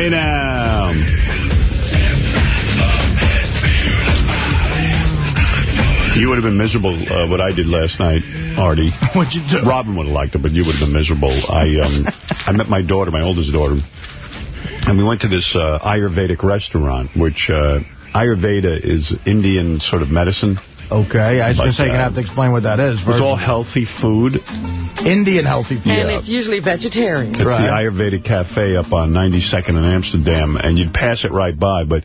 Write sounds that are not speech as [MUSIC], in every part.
Hey now. You would have been miserable uh, what I did last night, Artie. [LAUGHS] What'd you do? Robin would have liked it, but you would have been miserable. I um, [LAUGHS] I met my daughter, my oldest daughter, and we went to this uh, Ayurvedic restaurant, which uh, Ayurveda is Indian sort of medicine. Okay, I was going to say, you're going to have to explain what that is. It's First. all healthy food. Indian healthy food. And it's usually vegetarian. It's the Ayurvedic Cafe up on 92nd in Amsterdam, and you'd pass it right by, but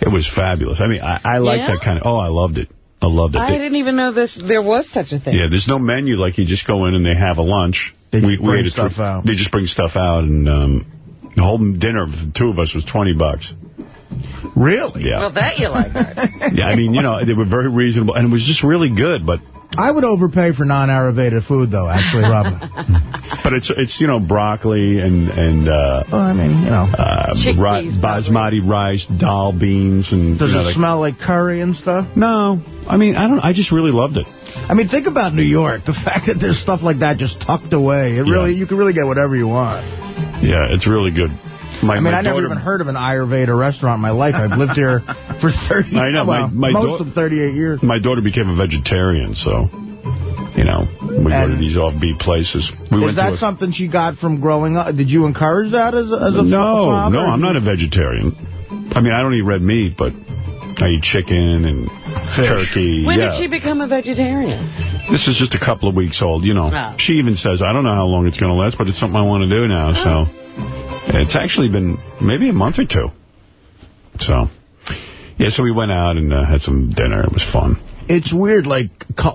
it was fabulous. I mean, I, I like Yeah? that kind of, oh, I loved it. I loved it. I didn't even know this there was such a thing. yeah, there's no menu. Like, you just go in and they have a lunch. They we, just we bring ate stuff out. They just bring stuff out, and um, the whole dinner for the two of us was 20 bucks. Really? Yeah. Well, that you like. [LAUGHS] yeah, I mean, you know, they were very reasonable, and it was just really good, but I would overpay for non-Ayurveda food, though, actually, Robin. [LAUGHS] but it's, it's you know, broccoli and, and uh, well, I mean, you know. uh, Chickpeas, ri- basmati rice, dal beans, and... Does you know, it like- smell like curry and stuff? No. I mean, I don't. I just really loved it. I mean, think about New York. The [LAUGHS] fact that there's stuff like that just tucked away. It really, you can really get whatever you want. Yeah, it's really good. My, I mean, my I never daughter- even heard of an Ayurveda restaurant in my life. I've lived here [LAUGHS] for 30 I know, my- well, my most of 38 years. My daughter became a vegetarian, so, you know, we go to these offbeat places. We Is went that a- something she got from growing up? Did you encourage that as, a- as a No, father? no, I'm not a vegetarian. I mean, I don't eat red meat, but I eat chicken and turkey. When yeah. did she become a vegetarian? This is just a couple of weeks old, you know. Oh. She even says, I don't know how long it's going to last, but it's something I want to do now. So oh. It's actually been maybe a month or two. So, yeah, so we went out and uh, had some dinner. It was fun. It's weird, like,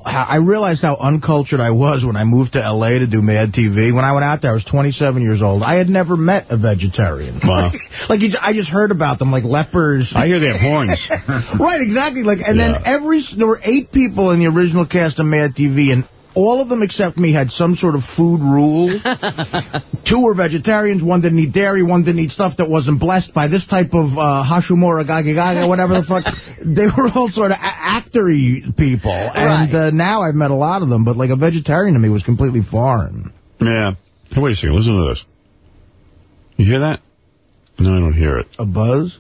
I realized how uncultured I was when I moved to L.A. to do Mad TV. When I went out there, I was 27 years old. I had never met a vegetarian. Wow. [LAUGHS] like, you, I just heard about them, like lepers. I hear they have horns. [LAUGHS] right, exactly. Like, and Yeah. then every there were eight people in the original cast of Mad TV, and all of them except me had some sort of food rule. [LAUGHS] Two were vegetarians, one didn't eat dairy, one didn't eat stuff that wasn't blessed by this type of uh, Hashimura Gagigaga, whatever the fuck. [LAUGHS] They were all sort of actory people. And uh, now I've met a lot of them, but like a vegetarian to me was completely foreign. Yeah. Hey, wait a second. Listen to this. You hear that? No, I don't hear it. A buzz?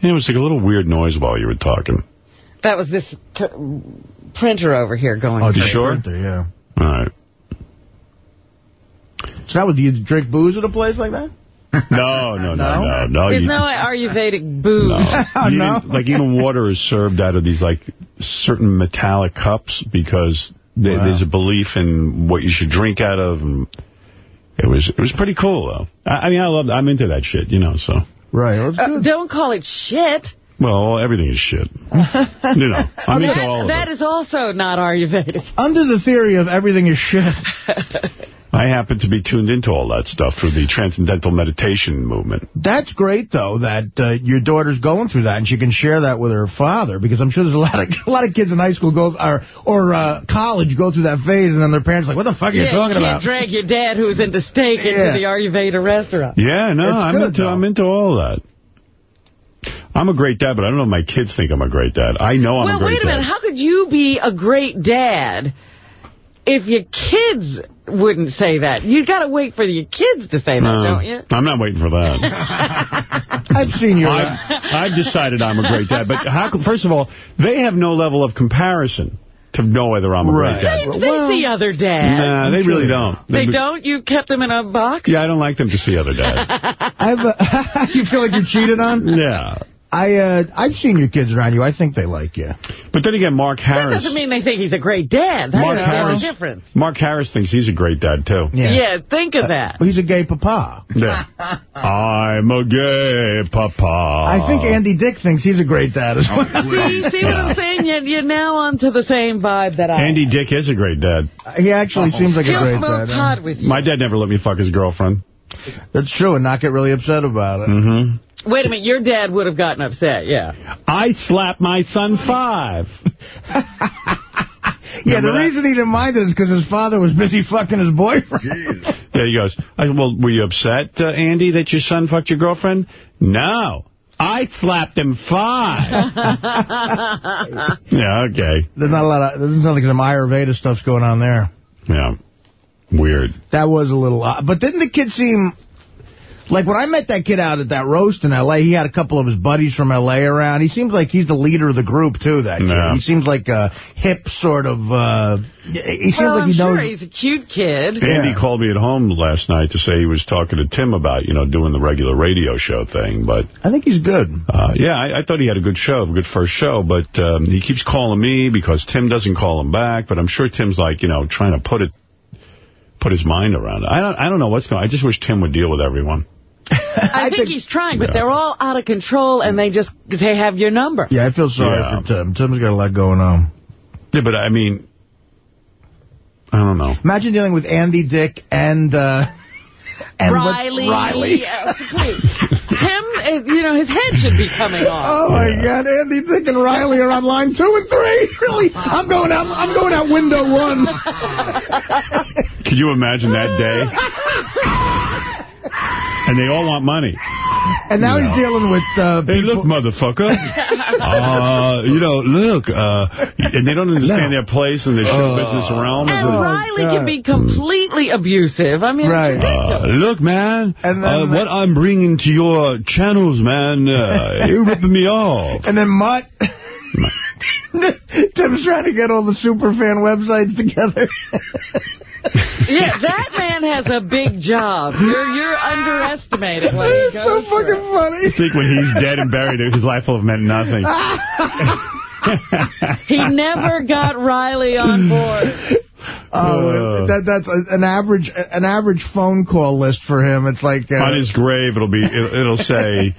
Yeah, it was like a little weird noise while you were talking. That was this printer over here going. You the sure? printer, yeah. All right. So that was, do you drink booze at a place like that? [LAUGHS] No, no, no, no, no. There's you- no Ayurvedic booze. No. [LAUGHS] You no. Like, even water is served out of these, like, certain metallic cups because there- Wow. there's a belief in what you should drink out of. And it was it was pretty cool, though. I, I mean, I love I'm into that shit, you know, so. Right. Well, Uh, don't call it shit. Well, everything is shit. you know, I'm into all That, of that it. is also not Ayurvedic. Under the theory of everything is shit. I happen to be tuned into all that stuff through the Transcendental Meditation movement. That's great, though, that uh, your daughter's going through that, and she can share that with her father, because I'm sure there's a lot of [LAUGHS] a lot of kids in high school go or or uh, college go through that phase, and then their parents are like, what the fuck are you talking you about? can't drag your dad who's into steak into the Ayurveda restaurant. Yeah, no, It's I'm good, into though. I'm into all that. I'm a great dad, but I don't know if my kids think I'm a great dad. I know I'm well, a great wait a minute. dad. How could you be a great dad if your kids wouldn't say that? you got to wait for your kids to say that, No, don't you? I'm not waiting for that. [LAUGHS] I've seen your... I've, I've decided I'm a great dad. But how, come- first of all, they have no level of comparison to know whether I'm a Right. great dad. They Well, see other dads. Nah, they really don't. They don't? You kept them in a box? Yeah, I don't like them to see other dads. [LAUGHS] I've, uh, [LAUGHS] you feel like you're cheated on? yeah. I, uh, I've seen your kids around you. I think they like you. But then again, Mark That Harris. doesn't mean they think he's a great dad. That's Mark a Harris. difference. Mark Harris thinks he's a great dad, too. Yeah, think of that. Well, he's a gay papa. Yeah. I'm a gay papa. I think Andy Dick thinks he's a great dad as well. [LAUGHS] See, see what I'm saying? You're, you're now onto the same vibe that I Andy Dick is a great dad. He actually seems like a He'll great smoke dad. pot with you. My dad never let me fuck his girlfriend. That's true, and not get really upset about it. Mm-hmm. Wait a minute, your dad would have gotten upset, yeah. I slapped my son five. [LAUGHS] Yeah, the that? reason he didn't mind it is because his father was busy fucking his boyfriend. yeah, he goes. I said, well, were you upset, uh, Andy, that your son fucked your girlfriend? No. I slapped him five. [LAUGHS] yeah, okay. There's not a lot of, there's not like some Ayurveda stuff's going on there. Yeah. Weird. That was a little odd. But didn't the kid seem Like, when I met that kid out at that roast in L.A., he had a couple of his buddies from L.A. around. He seems like he's the leader of the group, too, that kid. He seems like a hip sort of... Uh, he seems well, like I'm he sure knows... he's a cute kid. Andy Yeah. called me at home last night to say he was talking to Tim about, you know, doing the regular radio show thing. But, I think he's good. uh, yeah, I, I thought he had a good show, a good first show. But um, he keeps calling me because Tim doesn't call him back. But I'm sure Tim's like, you know, trying to put it, put his mind around it. I don't, I don't know what's going on. I just wish Tim would deal with everyone. [LAUGHS] I, think, think- he's trying, but Yeah. they're all out of control, and they just they have your number. Yeah, I feel sorry Yeah. for Tim. Tim's got a lot going on. Yeah, but I mean, I don't know. Imagine dealing with Andy Dick and... Uh, [LAUGHS] and Riley. Riley. [LAUGHS] Yeah. Tim, you know, his head should be coming off. Oh my God, Andy Dick and Riley are on line two and three. Really, I'm going out. I'm going out window one. Can you imagine that day? And they all want money. And now Yeah. he's dealing with uh, Hey, people. look, motherfucker. [LAUGHS] uh, you know, look. Uh, and they don't understand their place in the show business realm. And It's Riley God. can be completely abusive. I mean, Right. it's. Uh, look, man, And then- uh, what I'm bringing to your channels, man, uh, [LAUGHS] you're ripping me off. and then Mutt. [LAUGHS] Tim's trying to get all the superfan websites together. [LAUGHS] Yeah, that man has a big job. You're you're underestimating what he It's so fucking through. funny. I think when he's dead and buried, his life will have meant nothing. [LAUGHS] He never got Riley on board. Oh, Uh. that, that's an average an average phone call list for him. It's like uh, On his grave, it'll be it'll, it'll say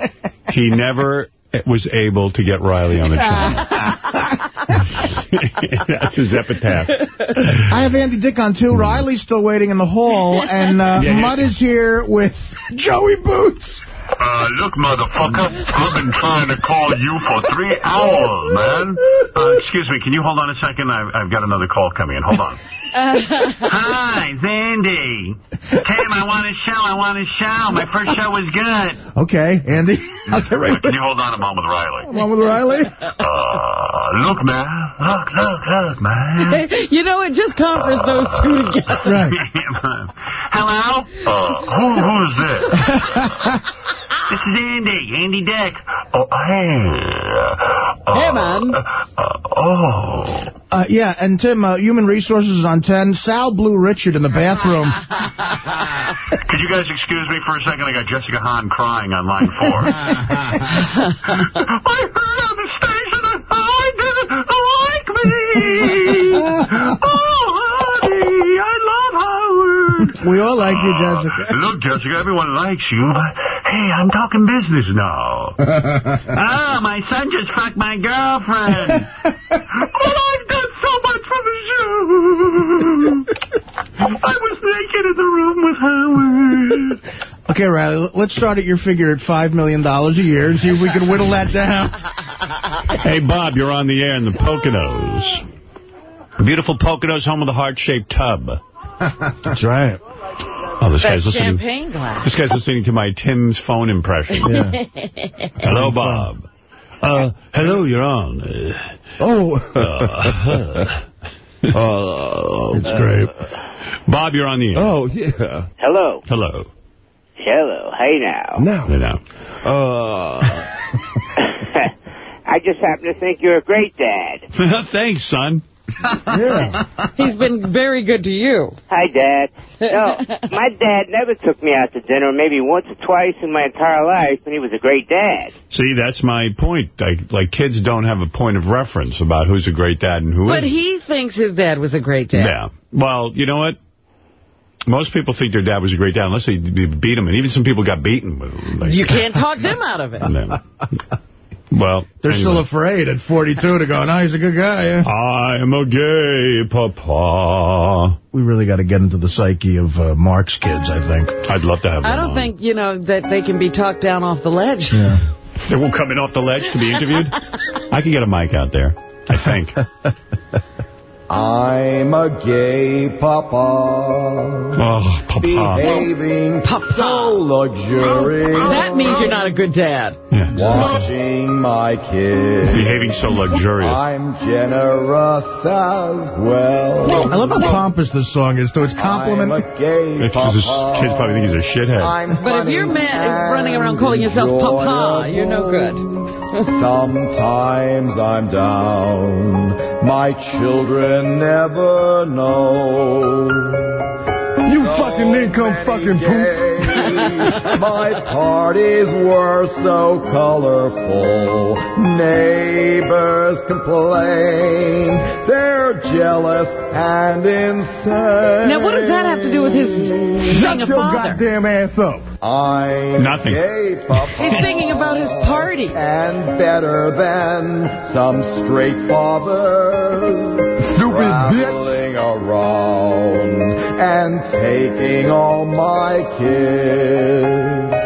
he never was able to get Riley on the channel. [LAUGHS] That's his epitaph. I have Andy Dick on too. Riley's still waiting in the hall, and uh, Yeah, yeah. Mutt is here with Joey Boots. Uh, look, motherfucker, I've been trying to call you for three hours, man. Uh, excuse me, can you hold on a second? I've, I've got another call coming in. Hold on. [LAUGHS] Hi, it's Andy. Tim, I want a show. I want a show. My first show was good. Okay, Andy. [LAUGHS] I'll get right Wait, can you hold on a moment, with Riley? one with Riley. Uh, look, man. Look, look, look, man. [LAUGHS] You know, it just conference those two together. Right. Hello? Uh, who, who's this? this is Andy. Andy Dick. Oh, hey. Uh, Hey, man. Uh, oh. Uh, yeah, and Tim, uh, Human Resources is on 10. Sal blew Richard in the bathroom. [LAUGHS] Could you guys excuse me for a second? I got Jessica Hahn crying on line four. [LAUGHS] I heard on the station that I didn't like me. Oh, honey, I love Howard. We all like you, Jessica. Look, Jessica, everyone likes you, but hey, I'm talking business now. oh, [LAUGHS] my son just fucked my girlfriend. The room with Howard. Okay, Riley, let's start at your figure at $5 million a year and see if we can whittle that down. Hey, Bob, you're on the air in the Poconos. Beautiful Poconos, home of the heart-shaped tub. That's right. Oh, this That guy's listening. champagne glass. This guy's listening to my Tim's phone impression. Yeah. [LAUGHS] Hello, Bob. Uh, hello, you're on. Uh, Oh. uh, oh, [LAUGHS] It's great. Bob, you're on the air. Oh, yeah. Hello. Hello. Hello. Hey now. Now. You know. Uh, [LAUGHS] I just happen to think you're a great dad. [LAUGHS] Thanks, son. Yeah. He's been very good to you. Hi, Dad. No, [LAUGHS] my dad never took me out to dinner, maybe once or twice in my entire life, and he was a great dad. See, that's my point. Like, like kids don't have a point of reference about who's a great dad and who But isn't. he thinks his dad was a great dad. Yeah. Well, you know what? Most people think their dad was a great dad unless they beat him, and even some people got beaten. With, like, You can't talk them out of it. [LAUGHS] Yeah. Well, They're anyway. still afraid at 42 to go, no, he's a good guy. Yeah. I am a gay papa. We really got to get into the psyche of uh, Mark's kids, I think. I'd love to have I don't on. think, you know, that they can be talked down off the ledge. Yeah. They won't come in off the ledge to be interviewed? [LAUGHS] I can get a mic out there, I think. [LAUGHS] I'm a gay papa. Oh, papa. Behaving papa. so luxurious. That means you're not a good dad. Yeah. Watching my kids. Behaving so luxurious. I'm generous as well. I love how pompous this song is, though. It's compliment. I'm a gay It's because his kids probably think he's a shithead. I'm But if you're funny man running around calling yourself papa, you're no good. Sometimes I'm down. My children never know. You So fucking income fucking poop. [LAUGHS] My parties were so colorful. Neighbors complain. They're jealous and insane. Now, what does that have to do with his being Shut your father? goddamn ass up. I'm Nothing. gay, papa. [LAUGHS] He's singing about his party. and better than some straight fathers. Bitch. around and taking all my kids.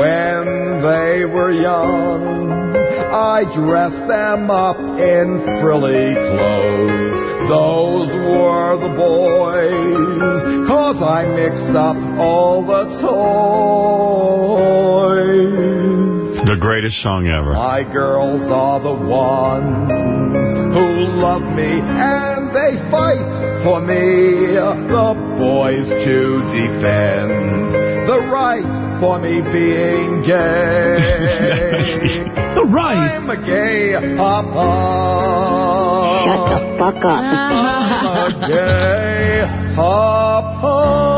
When they were young, I dressed them up in frilly clothes. Those were the boys, cause I mixed up all the toys. The greatest song ever. My girls are the ones who love me and they fight for me. The boys to defend the right for me being gay. [LAUGHS] The right. I'm a gay papa. Shut the fuck up. I'm a gay papa.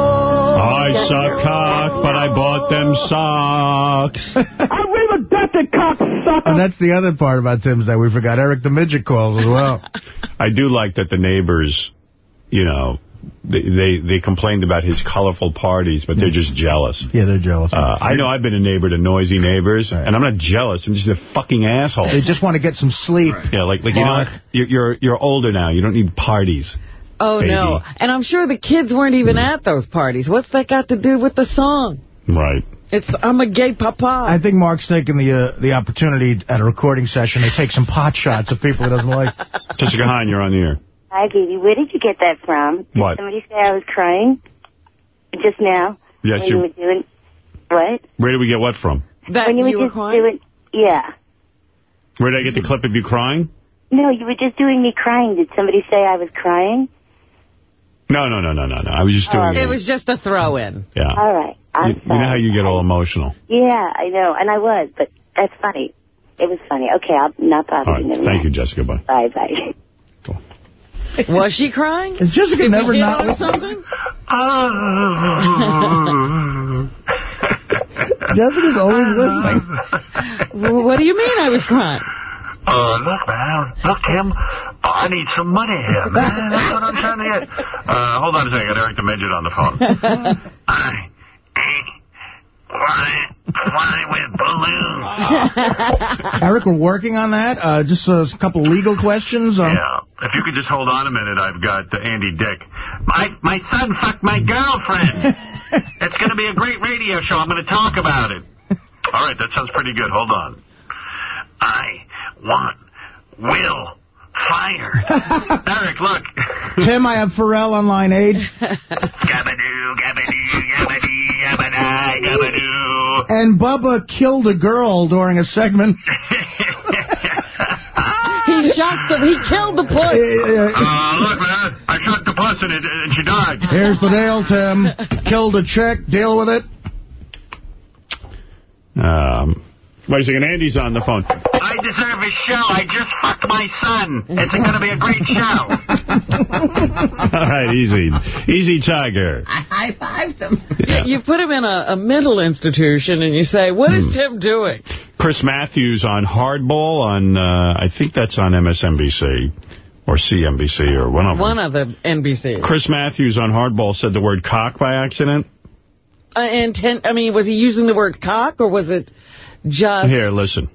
I suck cock, but I bought them socks. [LAUGHS] I leave a dirty cocksucker. And that's the other part about Tim's that we forgot. Eric the Midget calls as well. [LAUGHS] I do like that the neighbors, you know, they, they, they complained about his colorful parties, but they're just jealous. Yeah, they're jealous. Uh, I know I've been a neighbor to noisy neighbors, and I'm not jealous. I'm just a fucking asshole. They just want to get some sleep. Yeah, like, like you know, you're, you're you're older now. You don't need parties. Oh, Baby. no. And I'm sure the kids weren't even at those parties. What's that got to do with the song? Right. It's I'm a gay papa. I think Mark's taking the uh, the opportunity at a recording session to take some pot shots of people he doesn't like. [LAUGHS] Jessica Hahn, you're on the air. Hi, baby. Where did you get that from? Did What? somebody say I was crying just now? Yes, when you- you were doing what? Where did we get what from? that when you, you were were just crying? doing yeah. Where did I get the clip of you crying? No, you were just doing me crying. Did somebody say I was crying? No, no, no, no, no, no. I was just doing It was just a throw-in. Yeah. All right. I'm You, you know how you get all emotional. Yeah, I know, and I was, but that's funny. It was funny. Okay, I'll not bother All you. right. Never Thank you. Jessica. Bye. Bye, bye. Was she crying? Is Jessica Did never we not on something? [LAUGHS] Jessica's always listening. What do you mean I was crying? Uh, look, man. Look, Tim. I need some money here, [LAUGHS] man. That's what I'm trying to get. Uh, hold on a second. I got Eric the Midget on the phone. [LAUGHS] I ain't flying, flying with balloons. [LAUGHS] Eric, we're working on that. Uh, just uh, a couple legal questions. Um, Yeah. If you could just hold on a minute, I've got uh, Andy Dick. My my son fucked my girlfriend. it's going to be a great radio show. I'm going to talk about it. All right, that sounds pretty good. Hold on. I want Will fire. [LAUGHS] Eric, look. Tim, I have Pharrell on line eight. [LAUGHS] Gabadoo, gabadoo, gabadoo, gabadoo, gabadoo. And Bubba killed a girl during a segment. [LAUGHS] He shot the, he killed the Uh, puss. Uh, look, man, I shot the puss and, it, and she died. Here's the deal, Tim. Killed a chick. Deal with it. Um, wait a second. Andy's on the phone. I deserve a show. I just fucked my son. It's going to be a great show. [LAUGHS] All right, easy. Easy, Tiger. I high-fived him. Yeah. You put him in a, a mental institution and you say, what is Tim doing? Chris Matthews on Hardball on, uh, I think that's on MSNBC or CNBC or one of them. One of the NBC. Chris Matthews on Hardball said the word cock by accident. Uh, intent, I mean, was he using the word cock or was it just Here, listen.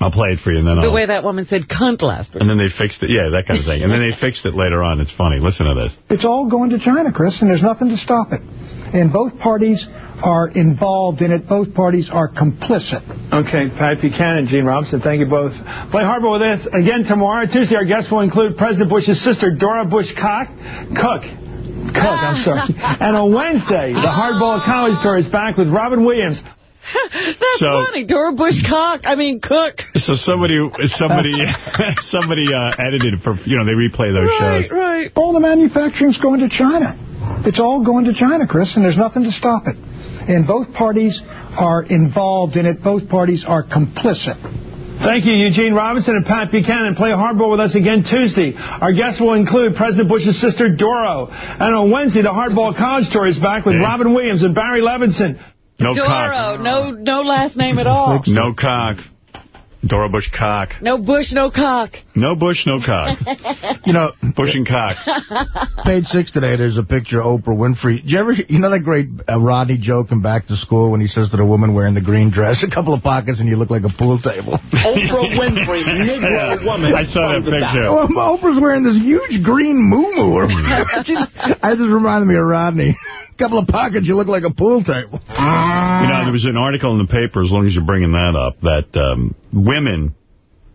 I'll play it for you and then the I'll... way that woman said cunt last week? and then they fixed it. Yeah, that kind of thing. And then they fixed it later on. It's funny. Listen to this. It's all going to China, Chris, and there's nothing to stop it. And both parties are involved in it. Both parties are complicit. Okay, Pat Buchanan, Gene Robinson, thank you both. Play hardball with us again tomorrow. Tuesday, our guests will include President Bush's sister, Dora Bush Cock, Cook. Cook, I'm sorry. [LAUGHS] and on Wednesday, the Hardball College Tour is back with Robin Williams. [LAUGHS] That's So- funny. Dora Bush cock. I mean, cook. So somebody, somebody, [LAUGHS] [LAUGHS] somebody uh, edited for, you know, they replay those Right, shows. right. All the manufacturing's going to China. It's all going to China, Chris, and there's nothing to stop it. And both parties are involved in it. Both parties are complicit. Thank you, Eugene Robinson and Pat Buchanan. Play hardball with us again Tuesday. Our guests will include President Bush's sister, Doro. And on Wednesday, the Hardball College Tour is back with Yeah. Robin Williams and Barry Levinson. No Doro. cock. No, no last name at all. No cock. Dora Bush cock. No Bush, no cock. No Bush, no cock. [LAUGHS] You know, Bush and cock. [LAUGHS] page six today, there's a picture of Oprah Winfrey. Did you ever, you know that great uh, Rodney joke in Back to School when he says to the woman wearing the green dress, [LAUGHS] a couple of pockets and you look like a pool table? Oprah Winfrey, Negro woman. I saw that picture. Oh, Oprah's wearing this huge green moo-moo. or whatever. I just reminded me of Rodney. Couple of pockets, you look like a pool table. You know, there was an article in the paper, as long as you're bringing that up, that um, women,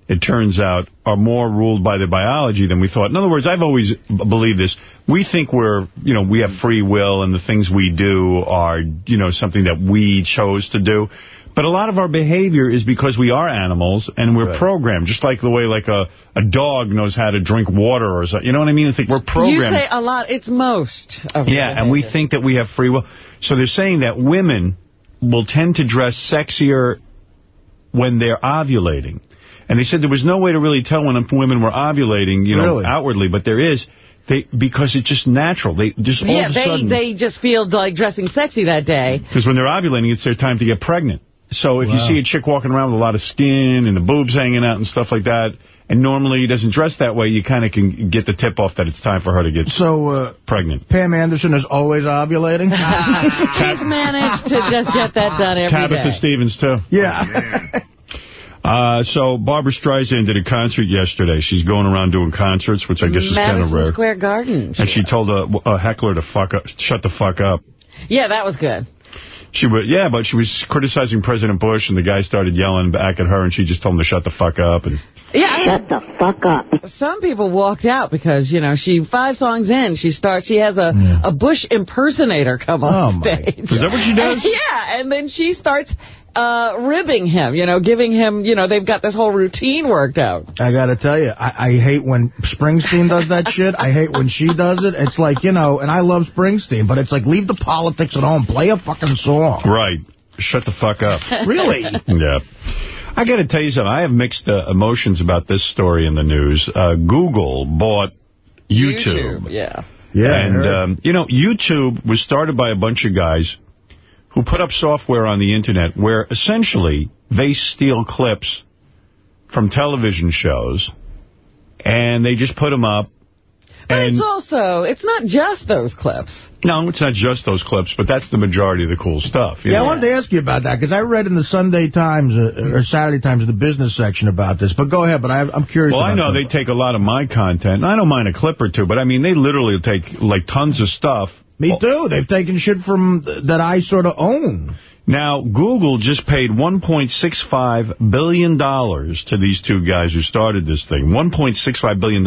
it turns out, are more ruled by their biology than we thought. In other words, I've always believed this. We think we're, you know, we have free will and the things we do are, you know, something that we chose to do. But a lot of our behavior is because we are animals and we're programmed, just like the way like a, a dog knows how to drink water or something. You know what I mean? It's like we're programmed. You say a lot. It's most. Of Yeah, and we think that we have free will. So they're saying that women will tend to dress sexier when they're ovulating. And they said there was no way to really tell when women were ovulating, you know, Really? outwardly, but there is. They Because it's just natural. They just all Yeah, of a they, sudden... they just feel like dressing sexy that day. Because when they're ovulating, it's their time to get pregnant. So if you see a chick walking around with a lot of skin and the boobs hanging out and stuff like that, and normally he doesn't dress that way, you kind of can get the tip off that it's time for her to get So, uh, pregnant. Pam Anderson is always ovulating? [LAUGHS] She's managed to just get that done every day. Tabitha Stevens, too. yeah. Uh, so Barbra Streisand did a concert yesterday. She's going around doing concerts, which I guess is kind of Madison rare. Square Garden. And she told a, a heckler to fuck up, shut the fuck up. Yeah, that was good. She was, yeah, but she was criticizing President Bush, and the guy started yelling back at her, and she just told him to shut the fuck up. And Yeah, Shut the fuck up. some people walked out because, you know, she five songs in, she starts, she has a, a Bush impersonator come Oh, on my. stage. is that what she does? [LAUGHS] yeah, and then she starts uh, ribbing him, you know, giving him, you know, they've got this whole routine worked out. I got to tell you, I, I hate when Springsteen does that [LAUGHS] shit. I hate when she does it. It's like, you know, and I love Springsteen, but it's like, leave the politics at home. Play a fucking song. Right. Shut the fuck up. [LAUGHS] Really? yeah. I got to tell you something. I have mixed uh, emotions about this story in the news. Uh, Google bought YouTube. yeah. Yeah. And, um, you know, YouTube was started by a bunch of guys who put up software on the Internet where essentially they steal clips from television shows and they just put them up. But And it's also, it's not just those clips. no, it's not just those clips, but that's the majority of the cool stuff. you Yeah, I know? wanted to ask you about that, because I read in the Sunday Times, uh, or Saturday Times, in the business section about this. But go ahead, but I, I'm curious Well, I know that. they take a lot of my content. I don't mind a clip or two, but I mean, they literally take like tons of stuff. Me too. They've taken shit from that I sort of own. Now, Google just paid $1.65 billion to these two guys who started this thing. $1.65 billion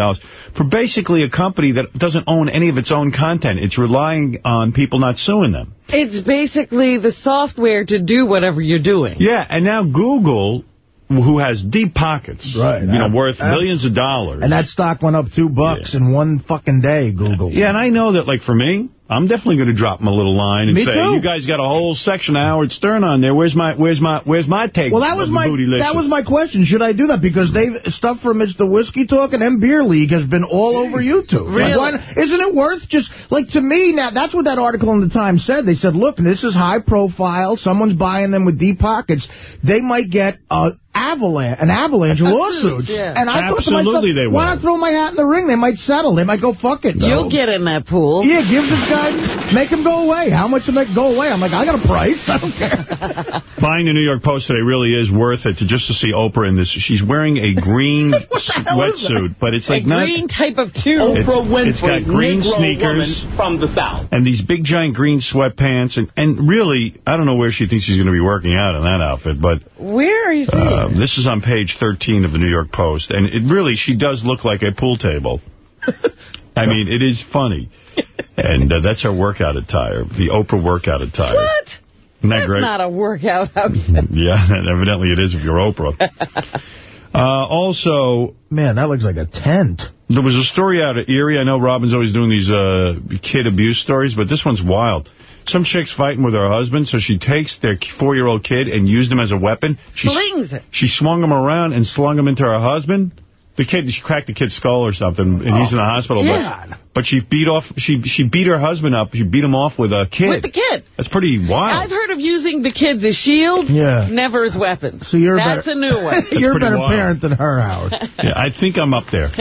for basically a company that doesn't own any of its own content. It's relying on people not suing them. It's basically the software to do whatever you're doing. Yeah, and now Google, who has deep pockets, Right. you know, worth ab- millions of dollars. And that stock went up two bucks in one fucking day, Google. Yeah, and I know that, like, for me, I'm definitely going to drop them a little line and Me say, too. you guys got a whole section of Howard Stern on there. Where's my, where's my, where's my take? Well, that was my booty that was my question. Should I do that? Because they've stuff from It's the Whiskey Talk and M Beer League has been all over YouTube. Really? Why- isn't it worth just like to me now? That's what that article in the Times said. They said, look, this is high profile. Someone's buying them with deep pockets. They might get a avalanche, an avalanche [LAUGHS] of lawsuits. yeah. And I thought to myself, Absolutely they why not throw my hat in the ring? They might settle. They might go, fuck it. You'll get in that pool. Yeah, give this guy, make him go away. How much to make go away? I'm like, I got a price. I don't care. [LAUGHS] Buying the New York Post today really is worth it to just to see Oprah in this. She's wearing a green [LAUGHS] hell is sweatsuit, but it's like A like not. green type of tube. It's- Oprah it's got Winfrey, green Negro sneakers. woman from the South. And these big, giant green sweatpants. And, and really, I don't know where she thinks she's going to be working out in that outfit, but Where are you seeing uh, it? this is on page 13 of the New York Post. And it really, she does look like a pool table. [LAUGHS] I mean, it is funny. And uh, that's her workout attire, the Oprah workout attire. What? Isn't that That's great? not a workout outfit. [LAUGHS] Yeah, [LAUGHS] evidently it is if you're Oprah. uh, also, Man, that looks like a tent. there was a story out of Erie. I know Robin's always doing these uh, kid abuse stories, but this one's wild. Some chick's fighting with her husband, so she takes their four-year-old kid and used him as a weapon. She, Slings it. she swung him around and slung him into her husband. The kid, she cracked the kid's skull or something, and he's in the hospital. Yeah. But, but she beat off, she she beat her husband up. She beat him off with a kid. With the kid. That's pretty wild. I've heard of using the kids as shields, Yeah. never as weapons. So you're That's better- a new one. [LAUGHS] You're a better wild. parent than her, Howard. Yeah, I think I'm up there. [LAUGHS]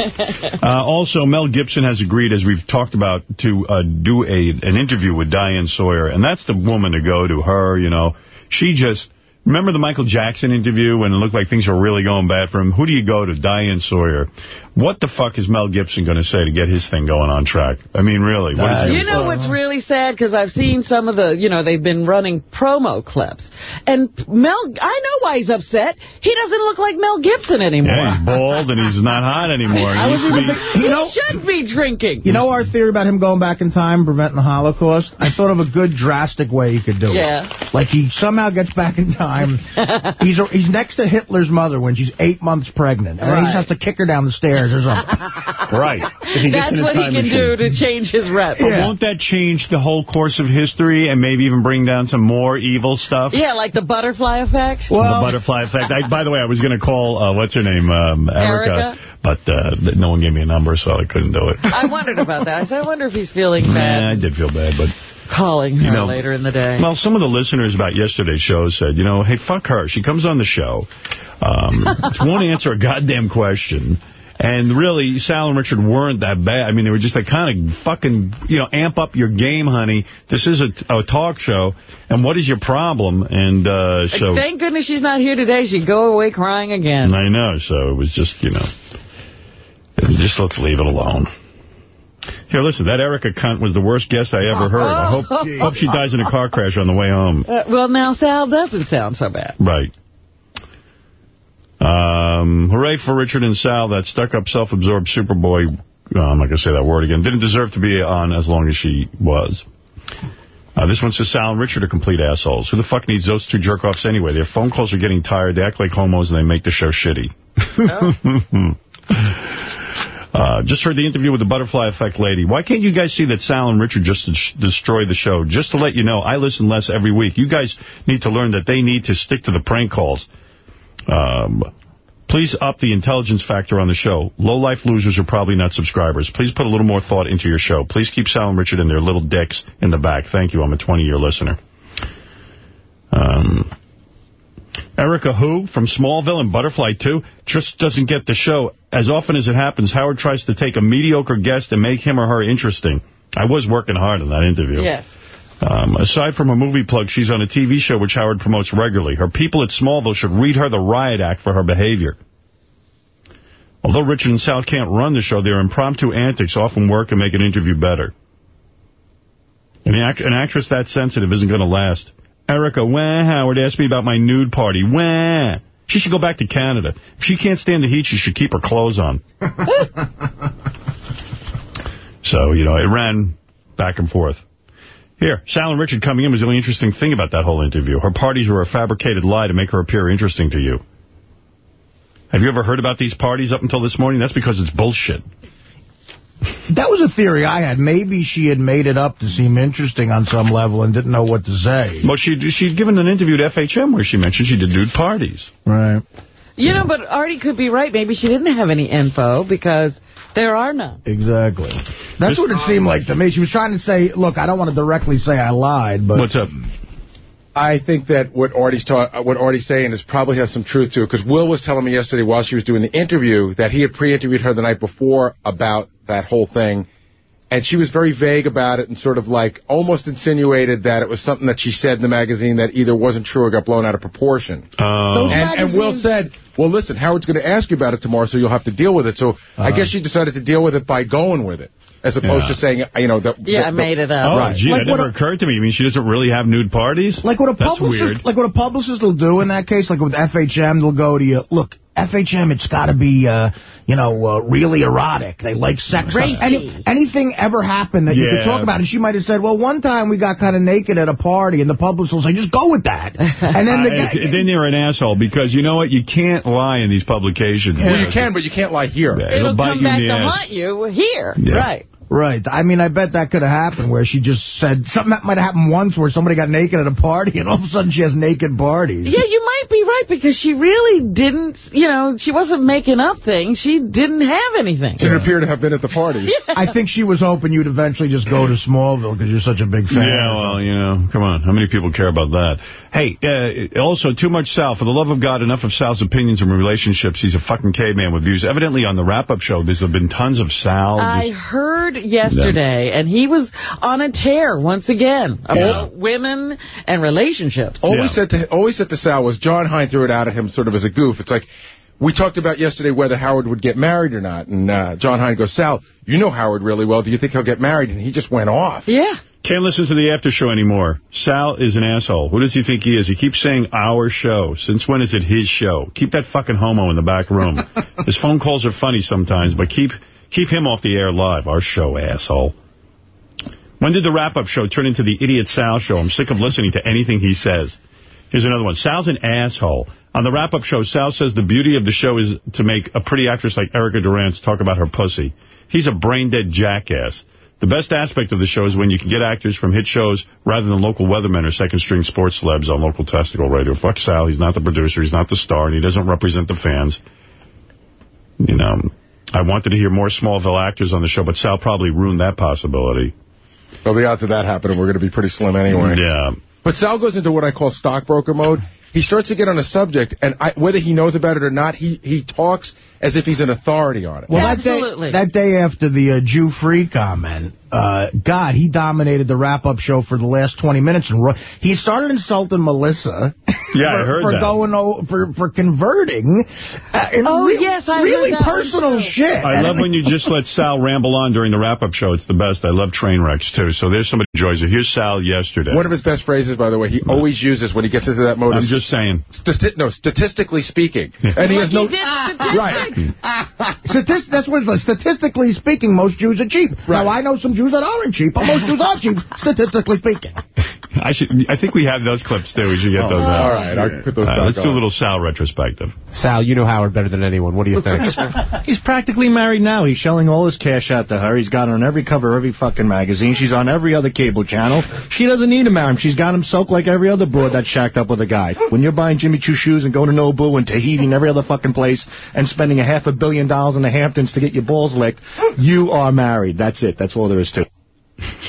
Uh, also, Mel Gibson has agreed, as we've talked about, to uh, do a an interview with Diane Sawyer, and that's the woman to go to. Her, you know, she just remember the Michael Jackson interview when it looked like things were really going bad for him. Who do you go to? Diane Sawyer. What the fuck is Mel Gibson going to say to get his thing going on track? I mean, really, what is You know say? what's really sad? Because I've seen some of the, you know, they've been running promo clips. And Mel, I know why he's upset. He doesn't look like Mel Gibson anymore. Yeah, he's bald and he's not hot anymore. [LAUGHS] He I was even be- thinking- you know, he should be drinking. You know our theory about him going back in time, preventing the Holocaust? I thought of a good drastic way he could do Yeah. it. Like he somehow gets back in time. [LAUGHS] he's he's next to Hitler's mother when she's eight months pregnant. And then he just has to kick her down the stairs or something. [LAUGHS] Right. If he gets That's what he can machine. do to change his rep. But won't that change the whole course of history and maybe even bring down some more evil stuff? Yeah, like the butterfly effect. the butterfly effect. I, by the way, I was going to call, uh, what's her name, um, Erica, Erica? but uh, no one gave me a number, so I couldn't do it. I wondered about that. I said, I wonder if he's feeling Nah, I did feel bad, but... calling her You know, later in the day. Well, some of the listeners about yesterday's show said, you know, hey, fuck her. She comes on the show, um, [LAUGHS] won't answer a goddamn question. And really, Sal and Richard weren't that bad. I mean, they were just like kind of fucking, you know, amp up your game, honey. This is a, a talk show. And what is your problem? And uh, so... Thank goodness she's not here today. She'd go away crying again. I know, so it was just, you know, just let's leave it alone. Here, listen, that Erica cunt was the worst guest I ever heard. I hope, [LAUGHS] hope she dies in a car crash on the way home. Uh, well, now Sal doesn't sound so bad. Right. Um, hooray for Richard and Sal, that stuck-up, self-absorbed Superboy, oh, I'm not going to say that word again, didn't deserve to be on as long as she was. Uh, this one says Sal and Richard are complete assholes. Who the fuck needs those two jerk-offs anyway? Their phone calls are getting tired, they act like homos, and they make the show shitty. [LAUGHS] Uh, just heard the interview with the Butterfly Effect lady. Why can't you guys see that Sal and Richard just des- destroy the show? Just to let you know, I listen less every week. You guys need to learn that they need to stick to the prank calls. Um, please up the intelligence factor on the show. Low-life losers are probably not subscribers. Please put a little more thought into your show. Please keep Sal and Richard and their little dicks in the back. Thank you. I'm a 20-year listener. Um... Erica Who from Smallville and Butterfly 2 just doesn't get the show. As often as it happens, Howard tries to take a mediocre guest and make him or her interesting. I was working hard on that interview. Yes. Um, aside from a movie plug, she's on a TV show which Howard promotes regularly. Her people at Smallville should read her the riot act for her behavior. Although Richard and Sal can't run the show, their impromptu antics often work and make an interview better. An, act an actress that sensitive isn't going to last. Erica, wah, Howard asked me about my nude party. Wah. She should go back to Canada. If she can't stand the heat, she should keep her clothes on. [LAUGHS] so, you know, it ran back and forth. Here, Sal and Richard coming in was the only interesting thing about that whole interview. Her parties were a fabricated lie to make her appear interesting to you. Have you ever heard about these parties up until this morning? That's because it's bullshit. That was a theory I had. Maybe she had made it up to seem interesting on some level and didn't know what to say. Well, she'd, she'd given an interview to FHM where she mentioned she did nude parties. Right. You know, but Artie could be right. Maybe she didn't have any info because there are none. Exactly. That's what it seemed like to me. She was trying to say, look, I don't want to directly say I lied, but... What's up? I think that what Artie's ta- what Artie's saying is probably has some truth to it, because Will was telling me yesterday while she was doing the interview that he had pre-interviewed her the night before about that whole thing, and she was very vague about it and sort of like almost insinuated that it was something that she said in the magazine that either wasn't true or got blown out of proportion. Oh. And, and Will said, well, listen, Howard's going to ask you about it tomorrow, so you'll have to deal with it. So I Uh-huh. guess she decided to deal with it by going with it, as opposed Yeah. to saying, you know, that. Yeah, I made it up. Oh, Right. gee, Like that what never a- occurred to me. You mean she doesn't really have nude parties? Like what a That's publicist, weird. like what a publicist will do in that case, like with FHM, they'll go to you. Look, FHM, it's got to be, uh, you know, uh, really erotic. They like sex. Racy. Any, anything ever happened that you could talk about? And she might have said, well, one time we got kind of naked at a party, and the publicist will say, just go with that. [LAUGHS] And then the uh, guy, Then you're an asshole because you know what? You can't lie in these publications. Well, you can, but you can't lie here. Yeah, It'll bite come you in back to ass. haunt you here. Yeah. Right. Right. I mean, I bet that could have happened where she just said something that might have happened once where somebody got naked at a party and all of a sudden she has naked parties. Yeah, you might be right because she really didn't, you know, she wasn't making up things. She didn't have anything. Didn't appear to have been at the party. [LAUGHS] I think she was hoping you'd eventually just go to Smallville because you're such a big fan. Yeah, well, you know, come on. How many people care about that? Hey, uh, also, too much Sal. For the love of God, enough of Sal's opinions and relationships. He's a fucking caveman with views. Evidently, on the wrap-up show, there's been tons of Sal. I heard yesterday, and he was on a tear once again about Yeah. women and relationships. All Yeah. said to always said to Sal was Jon Hein threw it out at him sort of as a goof. It's like we talked about yesterday whether Howard would get married or not, and uh, Jon Hein goes, Sal, you know Howard really well. Do you think he'll get married? And he just went off. Yeah. Can't listen to the after show anymore. Sal is an asshole. Who does he think he is? He keeps saying our show. Since when is it his show? Keep that fucking homo in the back room. [LAUGHS] his phone calls are funny sometimes, but keep keep him off the air live. Our show, asshole. When did the wrap-up show turn into the Idiot Sal show? I'm sick of listening to anything he says. Here's another one. Sal's an asshole. On the wrap-up show, Sal says the beauty of the show is to make a pretty actress like Erica Durance talk about her pussy. He's a brain-dead jackass. The best aspect of the show is when you can get actors from hit shows rather than local weathermen or second-string sports celebs on local testicle radio. Fuck Sal. He's not the producer. He's not the star, and he doesn't represent the fans. You know, I wanted to hear more Smallville actors on the show, but Sal probably ruined that possibility. Well, the odds of that happening, we're going to be pretty slim anyway. Yeah. But Sal goes into what I call stockbroker mode. He starts to get on a subject, and I, whether he knows about it or not, he, he talks as if he's an authority on it. Well, Absolutely. that day, that day after the uh, Jew-free comment, uh, God, he dominated the wrap-up show for the last 20 minutes. and He started insulting Melissa. [LAUGHS] Yeah, I for, heard for that. going o for for converting. Uh, Oh, real- yes, I heard really that personal too. shit. I love when you just let Sal ramble on during the wrap-up show. It's the best. I love train wrecks, too. So there's somebody who enjoys it. Here's Sal yesterday. One of his best phrases, by the way, he always uses when he gets into that mode. I'm just saying. stati- no, statistically speaking. And he has no... He did statistics. Right. [LAUGHS] Statist that's what it's like. Statistically speaking, most Jews are cheap. Now, I know some Jews that aren't cheap, but most Jews are cheap, [LAUGHS] statistically speaking. I should. I think we have those clips, too. We should get those out. All right, I'll put those All right, back let's do a little Sal retrospective. Sal, you know Howard better than anyone. What do you think? He's practically married now. He's shelling all his cash out to her. He's got her on every cover of every fucking magazine. She's on every other cable channel. She doesn't need to marry him. She's got him soaked like every other broad that's shacked up with a guy. When you're buying Jimmy Choo shoes and going to Nobu and Tahiti and every other fucking place and spending a half a billion dollars in the Hamptons to get your balls licked, you are married. That's it. That's all there is to it.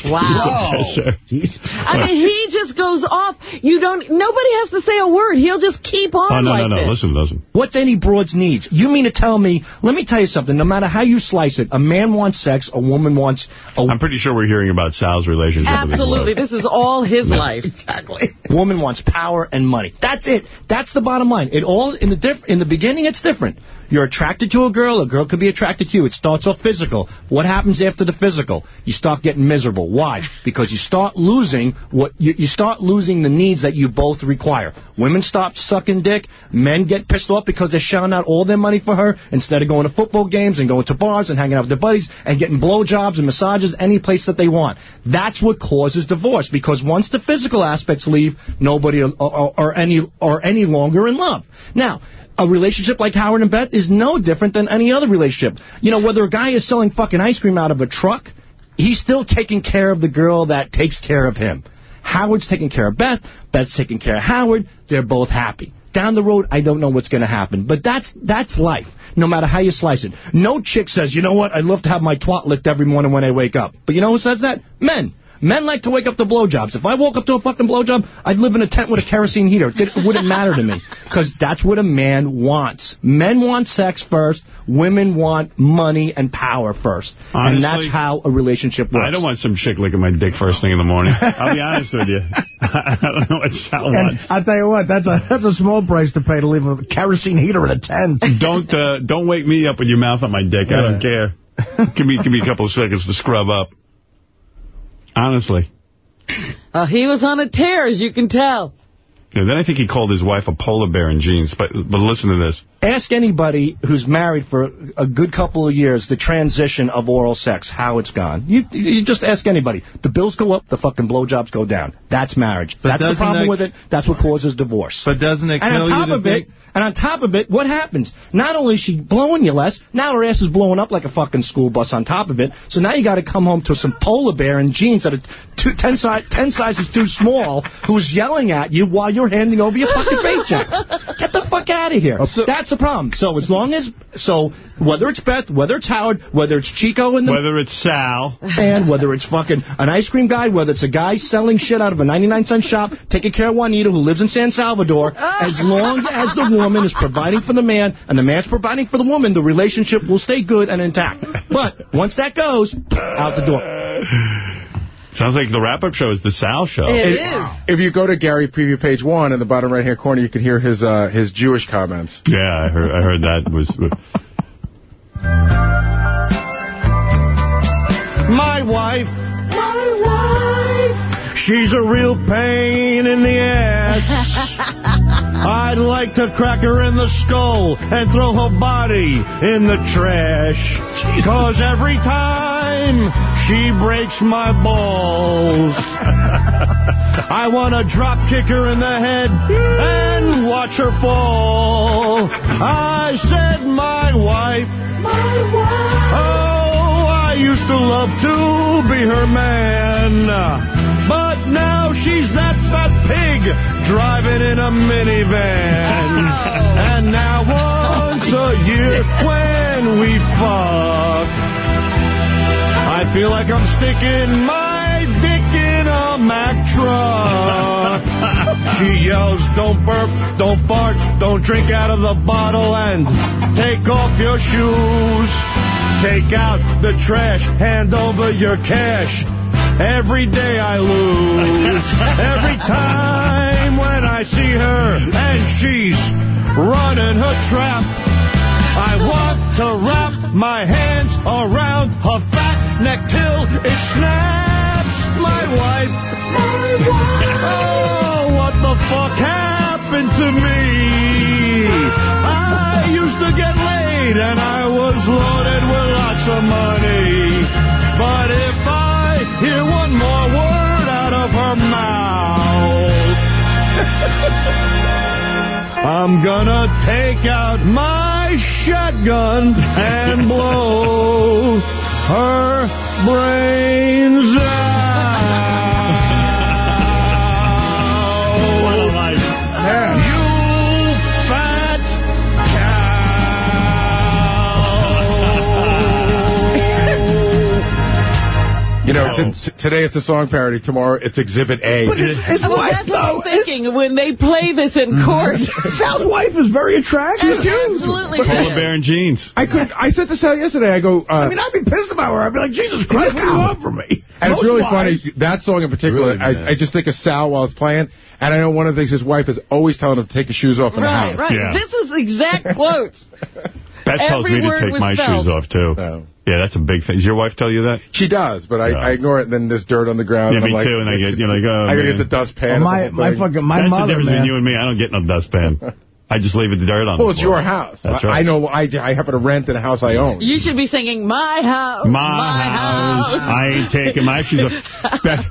Wow. [LAUGHS] Yes. I mean, he just goes off. You don't. Nobody has to say a word. He'll just keep on Oh, no, like no, no. this. Listen, listen. What's any broad's needs? You mean to tell me, let me tell you something, no matter how you slice it, a man wants sex, a woman wants a I'm pretty sure we're hearing about Sal's relationship Absolutely. This is all his life. Exactly. woman wants power and money. That's it. That's the bottom line. It all in the diff in the beginning it's different. You're attracted to a girl, a girl could be attracted to you. It starts off physical. What happens after the physical? You start getting miserable. Why? Because you start losing what you, you start losing the needs that you both require. Women stop sucking dick, men get pissed off because they're shelling out all their money for her instead of going to football games and going to bars and hanging out with their buddies and getting blowjobs and massages any place that they want. That's what causes divorce because once the physical aspects leave, nobody are, are, any are any longer in love. Now, a relationship like Howard and Beth is no different than any other relationship. You know, whether a guy is selling fucking ice cream out of a truck, he's still taking care of the girl that takes care of him. Howard's taking care of Beth, Beth's taking care of Howard, they're both happy. Down the road, I don't know what's going to happen. But that's that's life, no matter how you slice it. No chick says, you know what, I'd love to have my twat licked every morning when I wake up. But you know who says that? Men. Men like to wake up to blowjobs. If I woke up to a fucking blowjob, I'd live in a tent with a kerosene heater. It wouldn't matter to me. Because that's what a man wants. Men want sex first. Women want money and power first. Honestly, and that's how a relationship works. I don't want some chick licking my dick first thing in the morning. I'll be honest with you. [LAUGHS] I don't know what Sal And wants. I'll tell you what, that's a that's a small price to pay to live leave a kerosene heater in a tent. Don't uh, don't wake me up with your mouth on my dick. I don't care. Give me give me a couple of seconds to scrub up. Honestly. Uh, he was on a tear, as you can tell. Yeah, then I think he called his wife a polar bear in jeans. But but listen to this. Ask anybody who's married for a good couple of years the transition of oral sex, how it's gone. You you just ask anybody. The bills go up, the fucking blowjobs go down. That's marriage. But That's the problem that- with it. That's what causes divorce. But doesn't it and kill on top you to of think... it, and on top of it, what happens? Not only is she blowing you less, now her ass is blowing up like a fucking school bus on top of it. So now you got to come home to some polar bear in jeans that are two, ten, si ten sizes too small, who's yelling at you while you're handing over your fucking paycheck. [LAUGHS] Get the fuck out of here. Oh, That's the problem. So as long as, so whether it's Beth, whether it's Howard, whether it's Chico in the Whether it's Sal. and whether it's fucking an ice cream guy, whether it's a guy selling shit out of a 99 cent shop, taking care of Juanita who lives in San Salvador, oh. as long as the woman [LAUGHS] is providing for the man and the man's providing for the woman, the relationship will stay good and intact. But once that goes, out the door. Sounds like the wrap-up show is the Sal show. if, If you go to Gary preview page one in the bottom right-hand corner, you can hear his uh, his Jewish comments. Yeah, I heard, I heard that was... My wife. My wife. She's a real pain in the ass. [LAUGHS] I'd like to crack her in the skull and throw her body in the trash. Cause every time she breaks my balls, I want to drop kick her in the head and watch her fall. I said my wife. My wife. Oh, I used to love to be her man. But now she's that fat pig driving in a minivan. Oh. And now once a year when we fuck, I feel like I'm sticking my dick in a Mack truck. She yells, don't burp, don't fart, don't drink out of the bottle, and take off your shoes. Take out the trash, hand over your cash. Every day I lose. Every [LAUGHS] time when I see her and she's running her trap, I want to wrap my hands around her fat neck till it snaps. My wife. My wife. Oh, what the fuck happened to me? I used to get laid and I was loaded with lots of money. But if hear one more word out of her mouth, [LAUGHS] I'm gonna take out my shotgun and blow her brains out. Today it's a song parody. Tomorrow it's Exhibit A. But well, that's what I'm thinking when they play this in court. [LAUGHS] Sal's wife is very attractive. Absolutely. Polar bear in jeans. I could. I said to Sal yesterday. I go. Uh, I mean, I'd be pissed about her. I'd be like, Jesus Christ, what do you want from me? And it's really wives- funny, that song in particular, Really. I, I just think of Sal while it's playing, and I know one of the things his wife is always telling him to take his shoes off in the house. right. Yeah. This is exact quotes. [LAUGHS] Beth tells Every me to take my spelled. shoes off, too. Oh. Yeah, that's a big thing. Does your wife tell you that? She does, but I, Yeah. I ignore it, and then there's dirt on the ground. Yeah, and I'm me like, too, and I get, you're like, oh, [LAUGHS] I gotta oh, get the dustpan. Well, and the my, whole my thing. fucking, my That's mother, the difference man. between you and me. I don't get no dustpan. [LAUGHS] I just leave it the dirt on Well, the it's floor. your house. That's I, right. I know. I, I happen to rent in a house I own. You should be singing My House. My, house. house. I ain't taking my shoes off. Beth,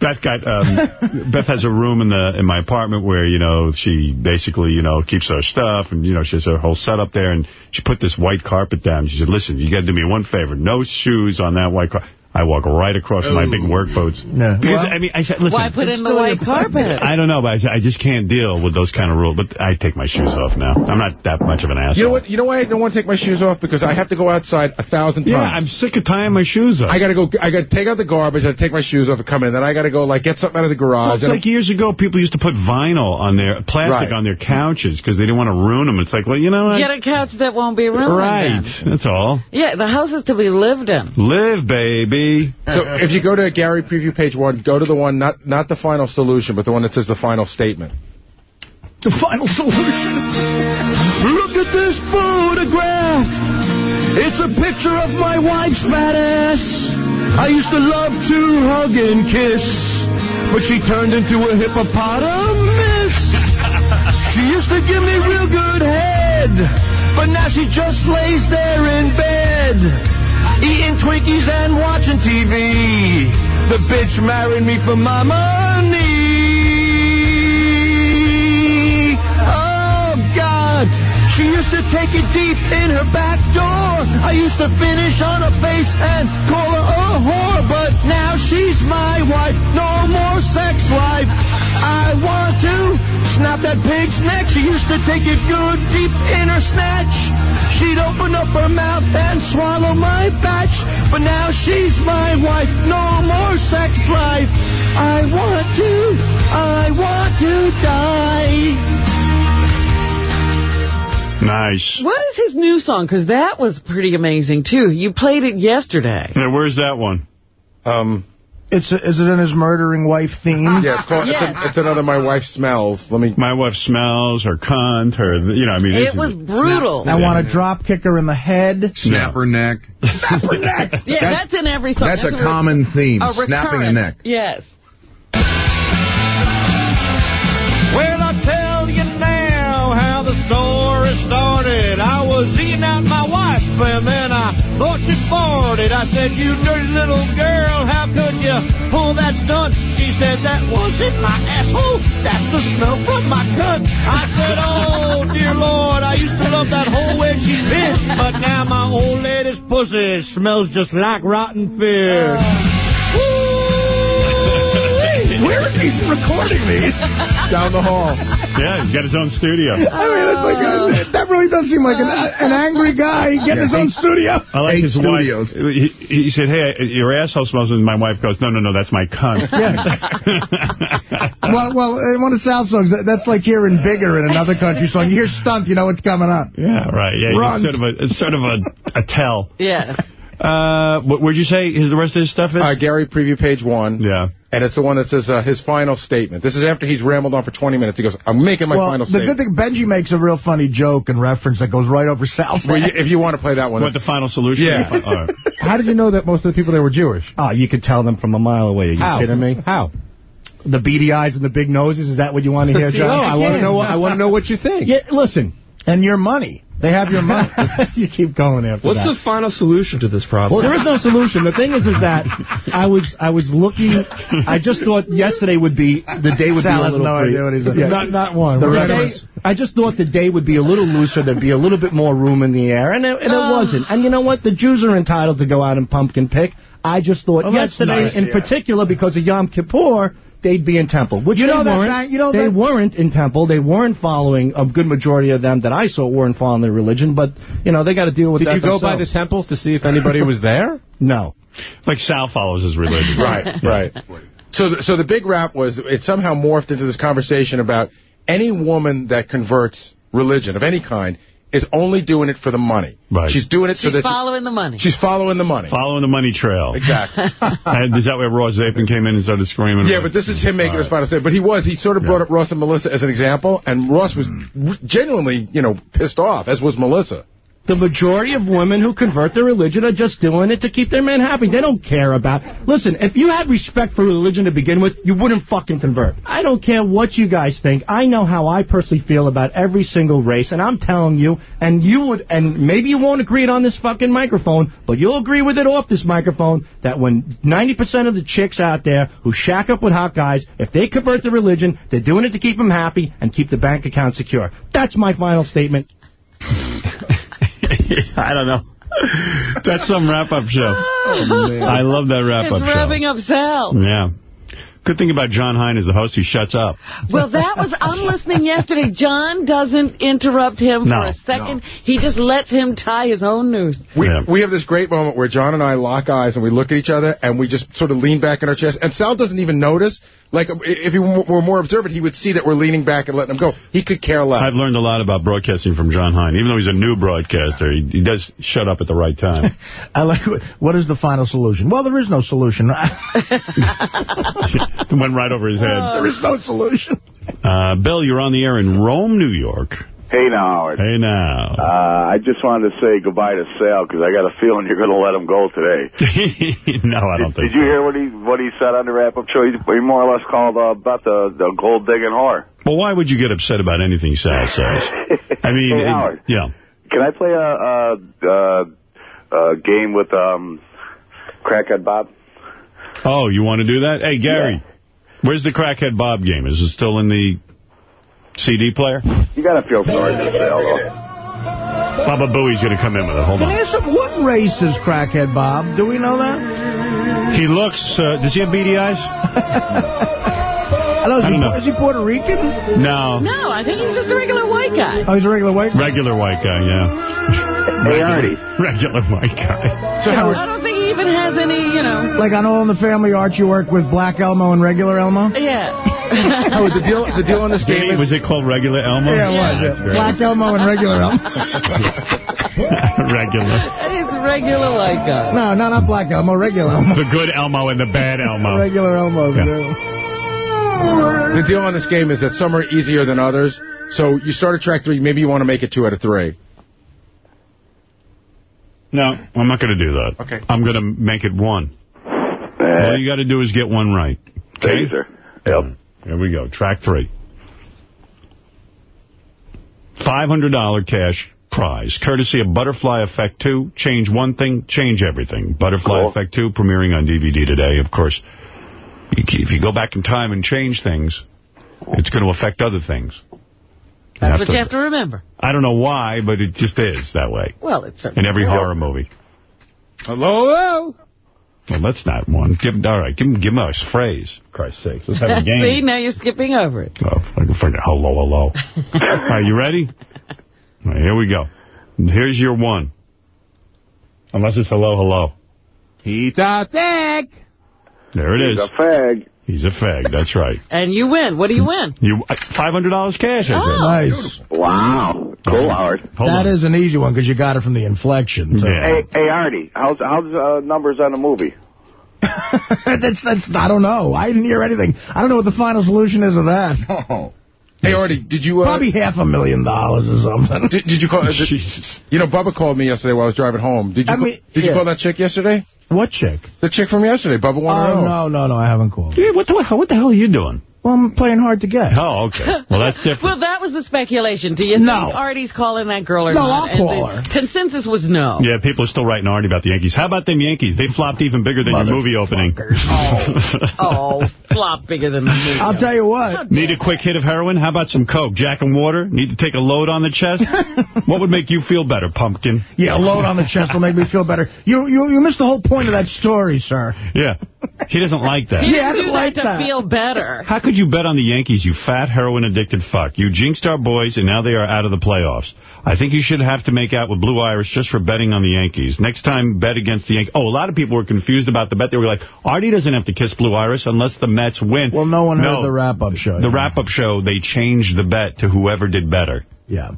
Beth got, um, Beth has a room in the in my apartment where, you know, she basically, you know, keeps her stuff and, you know, she has her whole setup there and she put this white carpet down. She said, listen, you got to do me one favor. No shoes on that white carpet. I walk right across with my big work boots. Yeah. Because, Well, I mean, I said, listen. Why put in the white carpet? I don't know, but I, said, I just can't deal with those kind of rules. But I take my shoes off now. I'm not that much of an asshole. You know what? You know why I don't want to take my shoes off? Because I have to go outside a thousand times. Yeah, I'm sick of tying my shoes up. I got to go. I got to take out the garbage. I take my shoes off and come in. Then I got to go like get something out of the garage. Well, it's and like years ago, people used to put vinyl on their, plastic Right. on their couches because they didn't want to ruin them. It's like, well, you know what? Get a couch that won't be ruined. Right, then. that's all. Yeah, the house is to be lived in. Live, baby. So if you go to Gary Preview page one, go to the one not not the final solution, but the one that says the final statement. The final solution. Look at this photograph. It's a picture of my wife's fat ass. I used to love to hug and kiss, but she turned into a hippopotamus. [LAUGHS] She used to give me real good head, but now she just lays there in bed, eating Twinkies and watching TV. The bitch married me for my money. Oh, God. She used to take it deep in her back door. I used to finish on her face and call her a whore. But now she's my wife. No more sex life. I want to snap that pig's neck. She used to take it good deep in her snatch. She'd open up her mouth and swallow my batch. But now she's my wife. No more sex life. I want to, I want to die. Nice. What is his new song? Because that was pretty amazing, too. You played it yesterday. Yeah, where's that one? Um, It's a, is it in his murdering wife theme? yeah, it's called. It's, a, it's another. My wife smells. Let me. My wife smells, her cunt, her, you know, I mean. It was brutal. I want to drop kick her in the head. Snap her neck. [LAUGHS] Snap her neck. [LAUGHS] Yeah, that's in every song. That's a re- common theme, a snapping a neck. Yes. Well, I'll tell you now how the story started. I was eating out my wife, and then I thought she farted. I said, you dirty little girl, how could you oh, pull that stunt? She said, that wasn't my asshole. That's the smell from my cunt. I said, oh, [LAUGHS] dear Lord, I used to love that hole where she pissed, but now my old lady's pussy smells just like rotten fish. Where is he recording these? [LAUGHS] Down the hall. Yeah, he's got his own studio. I mean, it's like a, that really does seem like an, an angry guy getting his own studio. I like Eight his studios. wife. He, he said, hey, your asshole smells, and my wife goes, no, no, no, that's my cunt. [LAUGHS] well, well, in one of Sal's songs, that's like hearing Bigger in another country song. You hear stunt, you know what's coming up. Yeah, right. Yeah, Run. it's sort of a, it's sort of a, a tell. Yes. Uh, what, where'd you say his, the rest of his stuff is? Uh, Gary Preview page one. yeah. And it's the one that says uh, his final statement. This is after he's rambled on for 20 minutes. He goes, I'm making my well, final the statement. good thing, Benji makes a real funny joke and reference that goes right over Sal's Well, if you want to play that one. What, the final solution? Yeah. All right. [LAUGHS] How did you know that most of the people there were Jewish? Oh, you could tell them from a mile away. Are you How? kidding me? How? The beady eyes and the big noses, is that what you want to hear, [LAUGHS] no, I want to know. What, I want to know what you think. Yeah, listen. And your money. They have your money. [LAUGHS] you keep going after What's that. the final solution to this problem? Well, there is no solution. The thing is, is that [LAUGHS] I was I was looking. I just thought yesterday would be the day would Sal be a has little no free. idea what he's- Yeah, Not not one. The The day- I just thought the day would be a little looser. There'd be a little bit more room in the air, and it, and it Oh. wasn't. And you know what? The Jews are entitled to go out and pumpkin pick. I just thought Well, yesterday, nice, in yeah. particular, because of Yom Kippur. They'd be in temple, which You they know weren't. fact- you know they that- weren't in temple. They weren't following. A good majority of them that I saw weren't following their religion. But you know they got to deal with Did that you go by the temples to see if anybody was there? [LAUGHS] No. Like Sal follows his religion. [LAUGHS] Right, right. So, the, so the big rap was it somehow morphed into this conversation about any woman that converts religion of any kind is only doing it for the money. Right. She's doing it so She's that following the money. she's following the money. Following the money trail. Exactly. [LAUGHS] and is that where Ross Zapin came in and started screaming? Yeah, but this is him making his final statement. But he was, he sort of brought up Ross and Melissa as an example, and Ross was r- genuinely, you know, pissed off, as was Melissa. The majority of women who convert their religion are just doing it to keep their men happy. They don't care about... Listen, if you had respect for religion to begin with, you wouldn't fucking convert. I don't care what you guys think. I know how I personally feel about every single race, and I'm telling you, and you would... And maybe you won't agree it on this fucking microphone, but you'll agree with it off this microphone, that when 90% of the chicks out there who shack up with hot guys, if they convert their religion, they're doing it to keep them happy and keep the bank account secure. That's my final statement. [LAUGHS] I don't know. That's some wrap-up show. Oh, I love that wrap-up show. It's show. wrapping up Sal. Yeah. Good thing about Jon Hein is the host, he shuts up. Well, that was, I'm listening yesterday. Jon doesn't interrupt him No, for a second. He just lets him tie his own noose. We we have this great moment where Jon and I lock eyes and we look at each other and we just sort of lean back in our chairs. And Sal doesn't even notice. Like, if he were more observant, he would see that we're leaning back and letting him go. He could care less. I've learned a lot about broadcasting from Jon Hein. Even though he's a new broadcaster, he, he does shut up at the right time. [LAUGHS] I like. What is the final solution? Well, there is no solution. [LAUGHS] [LAUGHS] It went right over his head. there is no solution. Uh, Bill, you're on the air in Rome, New York. Hey now, Howard. Hey now. Uh, I just wanted to say goodbye to Sal because I got a feeling you're going to let him go today. [LAUGHS] no, I don't think Did you hear what he what he said on the wrap-up show? He, he more or less called uh, about the the gold digging whore. Well, why would you get upset about anything Sal says? I mean, [LAUGHS] Hey, it- Howard. yeah. Can I play a, a, a, a game with um, Crackhead Bob? Oh, you want to do that? Hey, Gary, where's the Crackhead Bob game? Is it still in the CD player? You got to feel sorry for Sal, though. Baba Booey's going to come in with it. Hold Can I on. ask some, what race is Crackhead Bob? Do we know that? He looks, uh, does he have beady eyes? I, know, is, I don't know. is he Puerto Rican? No. No, I think he's just a regular white guy. Oh, he's a regular white guy? Regular white guy, yeah. Hey, Artie. [LAUGHS] Regular white guy. So Howard, I don't think he even has any, you know. like on All in the Family Art, you work with Black Elmo and regular Elmo? Yeah. Howard, [LAUGHS] oh, the deal, the deal on this game is... Was it called Regular Elmo? Yeah, it was. Yeah. Black Elmo and regular Elmo. [LAUGHS] regular. He's a regular white guy. No, no, not Black Elmo, regular Elmo. The good Elmo and the bad Elmo. [LAUGHS] Regular Elmo. The deal on this game is that some are easier than others. So you start at track three, maybe you want to make it two out of three. No, I'm not going to do that. Okay. I'm going to make it one. Eh. All you got to do is get one right. Okay? Thank sir. Yep. Here we go. Track three. $500 cash prize, courtesy of Butterfly Effect 2. Change one thing, change everything. Butterfly Cool. Effect 2 premiering on DVD today. Of course, if you go back in time and change things, it's going to affect other things. That's what you have to remember. I don't know why, but it just is that way. Well, it's In every horror movie. Hello, hello. Well, that's not one. Give, all right, give him, give him a phrase. Christ's sake, Let's have a [LAUGHS] game. See, now you're skipping over it. Oh, fucking fucking hello, hello. [LAUGHS] All right, you ready? All right, here we go. Here's your one. Unless it's hello, hello. He's a dick. There it He's is. a fag. He's a fag. That's right. [LAUGHS] And you win. What do you win? You uh, $500 cash, I said. Oh. Nice. Wow. Cool, Howard. Hold That on. is an easy one because you got it from the inflection. So. Yeah. Hey, hey, Artie. How's how's uh, numbers on the movie? [LAUGHS] that's that's I don't know. I didn't hear anything. I don't know what the final solution is of that. [LAUGHS] Oh. Hey, Artie, did you... Uh, Probably half a million dollars or something. Did, did you call... Did, Jesus. you know, Bubba called me yesterday while I was driving home. Did you, I mean, did you call that chick yesterday? What chick? The chick from yesterday. Bubba wanted Oh no no no! I haven't called. Yeah, what, the, what the hell are you doing? Well, I'm playing hard to get. Oh, okay. Well, that's different. Well, that was the speculation. Do you No. think Artie's calling that girl or No, not? I'll And call the her. Consensus was no. Yeah, people are still writing Artie about the Yankees. How about them Yankees? They flopped even bigger than your movie opening. [LAUGHS] Oh, oh, flop bigger than the movie. I'll tell you what. Need a quick hit of heroin? How about some coke? Jack and water? Need to take a load on the chest? [LAUGHS] what would make you feel better, pumpkin? Yeah, a load on the chest will make me feel better. You you you missed the whole point of that story, sir. Yeah. He doesn't like that. [LAUGHS] He Yeah, I didn't do didn't like that to that. feel better. How could you bet on the Yankees, you fat, heroin-addicted fuck? You jinxed our boys, and now they are out of the playoffs. I think you should have to make out with Blue Iris just for betting on the Yankees. Next time, bet against the Yankees. Oh, a lot of people were confused about the bet. They were like, Artie doesn't have to kiss Blue Iris unless the Mets win. Well, no one No. heard the wrap-up show. The wrap-up show, they changed the bet to whoever did better. Yeah.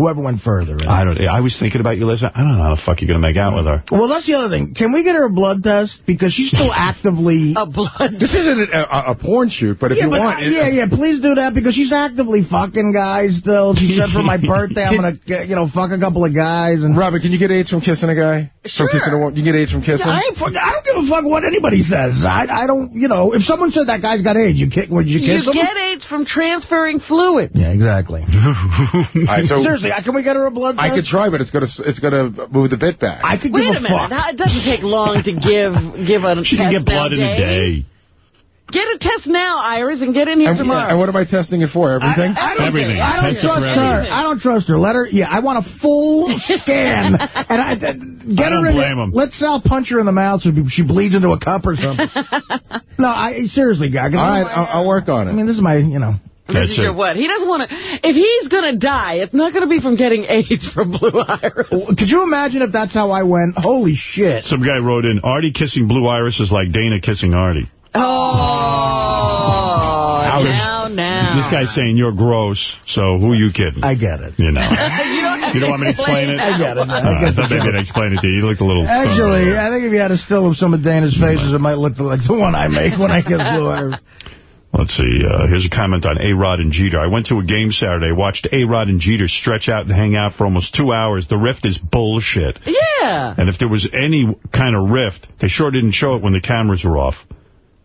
Whoever went further. Right? I don't. I was thinking about you, Liz. I don't know how the fuck you're going to make out with her. Well, that's the other thing. Can we get her a blood test? Because she's still [LAUGHS] actively... A blood. This isn't a, a, a porn shoot, but if yeah, you but, want... uh, yeah, yeah, please do that because she's actively fucking guys still. She said for my [LAUGHS] birthday I'm going to, you know, fuck a couple of guys. and. Robert, can you get AIDS from kissing a guy? Sure. From kissing a woman? You get AIDS from kissing? Yeah, I, ain't fuck, I don't give a fuck what anybody says. I I don't, you know, if someone said that guy's got AIDS, you kick, would you You kiss him? get AIDS from transferring fluid. Yeah, exactly. [LAUGHS] All right, so Seriously, can we get her a blood test? I could try, but it's gonna it's gonna move the bit back. I could Wait give a a minute. fuck. How- It doesn't take long to give give a She can get blood in a day. Get a test now, Iris, and get in here And, tomorrow. and what am I testing it for? Everything? I, I don't, Everything. I don't trust for her. I don't trust her. Let her. Yeah, I want a full [LAUGHS] scan. and I, get I don't her in. blame there. him. Let Sal punch her in the mouth so she bleeds into a cup or something. [LAUGHS] no, I seriously, guy. All right, I'll, I'll work on it. I mean, this is my, you know. This That's is your what? He doesn't want to... If he's going to die, it's not going to be from getting AIDS from Blue Iris. Could you imagine if that's how I went? Holy shit. Some guy wrote in, Artie kissing Blue Iris is like Dana kissing Artie. Oh, now, now. This guy's saying you're gross, so who you kidding? I get it. You know. [LAUGHS] you don't You don't want me to explain it? I get it. Uh, I I get the thought maybe joke. I'd explain it to you. You looked a little... Actually, I think if you had a still of some of Dana's faces, it might look like the one I make when I get Blue Iris. [LAUGHS] Let's see. Uh, here's a comment on A-Rod and Jeter. I went to a game Saturday, watched A-Rod and Jeter stretch out and hang out for almost two hours. The rift is bullshit. Yeah. And if there was any kind of rift, they sure didn't show it when the cameras were off.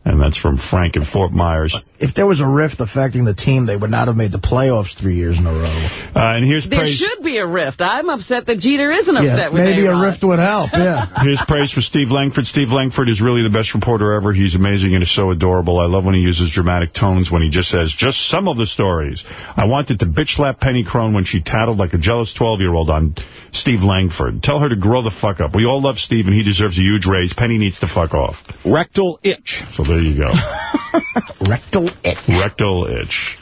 And that's from Frank in Fort Myers. If there was a rift affecting the team, they would not have made the playoffs three years in a row. Uh, and here's There praise. should be a rift. I'm upset that Jeter isn't Yeah, upset with maybe a rift would help, yeah. [LAUGHS] Here's praise for Steve Langford. Steve Langford is really the best reporter ever. He's amazing and is so adorable. I love when he uses dramatic tones when he just says, just some of the stories. I wanted to bitch slap Penny Crone when she tattled like a jealous 12-year-old on Steve Langford. Tell her to grow the fuck up. We all love Steve, and he deserves a huge raise. Penny needs to fuck off. Rectal itch. So there you go. [LAUGHS] Rectal itch. Rectal itch.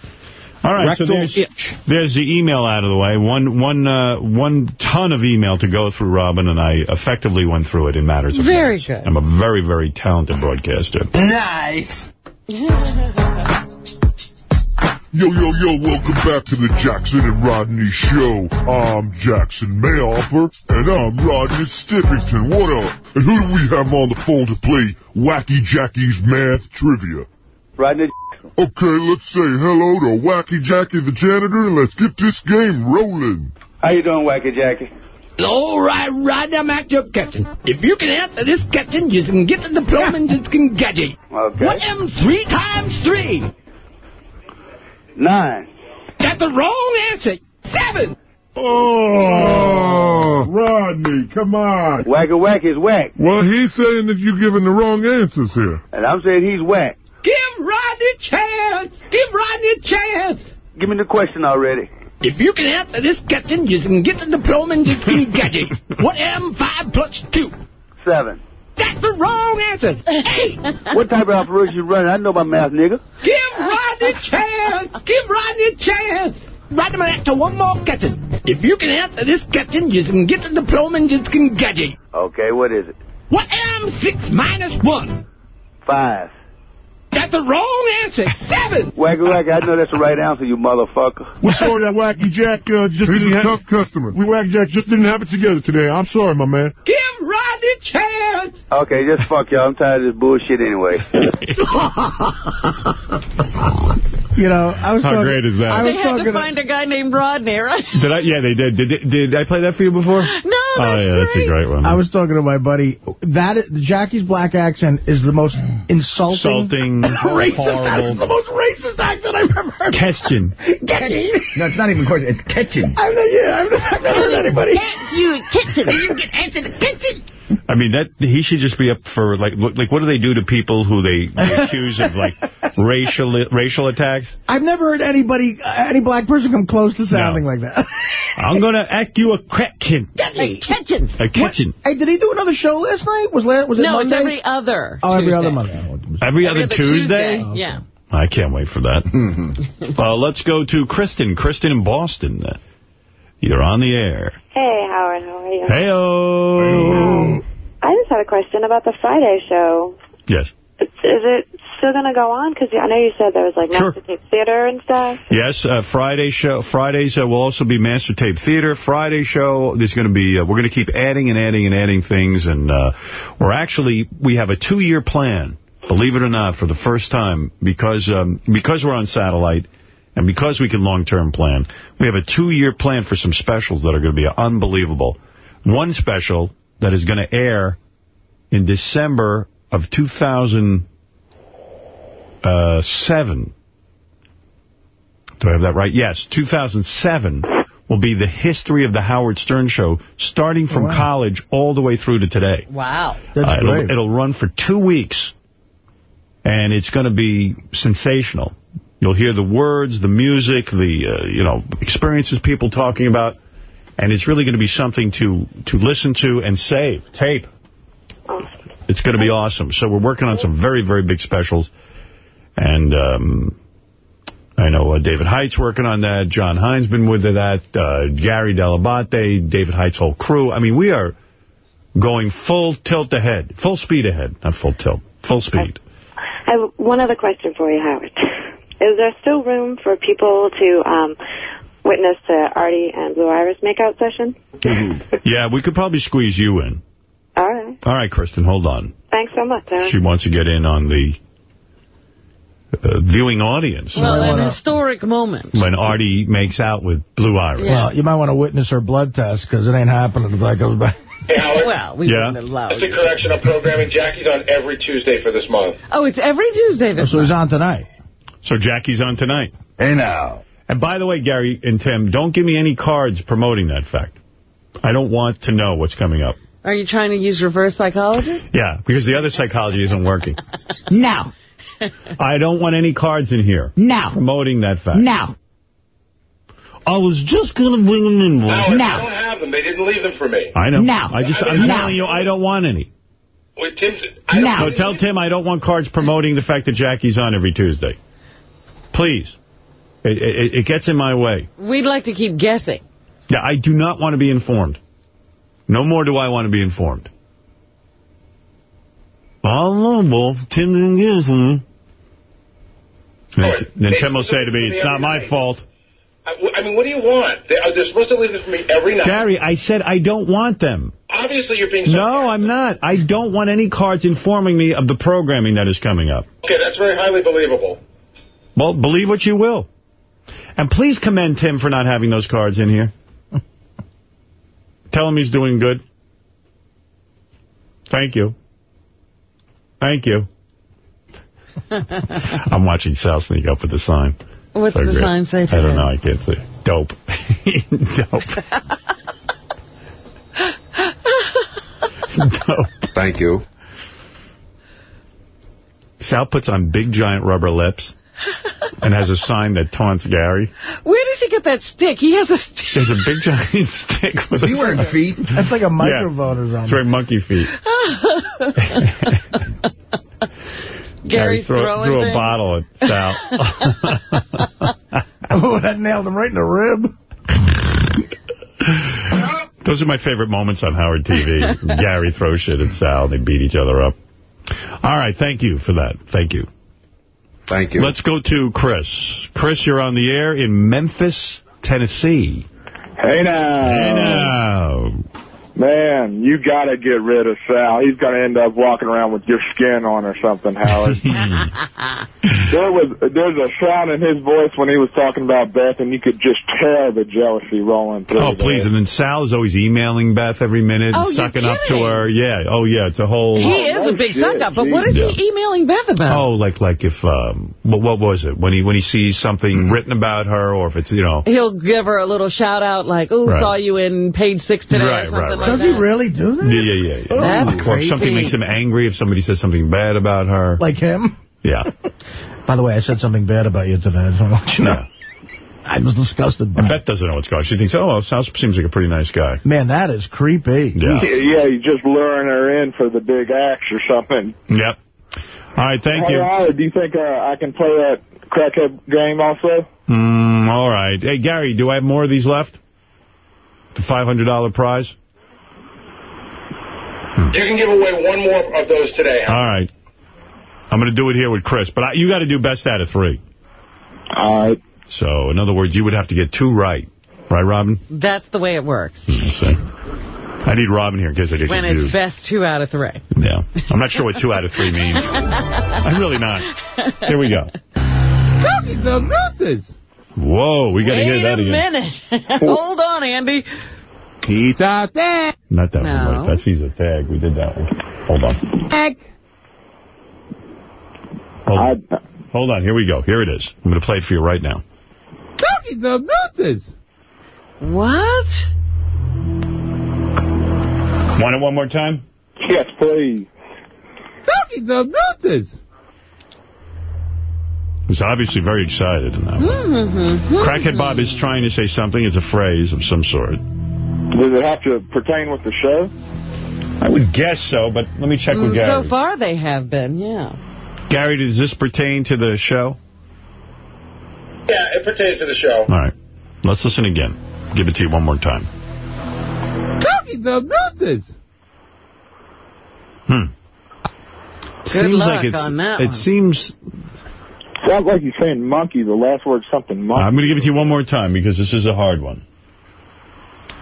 All right, Rectal so there's, itch. there's the email out of the way. One, one, uh, one ton of email to go through, Robin, and I effectively went through it in matters of Very minutes. good. I'm a very, very talented broadcaster. Nice. [LAUGHS] Yo, yo, yo, welcome back to the Jackson and Rodney Show. I'm Jackson Mayoffer, and I'm Rodney Stiffington. What up? And who do we have on the phone to play Wacky Jackie's Math Trivia? Rodney. Okay, let's say hello to Wacky Jackie the janitor, and let's get this game rolling. How you doing, Wacky Jackie? All right, Rodney, I'm at your captain. If you can answer this captain, you can get the diploma and you can get it. Okay. What am three times three? Nine. That's the wrong answer. Seven. Oh, oh, Rodney, come on. Wacky Wacky is whack. Well, he's saying that you're giving the wrong answers here. And I'm saying he's whack. Give Rodney a chance. Give Rodney a chance. Give me the question already. If you can answer this question, you can get the diploma and you can get it. What am five plus two? Seven. That's the wrong answer. Eight. [LAUGHS] What type of operation you running? I know my math, nigga. Give Rodney a chance. Give Rodney a chance. Rodney, I'm gonna answer one more captain. If you can answer this captain, you can get the diploma and you can get it. Okay, what is it? What am six minus one? Five. That's the wrong answer. Seven. Wacky Wacky, I know that's the right answer, you motherfucker. We're sorry that Wacky Jack uh, just He's a tough customer. We Wacky Jack just didn't have it together today. I'm sorry, my man. Give Rodney a chance. Okay, just fuck y'all. I'm tired of this bullshit anyway. [LAUGHS] You know, I was How talking, great is that? I They had talking to find a guy named Rodney, right? Did I? Yeah, they did. Did, did, did I play that for you before? No, Oh, that's yeah, that's a great one. I was talking to my buddy. That Jackie's black accent is the most insulting, Insulting, [LAUGHS] racist. That is the most racist accent I've ever heard. Question. Catching. [LAUGHS] No, it's not even question. It's catching. I've, yeah, I've, I've never heard anybody. You kitchen. You can answer the kitchen. I mean, that he should just be up for, like, like what do they do to people who they, they [LAUGHS] accuse of, like, racial racial attacks? I've never heard anybody, uh, any black person come close to sounding like that. [LAUGHS] I'm going to act you a crackkin. A kitchen. A kitchen. Hey, did he do another show last night? Was la- was it No, it's Monday? every other Oh, every Tuesday. other Monday. Every Every other other Tuesday? Yeah. I can't wait for that. [LAUGHS] uh, let's go to Kristen. Kristen in Boston. You're on the air. Hey, Howard, how are you? Hey-o. I just had a question about the Friday show. Yes. Is it still going to go on? Because I know you said there was like Sure. Master Tape Theater and stuff. Yes, uh, Friday show. Fridays uh, will also be Master Tape Theater. Friday show, there's going to be, uh, we're going to keep adding and adding and adding things. And uh, we're actually, we have a two-year plan, believe it or not, for the first time, because um, because we're on satellite and because we can long-term plan, we have a two-year plan for some specials that are going to be unbelievable. One special that is going to air in December of 2007. Do I have that right? Yes, 2007 will be the history of the Howard Stern Show, starting from wow. college all the way through to today. Wow. That's Uh, it'll, great. it'll run for two weeks. And it's going to be sensational. You'll hear the words, the music, the uh, you know experiences people talking about, and it's really going to be something to to listen to and save tape. It's going to be awesome. So we're working on some very very big specials, and um, I know uh, David Height's working on that. Jon Hein's been with that. Uh, Gary Dell'Abate, David Height's whole crew. I mean, we are going full tilt ahead, full speed ahead, not full tilt, full speed. I have one other question for you, Howard. Is there still room for people to um, witness the Artie and Blue Iris makeout session? Yeah, we could probably squeeze you in. All right. All right, Kristen, hold on. Thanks so much, Howard. She wants to get in on the uh, viewing audience Well, an historic moment. when Artie makes out with Blue Iris. Well, you might want to witness her blood test, because it ain't happening if that goes back. Hey, Howard. Well, we Yeah. wouldn't allow Just a you. correction of programming. Jackie's on every Tuesday for this month. Oh, it's every Tuesday this So he's on tonight. So Jackie's on tonight. Hey now. And by the way, Gary and Tim, don't give me any cards promoting that fact. I don't want to know what's coming up. Are you trying to use reverse psychology? Yeah, because the other psychology isn't working. [LAUGHS] Now. [LAUGHS] I don't want any cards in here Now. promoting that fact. Now. I was just going to bring them in. Howard, Now. I don't have them. They didn't leave them for me. I know. Now. I just, I I'm mean, telling you, I don't want any. With Tim's, I don't Now. No, tell Tim I don't want cards promoting the fact that Jackie's on every Tuesday. Please. It, it, it gets in my way. We'd like to keep guessing. Yeah, I do not want to be informed. No more do I want to be informed. No, Wolf. Tim didn't give us. Then, Alright, then they- Tim will say to me, it's not my they- fault. I, I mean, what do you want? They, uh, they're supposed to leave them for me every night. Gary, I said I don't want them. Obviously, you're being... No, I'm not. I don't want any cards informing me of the programming that is coming up. Okay, that's very highly believable. Well, believe what you will. And please commend Tim for not having those cards in here. Tell him he's doing good. Thank you. Thank you. [LAUGHS] I'm watching Sal sneak up with the sign. What's So the great. sign say to I don't him? know. I can't see. Dope. [LAUGHS] Dope. [LAUGHS] Dope. Thank you. Sal puts on big giant rubber lips [LAUGHS] and has a sign that taunts Gary. Where does he get that stick? He has a stick. There's a big giant [LAUGHS] stick with Is he a wearing feet? That's like a microphone or It's something. wearing monkey feet. [LAUGHS] Gary threw, threw a things. bottle at Sal. oh, that nailed him right in the rib. Those are my favorite moments on Howard TV. Gary throws shit at Sal. They beat each other up. All right, thank you for that. Thank you. Thank you. Let's go to Chris. Chris, you're on the air in Memphis, Tennessee. Hey now. Hey now. Man, you got to get rid of Sal. He's going to end up walking around with your skin on or something, Howard. [LAUGHS] there was there's a sound in his voice when he was talking about Beth, and you could just tell the jealousy rolling through. Oh, please. And then Sal is always emailing Beth every minute, Oh, you're sucking up to her. Yeah. Oh, yeah. It's a whole... He is a big suck up, but what is he emailing Beth about? Oh, like like if um, what, what was it when he when he sees something written about her, or if it's you know, He'll give her a little shout out like, "Oh, Right. saw you in page six today" Right, or something right, like. Does that. he really do that? yeah, yeah, yeah. yeah. That's or if something makes him angry, if somebody says something bad about her, Like him? yeah, [LAUGHS] By the way, I said something bad about you today. I just want to let you know. I was disgusted by and it. Beth doesn't know what's going. on. She thinks, oh, well, Sal seems like a pretty nice guy. Man, that is creepy. Yeah. Yeah, you're just luring her in for the big axe or something. Yep. All right, thank hey, you. Howard, do you think uh, I can play that crackhead game also? Mm, all right. Hey, Gary, do I have more of these left? The $500 prize? You can give away one more of those today. Howard. All right. I'm going to do it here with Chris, but I, you got to do best out of three. All right. So, in other words, you would have to get two right. Right, Robin? That's the way it works. Hmm, let's see. I need Robin here in case I get When confused. it's best two out of three. Yeah. I'm not sure what two out of three means. [LAUGHS] I'm really not. Here we go. Cookies are nuts. Whoa, we got to Wait hear that a minute. [LAUGHS] Hold on, Andy. He's out there. Not that No. one. Wait, that's he's a tag. We did that one. Hold on. Egg. Hold on. Hold on. Here we go. Here it is. I'm going to play it for you right now. Cookies are nuts. What? Want it one more time? Yes, please. Cookies are nuts. He's obviously very excited in that one. Mm-hmm. Crackhead Bob is trying to say something. It's a phrase of some sort. Does it have to pertain with the show? I would guess so, but let me check with Mm, Gary. So far, they have been, yeah. Gary, does this pertain to the show? Yeah, it pertains to the show. All right. Let's listen again. Give it to you one more time. Cookies are nuts. Hmm. Good seems luck like it's, on that It one. seems... Sounds like you're saying monkey. The last word's something monkey. I'm going to give it to you one more time because this is a hard one.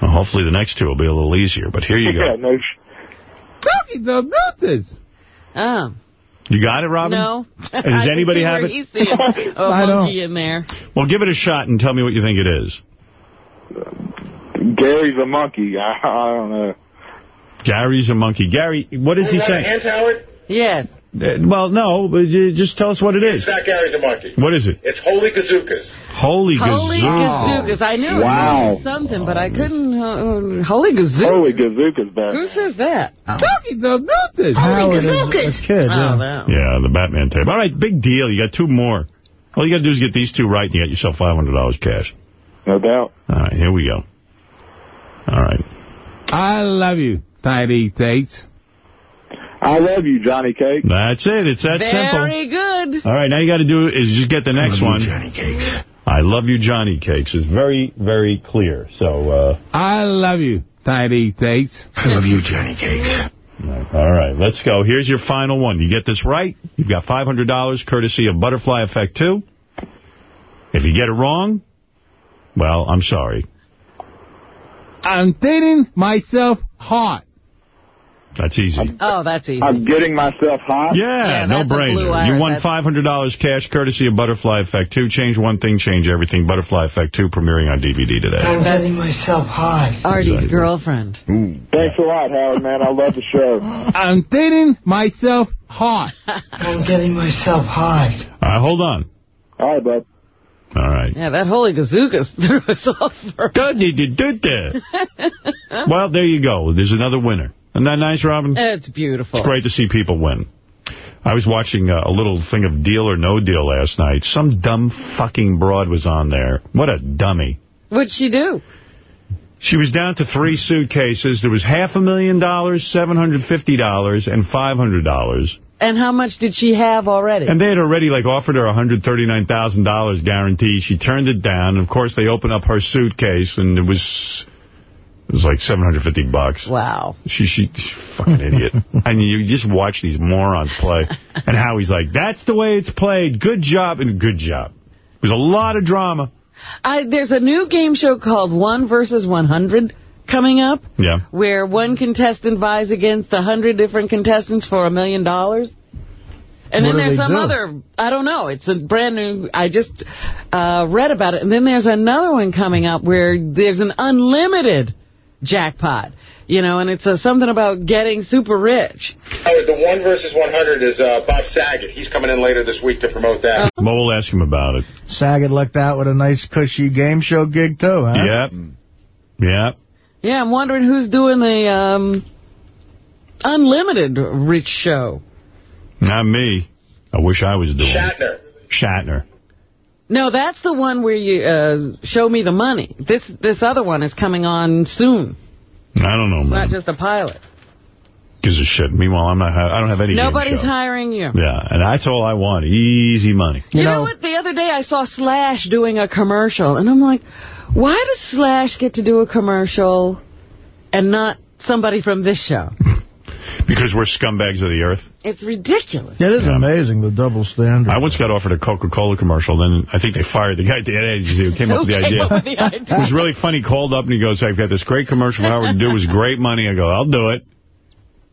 Well, hopefully the next two will be a little easier, but here you yeah, go. [LAUGHS] no sh- Cookies are nuts. Oh. You got it, Robin? No. And does [LAUGHS] anybody have it? He's seeing [LAUGHS] don't. monkey in there. Well, give it a shot and tell me what you think it is. Gary's a monkey. I, I don't know. Gary's a monkey. Gary, what is he saying? Howard? Yes. Uh, well, no, but just tell us what it is. It's not Gary's a monkey. What is it? It's Holy Kazookas. Holy, Holy gazoo. Gazookas. I knew Wow. it was something, but I couldn't. Uh, Holy Gazookas. Holy Gazookas back. Who says that? Cookies are nuts. Howard is a kid, Oh, yeah. no. Yeah, the Batman tape. All right, big deal. You got two more. All you got to do is get these two right, and you got yourself $500 cash. No doubt. All right, here we go. All right. I love you, Tiny Takes. I love you, Johnny Cake. That's it. It's that simple. Very good. All right, now you got to do is just get the next one. Johnny Cakes. I love you, Johnny Cakes. It's very, very clear. So, uh, I love you, Tiny Takes. I love you, Johnny Cakes. All right, let's go. Here's your final one. You get this right, you've got $500 courtesy of Butterfly Effect 2. If you get it wrong, well, I'm sorry. I'm dating myself hot. That's easy. Oh, that's easy. I'm getting myself hot. Yeah, Yeah, no that's a blue brainer. You won That's- $500 cash courtesy of Butterfly Effect 2. Change one thing, change everything. Butterfly Effect 2 premiering on DVD today. I'm getting myself hot. Artie's girlfriend. Thanks a lot, Howard, man. I love the show. I'm dating myself hot. I'm getting myself hot. [LAUGHS] All right, hold on. All right, bud. All right. Yeah, that Holy Gazookas [LAUGHS] threw us off. for- [LAUGHS] well, there you go. There's another winner. Isn't that nice, Robin? It's beautiful. It's great to see people win. I was watching uh, a little thing of Deal or No Deal last night. Some dumb fucking broad was on there. What a dummy. What'd she do? She was down to three suitcases. There was half a million dollars, $750, and $500. And how much did she have already? And they had already like offered her $139,000 guarantee. She turned it down. And of course, they opened up her suitcase, and it was it was like 750 bucks. Wow. She, she, fucking idiot. [LAUGHS] and you just watch these morons play. And how he's like, that's the way it's played. Good job. And good job. There's a lot of drama. I, there's a new game show called One versus 100 coming up, Yeah. where one contestant vies against a 100 different contestants for a million dollars. And What then there's some do? other, I don't know, it's a brand new, I just uh, read about it. And then there's another one coming up where there's an unlimited jackpot, you know, and it's uh, something about getting super rich. Howard, the one versus 100 is uh, Bob Saget. He's coming in later this week to promote that. Mo will ask him about it. Saget lucked out with a nice cushy game show gig, too, huh? Yep. Yep. Yeah, I'm wondering who's doing the um, unlimited rich show. Not me. I wish I was doing it. Shatner. Shatner. No, that's the one where you uh, show me the money. This this other one is coming on soon. I don't know, It's man. not just a pilot. Gives a shit. Meanwhile, I'm not. I don't have any. Nobody's hiring you. Yeah, and that's all I want. Easy money. You, know, what? The other day I saw Slash doing a commercial, and I'm like, why does Slash get to do a commercial and not somebody from this show? Because we're scumbags of the earth. It's ridiculous. It is amazing, the double standard. I once got offered a Coca-Cola commercial, then I think they fired the guy at the ad agency who came up with the Who came idea. up with the [LAUGHS] idea? It was really funny. He called up and he goes, I've got this great commercial for Howard to do. It was great money. I go, I'll do it.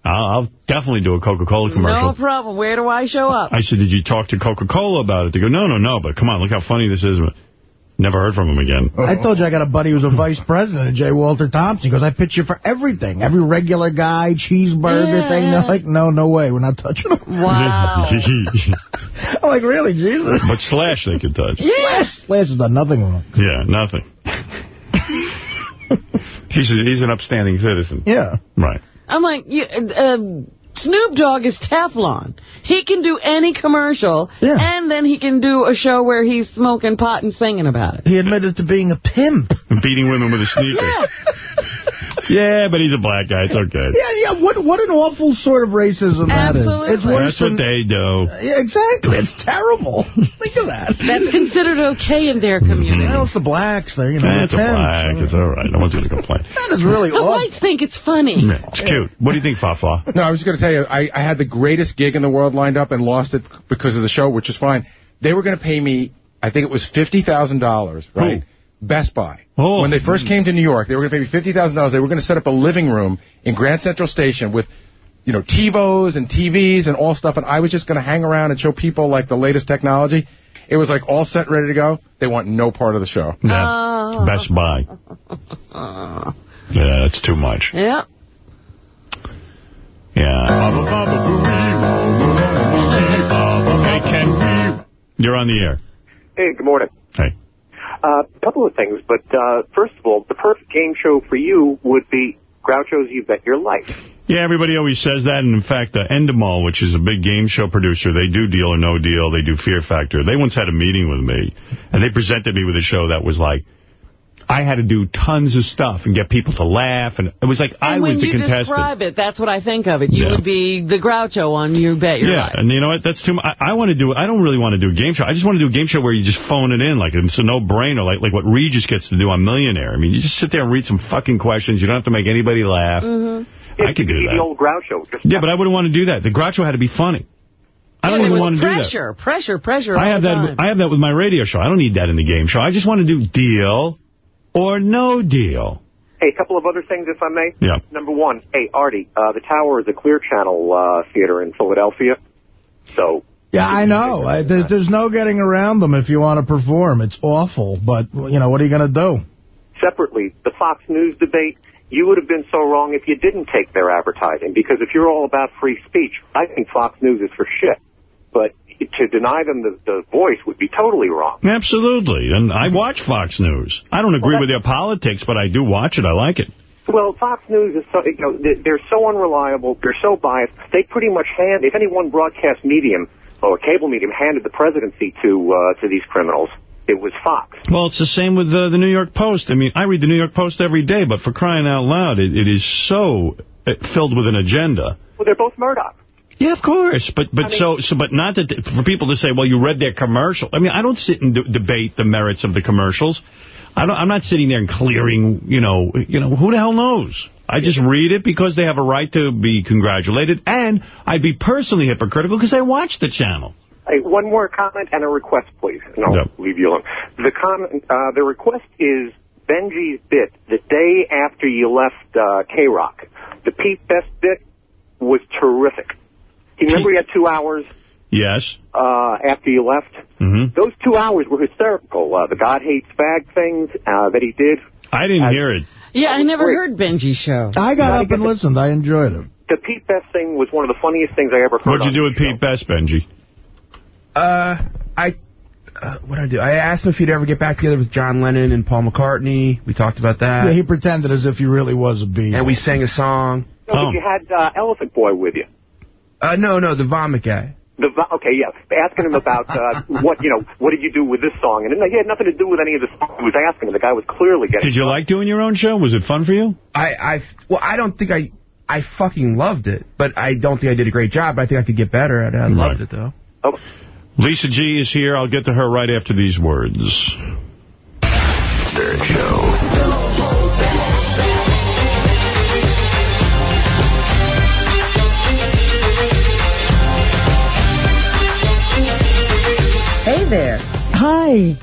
I'll, I'll definitely do a Coca-Cola commercial. No problem. Where do I show up? I said, did you talk to Coca-Cola about it? They go, no, no, no, but come on, look how funny this is. Never heard from him again. I told you I got a buddy who's a [LAUGHS] vice president, J. Walter Thompson. He goes, I pitch you for everything. Every regular guy, cheeseburger Yeah, thing. They're like, no, no way. We're not touching them. Wow. [LAUGHS] I'm like, really, Jesus? but Slash they could touch. Slash. Slash has done nothing wrong. Yeah, nothing. [LAUGHS] he's, a, he's an upstanding citizen. Yeah. Right. I'm like, you, uh, Snoop Dogg is Teflon. He can do any commercial, and then he can do a show where he's smoking pot and singing about it. He admitted to being a pimp. And Beating women with a sneaker. Yeah, [LAUGHS] but he's a black guy. It's okay. [LAUGHS] Yeah, yeah. What what an awful sort of racism that is. It's worse That's what they do. Yeah, exactly. It's terrible. [LAUGHS] Think of that. That's considered okay in their mm-hmm. community. Well, it's the blacks. They're, you know, That's a the pimps. black. It's all right. No one's going to complain. [LAUGHS] That is really The awful. whites think it's funny. Yeah, It's cute. What do you think, Fafa? No, I was just going to tell you, I, I had the greatest gig in the world lined up and lost it because of the show, which is fine. They were going to pay me, I think it was $50,000, right? Best Buy. Oh. When they first came to New York, they were going to pay me $50,000. They were going to set up a living room in Grand Central Station with, you know, TiVos and TVs and all stuff, and I was just going to hang around and show people, like, the latest technology. It was, like, all set, ready to go. They want no part of the show. Yeah. Best Buy. Yeah, that's too much. Yeah. Yeah. Hey, Ken. You're on the air. Hey, good morning. Hey. A couple of things, but uh, first of all, the perfect game show for you would be Groucho's You Bet Your Life. Yeah, everybody always says that, and in fact, uh, Endemol, which is a big game show producer, they do Deal or No Deal, they do Fear Factor. They once had a meeting with me, and they presented me with a show that was like, I had to do tons of stuff and get people to laugh, and it was like I was And was when the you contestant. describe it, that's what I think of it. You Yeah. would be the Groucho on You Bet Your yeah, Life. and you know what? That's too much. I, I want to do. I don't really want to do a game show. I just want to do a game show where you just phone it in, like it's a no-brainer, like like what Regis gets to do on Millionaire. I mean, you just sit there and read some fucking questions. You don't have to make anybody laugh. Mm-hmm. I could do that. The that. old Groucho. Just Yeah, but I wouldn't want to do that. The Groucho had to be funny. I don't Yeah, even want to do that. pressure, pressure, pressure. I have that. time. I have that with my radio show. I don't need that in the game show. I just want to do deal or no deal. Hey, a couple of other things, if I may. Yeah. Number one, hey, Artie, uh, the Tower is a Clear Channel uh, theater in Philadelphia. So, Yeah, I know. I, there, there's no getting around them if you want to perform. It's awful, but, you know, what are you going to do? separately, the Fox News debate, you would have been so wrong if you didn't take their advertising. Because if you're all about free speech, I think Fox News is for shit. But to deny them the, the voice would be totally wrong. Absolutely. And I watch Fox News. I don't agree with their politics, but I do watch it. I like it. Well, Fox News is so, you know, they- they're so unreliable, they're so biased. They pretty much hand, if any one broadcast medium or cable medium handed the presidency to uh, to these criminals, it was Fox. Well, it's the same with uh, the New York Post. I mean, I read the New York Post every day, but for crying out loud, it, it is so uh, filled with an agenda. Well, they're both Murdoch. Yeah, of course. But but so so but not that for people to say, well, you read their commercial. I mean, I don't sit and debate the merits of the commercials. I don't. I'm not sitting there and clearing. You know. You know. Who the hell knows? I just read it because they have a right to be congratulated, and I'd be personally hypocritical because I watch the channel. Hey, one more comment and a request, please, and I'll leave you alone. The comment, uh, the request is Benji's bit the day after you left uh, K-Rock. The Pete Best bit was terrific. You remember he had two hours Yes. uh, after you left? Mm-hmm. Those two hours were hysterical. Uh, the God hates fag things uh, that he did. I didn't hear it. Yeah, I never heard Benji's show. I got up and listened. I enjoyed it. The Pete Best thing was one of the funniest things I ever heard. What'd you do with Pete Best, Benji? Uh, I, uh, what did I do? I asked him if he'd ever get back together with John Lennon and Paul McCartney. We talked about that. yeah, he pretended as if he really was a bee. and we sang a song. No, but you had uh, Elephant Boy with you. Uh, no, no, the vomit guy. The vo- okay, yeah. Asking him about uh, [LAUGHS] what you know, what did you do with this song? And he had nothing to do with any of the songs he was asking. him. The guy was clearly getting. Did you like doing your own show? Was it fun for you? I, I, well, I don't think I, I fucking loved it, but I don't think I did a great job. I think I could get better at it. I loved it though. Oh. Lisa G is here. I'll get to her right after these words. Stern Show. Hi.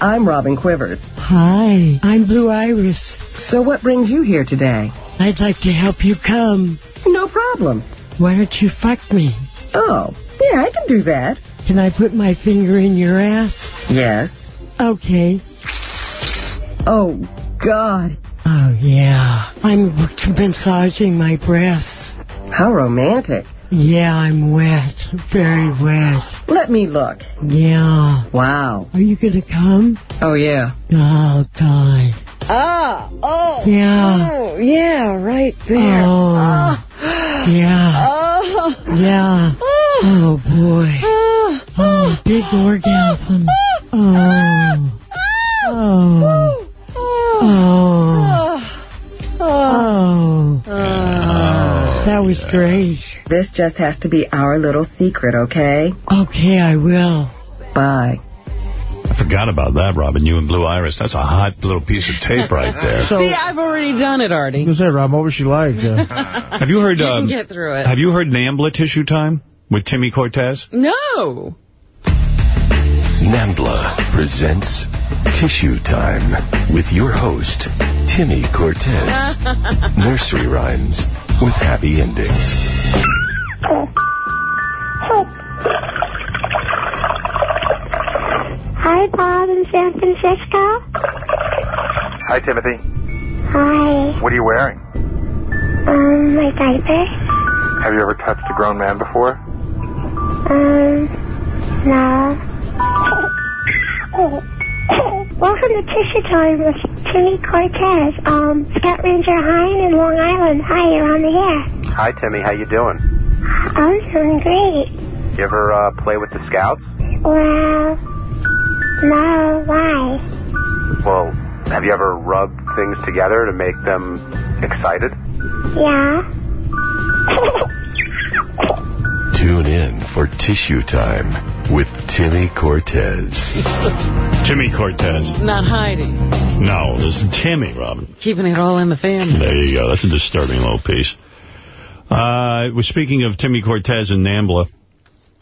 [LAUGHS] I'm Robin Quivers. Hi. I'm Blue Iris. So what brings you here today? I'd like to help you come. No problem. Why don't you fuck me? Oh, yeah, I can do that. Can I put my finger in your ass? Yes. Okay. Oh, God. Oh, yeah. I'm massaging my breasts. How romantic. Yeah, I'm wet. Very wet. Let me look. Yeah. Wow. Are you gonna come? Oh, yeah. Oh, God. Ah, oh. Yeah. Oh, yeah, right there. Oh. Ah. Yeah. Oh. Yeah. Ah. Oh, boy. Ah. Oh, big orgasm. Oh. Oh. Oh. That was great. This just has to be our little secret, okay? Okay, I will. Bye. I forgot about that, Robin. You and Blue Iris. That's a hot little piece of tape right there. [LAUGHS] See, I've already done it, Artie. You say, Rob, what was she like? [LAUGHS] Yeah. Have you heard? You can um, get through it. Have you heard Nambla Tissue Time with Timmy Cortez? No. NAMBLA presents Tissue Time with your host, Timmy Cortez. [LAUGHS] Nursery rhymes with happy endings. Hi, Bob in San Francisco. Hi, Timothy. Hi. What are you wearing? Um, my diaper. Have you ever touched a grown man before? Um, no. Welcome to Tissue Time with Timmy Cortez. Um, Scout Ranger Hine in Long Island. Hi, you're on the air. Hi, Timmy. How you doing? I'm doing great. You ever uh, play with the scouts? Well, no, why? Well, have you ever rubbed things together to make them excited? Yeah. [LAUGHS] Tune in for Tissue Time with Timmy Cortez. Timmy Cortez. Not hiding. No, this is Timmy, Robin. Keeping it all in the family. There you go. That's a disturbing little piece. Uh, we're speaking of Timmy Cortez and Nambla.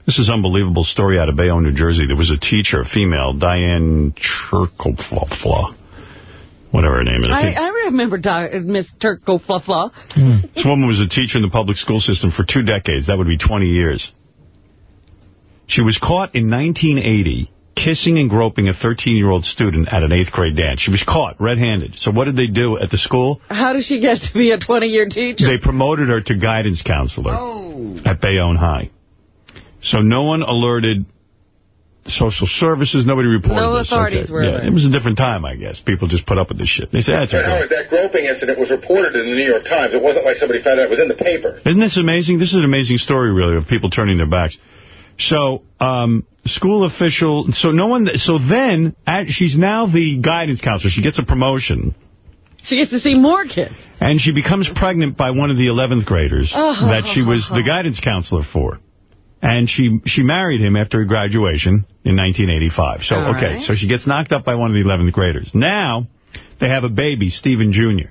This is an unbelievable story out of Bayonne, New Jersey. There was a teacher, a female, Diane Chirkofla, whatever her name is. I, I remember Miss Turco Fluffla. Hmm. This woman was a teacher in the public school system for two decades. That would be 20 years. She was caught in 1980 kissing and groping a 13-year-old student at an eighth grade dance. She was caught red-handed. So what did they do at the school? How did she get to be a 20-year teacher? They promoted her to guidance counselor oh. at Bayonne High. So no one alerted social services. Nobody reported No this. authorities were yeah, alerted. It was a different time, I guess. People just put up with this shit. They said, that's okay. Howard, that groping incident was reported in the New York Times. It wasn't like somebody found out it was in the paper. Isn't this amazing? This is an amazing story, really, of people turning their backs. So, um, school official, so no one, so then, at, she's now the guidance counselor. She gets a promotion. She gets to see more kids. And she becomes pregnant by one of the 11th graders Oh. that she was the guidance counselor for. And she she married him after graduation in 1985. So, All okay, right. so she gets knocked up by one of the 11th graders. Now, they have a baby, Stephen Jr.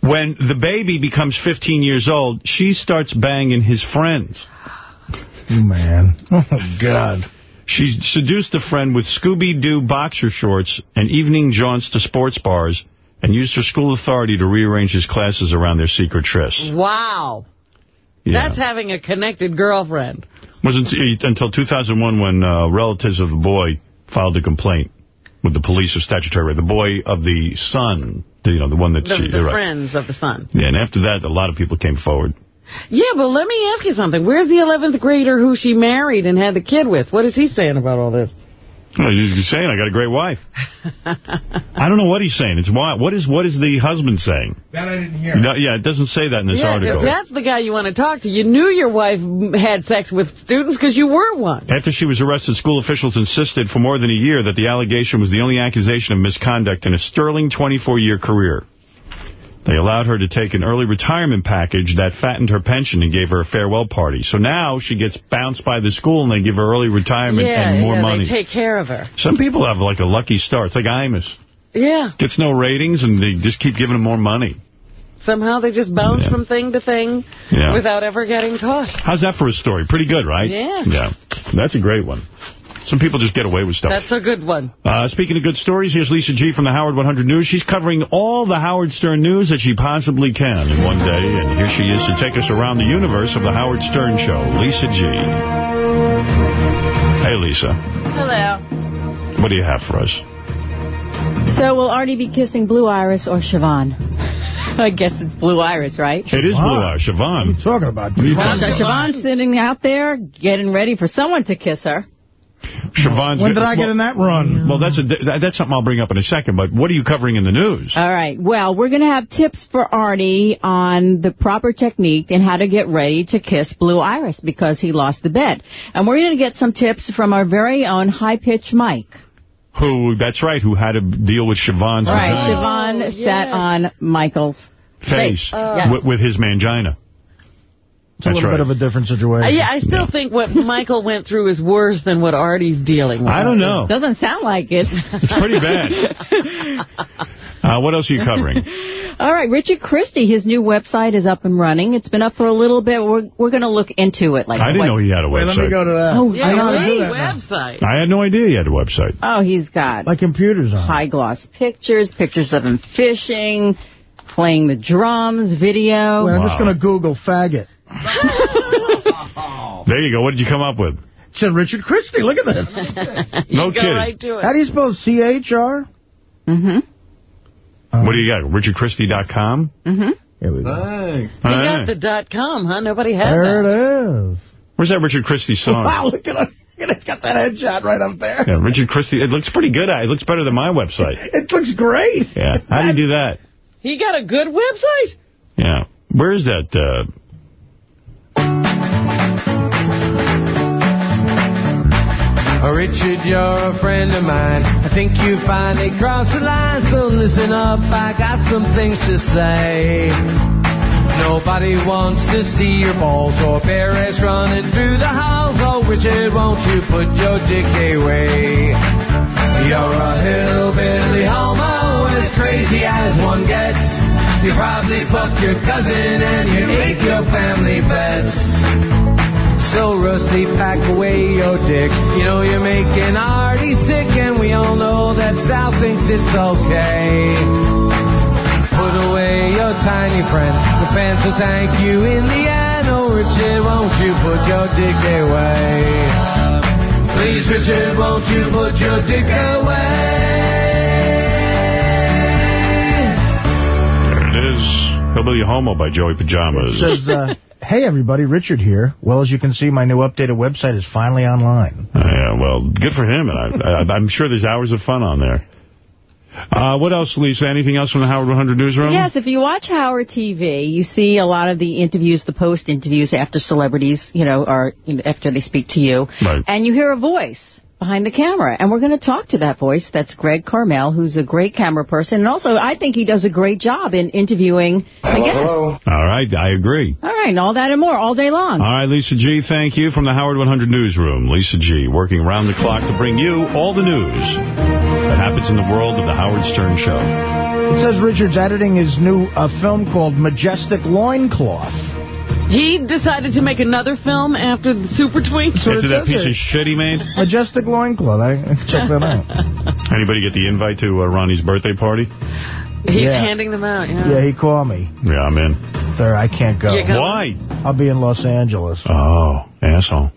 When the baby becomes 15 years old, she starts banging his friends. Man. Oh, God. She seduced a friend with Scooby-Doo boxer shorts and evening jaunts to sports bars and used her school authority to rearrange his classes around their secret trysts. Wow. Yeah. That's having a connected girlfriend. wasn't until 2001 when uh, relatives of the boy filed a complaint with the police of statutory rape. The boy of the son, the, you know, the one that The, she... the right. friends of the son. Yeah, and after that, a lot of people came forward. Yeah, but let me ask you something. Where's the 11th grader who she married and had the kid with? What is he saying about all this? Well, he's saying, I got a great wife. I don't know what he's saying. It's why. What is what is the husband saying? That I didn't hear. No, yeah, it doesn't say that in this yeah, 'cause article. that's the guy you want to talk to. You knew your wife had sex with students because you were one. After she was arrested, school officials insisted for more than a year that the allegation was the only accusation of misconduct in a sterling 24-year career. They allowed her to take an early retirement package that fattened her pension and gave her a farewell party. So now she gets bounced by the school and they give her early retirement yeah, and more yeah, money. they take care of her. Some people have like a lucky start. It's like Imus. Yeah. Gets no ratings and they just keep giving him more money. Somehow they just bounce from thing to thing Yeah. without ever getting caught. How's that for a story? Pretty good, right? Yeah. Yeah. That's a great one. Some people just get away with stuff. That's a good one. Uh, speaking of good stories, here's Lisa G. from the Howard 100 News. She's covering all the Howard Stern news that she possibly can in one day. And here she is to take us around the universe of the Howard Stern Show. Lisa G. Hey, Lisa. Hello. What do you have for us? So will Artie be kissing Blue Iris or Siobhan? [LAUGHS] I guess it's Blue Iris, right? It is Blue Iris. Siobhan. What are you talking about? Well, so Siobhan's sitting out there getting ready for someone to kiss her. Siobhan's... When did I get in that run? Well, that's a, that, that's something I'll bring up in a second, but what are you covering in the news? All right. Well, we're going to have tips for Artie on the proper technique and how to get ready to kiss Blue Iris because he lost the bet. And we're going to get some tips from our very own high-pitch Mike. Who, that's right, who had to deal with Siobhan's Right. vagina Siobhan oh, sat on Michael's face Oh. Yes. with, with his mangina. It's a That's little right. bit of a different Uh, situation. yeah, I still think what Michael went through is worse than what Artie's dealing with. I don't know. It Doesn't sound like it. It's pretty bad. [LAUGHS] Uh, what else are you covering? All right, Richard Christie, his new website is up and running. It's been up for a little bit. We're we're going to look into it. Like I didn't know he had a Wait, let me website. go to that. Oh, Yeah, I know how to do that now. website. I had no idea he had a website. Oh, he's got My computer's on. high gloss pictures, pictures of him fishing, playing the drums, video. Wait, I'm Wow. just going to Google faggot. [LAUGHS] There you go. What did you come up with? It said Richard Christie. Look at this. [LAUGHS] No go kidding. right to it. How do you spell C-H-R? Mm-hmm. What do you got? RichardChristie.com? Mm-hmm. Here we go. All You right. got the dot com, huh? Nobody has There that. it is. Where's that Richard Christie song? [LAUGHS] Wow, look at it. Look at it. It's got that headshot right up there. Yeah, Richard Christie. It looks pretty good. It looks better than my website. It looks great. Yeah. How do you do that? He got a good website. Yeah. Where is that? Uh, Oh, Richard, you're a friend of mine. I think you finally crossed the line, so listen up. I got some things to say. Nobody wants to see your balls or berets running through the halls. Oh, Richard, won't you put your dick away? You're a hillbilly homo, as crazy as one gets. You probably fucked your cousin and you ate your family pets. So Rusty, pack away your dick. You know you're making Artie sick, and we all know that Sal thinks it's okay. Put away your tiny friend. The fans will thank you in the end. Oh, Richard, won't you put your dick away? Please, Richard, won't you put your dick away? there it is. Hillbilly Homo by Joey Pajamas. It says, uh, hey, everybody, Richard here. Well, as you can see, my new updated website is finally online. Uh, yeah, well, good for him. And I, I, I'm sure there's hours of fun on there. Uh, what else, Lisa? Anything else from the Howard 100 newsroom? Yes, if you watch Howard TV, you see a lot of the interviews, the post interviews after celebrities, you know, or you know, after they speak to you, Right. and you hear a voice behind the camera, and we're going to talk to that voice. That's Greg Carmel, who's a great camera person, and also I think he does a great job in interviewing the guests. All right, I agree. All right, and all that and more all day long. All right, Lisa G., thank you from the Howard 100 newsroom. Lisa G., working around the clock to bring you all the news that happens in the world of the Howard Stern Show. It says Richard's editing his new uh, film called Majestic Loincloth. He decided to make another film after the Super Twink. After that piece of shit he made? Majestic Loincloth. I, I check that out. [LAUGHS] Anybody get the invite to uh, Ronnie's birthday party? He's Yeah. handing them out, yeah. Yeah, he called me. Yeah, I'm in. Sir, I can't go. Why? I'll be in Los Angeles. Oh, asshole.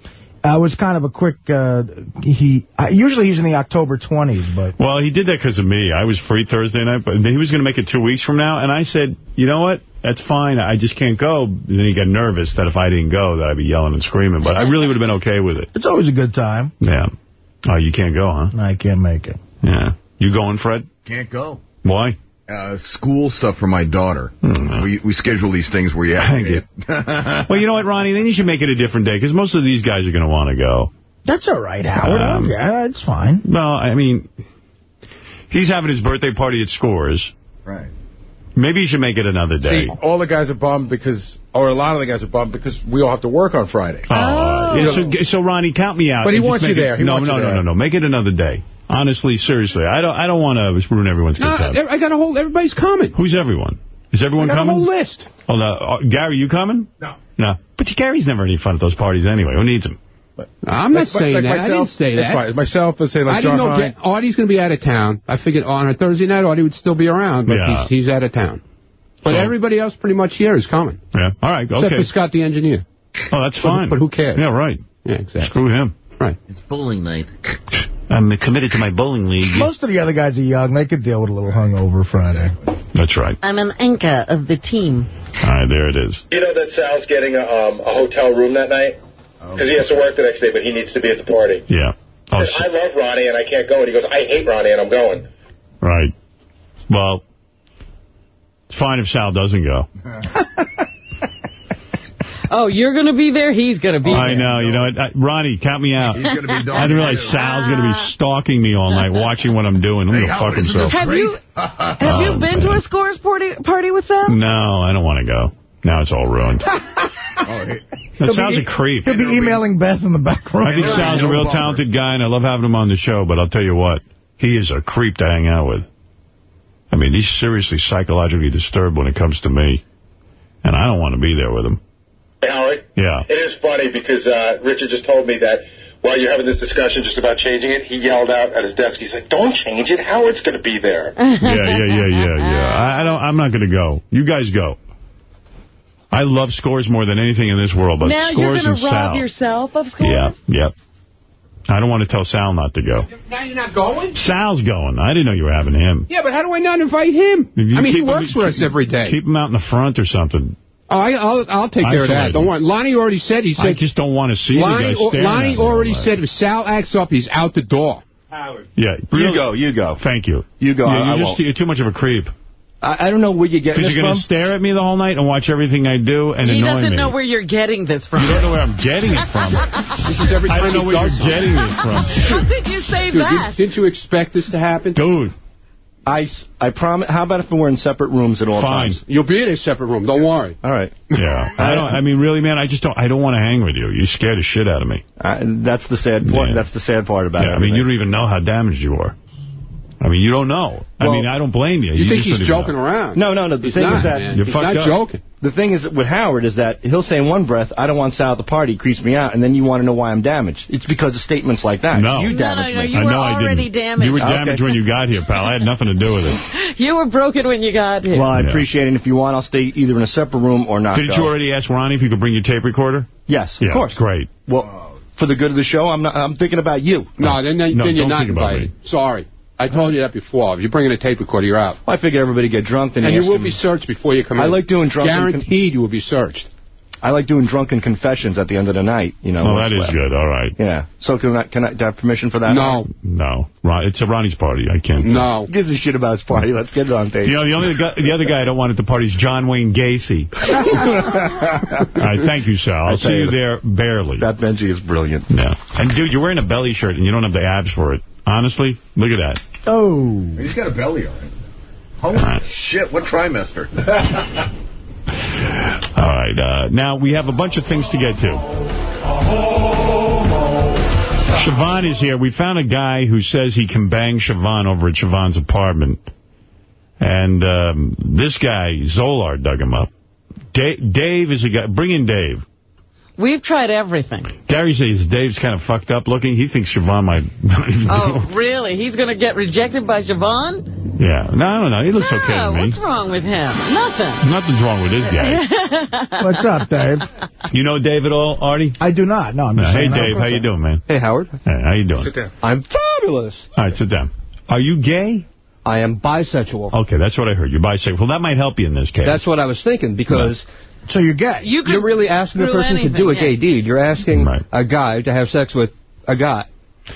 Uh, it was kind of a quick, uh, he, uh, usually he's in the October 20s, but Well, he did that because of me. I was free Thursday night, but he was going to make it two weeks from now. And I said, you know what? That's fine. I just can't go. And then he got nervous that if I didn't go, that I'd be yelling and screaming. But I really would have been okay with it. it's always a good time. Yeah. Oh, you can't go, huh? I can't make it. Yeah. You going, Fred? Can't go. Why? Uh, school stuff for my daughter. We we schedule these things where you have Thank you. well, you know what, Ronnie? Then you should make it a different day because most of these guys are going to want to go. That's all right, Howard. Um, okay, it's fine. Well, I mean, he's having his birthday party at Scores. Right. Maybe you should make it another day. See, all the guys are bummed because, or a lot of the guys are bummed because we all have to work on Friday. Oh. Yeah, so, so, Ronnie, count me out. But he wants you it- there. He no, wants no, you no, there. no, no. Make it another day. Honestly, seriously, I don't. I don't want to ruin everyone's No, good time. I got a whole, everybody's coming. Who's everyone? Is everyone I got coming? a whole list. Oh, no. Uh, Gary, you coming? No. No. But Gary's never any fun at those parties anyway. Who needs him? But, I'm not Like- saying like that. I myself, didn't say that's that. fine. Myself, let's say like I didn't know Hine. Artie's going to be out of town. I figured on a Thursday night, Artie would still be around, but Yeah. he's, he's out of town. But So- everybody else pretty much here is coming. Yeah. All right. Except Okay. for Scott the engineer. Oh, that's But- fine. but who cares? Yeah, right. Yeah, exactly. Screw him. Right. It's bowling night. [LAUGHS] I'm committed to my bowling league. Most of the other guys are young. They could deal with a little hungover Friday. That's right. I'm an anchor of the team. All right, there it is. You know that Sal's getting a, um, a hotel room that night? Because he has to work the next day, but he needs to be at the party. Yeah. Oh, said, I love Ronnie and I can't go. And he goes, I hate Ronnie and I'm going. Right. Well, it's fine if Sal doesn't go. [LAUGHS] Oh, you're going to be there? He's going to be I there. I know. You know, what? I, Ronnie, count me out. He's gonna be I didn't realize Sal's going to be stalking me all night, watching what I'm doing. I'm going to fuck himself. Have you [LAUGHS] have Oh, you been to a oh, scores party party with them? No, I don't want to go. Now it's all ruined. [LAUGHS] Oh, that Sal's a creep. He'll be emailing Beth in the background. I think Sal's a real talented guy, and I love having him on the show, but I'll tell you what, he is a creep to hang out with. I mean, he's seriously psychologically disturbed when it comes to me, and I don't want to be there with him. Hey, Howard. Yeah. It is funny because uh, Richard just told me that while you're having this discussion just about changing it, he yelled out at his desk. He's like, "Don't change it. Howard's going to be there." [LAUGHS] yeah, yeah, yeah, yeah, yeah. I, I don't. I'm not going to go. You guys go. I love scores more than anything in this world, but now you're scores going and to rob Sal. yourself of scores? Yeah, yep. I don't want to tell Sal not to go. Now you're not going? Sal's going. I didn't know you were having him. Yeah, but how do I not invite him? I mean, he works him- for us every day. Keep him out in the front or something. Oh, I, I'll, I'll take care of that. Don't worry. Lonnie already said, he said... I just don't want to see Lonnie, the guy staring Lonnie already said if Sal acts up, he's out the door. Howard. Yeah, You go, you go. Thank you. You go, Yeah, you're I just won't. you're too much of a creep. I, I don't know where you're getting Because this you're going to stare at me the whole night and watch everything I do and He annoy doesn't know where you're getting this from. You don't know where I'm getting it from. [LAUGHS] This is every I time don't know he where you're getting this from. How could you say Dude, that? didn't, didn't you expect this to happen? Dude. I, I promise. How about if we're in separate rooms at all Fine. times? You'll be in a separate room. Don't worry. All right. [LAUGHS] Yeah. I don't. I mean, really, man, I just don't. I don't want to hang with you. You scared the shit out of me. Uh, that's the sad part. Yeah. That's the sad part about Yeah, it. I mean, you don't even know how damaged you are. I mean, you don't know. I mean, I don't blame you. You, think he's joking know. around? No, no, no. The He's thing not, is that man. You're he's fucked not up. joking. the thing is with Howard is that he'll say in one breath, "I don't want Sal at the party. It creeps me out," and then you want to know why I'm damaged. It's because of statements like that. No. you No, no, damaged no, me. you I were know I already didn't. damaged. You were Okay. damaged when you got here, pal. I had nothing to do with it. [LAUGHS] You were broken when you got here. Well, I Yeah. appreciate it. And if you want, I'll stay either in a separate room or not. Didn't go. you already ask Ronnie if you could bring your tape recorder? Yes, yeah, of course. Great. Well, for the good of the show, I'm not. I'm thinking about you. No, then, then, No, then you're don't not think about invited. Sorry. I told you that before. If you're bringing a tape recorder, you're out. I figure everybody get drunk. Then And you will them- be searched before you come in. I like doing drunken con- Guaranteed you will be searched. I like doing drunken confessions at the end of the night. You know. Oh, that is left. good. All right. Yeah. So can I, can I have permission for that? No. No. Ron, it's a Ronnie's party. I can't. No. Who gives a shit about his party? Let's get it on tape. You know, the only guy, the other guy I don't want at the party is John Wayne Gacy. [LAUGHS] All right, thank you, Sal. I'll I see you you, there barely. That Benji is brilliant. Yeah. And, dude, you're wearing a belly shirt, and you don't have the abs for it. Honestly, look at that. Oh. He's got a belly on it. Holy shit, what trimester? [LAUGHS] All right. Uh, now, we have a bunch of things to get to. Siobhan is here. We found a guy who says he can bang Siobhan over at Siobhan's apartment. And um, this guy, Zolar, dug him up. Da Dave is a guy. Bring in Dave. We've tried everything. Gary says Dave's kind of fucked up looking. He thinks Siobhan might [LAUGHS] not even Oh, it. really? He's going to get rejected by Siobhan? Yeah. No, I don't know. He looks no, okay to me. what's wrong with him? Nothing. Nothing's wrong with this guy. [LAUGHS] What's up, Dave? You know Dave at all, Artie? I do not. No, I'm No, hey, Dave. How you doing, man? Hey, Howard. Hey, how you doing? Sit down. I'm fabulous. All right, sit down. Are you gay? I am bisexual. Okay, that's what I heard. You're bisexual. Well, that might help you in this case. That's what I was thinking because So you're gay? You could you're really asking a screw person to do a yeah. deed. You're asking Right. a guy to have sex with a guy.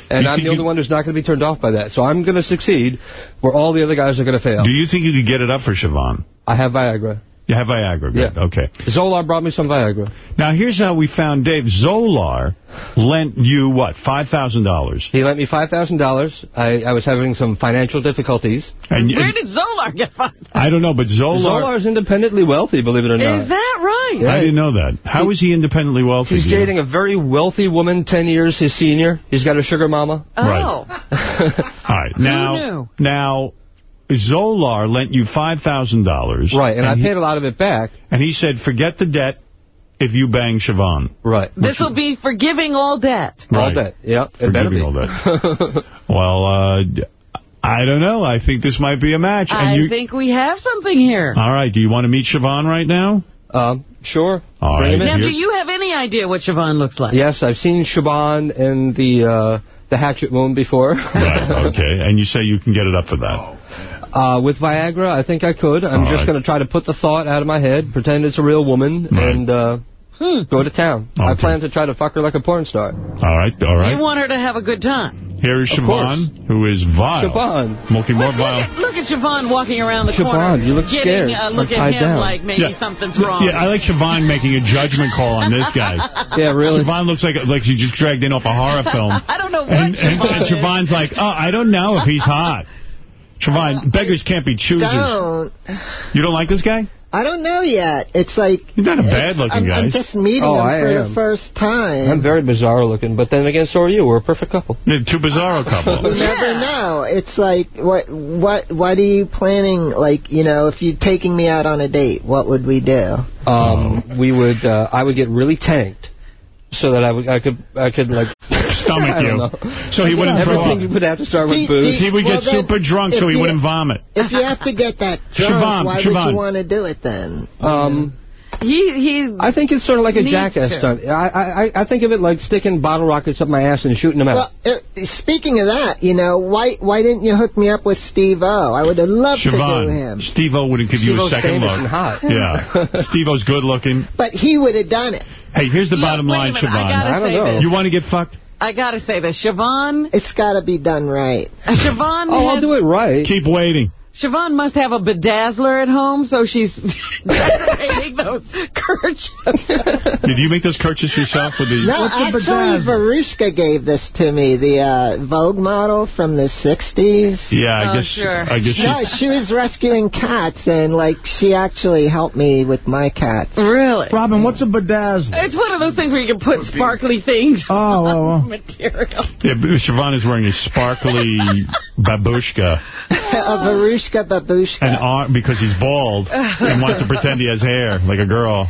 And You I'm the only you- one who's not going to be turned off by that. So I'm going to succeed where all the other guys are going to fail. Do you think you could get it up for Siobhan? I have Viagra. You have Viagra. Good. Yeah. Okay. Zolar brought me some Viagra. Now, here's how we found Dave. Zolar lent you, what, $5,000? He lent me $5,000. I, I was having some financial difficulties. And, Where and did Zolar get from? I don't know, but Zolar... Zolar's independently wealthy, believe it or not. Is that right? Yeah. I didn't know that. How is he independently wealthy? He's do you- dating a very wealthy woman, 10 years his senior. He's got a sugar mama. Oh. [LAUGHS] All right. Now, knew? now, Zolar lent you $5,000. Right, and, I he- paid a lot of it back. And he said, forget the debt if you bang Siobhan. Right. This will be forgiving all debt. All Right. that. Yep, it Forgiving be. all that. [LAUGHS] well, uh, I don't know. I think this might be a match. I and you, think we have something here. All right. Do you want to meet Siobhan right now? um, sure. All Bring right. him in. Now, do you have any idea what Siobhan looks like? Yes, I've seen Siobhan in the uh, the Hatchet Moon before. Right. [LAUGHS] Okay. And you say you can get it up for that. Uh, with Viagra, I think I could. I'm All just right. going to try to put the thought out of my head, pretend it's a real woman, Right. and uh, go to town. I plan to try to fuck her like a porn star. All right. All right. You want her to have a good time. Here is Of Siobhan, who is vile. Siobhan. Looking more Look vile. at, look at Siobhan walking around the Siobhan, corner. you look getting scared a look at him down. like maybe Yeah. something's wrong. Yeah, I like Siobhan making a judgment call on this guy. [LAUGHS] Yeah, really. Siobhan looks like like she just dragged in off a horror film. [LAUGHS] I don't know what and, and, Siobhan and is. Siobhan's like, oh, I don't know if he's hot. [LAUGHS] Siobhan, beggars can't be choosers. Don't. You don't like this guy? I don't know yet. It's like... He's not a bad-looking I'm, guy. I'm just meeting Oh, him I for am. the first time. I'm very bizarre looking, but then again, so are you. We're a perfect couple. Yeah, two bizarre [LAUGHS] couple. You never know. It's like, what, what, what are you planning? Like, you know, if you're taking me out on a date, what would we do? Um, we would, uh, I would get really tanked, so that I would, I could, I could like Stomach you. So he wouldn't throw Everything up. you would have to start with booze. He would get super drunk so he wouldn't vomit. [LAUGHS] If you have to get that drunk, why would you want to do it then? Um, he he. I think it's sort of like a jackass to. stunt. I, I I think of it like sticking bottle rockets up my ass and shooting them out. Well, uh, speaking of that, you know, why why didn't you hook me up with Steve O? I would have loved to do him. Steve-O wouldn't give you a Steve-O's second famous look. and hot. Yeah. [LAUGHS] Steve-O's good looking. But he would have done it. Hey, here's the Look, bottom line, minute, I I don't know. this. You want to get fucked? I gotta say this, Siobhan. It's got to be done right. Siobhan. Oh, I'll do it right. Keep waiting. Siobhan must have a bedazzler at home, so she's [LAUGHS] decorating [LAUGHS] those kerchiefs. Did you make those kerchiefs yourself with the... No, actually, Veruschka gave this to me, the uh, Vogue model from the 60s. Yeah, I Oh, guess. sure. I guess. No, She, she was rescuing cats, and, like, she actually helped me with my cats. Really? Robin, what's a bedazzler? It's one of those things where you can put sparkly things Oh, oh, oh. on material. yeah, Siobhan is wearing a sparkly [LAUGHS] babushka a Veruschka babushka. and arm because he's bald [LAUGHS] and wants to pretend he has hair like a girl.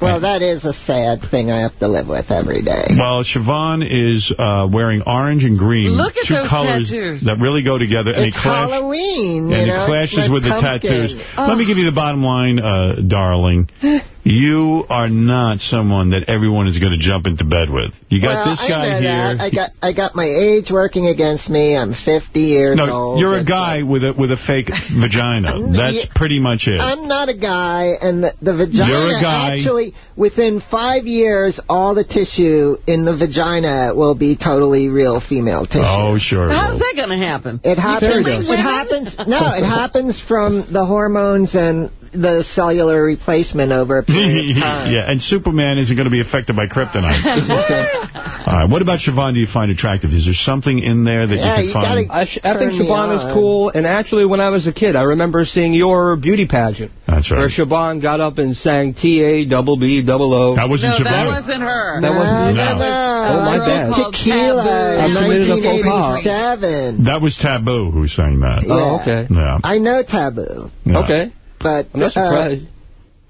Well, that is a sad thing I have to live with every day. Well, Siobhan is uh, wearing orange and green, Look at two those colors tattoos. that really go together, and it's clash. Halloween, you and know. it clashes it's my with the tattoos. Oh. Let me give you the bottom line, uh, darling. [LAUGHS] You are not someone that everyone is going to jump into bed with. You got well, this guy I here. That. I got I got my age working against me. I'm 50 years no, old. you're a It's guy with a with a fake vagina. That's Yeah. pretty much it. I'm not a guy, and the, the vagina You're a guy. actually, within five years, all the tissue in the vagina will be totally real female tissue. Oh, sure. How's that going to happen? It happens. It happens. No, it happens from the hormones and the cellular replacement over a [LAUGHS] period of time. yeah, and Superman isn't going to be affected by kryptonite. [LAUGHS] All right, what about Siobhan do you find attractive? Is there something in there that Yeah, you you can find? gotta- I, sh I think Turn Siobhan is cool, and actually, when I was a kid, I remember seeing your beauty pageant. That's right. Where right. Siobhan got up and sang T-A double B double O. That wasn't no, that wasn't her. That wasn't No, you. no, no. Oh, my Girl bad. Tequila, Taboo. I committed a faux pas. 1987. That was Taboo who sang that. Oh, okay. Yeah. I know Taboo, yeah. Okay. But I'm not uh,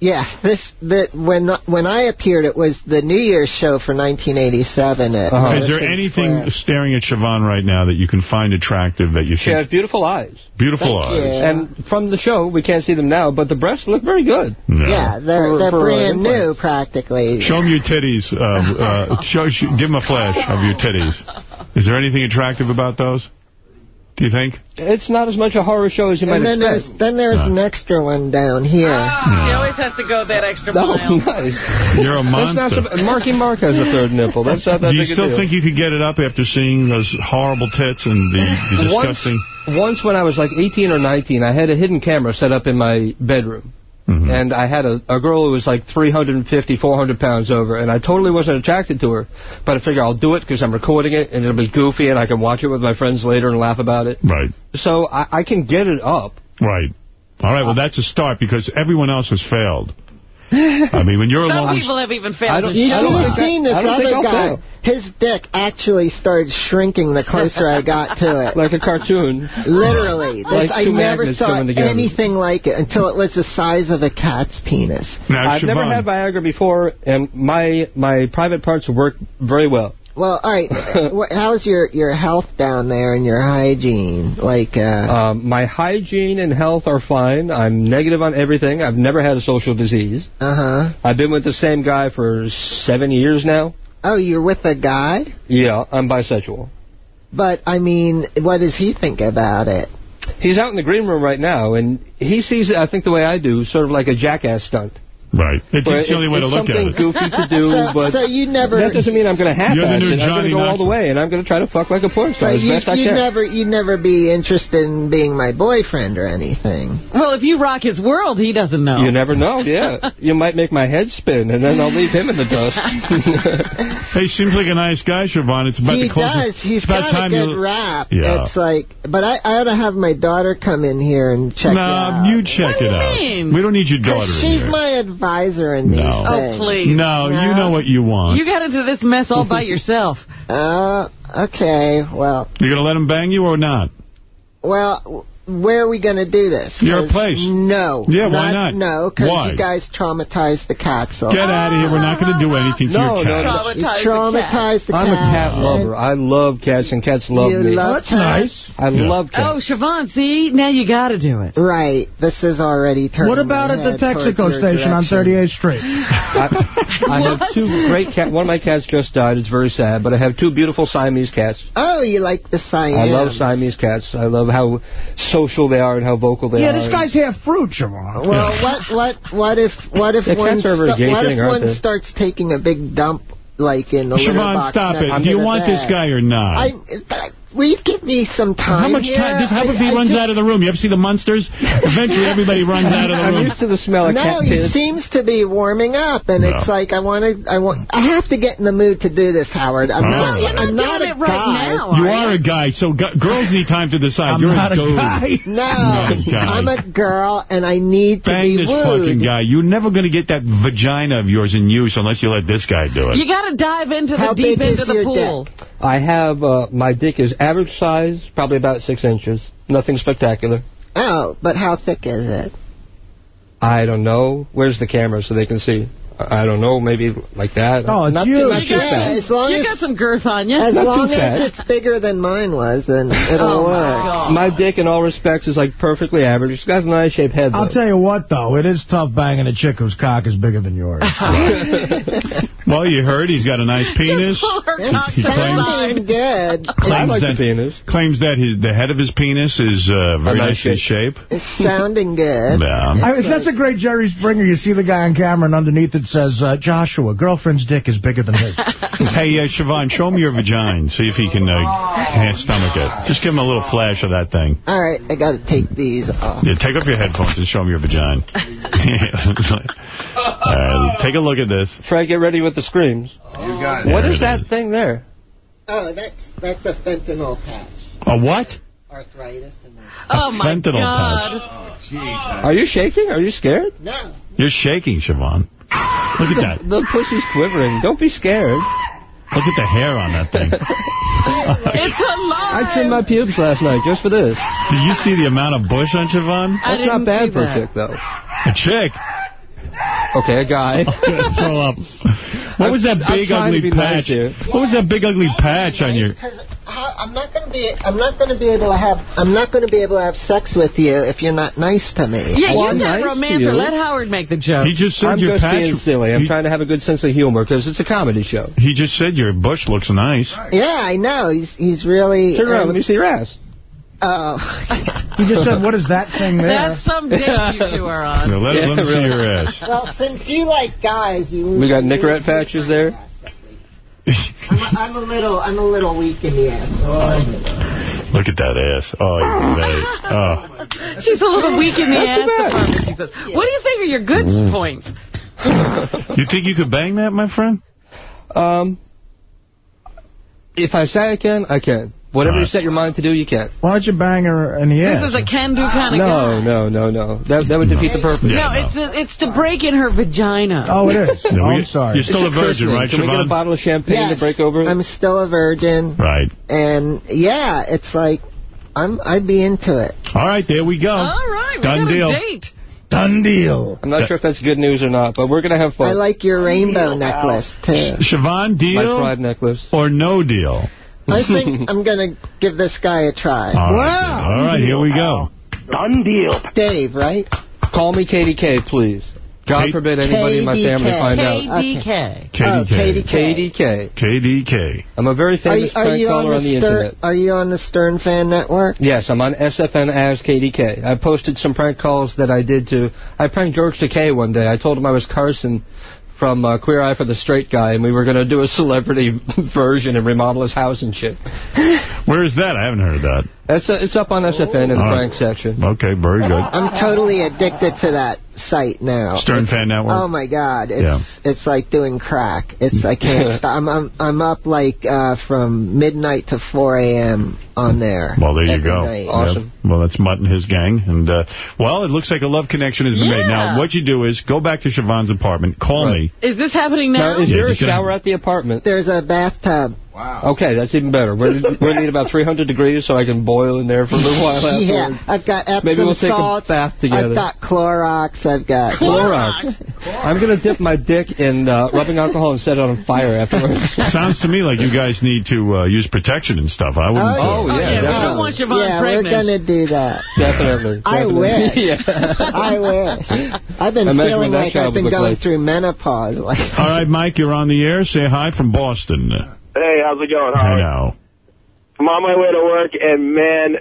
yeah, this the when when I appeared, it was the New Year's show for 1987 at Uh-huh. Is there anything Square. staring at Siobhan right now that you can find attractive that you She has beautiful eyes. beautiful Thank eyes? you. And from the show, we can't see them now, but the breasts look very good. No. Yeah, they're For- they're for, uh, brand implant. new practically. Show them your titties. Uh, uh, [LAUGHS] show, sh give them a flash of your titties. Is there anything attractive about those? Do you think? It's not as much a horror show as you and might then there's expect. then there's No. an ah. extra one down here. Ah, ah. She always has to go that extra [LAUGHS] Oh, mile. nice. You're a That's not monster. so, Marky Mark has a third nipple. That's not that Do you still deal. think you could get it up after seeing those horrible tits and the, the Once- disgusting... Once when I was like 18 or 19, I had a hidden camera set up in my bedroom. Mhm. And I had a, a girl who was like 350, 400 pounds over, and I totally wasn't attracted to her. But I figure I'll do it because I'm recording it, and it'll be goofy, and I can watch it with my friends later and laugh about it. Right. So I, I can get it up. Right. All right, well, that's a start because everyone else has failed. [LAUGHS] I mean, when you're Some alone... people have even failed don't- to You should have up. seen this I don't think other guy. fail. His dick actually started shrinking the closer I got to it. [LAUGHS] Like a cartoon. Literally. This, Like I never saw anything like it until it was the size of a cat's penis. Now, I've never had Viagra before, and my my private parts work very well. Well, all right. [LAUGHS] How's your, your health down there and your hygiene? Like, uh, Um, my hygiene and health are fine. I'm negative on everything. I've never had a social disease. uh-huh. I've been with the same guy for seven years now. Oh, you're with a guy? Yeah, I'm bisexual. But, I mean, what does he think about it? He's out in the green room right now, and he sees it, I think, the way I do, sort of like a jackass stunt. Right. It's But the only way to it's look at something it. goofy to do, [LAUGHS] So- but so you never- that doesn't mean I'm going to half You're the new it. I'm going to go all the way, and I'm going to try to fuck like a porn star But as you, best I you can. never, you'd never be interested in being my boyfriend or anything. Well, if you rock his world, he doesn't know. You never know, yeah. [LAUGHS] you might make my head spin, and then I'll leave him in the dust. [LAUGHS] Hey, seems like a nice guy, Siobhan. It's about he the closest. does. He's it's about got time a good you. rap. Yeah. It's like, but I, I ought to have my daughter come in here and check it Nah, out. you check it out. We don't need your daughter she's my advisor in No. these Oh, please. No, you know what you want. You got into this mess all by [LAUGHS] yourself. Uh, okay, well, You gonna let him bang you or not? well, w- where are we going to do this? Your place. No. Yeah, why not? No, because you guys traumatized the cat. So Get out of here. We're not going to do anything to No, your no, cat. no. You traumatized the I'm a cat. cat lover. I love cats, and cats love You me. love That's cats? nice. I love cats. Oh, cats. Siobhan, see? Now you got to do it. Right. This is already turning What about at the Texaco your station on 38th Street? [LAUGHS] I have two great cats. One of my cats just died. It's very sad, but I have two beautiful Siamese cats. Oh, you like the Siamese. I love Siamese cats. I love how social they are and how vocal they Yeah, are. Yeah, this guy's half fruit, Siobhan. Well, what what what if what if Yeah, one cats are a very sta- what if aren't one they? starts taking a big dump like in the litter Siobhan, stop it. Do you the want this guy or not? I, will you give me some time How much here? time? Just, how I- if he I runs just- out of the room? You ever see the monsters? Eventually, everybody runs [LAUGHS] out of the I'm room. used to the smell of no, cat he seems to be warming up, and it's like I want to. I want. I have to get in the mood to do this, Howard. I'm Oh. not. You're I'm not not doing a it right guy. now. You are a guy, so gu- girls need time to decide. I'm You're not a [LAUGHS] a guy. No, guy. I'm a girl, and I need to Bang be this wooed. fucking guy. You're never going to get that vagina of yours in use unless you let this guy do it. You got to dive into How the deep big end is of the your pool. dick? I have, uh, my dick is average size, probably about six inches. Nothing spectacular. Oh, but how thick is it? I don't know. Where's the camera so they can see? I I don't know, maybe like that. Oh, it's not, huge. Not too Yeah, fat. as long You as got some girth on you. as Not too long fat. as it's bigger than mine was, then [LAUGHS] it'll Oh, my work. God. My dick, in all respects, is like perfectly average. It's got a nice shaped head, though. I'll tell you what, though. It is tough banging a chick whose cock is bigger than yours. [LAUGHS] [LAUGHS] Well, you heard he's got a nice penis. Pull her It's cock to the sounding side. good. I Claims like the that, penis. claims that his the head of his penis is uh, very A nice nice in shape. It's sounding good. Yeah. I, that's a great Jerry Springer. You see the guy on camera, and underneath it says, uh, Joshua, girlfriend's dick is bigger than his. [LAUGHS] Hey, uh, Siobhan, show him your vagina. See if he can uh, can't stomach it. Just give him a little flash of that thing. All right, I got to take these off. Yeah, take off your headphones and show him your vagina. [LAUGHS] [LAUGHS] All right, take a look at this. Fred, get ready with the screams. You got What There is it that is. thing there? Oh, that's that's a fentanyl patch. A what? Arthritis and Oh, my fentanyl God. Are you shaking? Are you scared? no. You're shaking, Siobhan. Look at that. The pussy's quivering. Don't be scared. Look at the hair on that thing. [LAUGHS] It's alive. I trimmed my pubes last night just for this. Did you see the amount of bush on Siobhan? I That's not bad see for a chick, though. A chick. Okay, a guy. [LAUGHS] Throw up. What was that I'm big ugly be nice patch? What was that big ugly patch on your? I'm not going to be I'm not going to be able to have I'm not going to be able to have sex with you if you're not nice to me. Yeah, Well, you're I'm nice to romancer. you. Let Howard make the joke. He just said I'm your just patch. being silly. I'm he, trying to have a good sense of humor because it's a comedy show. he just said your bush looks nice. Yeah, I know. He's he's really. Turn around. um, Let me see your ass. Oh. He just said, what is that thing there? That's some date you two are on. [LAUGHS] Now, let, Yeah, let me see your ass. well, since you like guys, you. We got Nicorette patches there. I'm a, I'm a little I'm a little weak in the ass. Look at that ass. Oh, you're great. Oh. She's a little weak in the Not too ass department, she says. What do you think are your good Mm. points? You think you could bang that, my friend? Um, if I say I can, I can. Whatever you set your mind to do, you can't. Why don't you bang her in the ass? This is a can-do kind of No, guy. no, no, no. no. That that would defeat the purpose. Yeah, no, no. it's a, it's to break in her vagina. Oh, it is. No, oh, I'm sorry. You're still a virgin, christening. right, Can we get a bottle of champagne Yes, to break over? I'm still a virgin, Right. and yeah, it's like I'm I'd be into it. All right, there we go. All right, Done deal. a date. Done deal. I'm not sure if that's good news or not, but we're going to have fun. I like your rainbow necklace too. Siobhan, my deal pride necklace. or no deal? I think I'm gonna give this guy a try. All right, Wow. All right, here we go. Done deal. Dave, right? Call me KDK, please. God K- forbid anybody in my family find out. KDK. Oh, KDK. KDK. KDK. I'm a very Are you, famous are prank you on caller the, on the Stern, internet. Are you on the Stern Fan Network? Yes, I'm on SFN as KDK. I posted some prank calls that I did to... I pranked George Takei one day. I told him I was Carson from uh, Queer Eye for the Straight Guy, and we were going to do a celebrity [LAUGHS] version and remodel his house and shit. Where is that? I haven't heard that. It's, uh, it's up on SFN in the Oh. prank section. Okay, very good. I'm totally addicted to that site now. Stern Fan Network? Oh my God, it's Yeah. it's like doing crack. It's I can't [LAUGHS] stop. I'm I'm I'm up like uh, from midnight to 4 a.m. on there. Well, there you go. night. Yeah. Well, that's Mutt and his gang. And, uh, well, it looks like a love connection has been made. Now, what you do is go back to Siobhan's apartment, call me. Is this happening now? Now, is Yeah, there a just gonna- shower at the apartment? There's a bathtub. Wow. Okay, that's even better. We're, we're need about 300 degrees so I can boil in there for a little while afterwards. [LAUGHS] Yeah, I've got Epsom Maybe we'll take a bath together. I've got Clorox. I've got Clorox. I'm going to dip my dick in uh, rubbing alcohol and set it on fire afterwards. [LAUGHS] Sounds to me like you guys need to uh, use protection and stuff. I wouldn't. Oh, yeah, yeah, we definitely. don't want Siobhan yeah, pregnant. we're gonna do that. Definitely. I definitely. wish. [LAUGHS] yeah. I wish. I've been Imagine feeling like I've been going like. through menopause. All right, Mike, you're on the air. Say hi from Boston. Hey, how's it going? I Howard? know. I'm on my way to work, and man,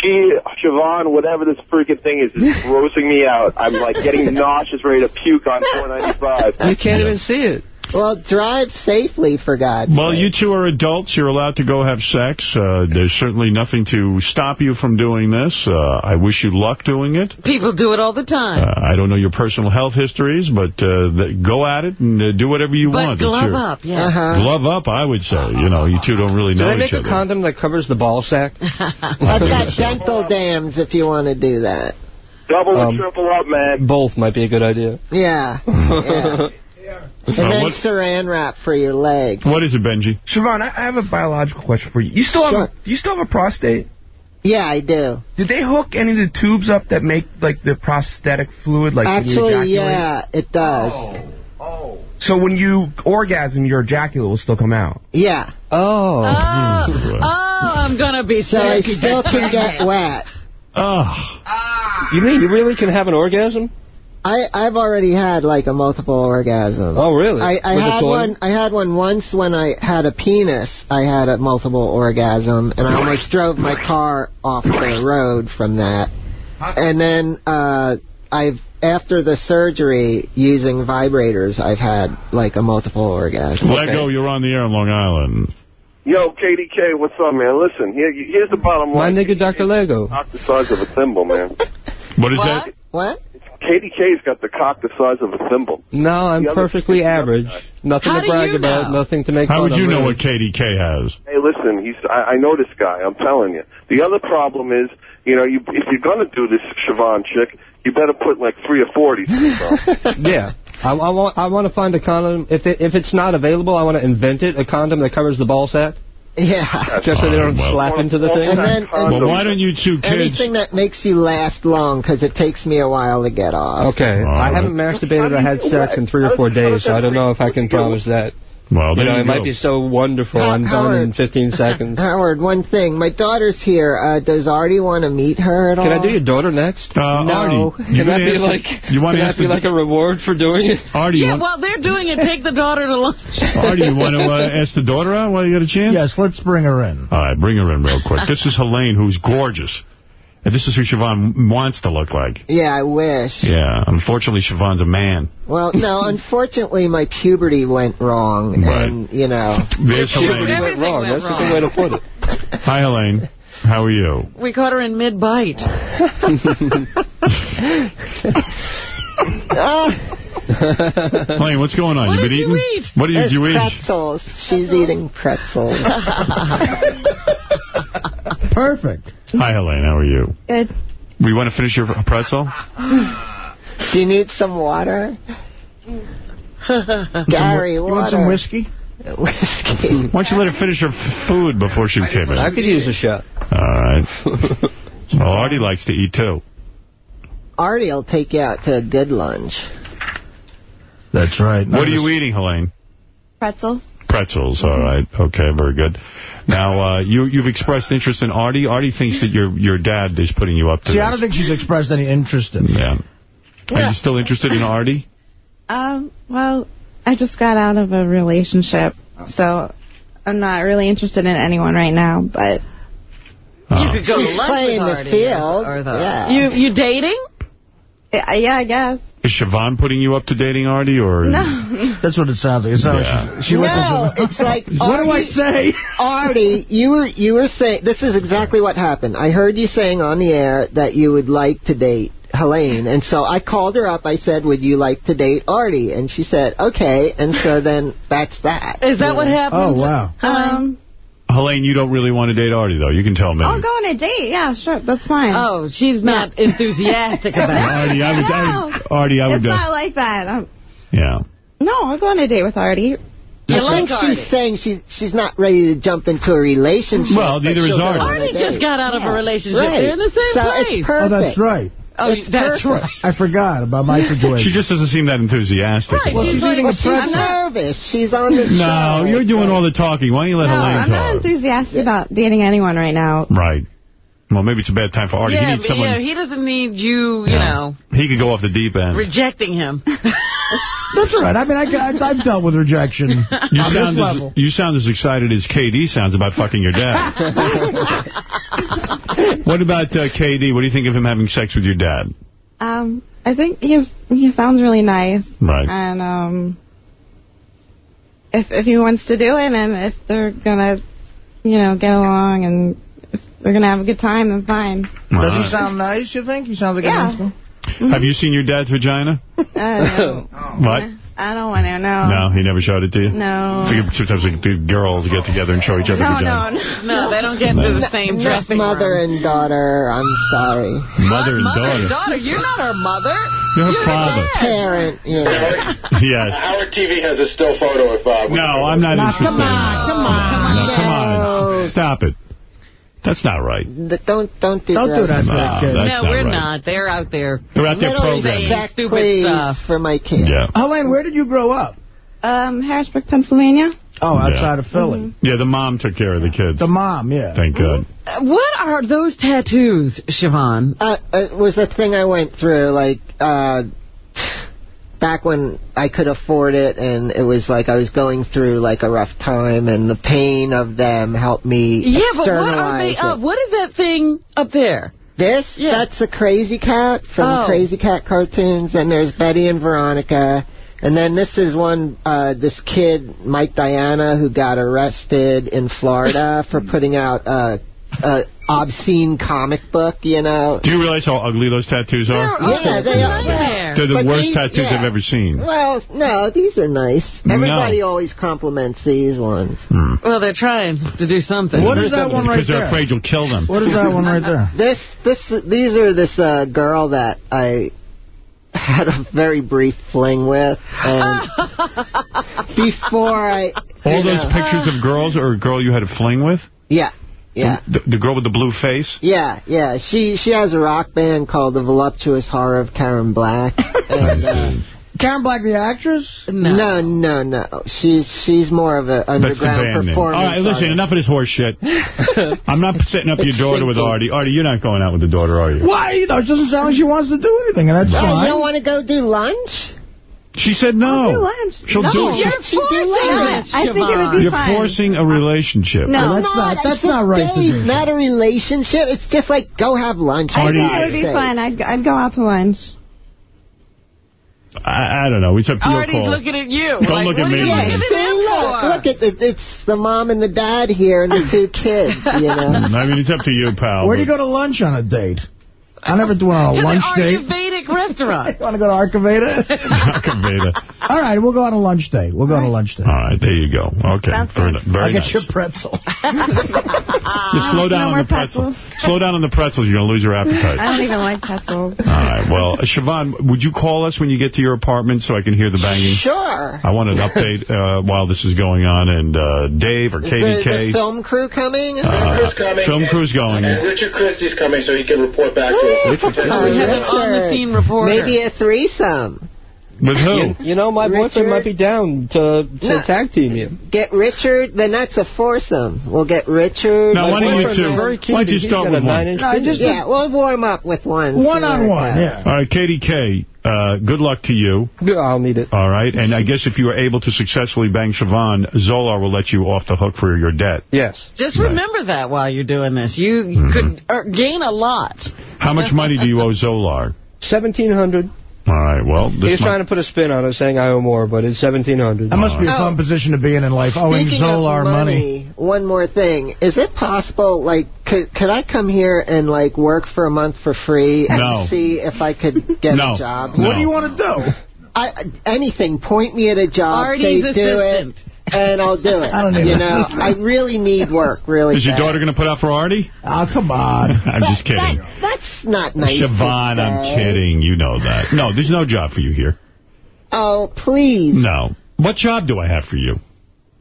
she, Siobhan, whatever this freaking thing is, is [LAUGHS] grossing me out. I'm like getting nauseous, ready to puke on 495. You can't even see it. Well, drive safely, for God's Well, sake. Well, you two are adults. You're allowed to go have sex. Uh, there's certainly nothing to stop you from doing this. Uh, I wish you luck doing it. People do it all the time. Uh, I don't know your personal health histories, but uh, th go at it and uh, do whatever you but want. It's glove your- up, yeah. Uh-huh. Glove up, I would say. You know, you two don't really Do know they make a other. condom that covers the ball sack? [LAUGHS] I've got dental dams if you want to do that. Double Um, and triple up, man. Both might be a good idea. Yeah. [LAUGHS] yeah. And Uh, then what- saran wrap for your legs. What is it, Benji? Siobhan, I I have a biological question for you. You still have Sure. a, do you still have a prostate? Yeah, I do. Did they hook any of the tubes up that make like the prosthetic fluid like when you Actually, yeah, it does. Oh. So when you orgasm, your ejaculate will still come out. Yeah. Oh. Oh, oh, I'm going to be So I sick. still can get [LAUGHS] wet. Oh, You mean you really can have an orgasm? I I've already had like a multiple orgasm. Oh, really? I, I had one. I had one once when I had a penis. I had a multiple orgasm, and I almost drove my car off the road from that. And then uh, I've after the surgery using vibrators, I've had like a multiple orgasm. Lego, you're on the air in Long Island. Yo, KDK, what's up, man? Listen, here, here's the bottom line. My nigga Dr. Lego. Cock the size of a thimble, man. [LAUGHS] What is What? that? What? KDK's got the cock the size of a thimble. No, I'm perfectly average. Nothing How to brag you about, nothing to make How fun would you know really. what KDK has? Hey, listen, he's. I, I know this guy. I'm telling you. The other problem is, you know, you if you're gonna do this Siobhan chick, you better put like three or four of these things. [LAUGHS] Yeah. I, I want I want to find a condom. If it, if it's not available, I want to invent it, a condom that covers the ball sack. [LAUGHS] Yeah. Just so they don't well. slap into the thing. And then and Well, why don't you two kids... anything that makes you last long, because it takes me a while to get off. Okay. Oh, I haven't masturbated or had sex in three or four days, so I don't know if I can promise that. Well, You know, you it might be so wonderful. I'm done in 15 seconds. [LAUGHS] Howard, one thing. My daughter's here. Uh, does Artie want to meet her at all? Can I do your daughter next? Uh, No. Artie, you [LAUGHS] Can that be ask the- like? you want can to that ask be like a reward for doing it? Artie, Yeah, want, while they're doing it, take the daughter to lunch. [LAUGHS] Artie, you want to uh, ask the daughter out while you got a chance? Yes, let's bring her in. All right, bring her in real quick. This is Helene, who's gorgeous. And this is who Siobhan wants to look like. Yeah, I wish. Yeah, unfortunately, Siobhan's a man. Well, no, [LAUGHS] unfortunately, my puberty went wrong, Right. and, you know. There's Puberty went wrong. went That's a good way to put it. Hi, Helene. How are you? We caught her in mid-bite. [LAUGHS] Helene, what's going on? What you been did you eating? eat? What did there's you eat? pretzels. She's eating pretzels. [LAUGHS] Perfect. Hi, Helene. How are you? Good. We want to finish your pretzel? [GASPS] Do you need some water? [LAUGHS] Gary, You water. want some whiskey? [LAUGHS] Whiskey. Why don't you let her finish her food before she came in? I could use a shot. All right. [LAUGHS] Well, Artie likes to eat, too. Artie will take you out to a good lunch. That's right. What are you eating, Helene? Pretzels? Pretzels, all right. Okay, very good. Now, uh, you, you've expressed interest in Artie. Artie thinks that your your dad is putting you up to See, this. I don't think she's expressed any interest in me. Yeah. Are you still interested in Artie? [LAUGHS] Um, well, I just got out of a relationship, so I'm not really interested in anyone right now, but... You could go She's to lunch playing with the Artie. field. Or the, Yeah. You you dating? Yeah, yeah, I guess. Is Siobhan putting you up to dating Artie, or No. [LAUGHS] That's what it sounds like. It sounds Yeah. like she, she no, lickles it's like [LAUGHS] What do I say? [LAUGHS] Artie, you were you were saying this is exactly what happened. I heard you saying on the air that you would like to date Helene, and so I called her up. I said, "Would you like to date Artie?" And she said, "Okay." And so then that's that. Is that what happened? Oh, wow. Um, Helene, you don't really want to date Artie, though. You can tell me. I'll go on a date. Yeah, sure. That's fine. Oh, she's not enthusiastic about [LAUGHS] it. Artie, I would, I would, Artie, I would, it's uh, not like that. I'm, yeah. no, I'll go on a date with Artie. I You like think Artie? she's saying she's she's not ready to jump into a relationship. Well, neither is Artie. Artie just got out of a relationship. Right. They're in the same so place. It's Oh, that's right. Oh, It's that's perfect. right. I forgot about my [LAUGHS] situation. She just doesn't seem that enthusiastic. Right, Well, she's she's like, eating a She's nervous. She's on the No, show. you're doing all the talking. Why don't you let No, Helene I'm talk? not enthusiastic about dating anyone right now. Right. Well, maybe it's a bad time for Artie. yeah, he needs but someone. yeah, he doesn't need you, you Yeah. know, He could go off the deep end. rejecting him. [LAUGHS] That's all right. I mean, I, I, I've dealt with rejection You on sound this as level. you sound as excited as KD sounds about fucking your dad. [LAUGHS] what about uh, KD? What do you think of him having sex with your dad? Um, I think he's he sounds really nice. Right. And um, if if he wants to do it, and if they're gonna, you know, get along, and if they're gonna have a good time, then fine. Does he sound nice, you think? He sounds like Yeah. a nice guy. Have you seen your dad's vagina? [LAUGHS] Uh, no. [LAUGHS] What? I don't want to know. No, he never showed it to you? No. Sometimes like, the girls get together and show each other No, vagina. no, no. No, they don't get into the same Not dressing mother room. and daughter. I'm sorry. Mother and Mother daughter. and daughter. You're not her mother. You're her You're father. dad. Parent. Yeah. [LAUGHS] Yes. Our TV has a still photo of. Uh, No, I'm not interested. come on, come on. No, come on. Stop it. That's not right. Th- Don't don't do Don't do that to No, that kid. that's No, not we're right. not. They're out there. They're out there Little programming. respect, Stupid please, stuff. for my kids. Yeah. Helene, where did you grow up? Um, Harrisburg, Pennsylvania. Oh, Yeah. outside of Philly. Yeah, the mom took care of the kids. The mom, yeah. Thank God. Uh, What are those tattoos, Siobhan? Uh, it was a thing I went through, like, uh, back when I could afford it, and it was like I was going through, like, a rough time, and the pain of them helped me Yeah, but what are they externalize it. What is that thing up there? This, Yeah. that's a Krazy Kat from Oh. Krazy Kat cartoons, and there's Betty and Veronica. And then this is one, uh, this kid, Mike Diana, who got arrested in Florida [COUGHS] for putting out a, a obscene comic book, you know. Do you realize how ugly those tattoos are? Yeah, they are. nightmare. They're the But worst these- tattoos yeah. I've ever seen. Well, no, these are nice. No. Everybody always compliments these ones. Well, they're trying to do something. What is that one right Because they're afraid you'll kill them. What is that one right there? [LAUGHS] This, this, these are this uh, girl that I had a very brief fling with, and [LAUGHS] before I, All you those know- pictures of girls or a girl you had a fling with? yeah, yeah. The, the girl with the blue face? Yeah, yeah. She she has a rock band called the Voluptuous Horror of Karen Black. [LAUGHS] And, uh, Karen Black, the actress? no, no, no. She's she's more of an That's the underground band name. All listen, artist. enough of this horse shit. [LAUGHS] I'm not setting up your daughter with Artie. Artie, you're not going out with the daughter, are you? Why? You know, it doesn't sound like she wants to do anything, and that's Oh, fine. you don't want to go do lunch? She said no. do lunch. She'll no, do it. you're She- forcing it. I think it would be You're fine. forcing a relationship. No, that's not, that's not right to date, do. Not a relationship. It's just like go have lunch. I think it would be fun. I'd, I'd go out to lunch. I, I don't know. It's up to your Artie's call. looking at you. Don't like, look at me. Yeah, looking at See, look, look at it. It's the mom and the dad here and the two kids. You know. [LAUGHS] I mean, it's up to you, pal. Where do you go to lunch on a date? I never do it on to a lunch the date. Ayurvedic [LAUGHS] restaurant. Want to go to Arcaveda? [LAUGHS] Arcaveda. All right, we'll go on a lunch date. We'll go on a lunch date. All right, there you go. Okay, Sounds very, good. ni- very I'll get nice. [LAUGHS] you a pretzel. Just slow down no on the pretzel. pretzels. Slow down on the pretzels. You're going to lose your appetite. I don't even like pretzels. All right. Well, uh, Siobhan, would you call us when you get to your apartment so I can hear the banging? Sure. I want an update uh, while this is going on. And uh, Dave or Is the, the KDK. film crew coming? Uh, Crew's coming. film and- crew's going. And Richard Christie's coming so he can report back to Oh, us. We have an on-the-scene reporter. Maybe a threesome. With who? You, you know, my Richard? boyfriend might be down to, to No. tag team you. Get Richard, then that's a foursome. We'll get Richard. Now, why don't you two? Why don't you start with one? No, just yeah, we'll warm up with one. One on one, yeah. All right, KDK. Uh, good luck to you. I'll need it. All right, and I guess if you are able to successfully bang Siobhan, Zolar will let you off the hook for your debt. Yes. Just remember that while you're doing this. You Mm-hmm. could er, gain a lot. How much money do you owe Zolar? 1700 All right, well, this He's trying to put a spin on it, saying I owe more, but it's 1700 That must be a oh. fun position to be in in life, owing Speaking Zolar of money. One more thing. Is it possible, like, could, could I come here and, like, work for a month for free and No. see if I could get No. a job? No. What do you want to do? I, anything. Point me at a job. Artie's say do assistant. it, and I'll do it. I don't need You know. I really need work, really Is your bad. daughter going to put out for Artie? Oh, come on. [LAUGHS] I'm just kidding. That, that's not nice to Siobhan, I'm kidding. You know that. No, there's no job for you here. Oh, please. No. What job do I have for you?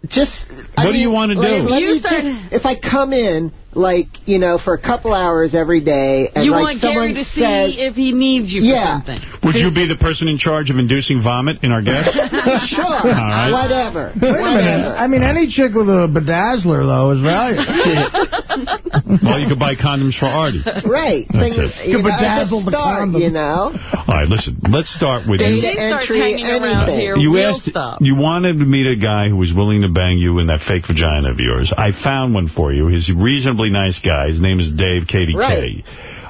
Just. What do you wanna do? Let You me start- just, if I come in, like, you know, for a couple hours every day, and you like want someone Gary to says, see if he needs you for Yeah. something. Would you be the person in charge of inducing vomit in our guest? [LAUGHS] sure, right. whatever, Wait a minute. I mean, any chick with a bedazzler, though, is valuable. [LAUGHS] well, you could buy condoms for Artie. Right. That's Things, it. you You know, bedazzle the the start, condom. you know. All right, listen. Let's start with you. Data She entry, anything. here. You asked. stop. You wanted to meet a guy who was willing to bang you in that fake vagina of yours. I found one for you. He's a reasonably nice guy. His name is Dave KDK. Right.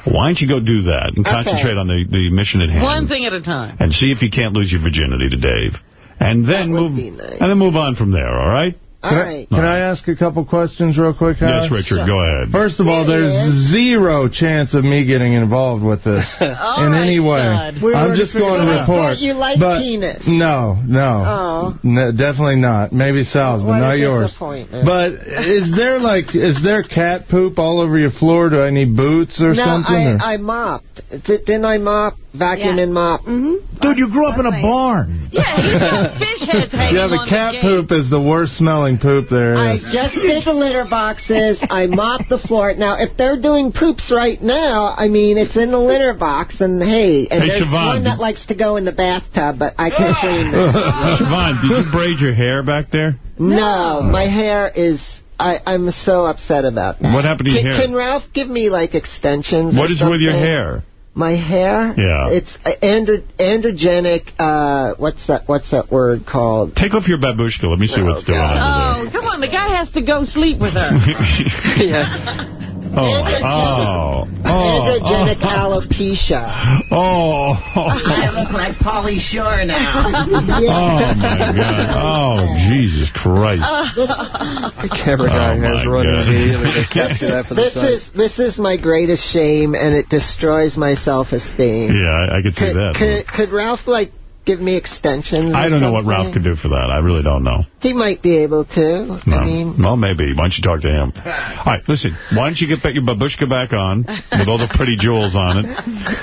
Why don't you go do that and Okay. concentrate on the, the mission at hand? One thing at a time. And see if you can't lose your virginity to Dave. And then move nice. and then move on from there, all right? All right. Can I ask a couple questions real quick, Howard? Yes, Richard, go ahead. First of all, There there's is. zero chance of me getting involved with this [LAUGHS] in right, any way. stud. We I'm just going to figured it out. report. Thought you like but penis. No, no. Oh. No, definitely not. Maybe Sal's, but What not a yours. disappointment. But is there like is there cat poop all over your floor? Do I need boots or no, something? I, or? I mopped. D- Didn't I mop? Vacuum Yeah. and mop. Mm-hmm. Dude, you grew up in a barn. Yeah, he's got fish heads hanging yeah, on but the cat gate. poop is the worst smelling poop there is. I just did the litter boxes. I mopped the floor. Now, if they're doing poops right now, I mean, it's in the litter box, and hey, and Hey, there's Siobhan, one that likes to go in the bathtub, but I can clean [LAUGHS] that. Siobhan, did you braid your hair back there? No, my hair is. I, I'm so upset about that. What happened to your can, hair? Can Ralph give me like extensions? What or is with your hair? My hair? Yeah. It's uh, andro- androgenic. Uh, what's that? What's that word called? Take off your babushka. Let me see what's doing under Oh, come on. The guy has to go sleep with her. [LAUGHS] [LAUGHS] yeah. Oh, oh, oh, androgenic oh. alopecia. [LAUGHS] oh, I look like Pauly Shore now. [LAUGHS] oh, my God. Oh, Jesus Christ. The camera guy Oh, has my running God. immediately to capture that for the This is this is my greatest shame, and it destroys my self-esteem. Yeah, I, I could see Could, that. could, could Ralph like give me extensions? I don't know what? Ralph could do for that. I really don't know. He might be able to. No. I mean, well, maybe. Why don't you talk to him? [LAUGHS] All right, listen. Why don't you get back your babushka back on with all the pretty jewels on it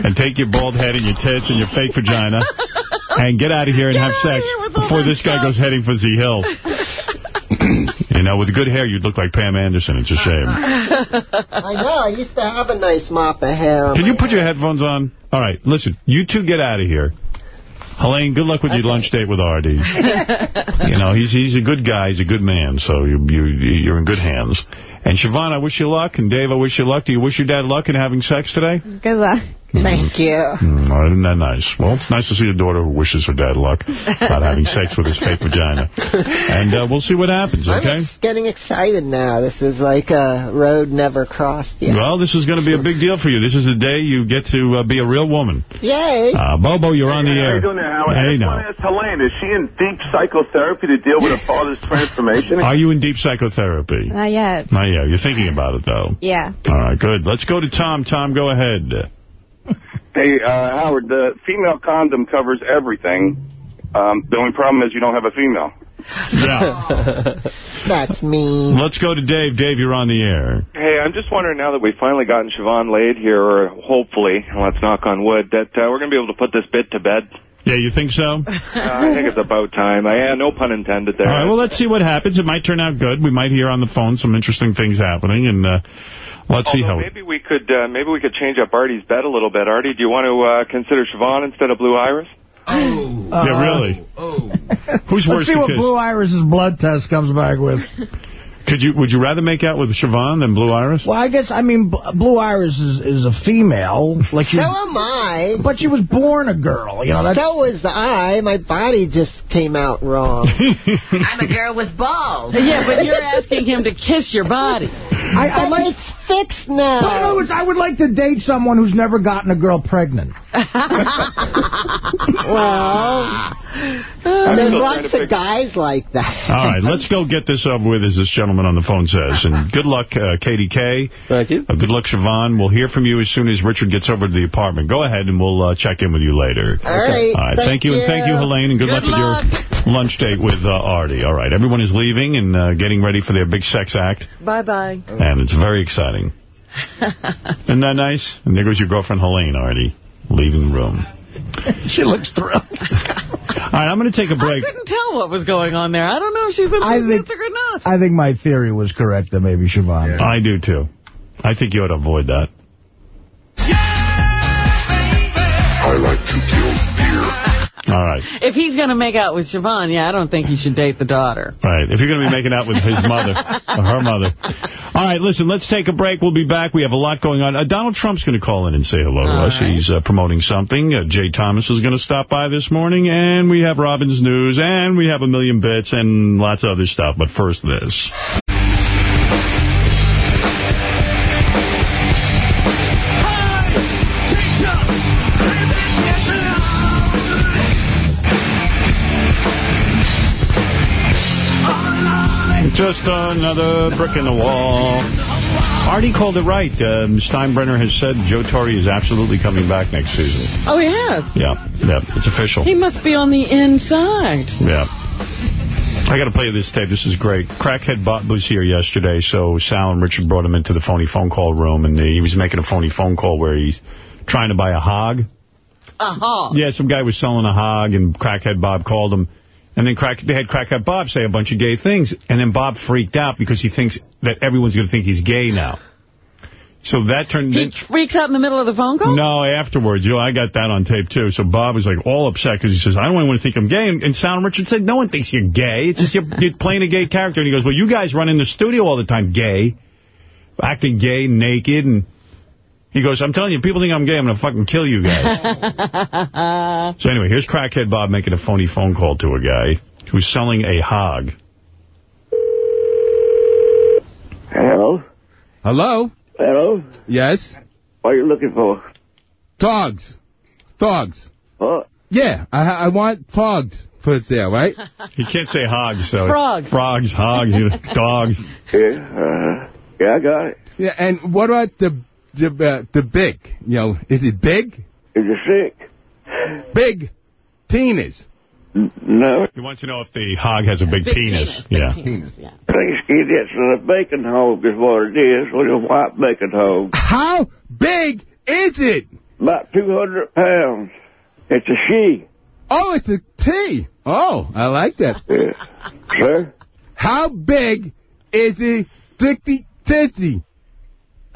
and take your bald head and your tits and your fake vagina and get out of here and Get have sex here with all before that this guy goes heading for Z Hills. [LAUGHS] you know, with good hair, you'd look like Pam Anderson. It's a shame. I know. I used to have a nice mop of hair. Can you put your headphones on? All right, listen. You two get out of here. Helene, good luck with your lunch date with Artie. [LAUGHS] you know, he's he's a good guy. He's a good man, so you, you, you're in good hands. And Siobhan, I wish you luck. And Dave, I wish you luck. Do you wish your dad luck in having sex today? Good luck. Thank you. Mm, isn't that nice? Well, it's nice to see a daughter who wishes her dad luck about having sex with his fake vagina. And uh, we'll see what happens, okay? I'm okay? ex- getting excited now. This is like a road never crossed yet. Well, this is going to be a big deal for you. This is the day you get to uh, be a real woman. Yay. Uh, Bobo, you're on the How air. you doing there, Howard? Hey, I just now. want to ask Helene, is she in deep psychotherapy to deal with her father's transformation? Are you in deep psychotherapy? Not yet. Not yet. You're thinking about it, though. Yeah. All right, good. Let's go to Tom. Tom, go ahead. Hey, uh, Howard, the female condom covers everything. Um, the only problem is you don't have a female. Yeah. [LAUGHS] That's mean. Let's go to Dave. Dave, you're on the air. Hey, I'm just wondering now that we've finally gotten Siobhan laid here, or hopefully, let's knock on wood, that uh, we're going to be able to put this bit to bed. Yeah, you think so? [LAUGHS] Uh, I think it's about time. I, yeah, no pun intended there. All right, well, let's see what happens. It might turn out good. We might hear on the phone some interesting things happening, and uh, let's see how... maybe we could uh, maybe we could change up Artie's bed a little bit. Artie, do you want to uh, consider Siobhan instead of Blue Iris? Uh, [GASPS] yeah, really. Who's worse Let's see what kiss? Blue Iris's blood test comes back with. [LAUGHS] Could you? Would you rather make out with Siobhan than Blue Iris? Well, I guess, I mean, B- Blue Iris is, is a female. Like she, So am I. But she was born a girl. You know, that's, so was I. My body just came out wrong. [LAUGHS] I'm a girl with balls. [LAUGHS] Yeah, but you're [LAUGHS] asking him to kiss your body. I, I like, it's fixed now. But in other words, I would like to date someone who's never gotten a girl pregnant. [LAUGHS] well, there's lots of guys like that. All right, let's go get this over with, as this gentleman on the phone says. And good luck, uh, KDK. Thank you. Uh, good luck, Siobhan. We'll hear from you as soon as Richard gets over to the apartment. Go ahead, and we'll uh, check in with you later. All right, All right. Thank, thank you, and thank you, Helene, and good, Good luck, with your lunch date with uh, Artie. All right, everyone is leaving and uh, getting ready for their big sex act, Bye-bye. [LAUGHS] and it's very exciting. [LAUGHS] Isn't that nice? And there goes your girlfriend, Helene, already leaving the room. [LAUGHS] she looks thrilled. All right, I'm going to take a break. I couldn't tell what was going on there. I don't know if she's I think- enthusiastic or not. I think my theory was correct that maybe Siobhan. I do, too. I think you ought to avoid that. I like to kill deer. All right. If he's going to make out with Siobhan, yeah, I don't think he should date the daughter. Right. If you're going to be making out with his mother, or her mother. All right, listen, let's take a break. We'll be back. We have a lot going on. Uh, Donald Trump's going to call in and say hello to All us. right. He's uh, promoting something. Uh, Jay Thomas is going to stop by this morning, and we have Robin's News, and we have a million bits, and lots of other stuff. But first, this. Just another brick in the wall. Artie called it right. Um, Steinbrenner has said Joe Torre is absolutely coming back next season. Oh, he has? Yeah, yeah, it's official. He must be on the inside. Yeah. I got to play you this tape. This is great. Crackhead Bob was here yesterday, so Sal and Richard brought him into the phony phone call room, and he was making a phony phone call where he's trying to buy a hog. A hog? Yeah, some guy was selling a hog, and Crackhead Bob called him. And then crack, they had Crackhead Bob say a bunch of gay things. And then Bob freaked out because he thinks that everyone's going to think he's gay now. So that turned... He freaks out in the middle of the phone call? No, afterwards. You know, I got that on tape, too. So Bob was, like, all upset because he says, I don't even want to think I'm gay. And, and Sal Richard said, no one thinks you're gay. It's just you're, you're playing a gay character. And he goes, well, you guys run in the studio all the time gay, acting gay, naked. And he goes, I'm telling you, people think I'm gay. I'm going to fucking kill you guys. [LAUGHS] so anyway, here's Crackhead Bob making a phony phone call to a guy who's selling a hog. Hello? Hello? Hello? Yes? What are you looking for? Dogs. Dogs. What? Yeah, I, I want dogs put there, right? You can't say hogs, so... Frogs. Frogs, hogs, [LAUGHS] dogs. Yeah, uh, yeah, I got it. Yeah, and what about the the uh, the big? You know, is it big? Is it sick? Big penis. No. He wants to know if the hog has a big, Big penis. penis, big yeah. penis, I think it's a bacon hog is what it is. What a white bacon hog. How big is it? About 200 pounds. It's a she. Oh, it's a T. Oh, I like that. Yeah. Sir? How big is it, Dicky Titsy?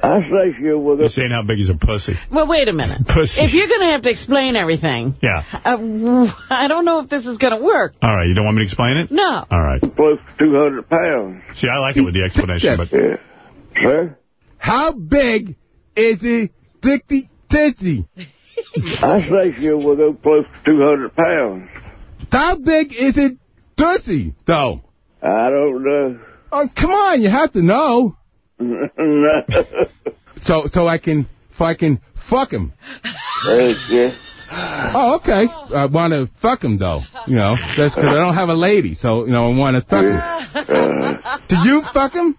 I say she will He's saying how big is a pussy. Well, wait a minute. Pussy. If you're going to have to explain everything, Yeah. uh, I don't know if this is going to work. All right, you don't want me to explain it? No. All right. Close to 200 pounds. See, I like it with the explanation, but... Sir? How big is it, Dicky Titsy? I say she will go close to 200 pounds. How big is it, Dussy, though? I don't know. Oh, come on, you have to know. No. [LAUGHS] So, so I can, can fuck him. yeah. Oh, okay. I want to fuck him, though. You know, that's because I don't have a lady, so, you know, I want to fuck him. [LAUGHS] Do you fuck him?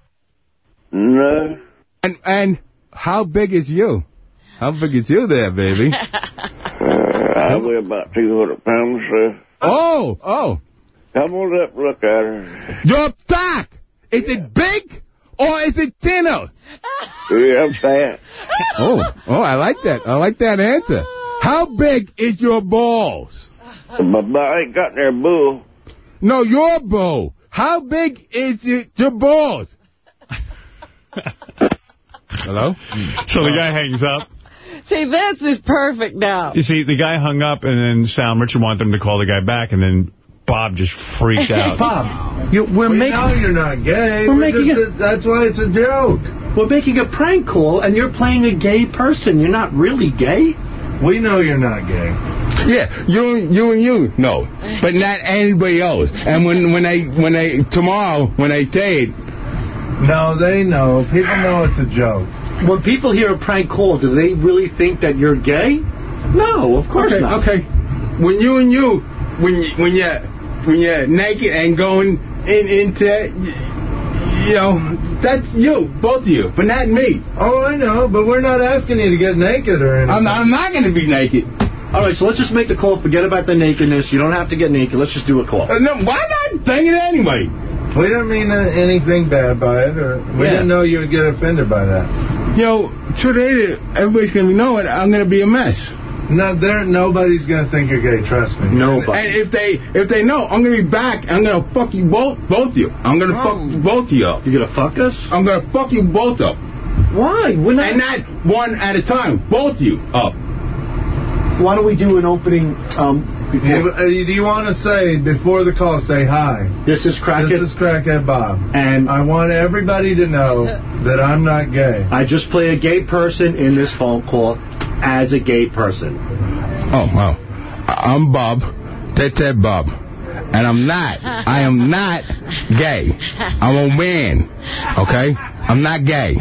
No. And, and how big is you? How big is you there, baby? [LAUGHS] I weigh about 200 pounds, sir. Oh, oh. Come on up, look at her. Your doc, is it big or is it thinner? Yeah, I'm fat. Oh, oh, I like that. I like that answer. How big is your balls? My butt ain't got their bull. No, your bull. How big is it, your balls? Hello? So the uh, guy hangs up. See, this is perfect now. You see, the guy hung up, and then Sal and Richard wanted them to call the guy back, and then Bob just freaked [LAUGHS] out. Bob, you, we're We making. know you're not gay. We're We're making just- it- That's why it's a joke. We're making a prank call, and you're playing a gay person. You're not really gay. We know you're not gay. Yeah, you, you and you know, but not anybody else. And when when they when I tomorrow when I say it, No, they know. People know it's a joke. When people hear a prank call, do they really think that you're gay? No, of course okay, not. okay, when you and you when you, when you when you're naked and going in into you know that's you, both of you, but not me. Oh, I know, but we're not asking you to get naked or anything. I'm not, I'm not going to be naked. All right, so let's just make the call. Forget about the nakedness. You don't have to get naked. Let's just do a call. Uh, no, why not bang it anyway? We didn't mean uh, anything bad by it, or we Yeah. didn't know you would get offended by that. You know, today everybody's going to know it. I'm going to be a mess. No, there, nobody's gonna think you're gay. Trust me. Nobody. And if they if they know, I'm gonna be back. I'm gonna fuck you both both of you. I'm gonna fuck both of you up. You gonna fuck us? I'm gonna fuck you both up. Why? We're not. And not one at a time. Both of you up. Why don't we do an opening? Um, before? You, uh, do you want to say before the call? Say hi. This is Crackhead. This is Crackhead Bob, and I want everybody to know that I'm not gay. I just play a gay person in this phone call as a gay person. Oh wow. I'm Bob. That's that Bob. And I'm not. I am not gay. I'm a man. Okay? I'm not gay.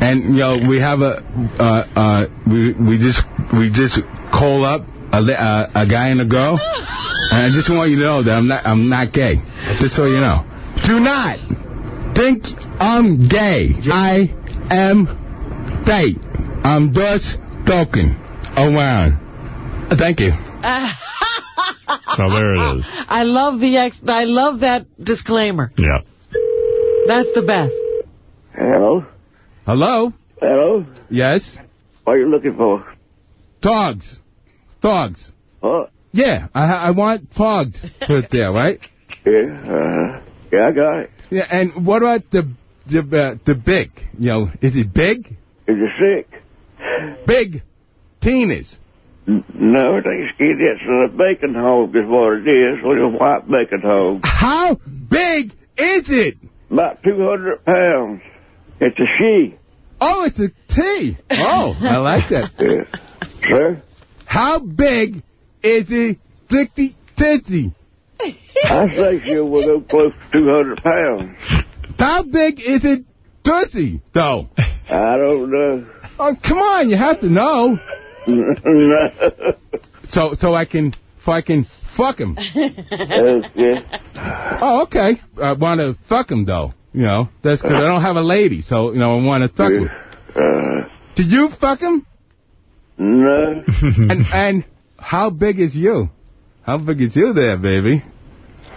And you know we have a uh uh we we just we just call up a uh, a guy and a girl. And I just want you to know that I'm not I'm not gay. Just so you know. Do not think I'm gay. I am gay. I'm just talking around. Thank you. [LAUGHS] So there it is. I love the ex. I love that disclaimer. Yeah. That's the best. Hello? Hello? Hello? Yes? What are you looking for? Dogs. Dogs. What? Yeah, I, I want dogs put there, right? [LAUGHS] Yeah, uh, yeah, I got it. Yeah, and what about the the uh, the big? You know, is it big? Is you sick? Big teenies. No, it ain't skinny. It's a bacon hog is what it is. A white bacon hog. How big is it? About 200 pounds. It's a she. Oh, it's a T. Oh, I like that. [LAUGHS] Yeah. Sir? How big is it? Dicky Titsy. I say she will go close to 200 pounds. How big is it Tussie, though? I don't know. Oh, come on, you have to know. no. [LAUGHS] So, so I can, can fuck him. Okay. Oh, okay. I want to fuck him, though. You know, that's because I don't have a lady, so, you know, I want to fuck him. Uh, Did you fuck him? no. [LAUGHS] and, and how big is you? How big is you there, baby?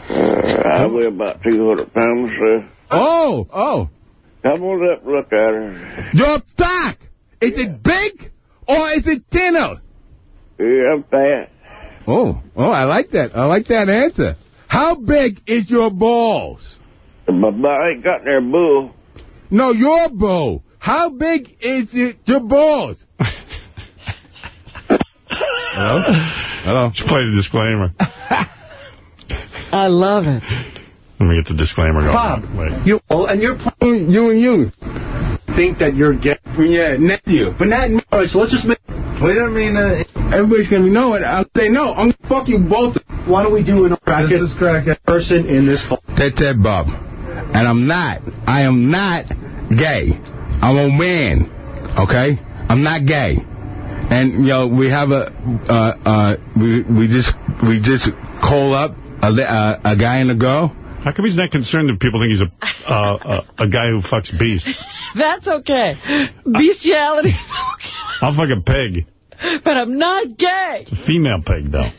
Uh, I weigh about 200 pounds, sir. Oh, oh. Come on up, look at her. Your doc! Is it big or is it thinner? Yeah, I'm fat. Oh, oh, I like that. I like that answer. How big is your balls? My I ain't got their bull. No, your ball. How big is it, your balls? Hello? Hello? Just play the disclaimer. [LAUGHS] I love it. Let me get the disclaimer going. Bob, Wait. you oh, and you're playing. You and you. Think that you're gay. Yeah, nephew. But not me. All right, so let's just make. We don't mean uh, Everybody's going to know it. I'll say no. I'm going to fuck you both. Why don't we do an this crackhead is crackhead. person in this phone? That's that, Bob. And I'm not. I am not gay. I'm a man. Okay? I'm not gay. And, you know, we have a, uh, uh, we, we just, we just call up a, uh, a guy and a girl. How come he's not concerned if people think he's a uh, a, a guy who fucks beasts? [LAUGHS] That's okay. Bestiality is okay. I'll fuck a pig. But I'm not gay. It's a female pig, though.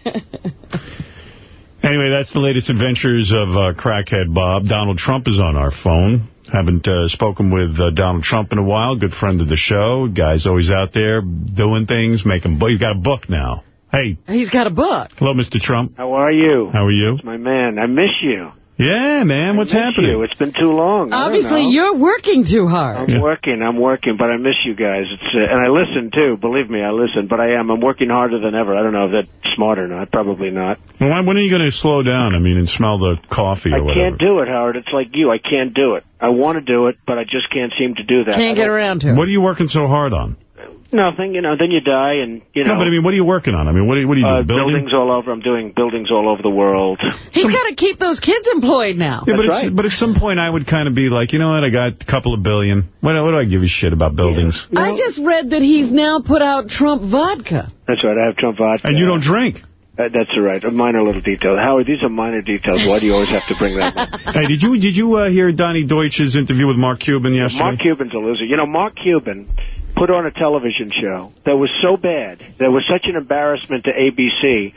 anyway, that's the latest adventures of uh, Crackhead Bob. Donald Trump is on our phone. Haven't uh, spoken with uh, Donald Trump in a while. Good friend of the show. Guy's always out there doing things, making... But you got a book now. Hey, He's got a book. hello, Mr. Trump. How are you? How are you? My man, I miss you. Yeah, man. What's miss happening? You. It's been too long. Obviously, you're working too hard. I'm working. I'm working, but I miss you guys. It's uh, and I listen too. Believe me, I listen. But I am. I'm working harder than ever. I don't know if that's smart or not. Probably not. Well, when, when are you going to slow down? I mean, and smell the coffee or I whatever. can't do it, Howard. It's like you. I can't do it. I want to do it, but I just can't seem to do that. I Can't get around to it. What are you working so hard on? Nothing. You know. Then you die, and you know. no, but I mean, what are you working on? I mean, what are, what are you uh, doing? Building? buildings all over. I'm doing buildings all over the world. He's got to keep those kids employed now. Yeah, but, it's, but at some point I would kind of be like, you know what, I got a couple of billion. What, what do I give a shit about buildings? I just read that he's now put out Trump vodka. That's right. I have Trump vodka. And you don't drink. Uh, that's all right. A minor little detail. Howard, these are minor details. Why do you always have to bring that up? [LAUGHS] Hey, did you did you uh, hear Donny Deutsch's interview with Mark Cuban yesterday? Mark Cuban's a loser. You know, Mark Cuban put on a television show that was so bad, that was such an embarrassment to ABC,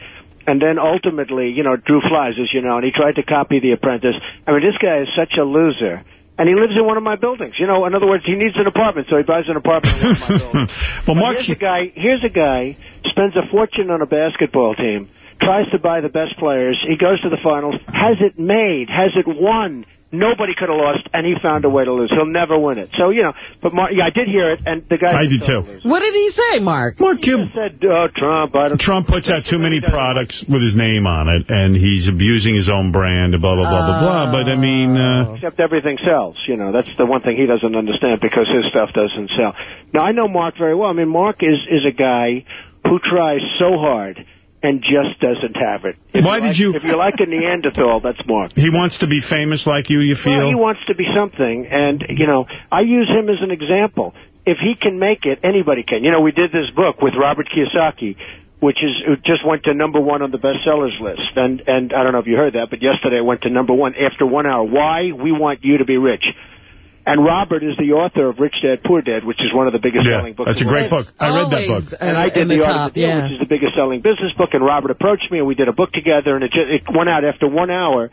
and then ultimately, you know, drew flies, as you know, and he tried to copy The Apprentice. I mean, this guy is such a loser. And he lives in one of my buildings. You know, in other words, he needs an apartment, so he buys an apartment in one of my [LAUGHS] buildings. well, Mark, here's a guy. Here's a guy spends a fortune on a basketball team, tries to buy the best players. He goes to the finals, has it made, has it won. Nobody could have lost, and he found a way to lose. He'll never win it. So you know, but Mark, yeah, I did hear it, and the guy. I did too. What did he say, Mark? Mark Cuban said, "Oh, Trump." I don't Trump puts out too many [LAUGHS] products with his name on it, and he's abusing his own brand, blah, blah, blah, blah, blah. But, I mean, uh, Except everything sells. You know, that's the one thing he doesn't understand because his stuff doesn't sell. Now, I know Mark very well. I mean, Mark is, is a guy who tries so hard and just doesn't have it. If Why did like, you- If you're like a [LAUGHS] Neanderthal, that's Mark. he wants to be famous like you, you feel? Well, he wants to be something, and, you know, I use him as an example. If he can make it, anybody can. You know, we did this book with Robert Kiyosaki, which is it just went to number one on the bestsellers list. And, and I don't know if you heard that, but yesterday it went to number one after one hour. Why? We want you to be rich. And Robert is the author of Rich Dad Poor Dad, which is one of the biggest Yeah, selling books. that's a great world. book. I read that book. And I did the, the Art top, of the Deal, yeah. which is the biggest selling business book. And Robert approached me, and we did a book together. And it just it went out after one hour.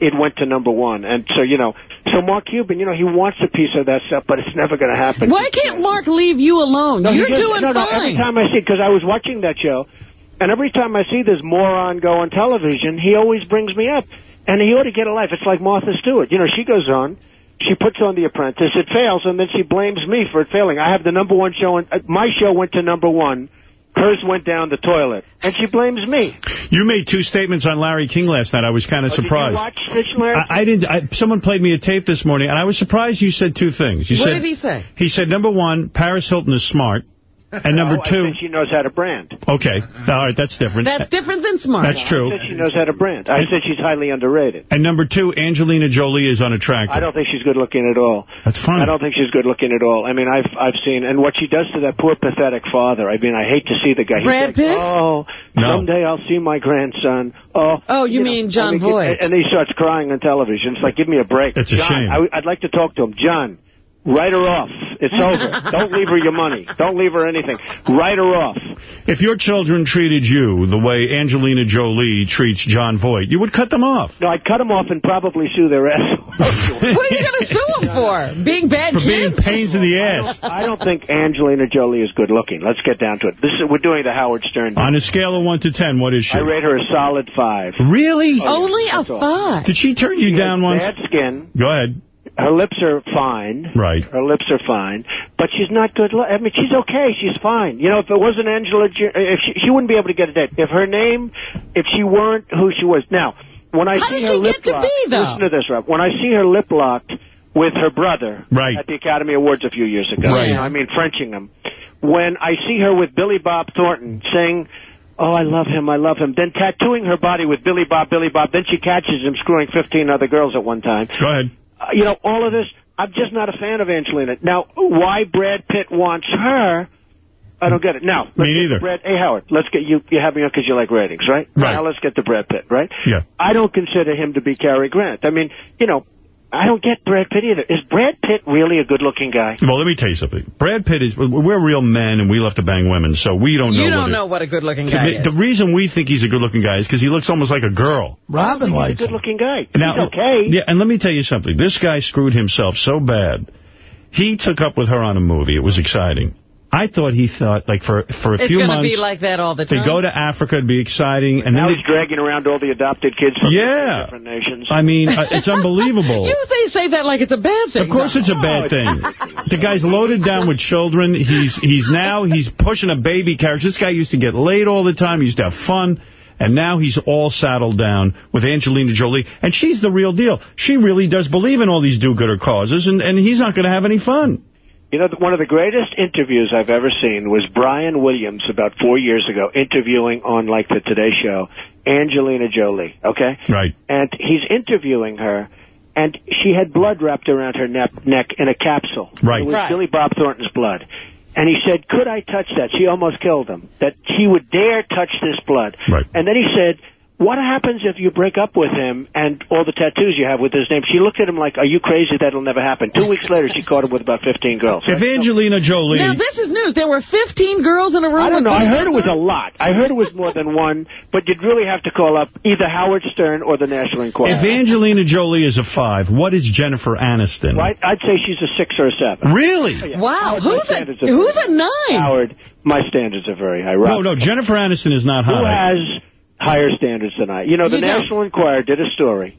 It went to number one. And so you know, so Mark Cuban, you know, he wants a piece of that stuff, but it's never going to happen. Why can't Mark leave you alone? No, You're just- doing no, no, Every time I see, because I was watching that show, and every time I see this moron go on television, he always brings me up, and he ought to get a life. It's like Martha Stewart. You know, she goes on, she puts on The Apprentice, it fails, and then she blames me for it failing. I have the number one show, and uh, my show went to number one. Hers went down the toilet, and she blames me. You made two statements on Larry King last night. I was kind of Oh, did you surprised. watch Fish Larry? I, I didn't. I, someone played me a tape this morning, and I was surprised you said two things. You What said, did he say? He said, number one, Paris Hilton is smart. And [LAUGHS] oh, number Oh, I two... said she knows how to brand. Okay. All right, that's different. That's different than smart. That's true. I said she knows how to brand. I said she's highly underrated. And number two, Angelina Jolie is unattractive. I don't think she's good looking at all. That's fine. I don't think she's good looking at all. I mean, I've I've seen and what she does to that poor pathetic father. I mean, I hate to see the guy. He's Brad like, Pitt? Oh, No. someday I'll see my grandson. Oh, Oh, you know, mean John I mean, Voight. And he starts crying on television. It's like, give me a break. It's a John, shame. I, I'd like to talk to him. John, write her off. It's [LAUGHS] over. Don't leave her your money. Don't leave her anything. Write her off. If your children treated you the way Angelina Jolie treats John Voight, you would cut them off. No, I'd cut them off and probably sue their [LAUGHS] ass. What are you going to sue them for? Being bad For kids? being pains in the ass. I don't think Angelina Jolie is good looking. Let's get down to it. This is, we're doing the Howard Stern. On a scale of 1 to 10, what is she? I rate her a solid five. Really? Oh, Only a five. Did she turn you down once? Bad skin. Go ahead. Her lips are fine. Right. Her lips are fine, but she's not good. Lo- I mean, she's okay. She's fine. You know, if it wasn't Angela, Jo- if she, she wouldn't be able to get a date. If her name, if she weren't who she was. Now, when I How see her lip get to locked, be, listen to this, Rob. When I see her lip locked with her brother Right. at the Academy Awards a few years ago, Right. you know, I mean, Frenching him. When I see her with Billy Bob Thornton saying. Oh, I love him, I love him. Then tattooing her body with Billy Bob, Billy Bob. Then she catches him screwing 15 other girls at one time Go ahead. You know, all of this, I'm just not a fan of Angelina. Now, why Brad Pitt wants her, I don't get it. Now, let's Me neither. Brad, hey, Howard, let's get you, you have me on because you like ratings, right? Right. Now let's get to Brad Pitt, right? Yeah. I don't consider him to be Cary Grant. I mean, you know, I don't get Brad Pitt either. Is Brad Pitt really a good-looking guy? Well, let me tell you something. Brad Pitt is, we're real men and we love to bang women, so we don't know You don't it- know what a good-looking guy me- is. The reason we think he's a good-looking guy is because he looks almost like a girl. Robin He's a good-looking guy. Now, He's okay. Yeah, and let me tell you something. This guy screwed himself so bad. He took up with her on a movie. It was exciting. I thought he thought, like, for, for a It's few months... It's going to be like that all the time. To go to Africa would be exciting. And now then he's dragging around all the adopted kids from Yeah. different nations. I mean, uh, it's unbelievable. [LAUGHS] You say, say that like it's a bad thing. Of course it's a bad thing. The guy's loaded down with children. He's he's now he's pushing a baby carriage. This guy used to get laid all the time. He used to have fun. And now he's all saddled down with Angelina Jolie. And she's the real deal. She really does believe in all these do-gooder causes, and, and he's not going to have any fun. You know, one of the greatest interviews I've ever seen was Brian Williams about four years ago interviewing on, like, the Today Show, Angelina Jolie, okay? Right. And he's interviewing her, and she had blood wrapped around her neck, neck in a capsule. Right. It was Right. Billy Bob Thornton's blood. And he said, could I touch that? She almost killed him. That he would dare touch this blood. Right. And then he said, what happens if you break up with him and all the tattoos you have with his name? She looked at him like, are you crazy? That'll never happen. Two weeks later, she caught him with about 15 girls. If Angelina Jolie... Now, this is news. There were 15 girls in a room. I don't know. I heard it was a lot. I heard it was more than one, but you'd really have to call up either Howard Stern or the National Enquirer. If Angelina Jolie is a five, what is Jennifer Aniston? Right? I'd say she's a six or a seven. Really? Oh, yeah. Wow, Howard, who's a- who's a nine? Howard, my standards are very high. No, Rob, no, Jennifer Aniston is not high. Who high. has higher standards than I? You know, the You don't. National Enquirer did a story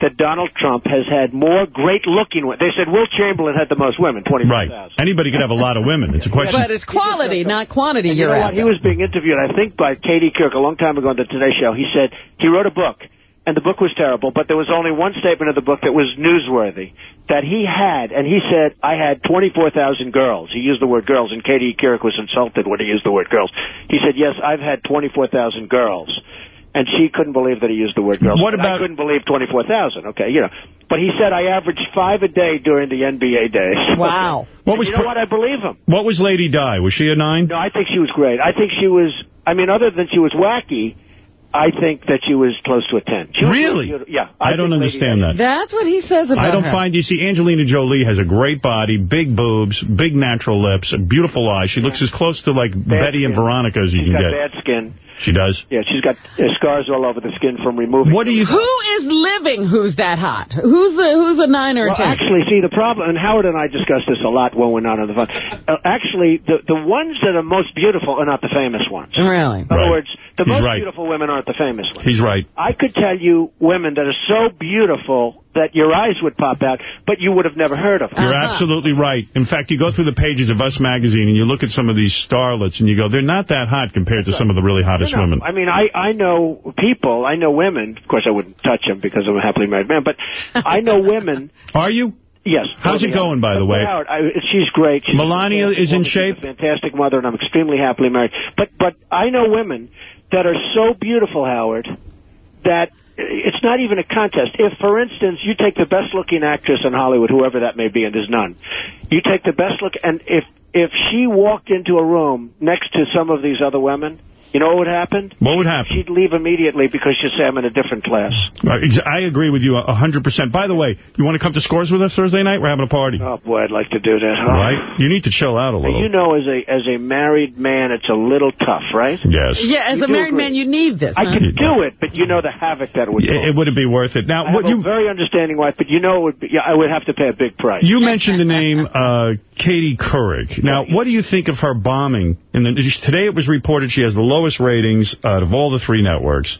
that Donald Trump has had more great-looking women. They said Wilt Chamberlain had the most women, 25,000. Right. Anybody could have a lot of women. It's a question. But it's quality, not quantity And you you're know what? after. He was being interviewed, I think, by Katie Couric a long time ago on the Today Show. He said he wrote a book, and the book was terrible, but there was only one statement of the book that was newsworthy, that he had, and he said, I had 24,000 girls. He used the word girls, and Katie Couric was insulted when he used the word girls. He said, yes, I've had 24,000 girls. And she couldn't believe that he used the word girls. What about- I couldn't believe 24,000, okay, you know. But he said, I averaged five a day during the NBA days. [LAUGHS] Wow. [LAUGHS] What was you know what? I believe him. What was Lady Di? Was she a nine? No, I think she was great. I think she was, I mean, other than she was wacky, I think that she was close to a 10. She Really? beautiful. Yeah. I, don't understand that. That's what he says about her. I don't her. find, you see, Angelina Jolie has a great body, big boobs, big natural lips, beautiful eyes. She looks as close to, like, Betty and. Veronica as you She's can got get. bad skin. She does? Yeah, she's got uh, scars all over the skin from removing. What do you... Who is living who's that hot? Who's the who's a nine or a Well, ten? actually, see, the problem, and Howard and I discussed this a lot when we're not on the phone. Uh, actually, the the ones that are most beautiful are not the famous ones. really? In other Right. words, the He's most right. beautiful women aren't the famous ones. He's right. I could tell you women that are so beautiful that your eyes would pop out, but you would have never heard of them. You're Uh-huh. absolutely right. In fact, you go through the pages of Us Magazine and you look at some of these starlets and you go, they're not that hot compared to some of the really hottest women. I mean, I, I know people, I know women, of course I wouldn't touch them because I'm a happily married man, but I know women, [LAUGHS] Are you? yes. How's it going, by the way? Howard, I, she's great. She's Melania is in shape? a fantastic mother, and I'm extremely happily married. But, but I know women that are so beautiful, Howard, that it's not even a contest. If, for instance, you take the best-looking actress in Hollywood, whoever that may be, and there's none, you take the best look, and if if she walked into a room next to some of these other women, you know what would happen? What would happen? She'd leave immediately because she'd say, I'm in a different class. I agree with you a 100%. By the way, you want to come to Scores with us Thursday night? We're having a party. Oh, boy, I'd like to do that. All right? You need to chill out a little. You know, as a as a married man, it's a little tough, right? Yes. Yeah, as You a married agree. man, you need this. I huh? can do it, but you know the havoc that would It, cause. it wouldn't be worth it. I Now, have what a you very understanding wife, but you know it would be, yeah, I would have to pay a big price. you mentioned the name uh, Katie Couric. Now, what do you think of her bombing? In the, today it was reported she has the lowest ratings out of all the three networks,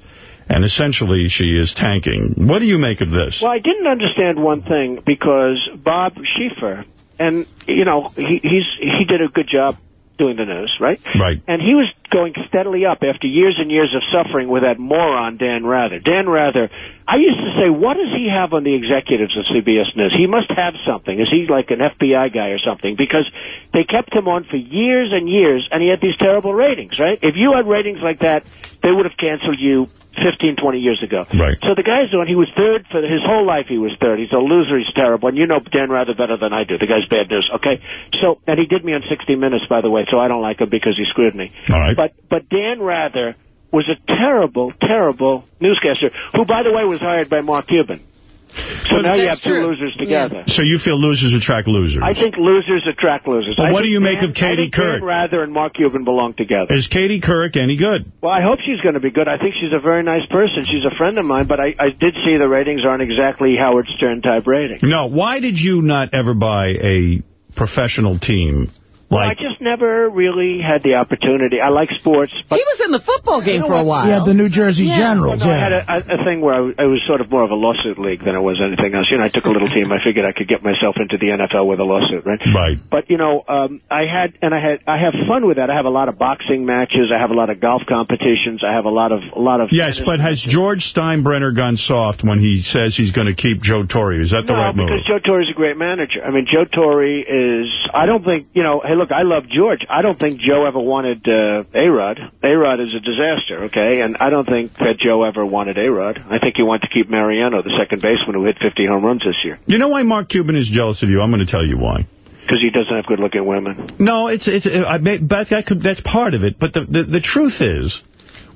and essentially she is tanking. What do you make of this? Well, I didn't understand one thing because Bob Schieffer, and you know, he he's he did a good job doing the news, right? Right. And he was going steadily up after years and years of suffering with that moron Dan Rather. Dan Rather, I used to say, what does he have on the executives of CBS News? He must have something. Is he like an FBI guy or something? Because they kept him on for years and years, and he had these terrible ratings, right? If you had ratings like that, they would have canceled you 15, 20 years ago. Right. So the guy's doing, he was third for his whole life he was third. He's a loser, he's terrible. And you know Dan Rather better than I do. The guy's bad news, okay? So, and he did me on 60 Minutes, by the way, so I don't like him because he screwed me. All right. But, but Dan Rather was a terrible, terrible newscaster, who, by the way, was hired by Mark Cuban. So But now you that's have two true. losers together. So you feel losers attract losers. I think losers attract losers. But I what do you make of Katie I Couric? Dan Rather and Mark Cuban belong together. Is Katie Couric any good? Well, I hope she's going to be good. I think she's a very nice person. She's a friend of mine, but I, I did see the ratings aren't exactly Howard Stern type ratings. No. Why did you not ever buy a professional team Well, I just never really had the opportunity. I like sports, but he was in the football game You know for a what? while. Yeah, the New Jersey Yeah. Generals. Well, no, I had a, a, a thing where I was sort of more of a lawsuit league than it was anything else. You know, I took a little team. I figured I could get myself into the NFL with a lawsuit, right? Right. But you know, um, I had and I had I have fun with that. I have a lot of boxing matches. I have a lot of golf competitions. I have a lot of a lot of. Yes, but has George Steinbrenner gone soft when he says he's going to keep Joe Torre? Is that the no, right move? because Joe Torre is a great manager. I mean, Joe Torre is. I don't think you know. Hey, look, I love George. I don't think Joe ever wanted uh, A Rod. A Rod is a disaster. Okay, and I don't think that Joe ever wanted A Rod. I think he wanted to keep Mariano, the second baseman who hit 50 home runs this year, You know why Mark Cuban is jealous of you? I'm going to tell you why. because he doesn't have good-looking women. No, it's it's. I may, but that could that's part of it. But the, the the truth is,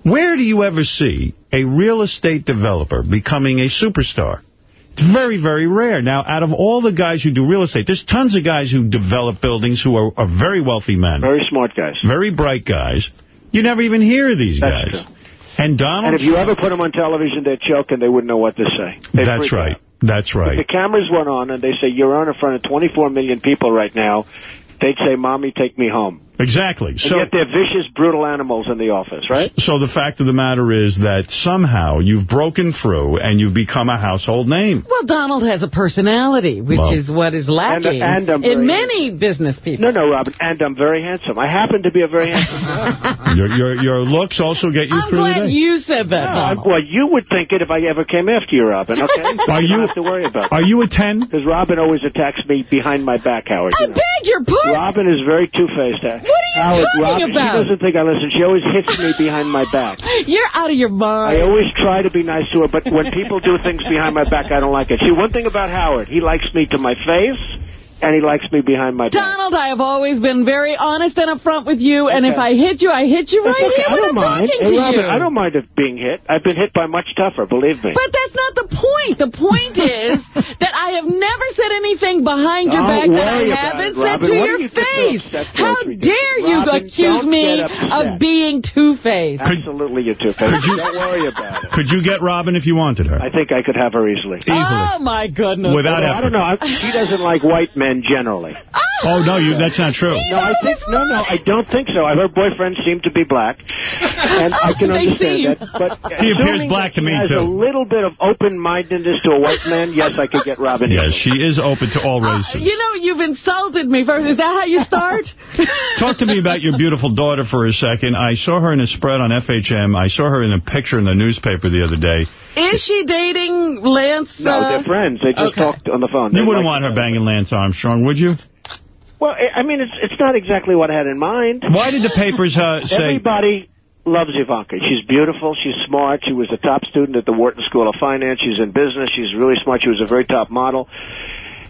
where do you ever see a real estate developer becoming a superstar? It's very, very rare. Now, out of all the guys who do real estate, there's tons of guys who develop buildings who are, are very wealthy men. Very smart guys. Very bright guys. You never even hear these That's guys. And Donald And if you Trump- ever put them on television, they'd choke and they wouldn't know what to say. They'd That's right. out. That's right. If the cameras went on and they say, you're on in front of 24 million people right now, they'd say, Mommy, take me home. Exactly. And So yet they're vicious, brutal animals in the office, right? So the fact of the matter is that somehow you've broken through and you've become a household name. Well, Donald has a personality, which Well. is what is lacking and I'm very- in many business people. No, no, Robin, and I'm very handsome. I happen to be a very handsome guy. [LAUGHS] your, your your looks also get you I'm through the glad you said that, No, I'm- well, you would think it if I ever came after you, Robin, okay? [LAUGHS] Are you you- don't have to worry about Are you a 10? Because Robin always attacks me behind my back, Howard. I you know. beg your pardon. Robin is very two-faced. Eh? What are you Howard, talking about? She doesn't think I listen. She always hits me behind my back. [LAUGHS] You're out of your mind. I always try to be nice to her, but when people do things behind my back, I don't like it. See, one thing about Howard, he likes me to my face, and he likes me behind my back. Donald, I have always been very honest and upfront with you, and if I hit you, I hit you right okay. here I when don't I'm mind. talking Hey, to Robin, you. I don't mind if being hit. I've been hit by much tougher, believe me. But that's not the point. The point is [LAUGHS] that I have never said anything behind your Don't back that I haven't it, said Robin. to Why your you face. How us? We dare you Robin, accuse me of being two-faced? Absolutely, you're two-faced. Could you- Don't worry about it. Could you get Robin if you wanted her? I think I could have her easily. Oh, my goodness. Without Although, I don't know. I, she doesn't like white men generally. Oh, no, you. that's not true. No, I think no, no, I don't think so. Her boyfriends seem to be black, and I can [LAUGHS] They understand seem. that. But He appears black to she me, has too. a little bit of open-mindedness to a white man. Yes, I could get Robin. Yes, she is open to all races. Uh, You know, you've insulted me first. Is that how you start? [LAUGHS] Talk to me about your beautiful daughter for a second. I saw her in a spread on FHM. I saw her in a picture in the newspaper the other day. Is she dating Lance? No, uh, they're friends. They just okay. talked on the phone. You They wouldn't like want her banging Lance Armstrong, would you? Well, I I mean, it's it's not exactly what I had in mind. Why did the papers uh, [LAUGHS] say... Everybody loves Ivanka. She's beautiful. She's smart. She was a top student at the Wharton School of Finance. She's in business. She's really smart. She was a very top model.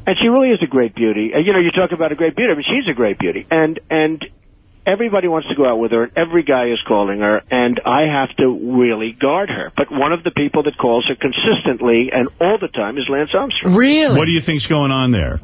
And she really is a great beauty. And, you know, you talk about a great beauty. I mean, she's a great beauty. And, and everybody wants to go out with her, and every guy is calling her, and I have to really guard her. But one of the people that calls her consistently and all the time is Lance Armstrong. Really? What do you think's going on there?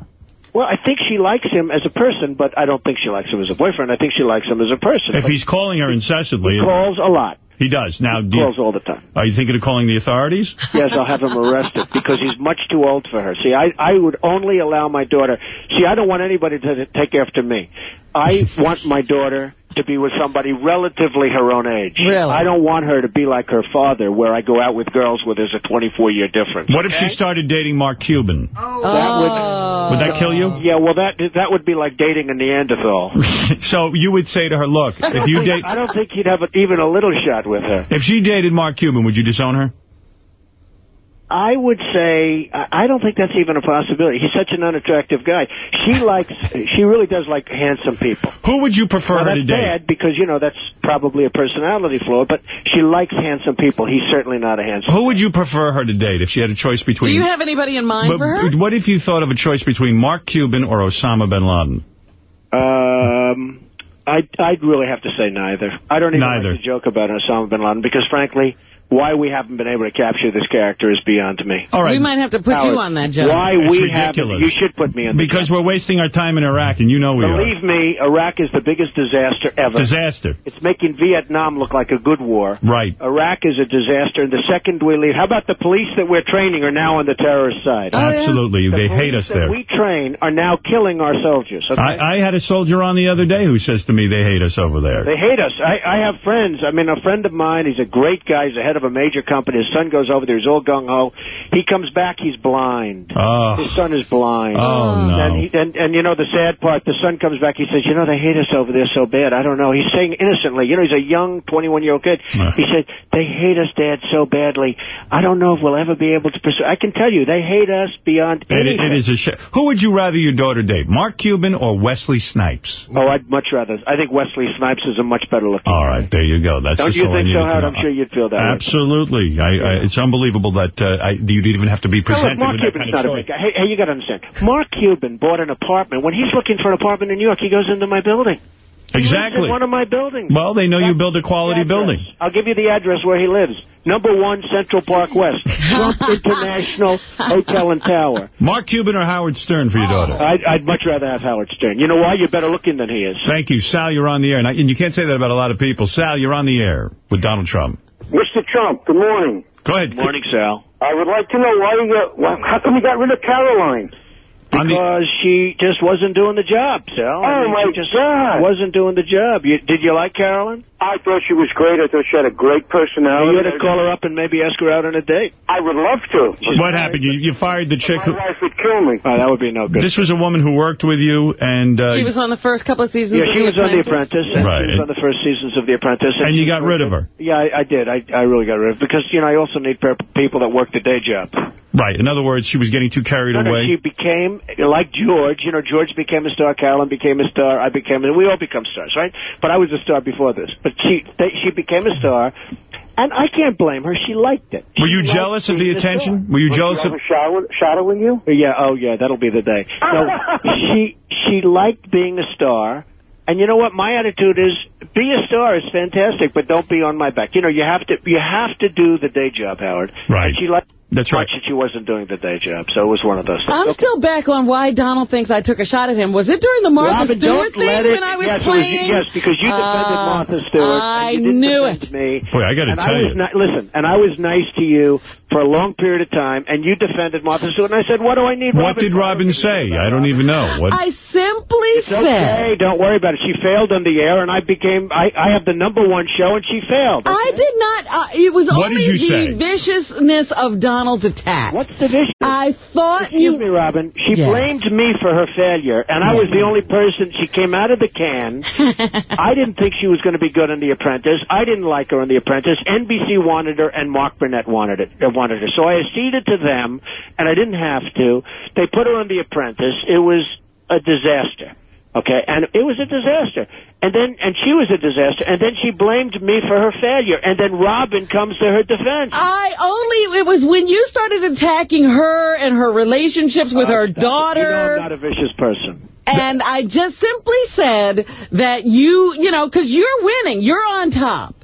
Well, I think she likes him as a person, but I don't think she likes him as a boyfriend. I think she likes him as a person. If But he's calling her incessantly... he calls a lot. He does. Now, he do He you, calls all the time. are you thinking of calling the authorities? [LAUGHS] Yes, I'll have him arrested because he's much too old for her. See, I, I would only allow my daughter. See, I don't want anybody to take after me. I [LAUGHS] want my daughter to be with somebody relatively her own age. Really? I don't want her to be like her father, where I go out with girls where there's a 24-year difference. What if she started dating Mark Cuban? Oh. That would. Oh. Would that kill you? Yeah, well, that that would be like dating a Neanderthal. [LAUGHS] so you would say to her, look, if you [LAUGHS] date... I don't think he'd have a, even a little shot with her. If she dated Mark Cuban, would you disown her? I would say I I don't think that's even a possibility. He's such an unattractive guy. She [LAUGHS] likes, she really does like handsome people. Who would you prefer Well, her that's to date? bad because you know that's probably a personality flaw. But she likes handsome people. He's certainly not a handsome. Who would you prefer her to date if she had a choice between? Do between... you have anybody in mind But for her? What if you thought of a choice between Mark Cuban or Osama bin Laden? Um, I I'd really have to say neither. I don't even Neither. like to joke about Osama bin Laden because frankly. Why we haven't been able to capture this character is beyond me. All right. We might have to put you on that job. Why It's we haven't, ridiculous. you should put me on the Because we're wasting our time in Iraq, and you know we Believe me, Iraq is the biggest disaster ever. Disaster. It's making Vietnam look like a good war. Right. Iraq is a disaster, and the second we leave, how about the police that we're training are now on the terrorist side? Oh, Absolutely. The They hate police us that there. we train are now killing our soldiers. Okay? I, I had a soldier on the other day who says to me they hate us over there. They hate us. I, I have friends. I mean, a friend of mine, he's a great guy. He's the head of a major company. His son goes over there. He's all gung-ho. He comes back, he's blind. Oh. His son is blind. Oh, oh, no. And, he, and, and, you know, the sad part, the son comes back, he says, you know, they hate us over there so bad. I don't know. He's saying innocently. You know, he's a young 21-year-old kid. He said, they hate us, Dad, so badly. I don't know if we'll ever be able to pursue. I can tell you, they hate us beyond It, anything. it is a sh- Who would you rather your daughter date, Mark Cuban or Wesley Snipes? Oh, I'd much rather. I think Wesley Snipes is a much better looking. All right, there you go. That's Don't just you think so, needed Howard? I'm sure you'd feel that way. Absolutely. I, I, it's unbelievable that uh, I, you'd even have to be look, presented Mark with that kind not of a choice. big guy. Hey, hey, you got to understand. Mark Cuban bought an apartment. When he's looking for an apartment in New York, he goes into my building. Exactly. in one of my buildings. Well, they know you build a quality building. I'll give you the address where he lives. Number one, Central Park West. [LAUGHS] Trump International Hotel and Tower. Mark Cuban or Howard Stern for your daughter? I'd, I'd much rather have Howard Stern. You know why? You're better looking than he is. Thank you. Sal, you're on the air. And, I, and you can't say that about a lot of people. Sal, you're on the air with Donald Trump. Mr. Trump, good morning. Go ahead. Morning, Sal. I would like to know why you got, why, how come you got rid of Caroline? Because she just wasn't doing the job, Sal. Oh, my she just God. wasn't doing the job. You, did you like Carolyn? I thought she was great. I thought she had a great personality. you ought to call her up and maybe ask her out on a date. I would love to. What happened? You, you fired the chick who... My wife would kill me. Oh, that would be no good. This was a woman who worked with you, and... Uh, She was on the first couple of seasons Yeah, of she The was on The Apprentice. Apprentice. And Right. She was on the first seasons of The Apprentice. and you got rid of her. Yeah, I, I did. I, I really got rid of her. Because, you know, I also need people that work the day job. Right. In other words, she was getting too carried No, no, away. she became, like George, you know, George became a star, Carolyn became a star, I became, a we all become stars, right? But I was a star before this. But she, they, she became a star, and I can't blame her. She liked it. Were you jealous of the being star. attention? Were you jealous of... Shower, shadowing you? Yeah, oh yeah, that'll be the day. No, [LAUGHS] she she liked being a star. And you know what? My attitude is, be a star is fantastic, but don't be on my back. You know, you have to you have to do the day job, Howard. Right. And she liked That's right. much that she wasn't doing the day job, so it was one of those things. I'm Okay. still back on why Donald thinks I took a shot at him. Was it during the Martha Robin, Stewart thing it, when I was yes, it was- playing? yes, because you defended Uh, Martha Stewart. I and you knew it. Me. Boy, I gotta tell I was you. ni- listen, and I was nice to you for a long period of time, and you defended Martha Stewart, and I said, what do I need What Robin did for? Robin say? I don't even know. What? I simply It's okay, don't worry about it. She failed on the air, and I became, I, I have the number one show, and she failed. I did not. Uh, it was What only the say? viciousness of Donald's attack. What's the vicious? I thought Excuse you. me, Robin. She Yes. blamed me for her failure, and I was the only person. She came out of the can. [LAUGHS] I didn't think she was going to be good on The Apprentice. I didn't like her on The Apprentice. NBC wanted her, and Mark Burnett wanted it. uh, Wanted her. So I acceded to them, and I didn't have to. They put her on The Apprentice. It was a disaster. Okay, and it was a disaster. And then, and she was a disaster. And then she blamed me for her failure. And then Robin comes to her defense. I only, it was when you started attacking her and her relationships with uh, her You know daughter. I'm not a vicious person. And I just simply said that you, you know, because you're winning. You're on top.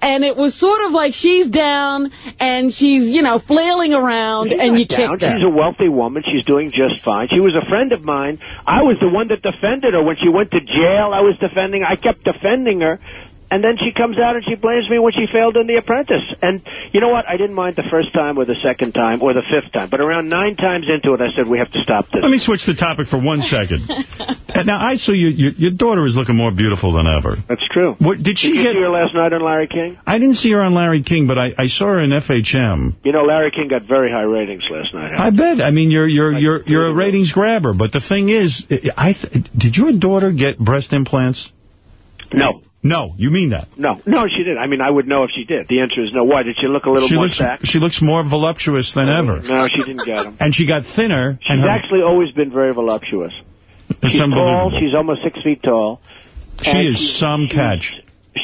And it was sort of like she's down and she's, you know, flailing around She's and you down. kicked her. She's a wealthy woman. She's doing just fine. She was a friend of mine. I was the one that defended her. When she went to jail, I was defending I kept defending her. And then she comes out and she blames me when she failed in The Apprentice. And you know what? I didn't mind the first time or the second time or the fifth time. But around nine times into it, I said, we have to stop this. Let me switch the topic for one second. [LAUGHS] Now, I saw you, your, your daughter is looking more beautiful than ever. That's true. What did she Did you get? see her last night on Larry King? I didn't see her on Larry King, but I, I saw her in FHM. You know, Larry King got very high ratings last night. I bet. I mean, you're you're you're you're a ratings grabber. But the thing is, I th did your daughter get breast implants? No. No, you mean that? No, no, she didn't. I mean, I would know if she did. The answer is no. Why? Did she look a little she more looks she looks more voluptuous than ever, No, she didn't get them. and she got thinner. She's actually always been very voluptuous. it's she's tall. She's almost six feet tall. She and is she's- some catch.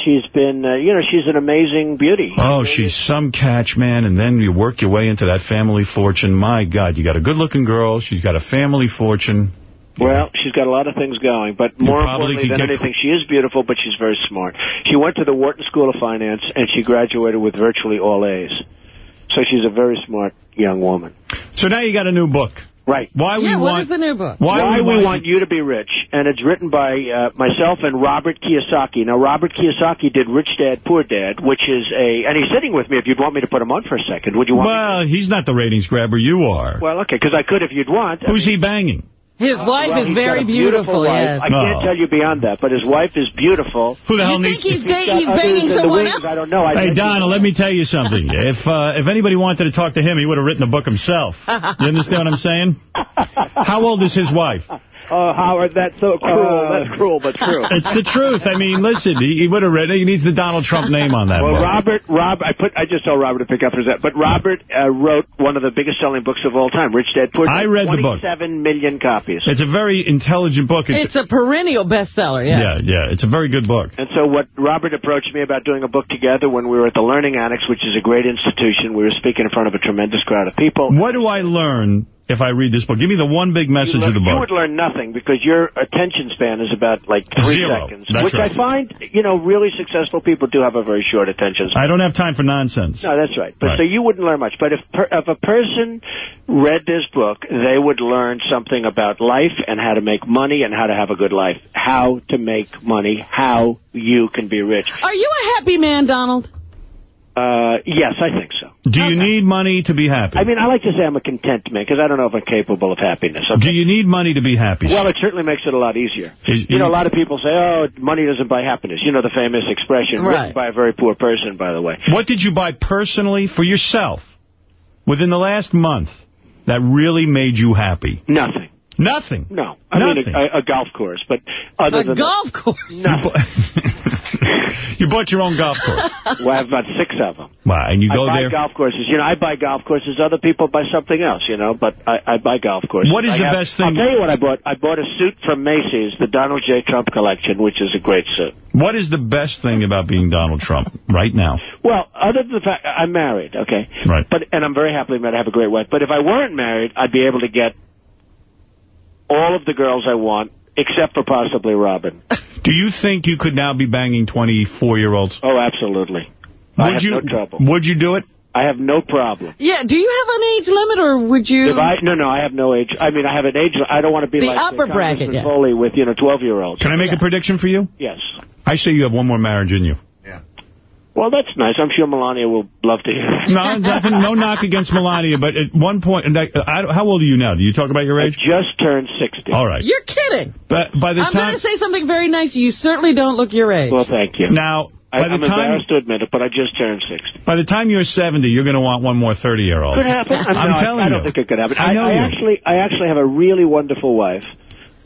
She's been, uh, you know, she's an amazing beauty. Oh, she's some catch, man, and then you work your way into that family fortune. My God, you got a good-looking girl. She's got a family fortune. Well, she's got a lot of things going, but You more importantly than anything, she is beautiful, but she's very smart. She went to the Wharton School of Finance, and she graduated with virtually all A's. So she's a very smart young woman. So now you got a new book. Right. Why we yeah, what want... is the new book? Why, we, want you to be rich, and it's written by uh, myself and Robert Kiyosaki. Now, Robert Kiyosaki did Rich Dad Poor Dad, which is a, and he's sitting with me. If you'd want me to put him on for a second, would you want? Well, he's not the ratings grabber. You are. Well, okay, because I could if you'd want. Who's he banging? His wife Well, is very beautiful, beautiful, yes. I can't tell you beyond that, but his wife is beautiful. Who the hell You needs think he's, to... bang- got he's banging someone wings. else? I don't know. I Hey, bet Donna, let me tell you something. [LAUGHS] If uh, if anybody wanted to talk to him, he would have written the book himself. You understand what I'm saying? [LAUGHS] How old is his wife? Oh, Howard, that's so cruel. that's cruel, but true. [LAUGHS] It's the truth. I mean, listen, he, he would have written it. He needs the Donald Trump name on that Well, book. Robert, Rob, I put, I just told Robert to pick up his that. But Robert uh, wrote one of the biggest selling books of all time, Rich Dad Poor Dad. I read the book. 27 million copies. It's a very intelligent book. It's a perennial bestseller, yes. yeah, yeah. It's a very good book. And so what Robert approached me about doing a book together when we were at the Learning Annex, which is a great institution. We were speaking in front of a tremendous crowd of people. What do I learn if I read this book? Give me the one big message you, of the book. you book. would learn nothing because your attention span is about like three Zero. seconds, That's which right. I find, you know, really successful people do have a very short attention span. I don't have time for nonsense. No, that's right. But Right. so you wouldn't learn much. But if per, if a person read this book, they would learn something about life and how to make money and how to have a good life. How to make money, how you can be rich. Are you a happy man, Donald? Uh, yes, I think so. Do you need money to be happy? I mean, I like to say I'm a content man because I don't know if I'm capable of happiness. Do you need money to be happy? Well, it certainly makes it a lot easier. Is- You know, a lot of people say, oh, money doesn't buy happiness. You know the famous expression, Right. written by a very poor person, by the way. What did you buy personally for yourself within the last month that really made you happy? Nothing. Nothing. No. I Nothing. mean, a, a golf course, but other A than golf course. Nothing. [LAUGHS] [LAUGHS] You bought your own golf course. [LAUGHS] well, I have about six of them. Wow, and you go I buy there. golf courses. You know, I buy golf courses. Other people buy something else, you know, but I, I buy golf courses. What is I the have- best thing- I'll tell you what I bought. I bought a suit from Macy's, the Donald J. Trump collection, which is a great suit. What is the best thing about being Donald Trump right now? Well, other than the fact I'm married, okay, Right. but and I'm very happily married. I have a great wife. But if I weren't married, I'd be able to get all of the girls I want, except for possibly Robin. Do you think you could now be banging 24-year-olds? Oh, absolutely. I Would have you? no trouble. Would you do it? I have no problem. Yeah, do you have an age limit, or would you... If I no no, I have no age. I mean, I have an age. I don't want to be The like upper bracket, yeah. Foley with you know 12 year olds. Can I make a prediction for you? Yes. I say you have one more marriage in you. Well, that's nice. I'm sure Melania will love to hear that. No, nothing, no knock against Melania, but at one point, and I, I, how old are you now? Do you talk about your age? Just turned 60. All right. You're kidding. But by the I'm time going to say something very nice. You certainly don't look your age. Well, thank you. now, I, by the I'm time embarrassed to admit it, but I just turned 60. by the time you're 70, you're going to want one more 30-year-old. Could happen. I'm no, I- telling I, you. don't think it could happen. I know I, you. actually, I actually have a really wonderful wife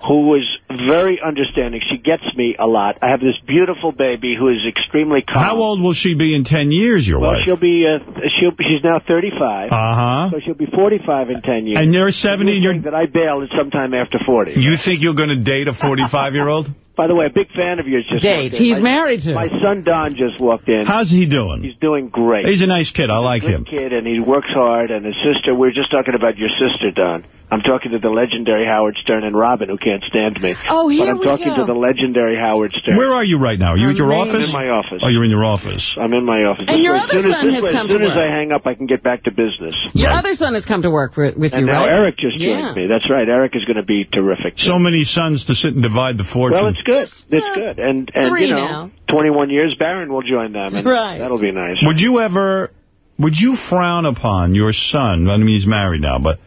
who is very understanding. She gets me a lot. I have this beautiful baby who is extremely calm. How old will she be in 10 years, your Well, wife? she'll be. Uh, she'll. She's now 35. Uh-huh. So she'll be 45 in 10 years. And you're 70 and You you're... that I bail at sometime after 40. You think you're going to date a 45-year-old? [LAUGHS] By the way, a big fan of yours just Dates. walked in. He's My- married to. My son Don just walked in. How's he doing? He's doing great. He's a nice kid. I like Good him. kid, and he works hard. And his sister, we were just talking about your sister, Don. I'm talking to the legendary Howard Stern and Robin, who can't stand me. Oh, here But I'm we talking go. to the legendary Howard Stern. Where are you right now? Are you at your Amazing. office? I'm in my office. Oh, you're in your office. I'm in my office. And This your way, other as soon son as, has way, come as soon as. I hang up, I can get back to business. Your other son has come to work with, with And you, now right? Eric just Yeah. joined me. That's right. Eric is going to be terrific. So many sons to sit and divide the fortune. Well, it's good. It's good. And and Three you know, now. 21 years, Barron will join them. And Right. That'll be nice. Would you ever, would you frown upon your son, I mean, he's married now, but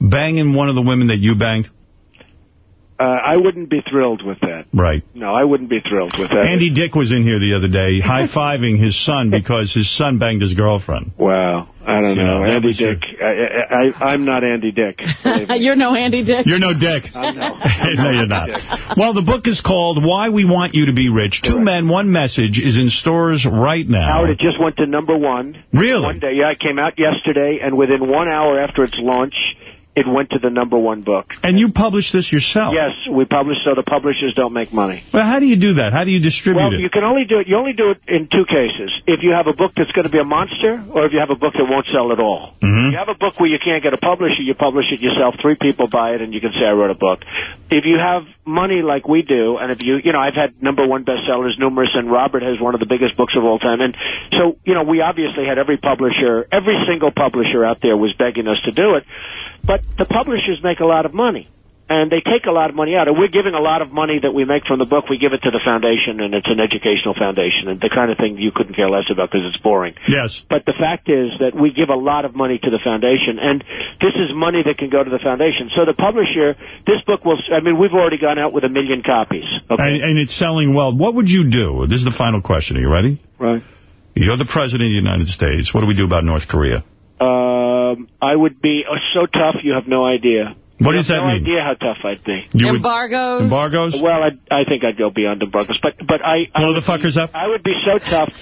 banging one of the women that you banged? Uh, I wouldn't be thrilled with that. Right. No, I wouldn't be thrilled with that. Andy Dick was in here the other day [LAUGHS] high-fiving his son because his son banged his girlfriend. Wow. I don't You know. know, Andy was your- Dick. I, I, I, I'm not Andy Dick. [LAUGHS] You're no Andy Dick. You're no dick. I'm no. [LAUGHS] no, you're not. Well, the book is called Why We Want You to Be Rich. Two Men, One Message is in stores right now. Howard, it just went to number one. Really? One day. Yeah, it came out yesterday, and within one hour after its launch, it went to the number one book. And you published this yourself? Yes, we publish so the publishers don't make money. Well, how do you do that? How do you distribute Well, it? you can only do it. You only do it in two cases: if you have a book that's going to be a monster, or if you have a book that won't sell at all. Mm-hmm. If you have a book where you can't get a publisher, you publish it yourself. Three people buy it, and you can say, "I wrote a book." If you have money like we do, and if you, you know, I've had number one bestsellers numerous, and Robert has one of the biggest books of all time, and so you know, we obviously had every publisher, every single publisher out there was begging us to do it, but the publishers make a lot of money and they take a lot of money out. And we're giving a lot of money that we make from the book. We give it to the foundation, and it's an educational foundation, and the kind of thing you couldn't care less about because it's boring. Yes. But the fact is that we give a lot of money to the foundation, and this is money that can go to the foundation. So the publisher, this book will. I mean, we've already gone out with a million copies. Okay. And, and it's selling well. What would you do? This is the final question. Are you ready? Right. You're the president of the United States. What do we do about North Korea? Um, I would be oh, so tough. You have no idea. What you does have that no mean? idea how tough I'd be. You would- Embargoes? Embargoes? Well, I I think I'd go beyond embargoes, but but I I Blow the would fuckers be, up? I would be so tough,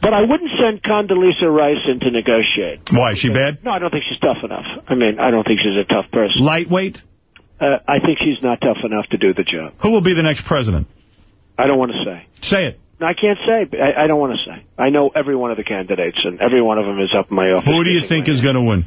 but I wouldn't send Condoleezza Rice in to negotiate. Why? Is she bad? No, I don't think she's tough enough. I mean, I don't think she's a tough person. Lightweight? Uh, I think she's not tough enough to do the job. Who will be the next president? I don't want to say. Say it. No, I can't say. I, I don't want to say. I know every one of the candidates, and every one of them is up in my office. Who do you think is going to win?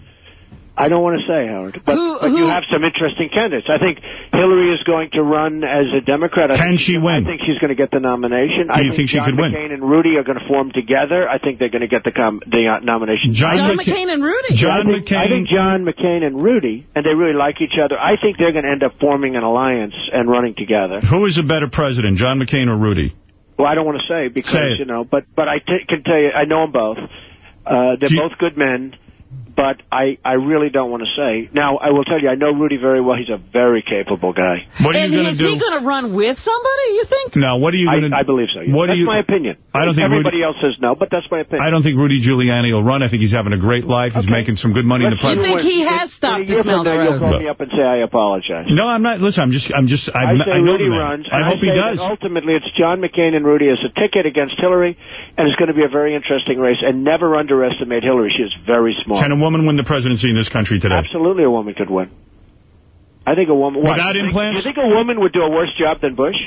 I don't want to say, Howard. But, Who- but you have some interesting candidates. I think Hillary is going to run as a Democrat. I Can think she she's- win? I think she's going to get the nomination. Do I you think, think she John could win? John McCain and Rudy are going to form together. I think they're going to get the com- the uh, nomination. John John McCain- McCain and Rudy. John I think, I think John McCain and Rudy, and they really like each other. I think they're going to end up forming an alliance and running together. Who is a better president, John McCain or Rudy? Well, I don't want to say because Say you know, but but I t- can tell you, I know them both. Uh, they're you- both good men, but I I really don't want to say. Now, I will tell you, I know Rudy very well. He's a very capable guy. What are and you going to do? is he going to run with somebody, you think? No, what are you I, going to I believe so. yeah. What that's you, my opinion. I don't think everybody Rudy, else says no, but that's my opinion. I don't think Rudy Giuliani will run. I think he's having a great life. He's Okay. making some good money in the Let's You think he has stopped In a year to smell from the now, You'll call me up and say I apologize. No, I'm not. Listen, I'm just, I'm just, I, I say I know Rudy the man. runs. I and hope he does. ultimately, it's John McCain and Rudy as a ticket against Hillary, and it's going to be a very interesting race. And never underestimate Hillary. She is very smart. Can a woman win the presidency in this country today? Absolutely, a woman could win. I think a woman. what, Without you think- implants? You think a woman would do a worse job than Bush?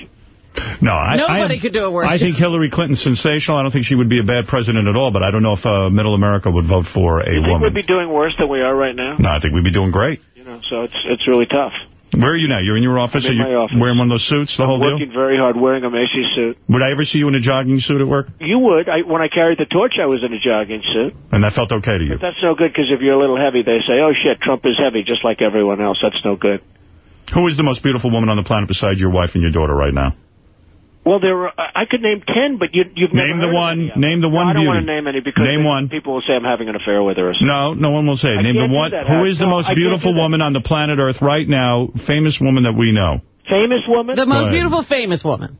No, I, Nobody I, could do it worse. I think Hillary Clinton's sensational. I don't think she would be a bad president at all, but I don't know if uh, middle America would vote for a You think woman. we'd be doing worse than we are right now? No, I think we'd be doing great. You know, so it's it's really tough. Where are you now? You're in your office? I'm in my office. wearing one of those suits, the whole deal? Working very hard, wearing a Macy's suit. Would I ever see you in a jogging suit at work? You would. I, when I carried the torch, I was in a jogging suit. And that felt okay to you? But that's no good because if you're a little heavy, they say, "Oh shit, Trump is heavy," just like everyone else. That's no good. Who is the most beautiful woman on the planet besides your wife and your daughter right now? Well, there are, I could name ten, but you, you've never Name the heard one. of them. Name the No, one I don't want to name any because Name one. people will say I'm having an affair with her. Or something. No, no one will say. I Name the one. that, Who Howard. is the most beautiful woman on the planet Earth right now? Famous woman that we know. Famous woman? The most beautiful famous woman.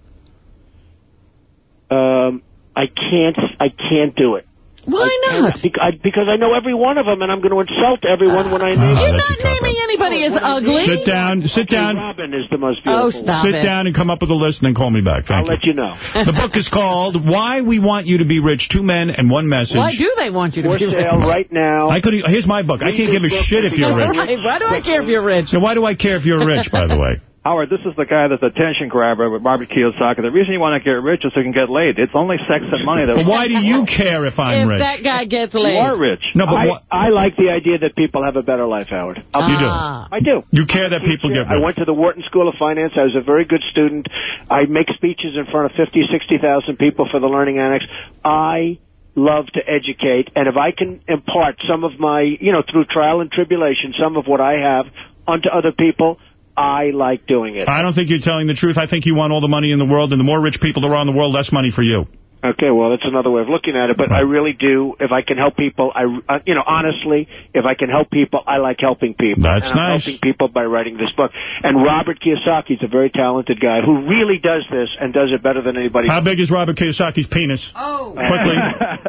Um, I can't. I can't do it. Why not? can't, I- Because I know every one of them, and I'm going to insult everyone when I ah. name Oh, You're not naming anybody as ugly. Sit down. Sit Okay, down. Robin is the most oh, beautiful. Oh, stop Sit it. down and come up with a list, and then call me back. I'll Thank you. let you know. The book is called Why We Want You to Be Rich, Two Men and One Message. Why do they want you to For be sale rich? right now. I could. Here's my book. I can't give a shit if you're rich. Right, Why do I care if you're rich? Now, why do I care if you're rich, by the way? [LAUGHS] Howard, this is the guy that's attention grabber with Robert Kiyosaki. The reason you want to get rich is so you can get laid. It's only sex and money that. But why do you care if I'm If rich? that guy gets laid. You laid. are rich. No, but I. I like the idea that people have a better life, Howard. I'll You do. Ah. I do. You care that people get I went to the Wharton School of Finance. I was a very good student. I make speeches in front of 50, 60,000 people for the Learning Annex. I love to educate, and if I can impart some of my, you know, through trial and tribulation, some of what I have onto other people, I like doing it. I don't think you're telling the truth. I think you want all the money in the world, and the more rich people there are in the world, less money for you. Okay, well, that's another way of looking at it, but I really do. If I can help people, I, uh, you know, honestly, if I can help people, I like helping people. That's and I'm nice. helping people by writing this book. And Robert Kiyosaki is a very talented guy who really does this and does it better than anybody. How big is Robert Kiyosaki's penis? Oh. Quickly.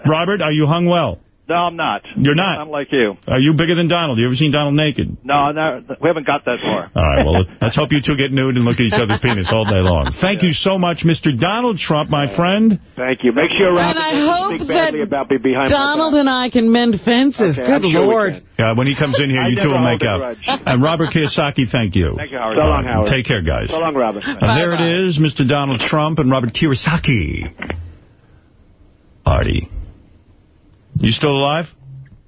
[LAUGHS] Robert, are you hung well? No, I'm not. You're not? I'm like you. Are you bigger than Donald? You ever seen Donald naked? No, no, we haven't got that far. All right, well, [LAUGHS] let's hope you two get nude and look at each other's penis all day long. [LAUGHS] Thank you so much, Mr. Donald Trump, my friend. Thank you. Make sure Robert And I hope that about me behind Donald and I can mend fences. Okay, Good sure Lord. can. Yeah, when he comes in here, [LAUGHS] you two will make out. grudge. And Robert Kiyosaki, thank you. Thank you, Howard. So long, Howard. Take care, guys. So long, Robert. And there it is, Mr. Donald Trump and Robert Kiyosaki. Artie. You still alive?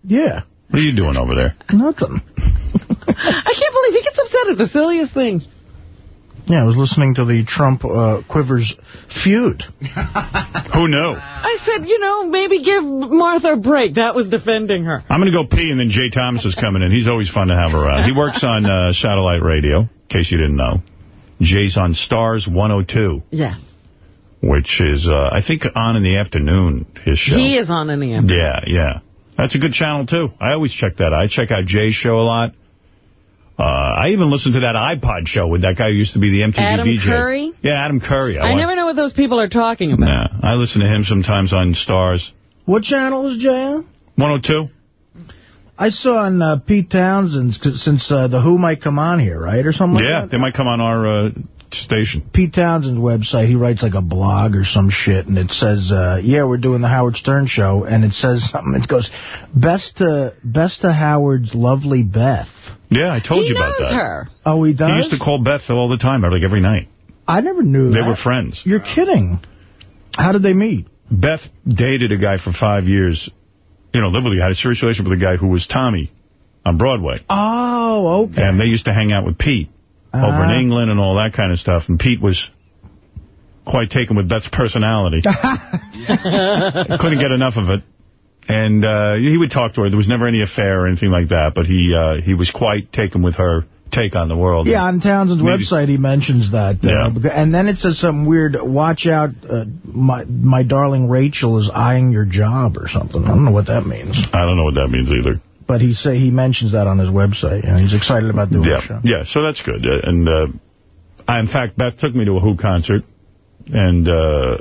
Yeah. What are you doing over there? Nothing. [LAUGHS] I can't believe he gets upset at the silliest things. Yeah, I was listening to the Trump uh, Quivers feud. [LAUGHS] Who knew? I said, you know, maybe give Martha a break. That was defending her. I'm going to go pee, and then Jay Thomas is coming in. He's always fun to have around. He works on uh, satellite radio, in case you didn't know. Jay's on Stars 102, Yes. Which is, uh, I think, on in the afternoon, his show. He is on in the afternoon. Yeah, yeah. That's a good channel, too. I always check that. I check out Jay's show a lot. Uh, I even listen to that iPod show with that guy who used to be the MTV Adam DJ. Curry? Yeah, Adam Curry. I want- never know what those people are talking about. Nah, I listen to him sometimes on Stars. What channel is Jay on? 102? I saw on uh, Pete Townshend's, 'cause since uh, The Who might come on here, right, or something Yeah, like that? they might come on our uh, station. Pete Townshend's website, he writes like a blog or some shit, and it says, uh, yeah, we're doing the Howard Stern show, and it says something, it goes, best to, best to Howard's lovely Beth. Yeah, I told He you about knows that. her. Oh, he does? He used to call Beth all the time, like every night. I never knew They that. were friends. You're kidding. How did they meet? Beth dated a guy for five years. You know, lived with a had a serious relationship with a guy who was Tommy on Broadway. Oh, okay. And they used to hang out with Pete over Ah. in England and all that kind of stuff. And Pete was quite taken with Beth's personality. [LAUGHS] Couldn't get enough of it. And uh, he would talk to her. There was never any affair or anything like that. But he uh, he was quite taken with her take on the world. Yeah, on Townshend's Maybe- website he mentions that. Uh, Yeah. And then it says something weird, watch out, uh, my my darling Rachel is eyeing your job or something. I don't know what that means. I don't know what that means either. But he say he mentions that on his website. You know, he's excited about doing yeah. the show. Yeah, so that's good. Uh, And uh, I, in fact, Beth took me to a Who concert, and uh,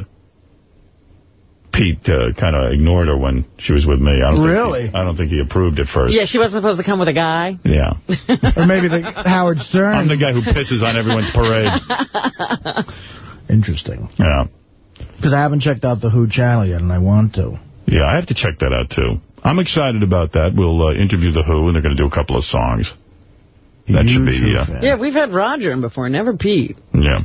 Pete uh, kind of ignored her when she was with me. I don't Really? Think he, I don't think he approved at first. Yeah, she wasn't supposed to come with a guy. Yeah. [LAUGHS] or maybe the Howard Stern. I'm the guy who pisses on everyone's parade. [LAUGHS] Interesting. Yeah. Because I haven't checked out the Who channel yet, and I want to. Yeah, I have to check that out, too. I'm excited about that. We'll uh, interview The Who, and they're going to do a couple of songs. That should be, uh, Yeah, we've had Roger in before, never Pete. yeah.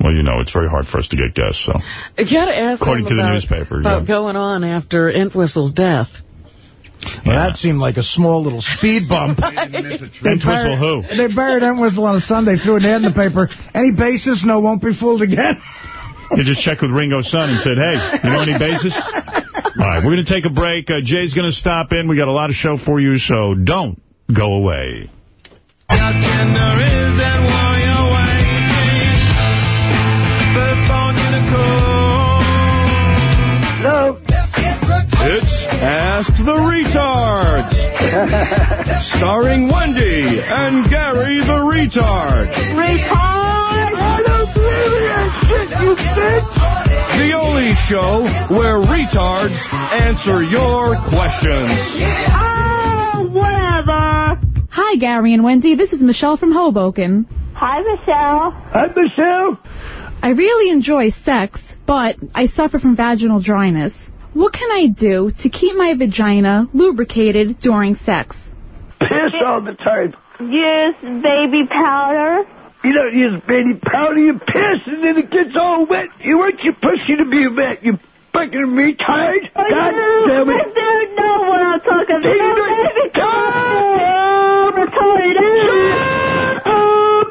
Well, you know, it's very hard for us to get guests, so. I gotta ask According him to the about, newspaper, about yeah. going on after Entwistle's death. Well, that seemed like a small little speed bump. [LAUGHS] Entwistle who? They buried Entwistle on a Sunday, threw an ad in the paper. Any basis? No, won't be fooled again. [LAUGHS] You just checked with Ringo's son and said, hey, you know any basis? All right, we're going to take a break. Uh, Jay's going to stop in. We got a lot of show for you, so don't go away. No. It's Ask the Retards. [LAUGHS] Starring Wendy and Gary the Retard. Retard! I don't believe in that shit, you bitch! The only show where retards answer your questions. Oh, whatever! Hi, Gary and Wendy. This is Michelle from Hoboken. Hi, Michelle. Hi, Michelle. I really enjoy sex, but I suffer from vaginal dryness. What can I do to keep my vagina lubricated during sex? Piss all the time. Use baby powder. You don't use baby powder, you piss, and then it gets all wet. You want your pussy to be wet, you fucking retard. God damn it. I don't know what I'm talking about. Baby powder. Up.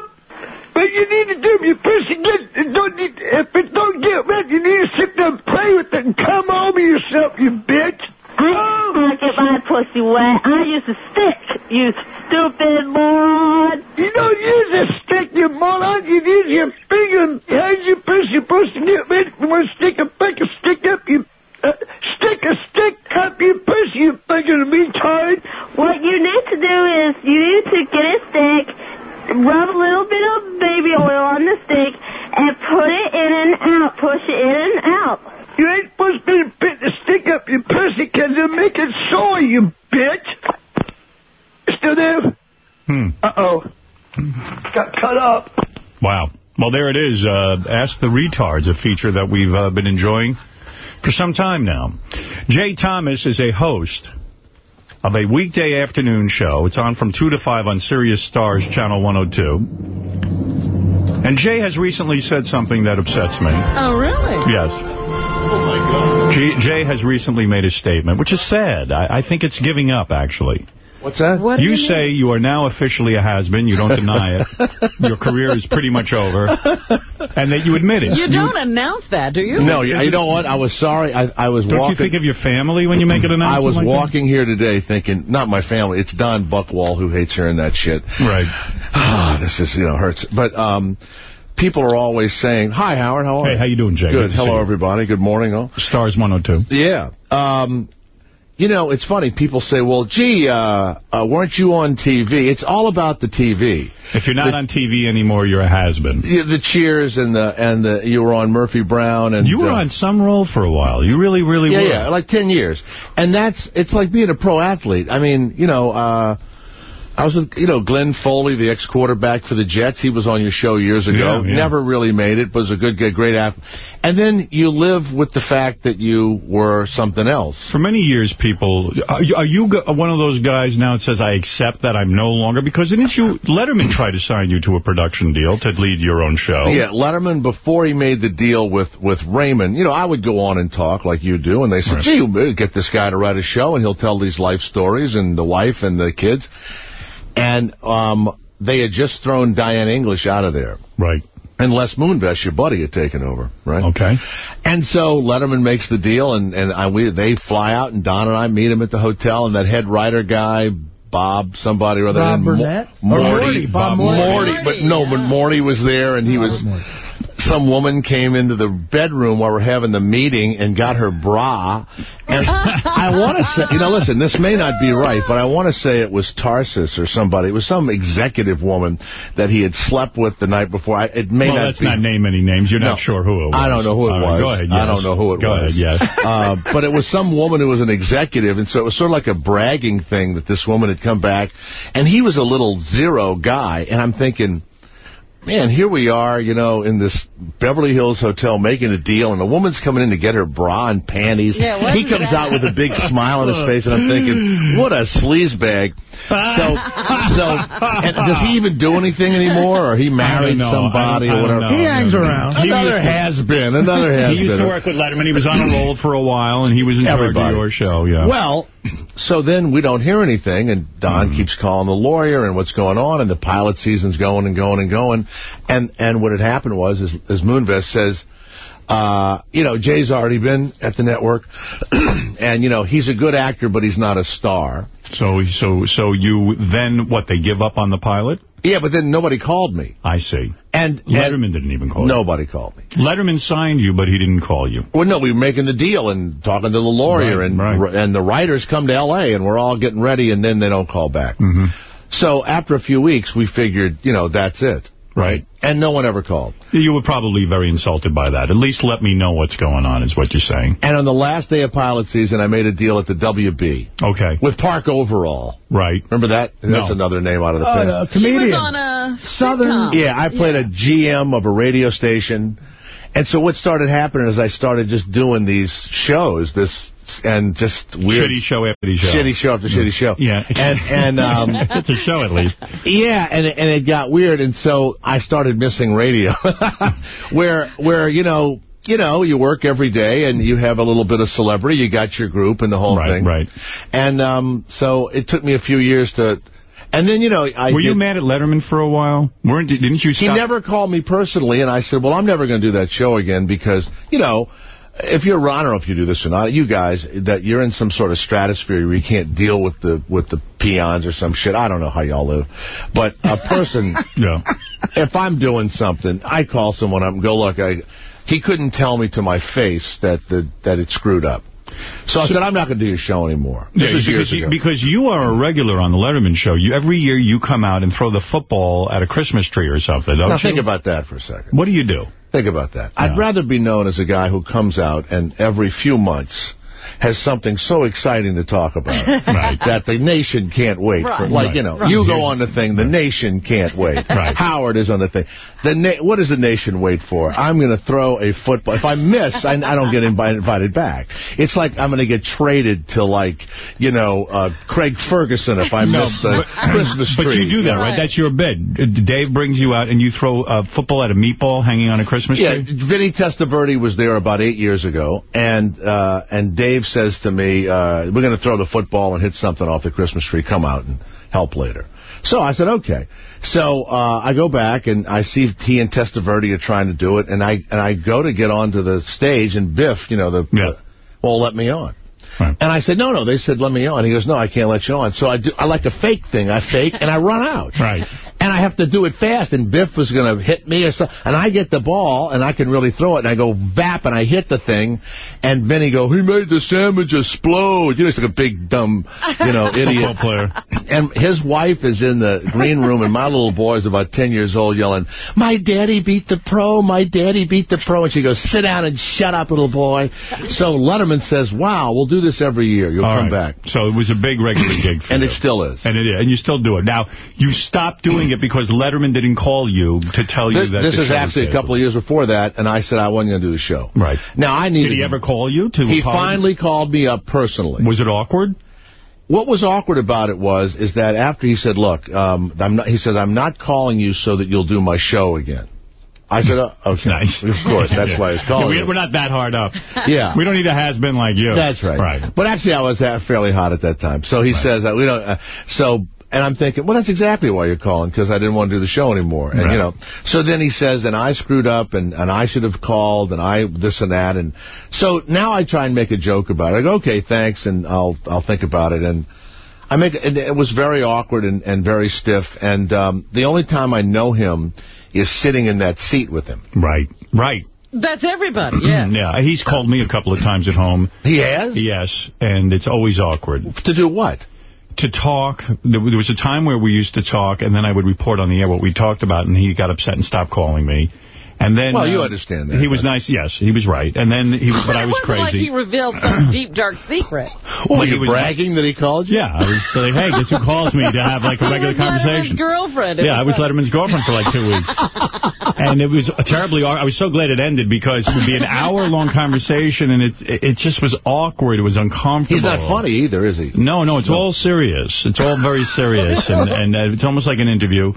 What you need to do, your pussy gets, it don't need, if it don't get wet, you need to sit there and play with it and come over yourself, you bitch. I don't get my pussy wet. I use a stick, you stupid moron. You don't use a stick, you moron. You use your finger. How's your pussy supposed to get wet? You want to stick a fucking stick up, you... Uh, stick a stick up you push your pussy, you fucking retard. What you need to do is you need to get a stick, rub a little bit of baby oil on the stick, and put it in and out. Push it in and out. You ain't supposed to be to put the stick up your pussy because it'll make it sore, you bitch. Still there? Hmm. Uh-oh. Got cut up. Wow. Well, there it is. Uh, Ask the Retards, a feature that we've uh, been enjoying for some time now. Jay Thomas is a host of a weekday afternoon show. It's on from 2 to 5 on Sirius Stars Channel 102. And Jay has recently said something that upsets me. Oh, really? Yes. Oh, my God. Jay, Jay has recently made a statement, which is sad. I, I think it's giving up, actually. What's that? What you you say you are now officially a has-been. You don't deny it. [LAUGHS] Your career is pretty much over. And that you admit it. You don't announce that, do you? No, you, you know what? I was sorry. I, I was Don't walking. you think of your family when you make an announcement [CLEARS THROAT] I was like that? walking here today thinking, not my family, it's Don Buckwall who hates hearing that shit. Right. [SIGHS] Ah, this is, you know, hurts. But um, people are always saying, hi, Howard, how are Hey, you? how you doing, Jay? Good Hello, everybody. Good morning. all. Stars 102. Yeah. Um, you know, it's funny. People say, well, gee, uh, uh, weren't you on TV? It's all about the TV. If you're not on TV anymore, you're a has-been. The cheers and the and the you were on Murphy Brown and You were uh, on some role for a while. You really, really yeah were. yeah like ten years and that's it's like being a pro athlete. I mean you know uh, I was with you know Glenn Foley the ex quarterback for the Jets. He was on your show years ago. Yeah, yeah. Never really made it. Was a good good great athlete. And then you live with the fact that you were something else. For many years, people... Are you, are you one of those guys now that says, I accept that I'm no longer... Because didn't you... Letterman tried to sign you to a production deal to lead your own show. Yeah, Letterman, before he made the deal with, with Raymond, you know, I would go on and talk like you do, and they said, Right. gee, get this guy to write a show, and he'll tell these life stories, and the wife and the kids. And um, they had just thrown Diane English out of there. Right. And Les Moonves, your buddy, had taken over, right? Okay. And so Letterman makes the deal, and, and I, we they fly out, and Don and I meet him at the hotel, and that head writer guy, Bob, somebody or other. Bob Burnett? Mo- Morty. Morty, Bob Morty. Morty. But no, but Morty was there, and he was... Some woman came into the bedroom while we're having the meeting and got her bra. And I want to say, you know, listen, this may not be right, but I want to say it was Tarsus or somebody. It was some executive woman that he had slept with the night before. I, it may well, not let's be. not name any names. You're No. not sure who it was. I don't know who it All right, was. Go ahead, I don't know who it go was. Ahead, yes. [LAUGHS] uh, but it was some woman who was an executive, and so it was sort of like a bragging thing that this woman had come back, and he was a little zero guy, and I'm thinking, man, here we are, you know, in this Beverly Hills hotel making a deal, and a woman's coming in to get her bra and panties. Yeah, he comes that- out with a big smile on his face, and I'm thinking, what a sleazebag. So, so, and does he even do anything anymore, or he married somebody I don't- or whatever? know. He hangs around. He Another to- has-been, another has-been. He used to work with Letterman. He was on a roll for a while, and he was in charge Everybody. of your show. Yeah. Well, so then we don't hear anything, and Don keeps calling the lawyer and what's going on, and the pilot season's going and going and going. And and what had happened was, as, as Moonves says, uh, you know, Jay's already been at the network, [CLEARS THROAT] and, you know, he's a good actor, but he's not a star. So, so, so you then what? They give up on the pilot? Yeah, but then nobody called me. I see. And, and Letterman didn't even call you. nobody called me. Letterman signed you, but he didn't call you. Well, no, we were making the deal and talking to the lawyer, Right, and right. and the writers come to L.A., and we're all getting ready, and then they don't call back. Mm-hmm. So after a few weeks, we figured, you know, that's it. Right. And no one ever called. You were probably very insulted by that. At least let me know what's going on, is what you're saying. And on the last day of pilot season, I made a deal at the WB Okay. with Park Overall. Right. Remember that? No. That's another name out of the Oh, thing. a She was on a Southern- sitcom. Yeah, I played a GM of a radio station. And so what started happening is I started just doing these shows, this and just weird Shitty show after show. shitty show after shitty show. Yeah. And and um [LAUGHS] it's a show at least. Yeah, and and it got weird, and so I started missing radio, [LAUGHS] where where you know you know you work every day and you have a little bit of celebrity, you got your group and the whole Right, thing, right. right. And um, so it took me a few years to, and then you know I Were you mad at Letterman for a while? Weren't didn't you he never called me personally, and I said, well, I'm never going to do that show again because, you know, if you're, I don't if you do this or not, you guys, that you're in some sort of stratosphere where you can't deal with the with the peons or some shit. I don't know how y'all live. But a [LAUGHS] person, Yeah. if I'm doing something, I call someone up and go, look, I, he couldn't tell me to my face that the that it screwed up. So I said, I'm not going to do your show anymore. This Yeah, is because, you, because you are a regular on the Letterman show. You Every year you come out and throw the football at a Christmas tree or something, don't Now you? think about that for a second. What do you do? Think about that. Yeah. I'd rather be known as a guy who comes out and every few months has something so exciting to talk about [LAUGHS] Right. that the nation can't wait. For, like, Right. you know, Right. you go on the thing, the nation can't wait. [LAUGHS] Right. Howard is on the thing. The na- What does the nation wait for? I'm going to throw a football. If I miss, I, I don't get invited back. It's like I'm going to get traded to, like, you know, uh, Craig Ferguson if I No, miss the but- Christmas But you do that, right? That's your bid. Uh, Dave brings you out and you throw a football at a meatball hanging on a Christmas Yeah, tree? Yeah, Vinny Testaverde was there about eight years ago, and uh, and Dave says to me, uh, we're going to throw the football and hit something off the Christmas tree. Come out and help later. So I said, okay. So uh, I go back, and I see he and Testaverde are trying to do it, and I and I go to get onto the stage, and Biff, you know, the, the won't let me on. And I said, no, no. They said, let me on. He goes, no, I can't let you on. So I do. I like a fake thing. I fake, and I run out. Right. And I have to do it fast, and Biff was going to hit me or something. And I get the ball, and I can really throw it, and I go vap, and I hit the thing. And Vinny go, he made the sandwich explode. You know, he's like a big, dumb, you know, [LAUGHS] idiot. Player. And his wife is in the green room, and my little boy is about 10 years old yelling, my daddy beat the pro, my daddy beat the pro. And she goes, sit down and shut up, little boy. So Letterman says, wow, we'll do this every year. You'll All come right. back. So it was a big regular gig for And you. it still is. And it is. And you still do it. Now, you stopped doing it because Letterman didn't call you to tell you This, that this is actually a couple of years before that, and I said I wasn't going to do the show. Right. Now, I needed... Did he ever call you to He apologize? finally called me up personally. Was it awkward? What was awkward about it was, is that after he said, look, um, I'm not, he said, I'm not calling you so that you'll do my show again. I said, [LAUGHS] oh, okay. Nice. Of course, that's why I was [LAUGHS] calling Yeah, we, We're not that hard up. [LAUGHS] Yeah. We don't need a has-been like you. That's right. Right. But actually, I was uh, fairly hot at that time. So he says that we don't. Uh, so. And I'm thinking, well, that's exactly why you're calling, because I didn't want to do the show anymore. And, Right. you know, so then he says, and I screwed up, and, and I should have called, and I this and that. And so now I try and make a joke about it. I go, okay, thanks, and I'll I'll think about it. And I make and it was very awkward and, and very stiff. And um, the only time I know him is sitting in that seat with him. Right. Right. That's everybody, [CLEARS THROAT] yeah. yeah. He's called me a couple of times at home. He has? Yes. And it's always awkward. To do what? To talk. There was a time where we used to talk, and then I would report on the air what we talked about, and he got upset and stopped calling me. And then, Well, you uh, understand that, He was nice, yes, he was right. And then, he, but I was it wasn't like crazy. he revealed some [CLEARS THROAT] deep, dark secret. Well, But you he was- bragging that he called you? Yeah, I was like, hey, guess who calls me to have like a [LAUGHS] regular He was conversation? Letterman's girlfriend. It Yeah, I was like- Letterman's girlfriend for like two weeks. [LAUGHS] and it was terribly awkward. I was so glad it ended because it would be an hour-long conversation, and it, it just was awkward. It was uncomfortable. He's not funny either, is he? No, no, it's all serious. It's all very serious, and, and uh, it's almost like an interview.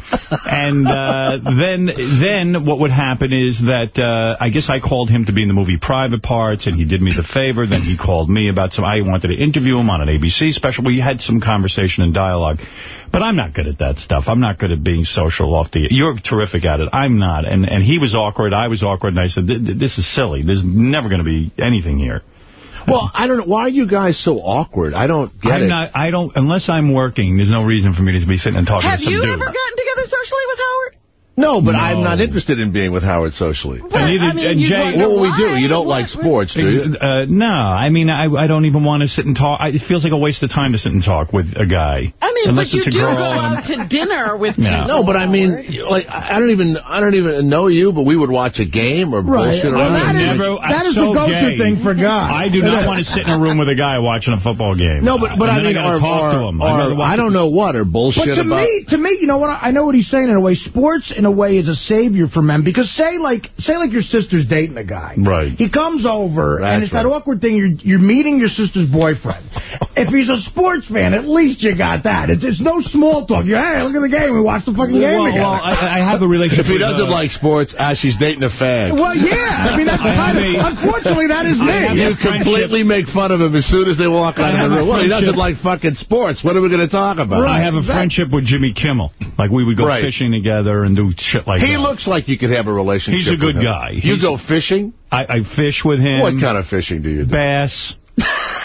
And uh, then then what would happen is that uh, I guess I called him to be in the movie Private Parts, and he did me the favor. Then he called me about some, I wanted to interview him on an ABC special. We had some conversation and dialogue. But I'm not good at that stuff. I'm not good at being social off the... You're terrific at it. I'm not. And and he was awkward. I was awkward. And I said, "Th- th- this is silly. There's never going to be anything here. Well, I don't know. Why are you guys so awkward? I don't get I'm it. not, I don't, unless I'm working, there's no reason for me to be sitting and talking Have to some dude you dude. ever gotten together socially with Howard? No, but No. I'm not interested in being with Howard socially. And neither- I mean, and Jay, What will we do? You don't like sports, do you? Uh, no, I mean, I I don't even want to sit and talk. I, it feels like a waste of time to sit and talk with a guy. I mean, Unless but you it's a do girl go and- out to dinner with No. people. No, but I mean, like, I don't even, I don't even know you, but we would watch a game or Right. bullshit Well, around. that is- Never, that so the go-to thing for guys. I do not [LAUGHS] want to sit in a room with a guy watching a football game. No, but but I then mean, gotta or, to or, him. or I'd rather I don't know what or bullshit But to about. me, to me, you know what? I know what he's saying in a way. Sports, in a way, is a savior for men because say like say like your sister's dating a guy. Right. He comes over and That's it's that awkward thing. You're you're meeting your sister's boyfriend. [LAUGHS] if he's a sports fan, at least you got that. It's it's no small talk. You hey, look at the game. We watch the fucking game Well, together. well, I, I have a relationship If he doesn't uh, like sports, ah, she's dating a fag. well, yeah. I mean, that's [LAUGHS] I kind of. a- Unfortunately, that is I me. You completely make fun of him as soon as they walk out of the room. Well, he doesn't like fucking sports. What are we going to talk about? I have a friendship with Jimmy Kimmel. Like, we would go Right. fishing together and do shit like He that. looks like you could have a relationship He's a good guy. You He's- go fishing? I, I fish with him. What kind of fishing do you do? Bass.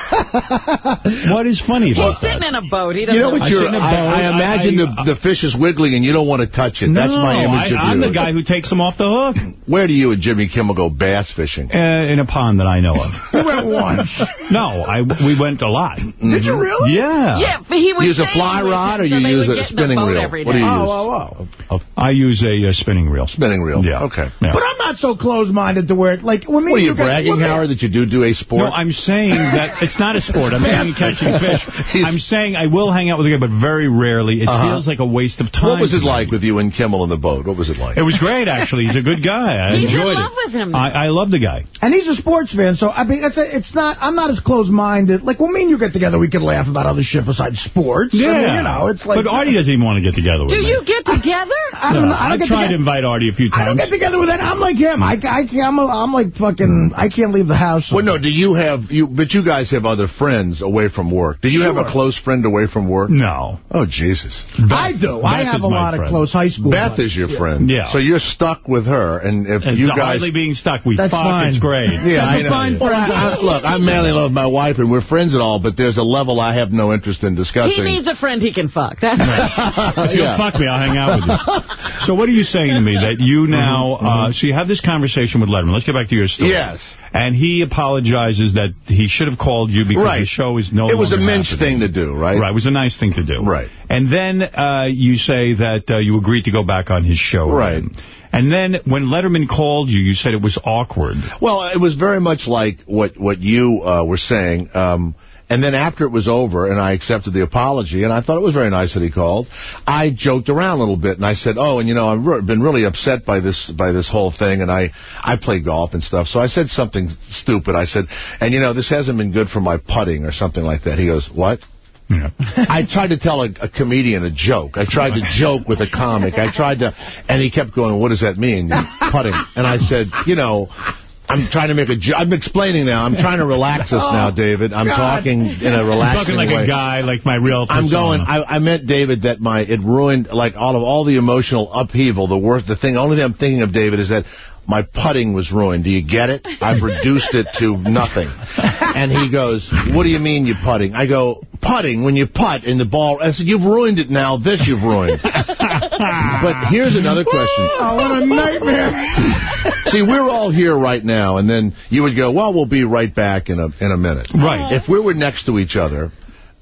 [LAUGHS] what is funny about He's about sitting that? in a boat. He doesn't know what I you're, sit boat. I, I imagine I- I- the, the fish is wiggling and you don't want to touch it. That's my image I, of I'm the guy who takes them off the hook Where do you and Jimmy Kimmel go bass fishing? uh, in a pond that I know of. [LAUGHS] We went once. No, I we went a lot. Did you really? Yeah. Yeah, but he was You Use a fly rod or so you they use a get in the spinning boat reel? What do you day. use? Oh, oh, oh. I use a, uh spinning reel. Spinning reel. Yeah. Okay. Yeah. But I'm not so close-minded to where, like, when me What are you you bragging, when Howard, that you do do a sport? No, I'm saying that [LAUGHS] it's not a sport. I'm saying [LAUGHS] catching fish. I'm saying I will hang out with a guy, but very rarely. It Uh-huh. feels like a waste of time. What was to it me. like with you and Kimmel in the boat? What was it like? It was great, actually. He's a good guy. I He's in enjoyed love it. with him. I, I love the guy. And he's a sports fan, so I mean, it's, a, it's not. I'm not as close-minded. Like when me and you get together, we can laugh about other shit besides sports. I mean, you know, it's like. But Artie doesn't even want to get together with Do me. you get together? I don't No, know. I don't I've tried to invite Artie a few times. I don't times. get together with that. I'm like him. I, I can't. I'm, a, I'm like fucking. I can't leave the house. Well, no, do you have, you? But you guys have other friends away from work. Do you have a close friend away from work? No. Oh, Jesus. I do. I have a my lot of close high school. Beth buddies. is your friend. Yeah. So you're stuck with her, and if It's you guys... hardly being stuck. We That's fuck. fine. It's great. Yeah, I That's a know. fine Well, I, I, look, I madly love my wife, and we're friends and all, but there's a level I have no interest in discussing. He needs a friend he can fuck. That's [LAUGHS] If you'll Yeah. fuck me, I'll hang out with you. So what are you saying to me? That you now, uh, so you have this conversation with Letterman. Let's get back to your story. Yes. And he apologizes that he should have called you because Right. the show is no it was a happening. thing to do, right? Right, it was a nice thing to do. Right. And then uh, you say that uh, you agreed to go back on his show. Right. again. And then when Letterman called you, you said it was awkward. Well, it was very much like what what you uh, were saying. Um, and then after it was over and I accepted the apology, and I thought it was very nice that he called, I joked around a little bit, and I said, oh, and you know, I've re been really upset by this by this whole thing, and I, I play golf and stuff, so I said something stupid. I said, and you know, this hasn't been good for my putting or something like that. He goes, what? Yeah. [LAUGHS] I tried to tell a, a comedian a joke. I tried to joke with a comic. I tried to, and he kept going, what does that mean, putting? And I said, you know, I'm trying to make a joke. I'm explaining now. I'm trying to relax us oh, now, David. I'm God. talking in a I'm [LAUGHS] relaxing talking like way. a guy, like my real I'm going. I, I meant David that my it ruined like all of all the emotional upheaval. The worst. The thing. Only thing I'm thinking of, David, is that my putting was ruined. Do you get it? I've reduced it to nothing. And he goes, "What do you mean you putting?" I go, "Putting when you putt in the ball." I said, "You've ruined it now. This you've ruined." but here's another question. [LAUGHS] Oh, what a nightmare. See, we're all here right now, and then you would go, well, we'll be right back in a in a minute. Right. If we were next to each other,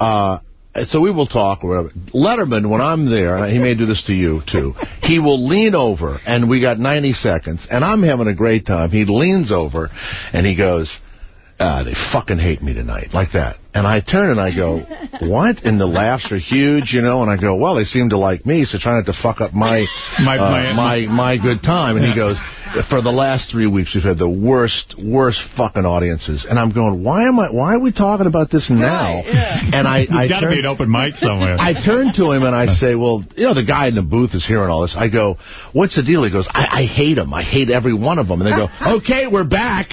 uh, so we will talk or whatever. Letterman, when I'm there, he may do this to you, too, he will lean over, and we got 90 seconds, and I'm having a great time. He leans over, and he goes, uh, they fucking hate me tonight, like that. And I turn and I go, what? And the laughs are huge, you know, and I go, well, they seem to like me, so try not to fuck up my, My- uh, my- my, my good time. And he goes, for the last three weeks, we've had the worst, worst fucking audiences. And I'm going, why am I, why are we talking about this now? And I, I [LAUGHS] got to be an open mic somewhere. I turn to him and I [LAUGHS] say, well, you know, the guy in the booth is hearing all this. I go, what's the deal? He goes, I, I hate him. I hate every one of them. And they go, [LAUGHS] okay, we're back.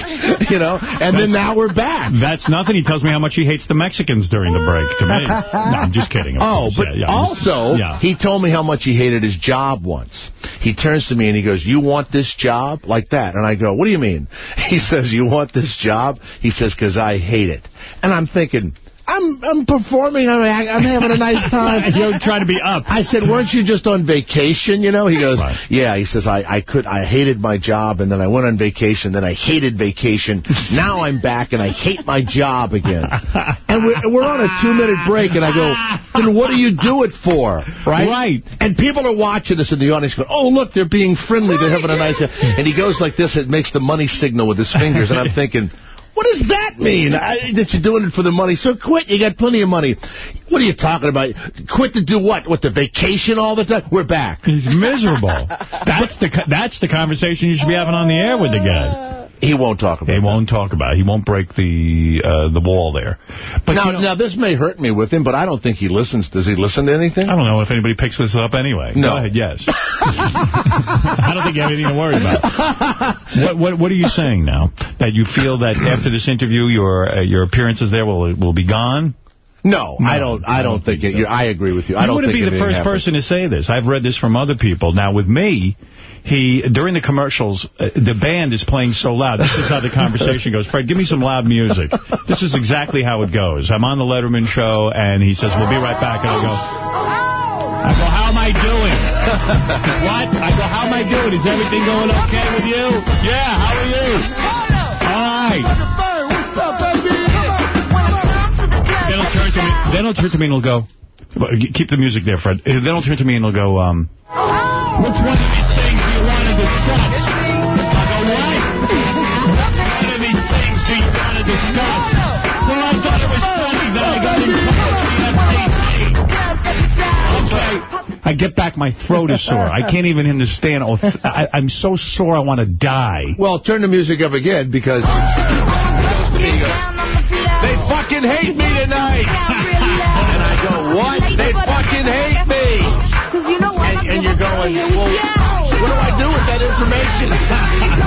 You know, and then now we're back. That's nothing. He tells me how much he hates the Mexicans during the break to me. No, I'm just kidding. Oh, course. but Yeah, yeah, also, yeah. he told me how much he hated his job once. He turns to me and he goes, you want this job? Like that. And I go, what do you mean? [LAUGHS] He says, you want this job? He says, because I hate it. And I'm thinking... I'm I'm performing. I'm, I'm having a nice [LAUGHS] time. You're trying to be up. I said, weren't you just on vacation? You know, he goes, yeah. He says, I, I could, I hated my job, and then I went on vacation, then I hated vacation. Now I'm back, and I hate my job again. And we're, we're on a two-minute break, and I go, then what do you do it for? Right? Right. And people are watching us in the audience going, oh, look, they're being friendly. They're having a nice... And he goes like this. It makes the money signal with his fingers, and I'm thinking... What does that mean? I, that you're doing it for the money? So quit. You got plenty of money. What are you talking about? Quit to do what? What, the vacation all the time? We're back. He's miserable. [LAUGHS] That's the that's the conversation you should be having on the air with the guy. He won't talk about He it. won't talk about it. He won't break the uh, the wall there. But now, you know- now, this may hurt me with him, but I don't think he listens. Does he listen to anything? I don't know if anybody picks this up anyway. No. Go ahead, yes. [LAUGHS] I don't think you have anything to worry about. [LAUGHS] What, what, what are you saying now? That you feel that after this interview, your uh, your appearances there will will be gone? No, I don't. I don't think it. you I agree with you. I you don't wouldn't be the first happened. person to say this. I've read this from other people. Now, with me, he during the commercials, uh, the band is playing so loud. This is how the conversation goes. Fred, give me some loud music. This is exactly how it goes. I'm on the Letterman show, and he says, we'll be right back. And I go, I go, how am I doing? [LAUGHS] what? I go, how am I doing? Is everything going okay with you? Yeah, how are you? Right. Then he'll turn to me. Then he'll turn to me and he'll go. Keep the music there, Fred. Then he'll turn to me and he'll go. Um, Which one of these things do you want to discuss? I go, what? Get back. My throat is sore. I can't even understand. Oh, I, I'm so sore I want to die. Well, turn the music up again because... They fucking hate me tonight. and I go, what? They fucking hate me. you know what? And, and you're going, well, what do I do with that information?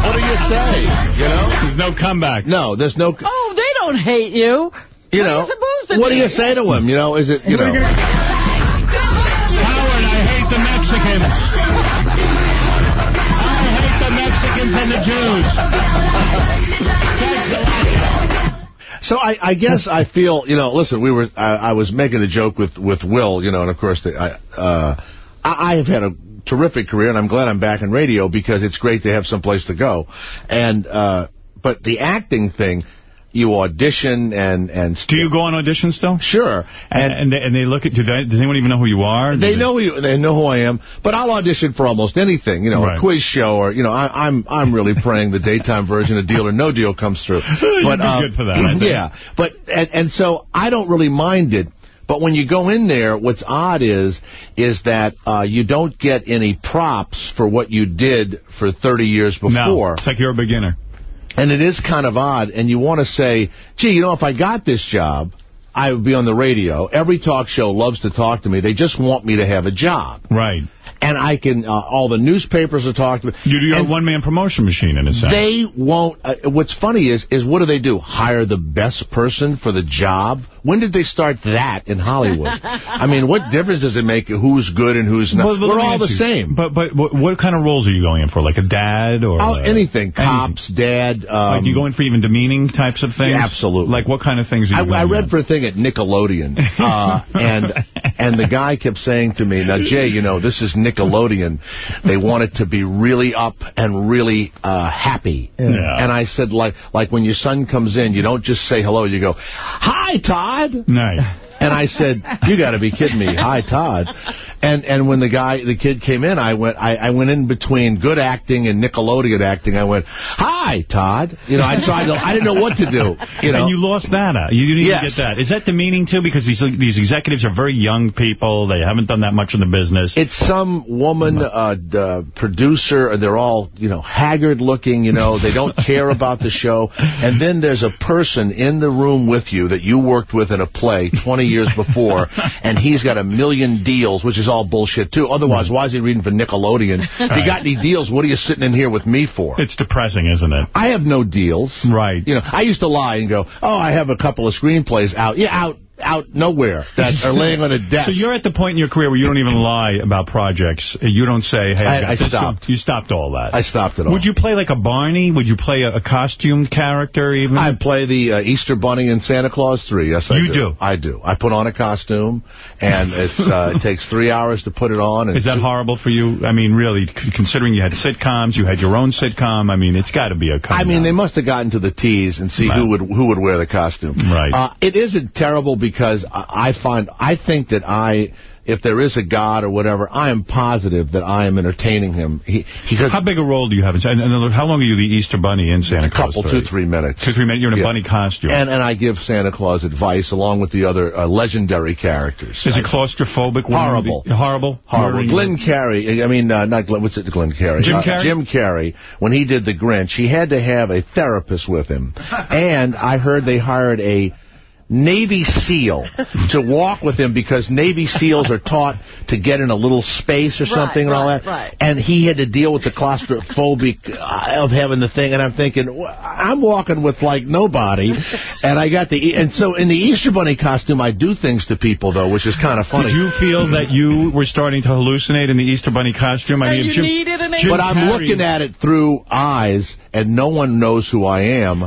what do you say? You know? There's no comeback. No, there's no... Oh, they don't hate you. You what know, are you supposed to what do do? you say to him? You know, is it, you know... So I, I guess I feel, you know, listen, we were, I, I was making a joke with, with Will, you know, and of course, the, I, uh, I, I have had a terrific career, and I'm glad I'm back in radio because it's great to have some place to go. And, uh, but the acting thing, you audition and and Do you go on auditions still? Sure. And and they, and they look at do they, does anyone even know who you are? They know who you, they know who I am, but I'll audition for almost anything, you know, Right. a quiz show or you know, I, I'm I'm really [LAUGHS] praying the daytime version of Deal or No Deal comes through. [LAUGHS] But uh, good for that, yeah, but and, and so I don't really mind it. But when you go in there, what's odd is is that uh, you don't get any props for what you did for 30 years before. No, it's like you're a beginner. And it is kind of odd, and you want to say, gee, you know, if I got this job, I would be on the radio. Every talk show loves to talk to me. They just want me to have a job. Right. And I can, uh, all the newspapers are talking me. You, you're a one-man promotion machine in a sense. They won't, uh, what's funny is, is what do they do? Hire the best person for the job? When did they start that in Hollywood? [LAUGHS] I mean, what difference does it make who's good and who's not? Well, We're all the you, same. But but what, what kind of roles are you going in for? Like a dad or Oh, anything. Cops, dad. Um, like you going for even demeaning types of things? Yeah, absolutely. Like what kind of things are I, you going I read in? for a thing at Nickelodeon, uh, [LAUGHS] and and the guy kept saying to me, "Now, Jay, you know this is Nickelodeon. They want it to be really up and really uh, happy." Yeah. And I said, like like when your son comes in, you don't just say hello. You go, "Hi, Todd." Nice. And I said, "You got to be kidding me! Hi, Todd." And and when the guy, the kid came in, I went, I, I went in between good acting and Nickelodeon acting. I went, "Hi, Todd." You know, I tried to, I didn't know what to do. You know, and you lost that out. You didn't Yes. get that. Is that demeaning, too? Because these these executives are very young people. They haven't done that much in the business. It's some woman, uh, uh, producer, and they're all, you know, haggard looking, you know, they don't care about the show. And then there's a person in the room with you that you worked with in a play 20 years before, and he's got a million deals, which is all bullshit, too. Otherwise, why is he reading for Nickelodeon? If you got any deals, what are you sitting in here with me for? It's depressing, isn't it? I have no deals. Right. You know, I used to lie and go, oh, I have a couple of screenplays out. Yeah, out out nowhere that are laying on a [LAUGHS] desk. So you're at the point in your career where you don't even lie about projects. You don't say, hey, I, I- stopped. You stopped all that. I stopped it all. Would you play like a Barney? Would you play a, a costumed character even? I play the uh, Easter Bunny in Santa Claus 3. Yes, I You do. do? I do. I put on a costume, and it's uh, it [LAUGHS] takes three hours to put it on. And Is that horrible for you? I mean, really, considering you had sitcoms, you had your own sitcom. I mean, it's got to be a. I mean, they must have gotten to the tees and see Right. who would who would wear the costume. Right. Uh, it isn't terrible because I, I find I think that I, if there is a God or whatever, I am positive that I am entertaining him. He, he How big a role do you have? in and, how long are you the Easter Bunny in Santa a Claus? couple, 3? two, three minutes. Two, three minutes. You're in a Yeah. bunny costume. And and I give Santa Claus advice along with the other uh, legendary characters. Is it claustrophobic? Horrible. Horrible? Horrible. Glenn Carey, I mean, uh, not Glenn, what's it, Glenn Carey? Jim Uh, Carrey? Jim Carrey, when he did The Grinch, he had to have a therapist with him. [LAUGHS] and I heard they hired a Navy SEAL to walk with him because Navy SEALs are taught to get in a little space or something and all right, that. right. And he had to deal with the claustrophobic uh, of having the thing. And I'm thinking, I'm walking with like nobody. and I got the, and so in the Easter Bunny costume, I do things to people though, which is kind of funny. Did you feel that you were starting to hallucinate in the Easter Bunny costume? I And mean, you Jim, needed an Jim but I'm Carrey- looking at it through eyes, and no one knows who I am.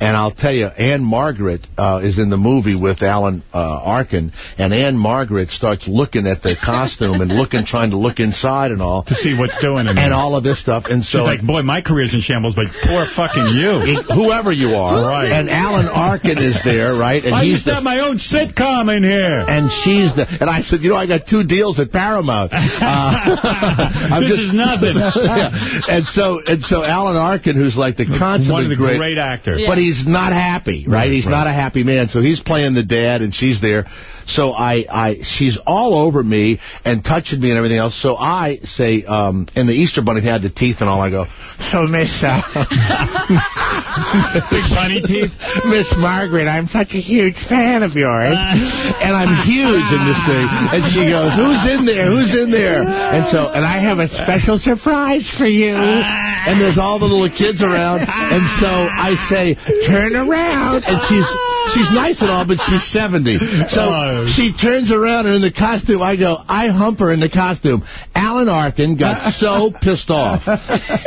And I'll tell you, Ann-Margret uh, is in the movie with Alan uh, Arkin, and Ann-Margret starts looking at the costume and looking, trying to look inside and all, to see what's doing in and there. all of this stuff. And She's so, like, boy, my career's in shambles, but poor fucking you. [LAUGHS] whoever you are, Right. and Alan Arkin is there, right? And I he's used to the have my own sitcom in here. and she's the, and I said, you know, I got two deals at Paramount. [LAUGHS] Uh, [LAUGHS] This just- is nothing. Yeah. And so, and so Alan Arkin, who's like the consummate One of the great, great actor. but he's not happy, right? Right, he's right. not a happy man. So he he's playing the dad, and she's there. So I, I, she's all over me and touching me and everything else. So I say, um, and the Easter Bunny had the teeth and all. I go, so Miss, uh, [LAUGHS] big bunny teeth, Miss Margret, I'm such a huge fan of yours, [LAUGHS] and I'm huge in this thing. And she goes, who's in there? Who's in there? And so, and I have a special surprise for you. And there's all the little kids around. And so I say, turn around. And she's she's nice and all, but she's 70. So oh. she turns around and in the costume, I go, I hump her in the costume. Alan Arkin got [LAUGHS] so pissed off.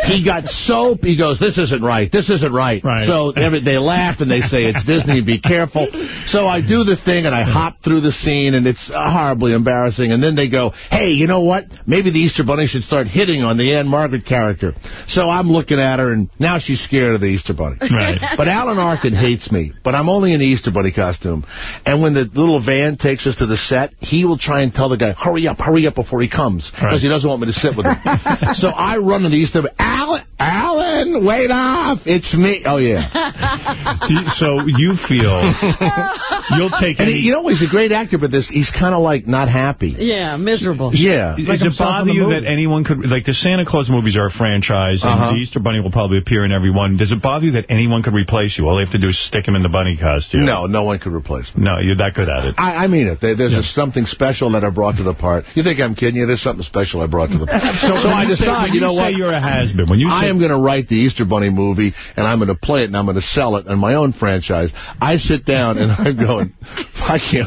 He got so, he goes, this isn't right. This isn't right. Right. So they laugh and they say, it's Disney, be careful. So I do the thing and I hop through the scene and it's horribly embarrassing. And then they go, hey, you know what? Maybe the Easter Bunny should start hitting on the Ann-Margret character. So I'm looking at her and now she's scared of the Easter Bunny. Right. But Alan Arkin hates me. But I'm only in the Easter Bunny costume. And when the little van takes us to the set, he will try and tell the guy, hurry up, hurry up before he comes. Because Right. he doesn't want me to sit with him. [LAUGHS] so I run to the Easter Bunny. Alan, Alan, wait off. It's me. Oh, yeah. [LAUGHS] So you feel [LAUGHS] you'll take And any... you know, he's a great actor, but this he's kind of like not happy. Yeah, miserable. Yeah. Does it bother you that anyone could, like the Santa Claus movies are a franchise, and Uh-huh. the Easter Bunny will probably appear in every one. Does it bother you that anyone could replace you? All they have to do is stick him in the bunny costume. No, no one could replace me. No, you're that good at it. I, I mean it. There- There's a, something special that I brought to the part. You think I'm kidding you? There's something special I brought to the part. [LAUGHS] so, when I you decide, when you know you say what? you're a has-been, when you I say- am going to write the Easter Bunny movie, and I'm going to play it, and I'm going to sell it in my own franchise. I sit down, and I'm going, fuck you.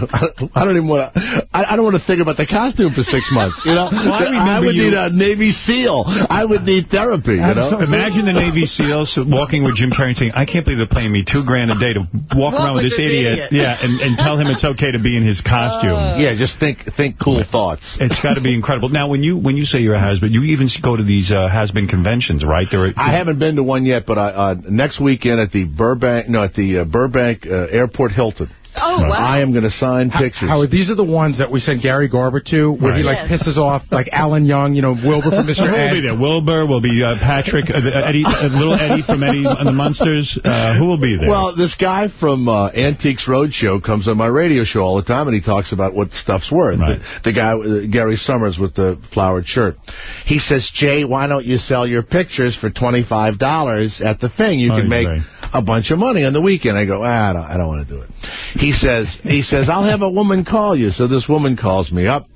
I don't even want to, I, I don't want to think about the costume for six months, you know? [LAUGHS] Well, I remember would you- need a Navy SEAL. I would need therapy, you know? Imagine the Navy SEALs walking with Jim Carrey and saying, I can't believe they're paying me two grand a day to walk, around with with this this idiot. idiot. Yeah, and, and tell him it's okay to be in his costume. yeah, just think think cool thoughts. It's got to be incredible. Now, when you when you say you're a has-been, you even go to these uh, has-been conventions, right? There are, I haven't been to one yet, but I, uh, next weekend at the Burbank, no, at the uh, Burbank uh, Airport Hilton. Oh, wow. I am going to sign pictures. Howard, these are the ones that we sent Gary Garver to, where he Right. like pisses off like Alan Young, you know, Wilbur from Mr. Who will Ed. be there? Wilbur will be uh, Patrick, uh, Eddie, uh, little Eddie from Eddie and the Munsters. Uh, who will be there? Well, this guy from uh, Antiques Roadshow comes on my radio show all the time, and he talks about what stuff's worth. The, the guy, uh, Gary Sohmers, with the flowered shirt. He says, Jay, why don't you sell your pictures for $25 at the thing? You Oh, can make right. a bunch of money on the weekend. I go, ah, I don't, I don't want to do it. He says, he says, I'll have a woman call you. So this woman calls me up,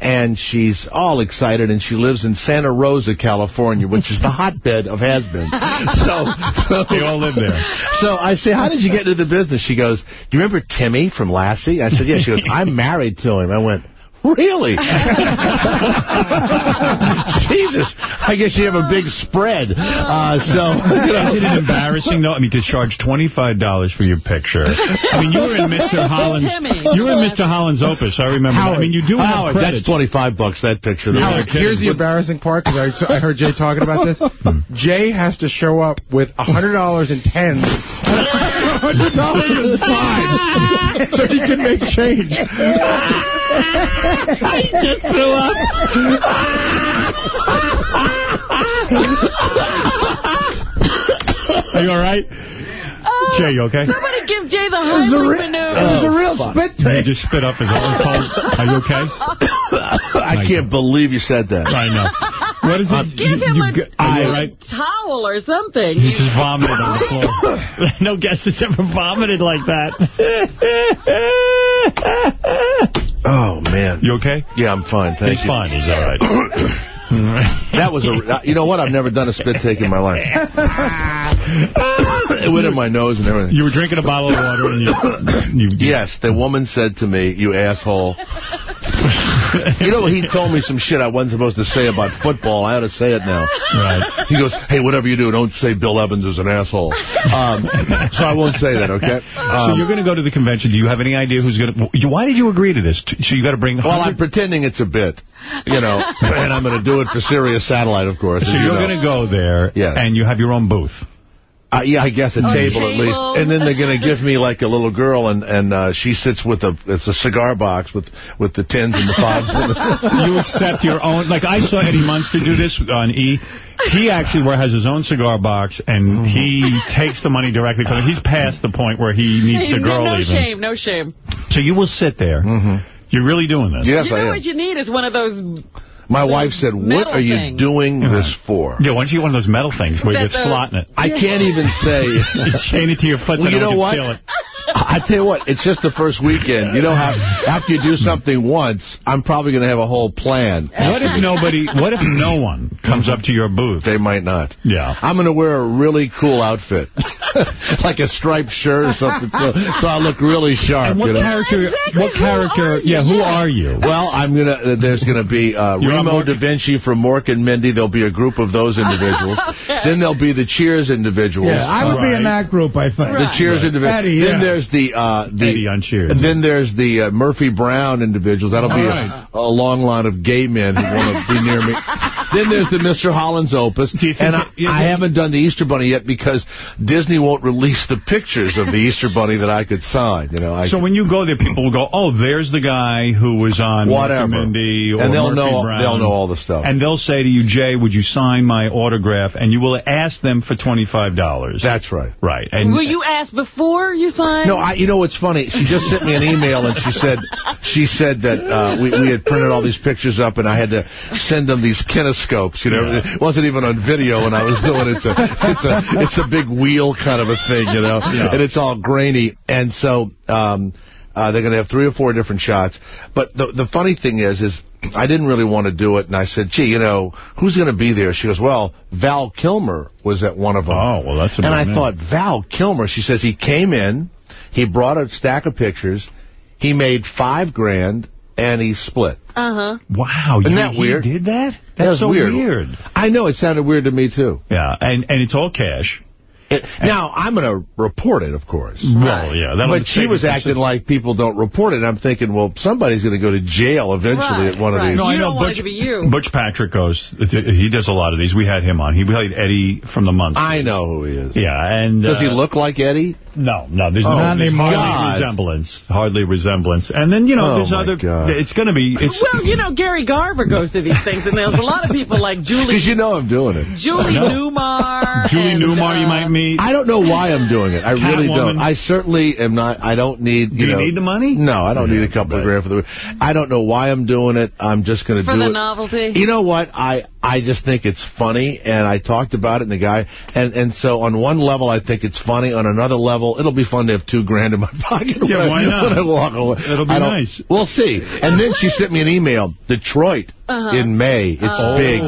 and she's all excited, and she lives in Santa Rosa, California, which is the hotbed of has-beens. [LAUGHS] So, so they all live there. So I say, how did you get into the business? She goes, do you remember Timmy from Lassie? I said, yeah. She goes, I'm married to him. I went, really? [LAUGHS] Jesus. I guess you have a big spread. Uh, so, [LAUGHS] you know. Isn't it embarrassing, though? I mean, to charge $25 for your picture. I mean, you were in Mr. [LAUGHS] Holland's, you were in Mr. Holland's Opus, I remember. I mean, you do have Howard, that's 25 bucks, that picture. Howard, here's the embarrassing part, because I, I heard Jay talking about this. Jay has to show up with $100 in tens. $100 in fives. so he can make change. I just threw up. Are you all right? Oh, Jay, you okay? Somebody give Jay the was a Heimlich maneuver. it was a real Oh, spit take. You just spit up his own cold. Are you okay? [COUGHS] I can't believe you said that. I know. What is it? Uh, give him a Are you all right? towel or something. He just vomited on the floor. [COUGHS] no guest has ever vomited like that. [COUGHS] Oh, man. You okay? Yeah, I'm fine. Thank He's you. fine. He's all right. [LAUGHS] That was a. You know what? I've never done a spit take in my life. [LAUGHS] it went in my nose and everything. You were drinking a bottle of water and you... you yes, the woman said to me, you asshole. you know, he told me some shit I wasn't supposed to say about football. I ought to say it now. Right. He goes, hey, whatever you do, don't say Bill Evans is an asshole. Um, so I won't say that, okay? so Um, you're going to go to the convention. Do you have any idea who's going to... Why did you agree to this? So you got to bring... well, I'm pretending it's a bit, you know, [LAUGHS] and I'm going to do it for Sirius Satellite, of course. So as you you're know. going to go there, Yes. and you have your own booth. Uh, yeah, I guess a A table, at least. And then they're going to give me [LAUGHS] like a little girl, and and uh, she sits with a it's a cigar box with with the tens and the fives. [LAUGHS] you accept your own. Like I saw Eddie Munster do this on E. He actually has his own cigar box, and he takes the money directly from it. He's past the point where he needs the girl no even. shame, no shame. So you will sit there. You're really doing this. Yes, you I know am. what you need is one of those... My wife said, "What are you thing. doing this for?" Yeah, why don't you get one of those metal things where you're That's slotting it? I can't even say. you [LAUGHS] chain it to your foot so Well, you no know one what? Can feel it. I tell you what, it's just the first weekend. You know how after you do something once, I'm probably going to have a whole plan. What if nobody, what if no one comes up to your booth? They might not. Yeah. I'm going to wear a really cool outfit. [LAUGHS] like a striped shirt or something, so, so I look really sharp. And what you know? character, what character, yeah, who are you? Well, I'm gonna. Uh, there's gonna be uh, Remo Da Vinci from Mork and Mindy. There'll be a group of those individuals. [LAUGHS] Then there'll be the Cheers individuals. Yeah, I would be in that group, I think. The Cheers individuals. Eddie, Then yeah. There's the uh, the Eddie on Cheers. And then there's the uh, Murphy Brown individuals. That'll be All a, a long line of gay men who want to be near me. [LAUGHS] Then there's the Mr. Holland's Opus. you think And I, that- I haven't done the Easter Bunny yet because Disney won't release the pictures of the Easter Bunny that I could sign. You know, I So when you go there, people will go, "Oh, there's the guy who was on Whatever. Mork and Mindy or And they'll Murphy know- Brown. they'll know all the stuff. And they'll say to you, "Jay, would you sign my autograph?" And you will ask them for twenty five dollars. That's right. Right. And Will you ask before you sign? No, I, you know what's funny? She just sent me an email and she said she said that uh, we, we had printed all these pictures up and I had to send them these kinescopes. You know, Yeah. it wasn't even on video when I was doing it. It's a it's a it's a big wheel kind of a thing, you know, Yeah. and it's all grainy. And so um, uh, they're going to have three or four different shots. But the the funny thing is, is I didn't really want to do it, and I said, "Gee, you know, who's going to be there?" She goes, "Well, Val Kilmer was at one of them." Oh, well, that's a And I name. thought, Val Kilmer. She says he came in, he brought a stack of pictures, he made five grand, and he split. Uh-huh. wow, Isn't you, that weird? did that? That That's was so weird. weird. I know it sounded weird to me too. Yeah, and and it's all cash. It, now I'm going to report it, of course. Well, yeah, that'll But she was you- acting like people don't report it. and I'm thinking, well, somebody's going to go to jail eventually Right, at one right. of these. No, I know don't want it Butch, to be you. Butch Patrick goes. He does a lot of these. We had him on. He played Eddie from the month. I know who he is. Yeah, and Does he uh, look like Eddie? No, no, there's Oh, not there's hardly God. resemblance. Hardly resemblance. And then, you know, Oh, there's other... God. It's going to be... It's, Well, you know, Gary Garver goes to these things, and there's a lot of people like Julie Because you know I'm doing it. Julie I. Newmar. Julie and, Newmar you uh, might meet. I don't know why I'm doing it. I really Catwoman. don't. I certainly am not. I don't need. Do you know, need the money? No, I don't Yeah, need a couple right. of grand for the. I don't know why I'm doing it. I'm just going to do it. For the novelty? You know what? I I just think it's funny, and I talked about it, and the guy, and and so on one level I think it's funny. On another level, it'll be fun to have two grand in my [LAUGHS] pocket. Yeah, when why not? When I walk away. It'll be I nice. We'll see. And then she sent me an email. Detroit Uh-huh. in May. It's Oh. big.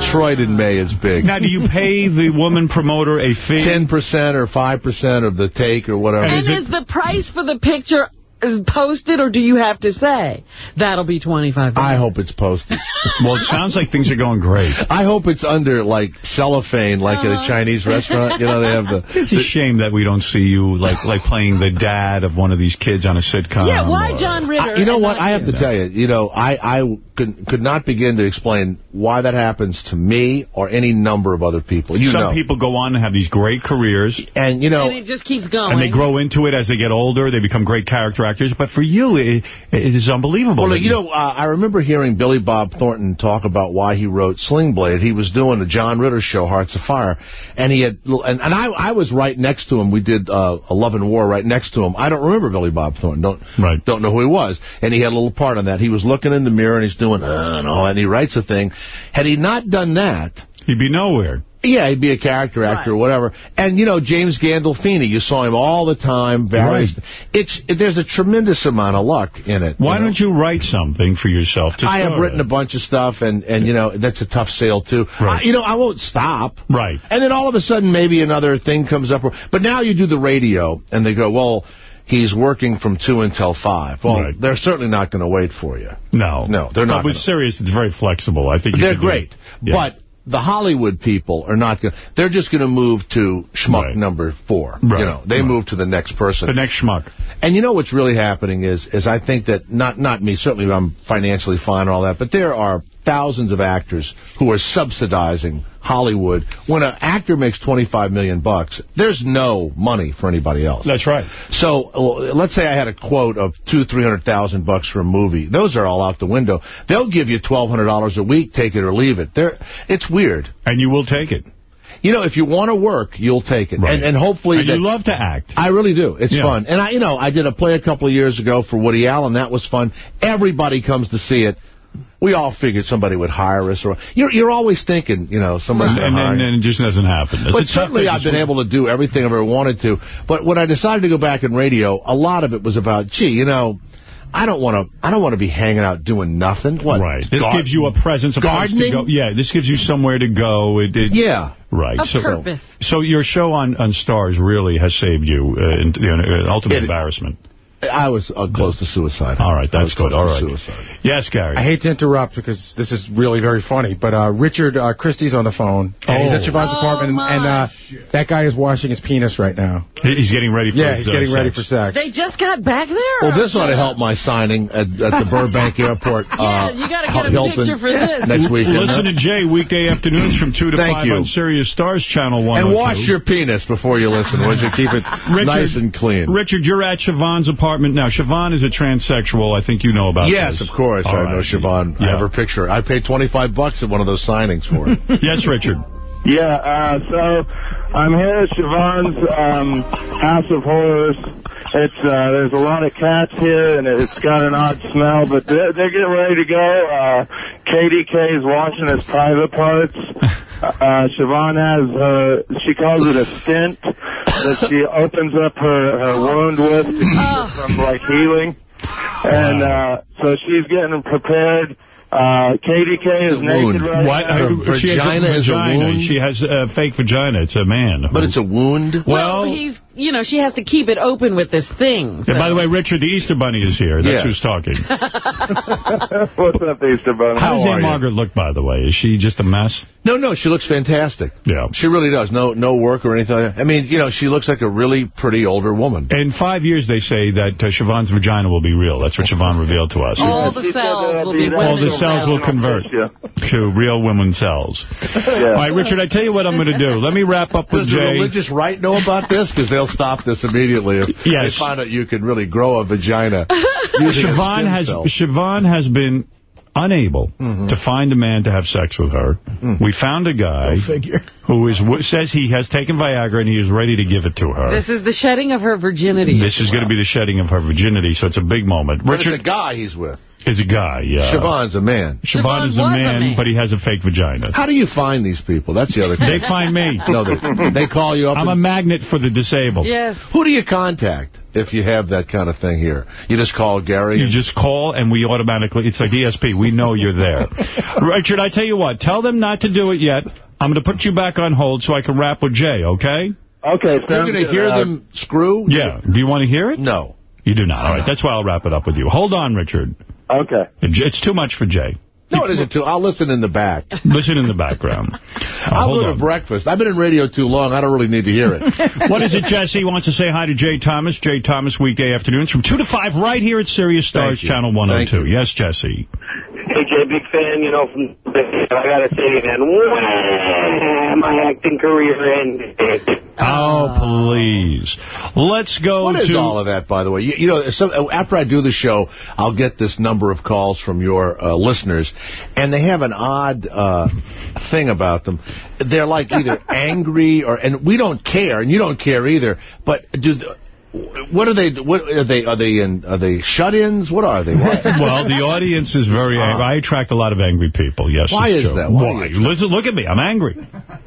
Detroit in May is big. Now, do you pay the woman promoter a fee? Ten percent or five percent of the take or whatever. And is the price for the picture is posted, or do you have to say, that'll be 25 I hope it's posted. [LAUGHS] Well, it sounds like things are going great. I hope it's under, like, cellophane, like at Uh-huh. a Chinese restaurant. You know, they have the... It's a shame that we don't see you like like playing the dad of one of these kids on a sitcom. Yeah, why or- John Ritter? I- you know what? I have you? to tell you, you know, I, I could, could not begin to explain why that happens to me or any number of other people. You Some know. people go on and have these great careers, And, you know... And it just keeps going. and they grow into it as they get older. They become great character actors. But for you, it, it is unbelievable. Well, you know, uh, I remember hearing Billy Bob Thornton talk about why he wrote Sling Blade. He was doing the John Ritter show, Hearts Afire, and he had, and, and I, I was right next to him. We did uh, a Love and War right next to him. I don't remember Billy Bob Thornton. Don't Right. don't know who he was, and he had a little part on that. He was looking in the mirror and he's doing, uh, and all, and he writes a thing. Had he not done that, he'd be nowhere. yeah, he'd be a character actor or whatever. And, you know, James Gandolfini, you saw him all the time. Various, It's There's a tremendous amount of luck in it. Why you know? don't you write something for yourself to I have star written a bunch of stuff, and, and you know, that's a tough sale, too. Right. I, you know, I won't stop. Right. And then all of a sudden, maybe another thing comes up. But now you do the radio, and they go, well, he's working from 2 until 5. Well, Right. they're certainly not going to wait for you. No. No, they're not But with gonna. Sirius, it's very flexible. I think you They're great. Yeah. But the Hollywood people are not going to, they're just going to move to schmuck Right. number four. Right. You know, they Right. move to the next person. the next schmuck. And you know what's really happening is, is I think that, not, not me, certainly I'm financially fine and all that, but there are thousands of actors who are subsidizing Hollywood, when an actor makes 25 million bucks, there's no money for anybody else. That's right. So uh, let's say I had a quote of two, three hundred thousand bucks for a movie. Those are all out the window. They'll give you twelve hundred dollars a week, take it or leave it. They're, it's weird. And you will take it. You know, if you want to work, you'll take it. Right. And, and hopefully... And you love to act. I really do. It's Yeah. fun. And, I, you know, I did a play a couple of years ago for Woody Allen. That was fun. Everybody comes to see it. We all figured somebody would hire us. or You're, you're always thinking, you know, somebody's And, going to hire and, you. and it just doesn't happen. It's But certainly I've been able to do everything I've ever wanted to. But when I decided to go back in radio, a lot of it was about, gee, you know, I don't want to. I don't want to be hanging out doing nothing. What? Right. This gar- gives you a presence, a place to go. Yeah, this gives you somewhere to go. It, it, Yeah. Right. A so, purpose. So your show on, on Stars really has saved you uh, in, you know, ultimate It- embarrassment. I was uh, close to suicide. All right, that's good. close All to right. suicide. Yes, Gary. I hate to interrupt because this is really very funny, but uh, Richard uh, Christy's on the phone. And He's at Oh. Siobhan's apartment, and, and uh, that guy is washing his penis right now. He's getting ready for Yeah, he's uh, getting ready sex. for sex. They just got back there? Well, this ought to help my signing at, at the Burbank Airport. [LAUGHS] Yeah, uh, you got to get a Hilton picture for this. Next weekend. Listen to Jay weekday afternoons from 2 to Thank 5 you. on Sirius Stars Channel 1. And wash your penis before you listen, would you? Keep it Richard- nice and clean. Richard, you're at Siobhan's apartment now. Siobhan is a transsexual. I think you know about Yes, this. of course. All I know right. Siobhan. I have her picture. I paid 25 bucks at one of those signings for it. [LAUGHS] yes, Richard. Yeah, uh, so I'm here at Siobhan's um, House of Horrors. It's uh, there's a lot of cats here, and it's got an odd smell, but they're, they're getting ready to go. Uh, KDK is washing his private parts. [LAUGHS] Uh, Siobhan has her, she calls it a stint that she [LAUGHS] opens up her, her wound with to keep it from like healing. And uh, so she's getting prepared. Uh, KDK is naked right What? now. Uh, she vagina is a wound? She has a fake vagina. It's a man. But it's a wound? Well, he's, you know, she has to keep it open with this thing. Yeah, by the way, Richard, the Easter Bunny is here. That's Yeah. who's talking. [LAUGHS] What's up, Easter Bunny? How does are Aunt you? Margaret look, by the way? Is she just a mess? No, no, she looks fantastic. Yeah. She really does. No no work or anything like that. I mean, you know, she looks like a really pretty older woman. In five years, they say that uh, Siobhan's vagina will be real. That's what Siobhan revealed to us. All the cells will be All the cells will convert to real women cells. All right, Richard, I tell you what I'm going to do. Let me wrap up with Does the Jay. religious right know about this? Because they'll stop this immediately if Yes. they find out you can really grow a vagina. [LAUGHS] using a Siobhan has cell. Siobhan has been unable Mm-hmm. to find a man to have sex with her. Mm. We found a guy who is says he has taken Viagra and he is ready to give it to her. This is the shedding of her virginity. This is going to be the shedding of her virginity, so it's a big moment. But it's Richard a guy he's with. Is a guy, yeah. Siobhan's a man. Siobhan Siobhan is a was a man, man. but he has a fake vagina. How do you find these people? That's the other question. They find me. [LAUGHS] No, they, they call you up. I'm a magnet for the disabled. Yes. Who do you contact if you have that kind of thing here? You just call Gary? You just call, and we automatically, it's like ESP. We know you're there. [LAUGHS] Richard, I tell you what, tell them not to do it yet. I'm going to put you back on hold so I can rap with Jay, okay? Okay, You're going to hear uh, them screw? Yeah. Do you want to hear it? No. You do not. All right, that's why I'll wrap it up with you. Hold on, Richard. Okay. It's too much for Jay. No, it isn't too. I'll listen in the back. Listen in the background. [LAUGHS] Uh, I'll hold go to breakfast. I've been in radio too long. I don't really need to hear it. [LAUGHS] What is it, Jesse? Wants to say hi to Jay Thomas. Jay Thomas, weekday afternoons from 2 to 5 right here at Sirius Stars Thank you. Channel 102. Yes, Jesse. Hey, Jay, big fan, you know, from I gotta say, man, wham, my acting career ended. Oh, please. Let's go What to... is all of that, by the way? You, you know, some, after I do the show, I'll get this number of calls from your uh, listeners, and they have an odd uh, thing about them. They're like either [LAUGHS] angry or, and we don't care, and you don't care either. But do the, what are they? What are they? Are they in? Are they shut-ins? What are they? What? [LAUGHS] Well, the audience is very angry. I attract a lot of angry people. Yes, Why is true. that? Why Why? Listen, look at me. I'm angry.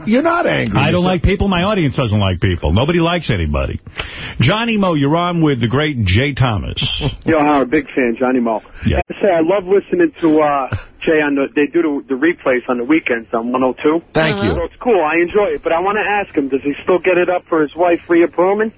You're not angry. I don't You're like people. My audience doesn't like people. Nobody likes anybody. Johnny Mo, you're on with the great Jay Thomas. Yo, Howard, big fan, Johnny Mo. Yeah. I say I love listening to uh, Jay on the. They do the, the replays on the weekends on 102. Thank you. So it's cool. I enjoy it, but I want to ask him: Does he still get it up for his wife, Rhea Perlman?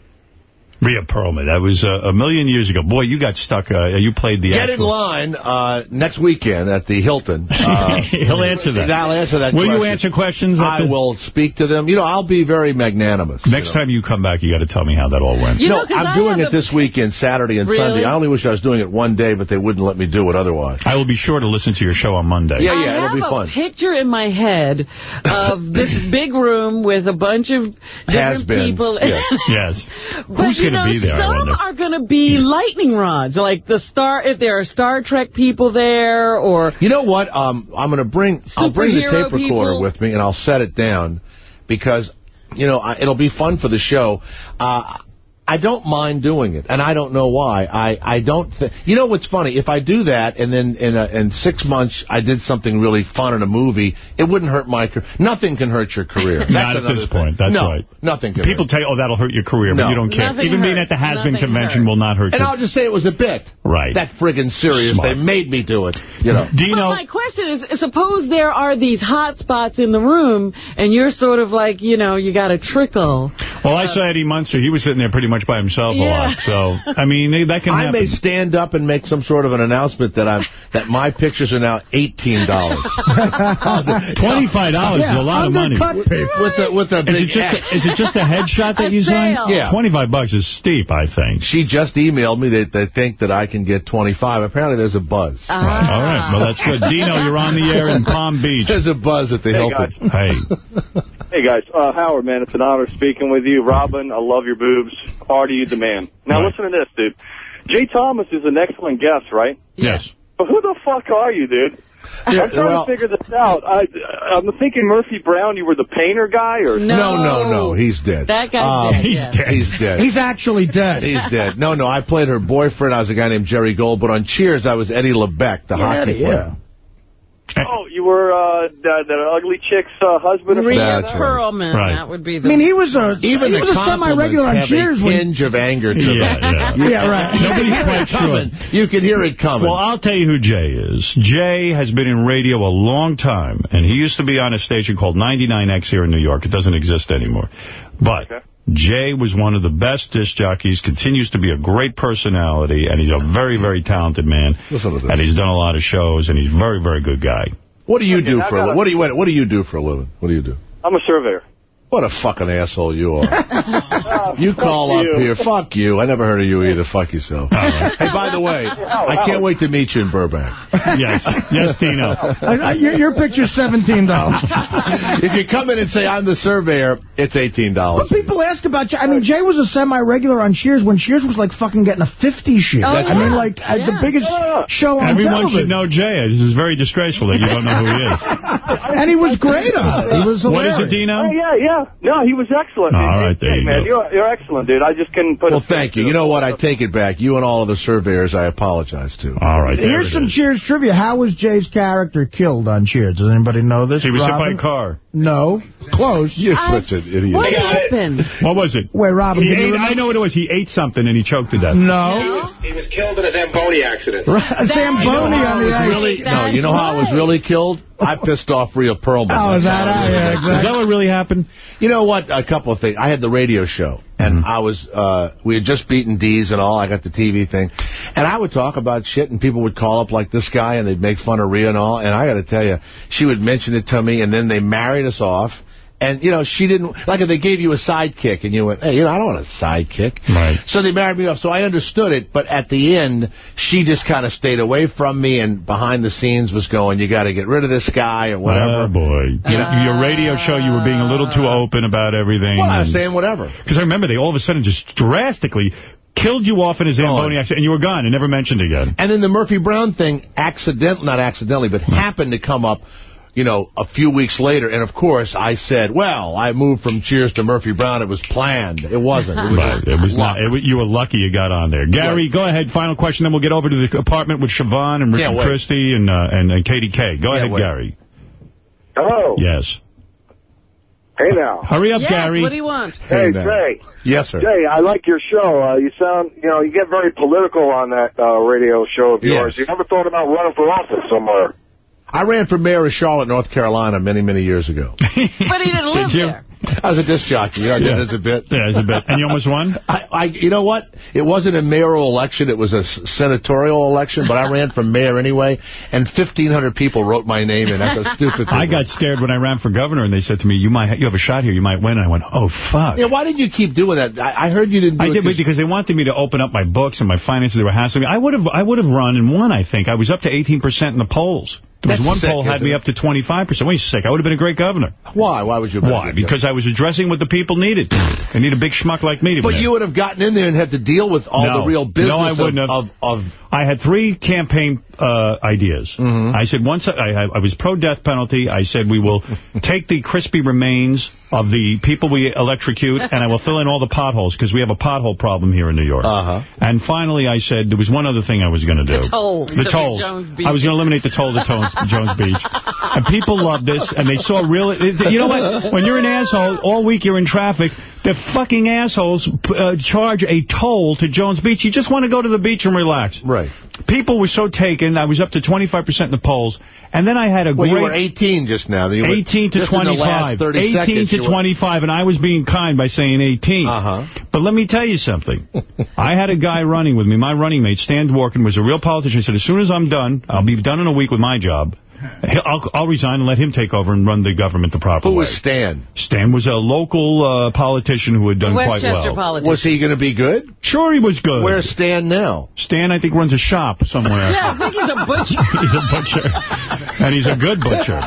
Rhea Perlman. That was uh, a million years ago. Boy, you got stuck. Uh, you played the Get in line uh, next weekend at the Hilton. [LAUGHS] Uh, He'll answer that. I'll answer that Will you answer questions? I the- will speak to them. You know, I'll be very magnanimous. Next time you come back, you got to tell me how that all went. You no, I'm I doing it a- this weekend, Saturday and Really? Sunday. I only wish I was doing it one day, but they wouldn't let me do it otherwise. I will be sure to listen to your show on Monday. Yeah, I yeah, it'll have be a fun. picture in my head of this [COUGHS] big room with a bunch of different people. yeah. Yes. [LAUGHS] But, Who's you going to be there, some are going to be lightning rods, like the star. If there are Star Trek people there, or You know what? Um, I'm going to bring. I'll bring the tape recorder people. with me, and I'll set it down because, you know, I, it'll be fun for the show. Uh, I don't mind doing it, and I don't know why. I, I don't think... You know what's funny? If I do that, and then in, a, in six months I did something really fun in a movie, it wouldn't hurt my career. Nothing can hurt your career. [LAUGHS] Not at this thing. point. That's no, right. nothing can People hurt. tell you, oh, that'll hurt your career, but No. you don't care. Nothing Even being at the Has-Been convention hurt. will not hurt And you. I'll just say it was a bit. Right. That friggin' serious. Smart. They made me do it. You know. Dino, But my question is, suppose there are these hot spots in the room, and you're sort of like, you know, you got to trickle. well, I saw Eddie Munster. He was sitting there pretty much by himself a lot. So, I mean, that can I happen. may stand up and make some sort of an announcement that I'm that my pictures are now eighteen dollars. [LAUGHS] Twenty-five dollars is a lot of money. with a with a Is big it just X. a, is it just a headshot that A you signed? sale. Yeah. Twenty-five bucks is steep, I think. She just emailed me that they think that I can get 25. Apparently there's a buzz. Ah. Right. All right. Well, that's good. Dino, you're on the air in Palm Beach. There's a buzz at the Hey, Hilton. Hey. Hey guys, uh, Howard, man, it's an honor speaking with you. Robin, I love your boobs. Artie, you the man. Now Right. listen to this, dude. Jay Thomas is an excellent guest, right? Yes. But who the fuck are you, dude? Yeah, I'm trying well- to figure this out. I, I'm thinking Murphy Brown, you were the painter guy, or No. No, no, no. He's dead. That guy's Um, dead, He's yeah. dead. He's dead. He's actually dead. He's dead. No, no, I played her boyfriend. I was a guy named Jerry Gold. But on Cheers, I was Eddie LeBec, the hockey yeah. player. Oh, you were uh, that, that ugly chick's uh, husband. or Rhea That's. Perlman, Right. that would be I mean, he was a Even he the was a semi-regular on Cheers have a when of anger to Yeah, them. yeah. [LAUGHS] Yeah, right. Nobody's You quite hear it coming. sure. You can hear it coming. Well, I'll tell you who Jay is. Jay has been in radio a long time, and he used to be on a station called 99X here in New York. It doesn't exist anymore. But Okay. Jay was one of the best disc jockeys, continues to be a great personality, and he's a very, very talented man. Listen to this. And he's done a lot of shows, and he's a very, very good guy. what do you Okay, do I for a gotta- what do you what do you do for a living? What do you do? I'm a surveyor. What a fucking asshole you are. Uh, [LAUGHS] You call up you. here. Fuck you. I never heard of you either. Fuck yourself. Hey, by the way, [LAUGHS] I can't wait to meet you in Burbank. [LAUGHS] Yes. Yes, Dino. I- I- your, your picture's seventeen dollars. if you come in and say, I'm the surveyor, it's $18. But people ask about Jay. I mean, Jay was a semi-regular on Cheers when Cheers was like fucking getting a 50 shit. Oh, I mean, like uh, the Yeah. biggest show on Everyone television. should know Jay. This is very disgraceful that you don't know who he is. And he was great on it. He was What is it, Dino? Oh, yeah, yeah. No, he was excellent. All Hey, right, there hey, you man, go. You're, you're excellent, dude. I just couldn't put it. Well, thank you. You know what? I take it back. You and all of the surveyors, I apologize to. All right, there Here's some is. Cheers trivia. How was Jay's character killed on Cheers? Does anybody know this? He was hit by a car. No. Close. You're I- such an idiot. What happened? What was it? Wait, Robin, He can you ate. I know what it was. He ate something and he choked to death. No. He was killed in a Zamboni accident. [LAUGHS] Zamboni You know on the ice. really, no, you know how I was really killed? I pissed off Rhea Perlman. Oh, is that how? Yeah, Is exactly. that what really happened? You know what? A couple of things. I had the radio show, and I was, uh, we had just beaten D's and all. I got the TV thing. And I would talk about shit, and people would call up like this guy, and they'd make fun of Rhea and all. And I got to tell you, she would mention it to me, and then they married us off. And, you know, she didn't, like if they gave you a sidekick and you went, hey, you know, I don't want a sidekick. Right. So they married me off. So I understood it. But at the end, she just kind of stayed away from me and behind the scenes was going, you got to get rid of this guy or whatever. Oh, boy. You know, your radio show, you were being a little too open about everything. Well, I was saying whatever. Because I remember they all of a sudden just drastically killed you off in his Zamboni accident, and you were gone and never mentioned again. And then the Murphy Brown thing, accident, not accidentally, but happened to come up, you know, a few weeks later. And, of course, I said, well, I moved from Cheers to Murphy Brown. It was planned. It wasn't. It was, Right. It was not. It, wa- you were lucky you got on there. Gary, go ahead. Final question, then we'll get over to the apartment with Siobhan and Can't Richard wait. Christy and, uh, and and KDK Go Can't ahead, wait. Gary. Hello. Yes. Hey now. Hurry up, yes, Gary. what do you want? Hey, man. Jay. Yes, sir. Jay, I like your show. Uh, you sound, you know, you get very political on that uh, radio show of yours. Yes. You ever thought about running for office somewhere? I ran for mayor of Charlotte, North Carolina many, many years ago. [LAUGHS] But he didn't live Did you? there. I was a disc jockey. You know, I Yeah. it as a bit. Yeah, as a bit. And you almost won? [LAUGHS] I, I, you know what? It wasn't a mayoral election. It was a senatorial election, but I ran for mayor anyway, and 1,500 people wrote my name in. That's a stupid thing. I got scared when I ran for governor, and they said to me, "You might, you have a shot here. You might win." And I went, "Oh fuck." Yeah, why did you keep doing that? I, I heard you didn't do I it did 'cause- because they wanted me to open up my books and my finances. They were hassling me. I would have, I would have run and won. I think I was up to 18% in the polls. There was That's one sick, poll had me up to 25%. Wait, sick. I would have been a great governor. Why? Why would you? Why? Because I was addressing what the people needed. [SIGHS] They need a big schmuck like me to But win. you would have gotten in there and had to deal with all No. the real business No, I wouldn't have. of, of I had three campaign uh, ideas. Mm-hmm. I said once I, I, I was pro-death penalty. I said we will [LAUGHS] take the crispy remains of the people we electrocute, and I will fill in all the potholes because we have a pothole problem here in New York. Uh-huh. And finally, I said there was one other thing I was going to do. The tolls The to tolls. I was going to eliminate the tolls at Jones, [LAUGHS] Jones Beach. And people love this, and they saw real... You know what? When you're an asshole, all week you're in traffic, the fucking assholes uh, charge a toll to Jones Beach. You just want to go to the beach and relax. Right. People were so taken. I was up to 25% in the polls. And then I had a well, great... you were 18 just now. You were- 18 to just 25. 18 seconds, to you were- 25, and I was being kind by saying 18. Uh-huh. But let me tell you something. [LAUGHS] I had a guy running with me. My running mate, Stan Dworkin, was a real politician. He said, as soon as I'm done, I'll be done in a week with my job. He'll- I'll, I'll resign and let him take over and run the government the proper Who way. was Stan? Stan was a local uh, politician who had done quite Westchester well. politician. Was he going to be good? Sure he was good. Where's Stan now? Stan, I think, runs a shop somewhere. Yeah, I think he's a butcher. [LAUGHS] he's a butcher. And he's a good butcher.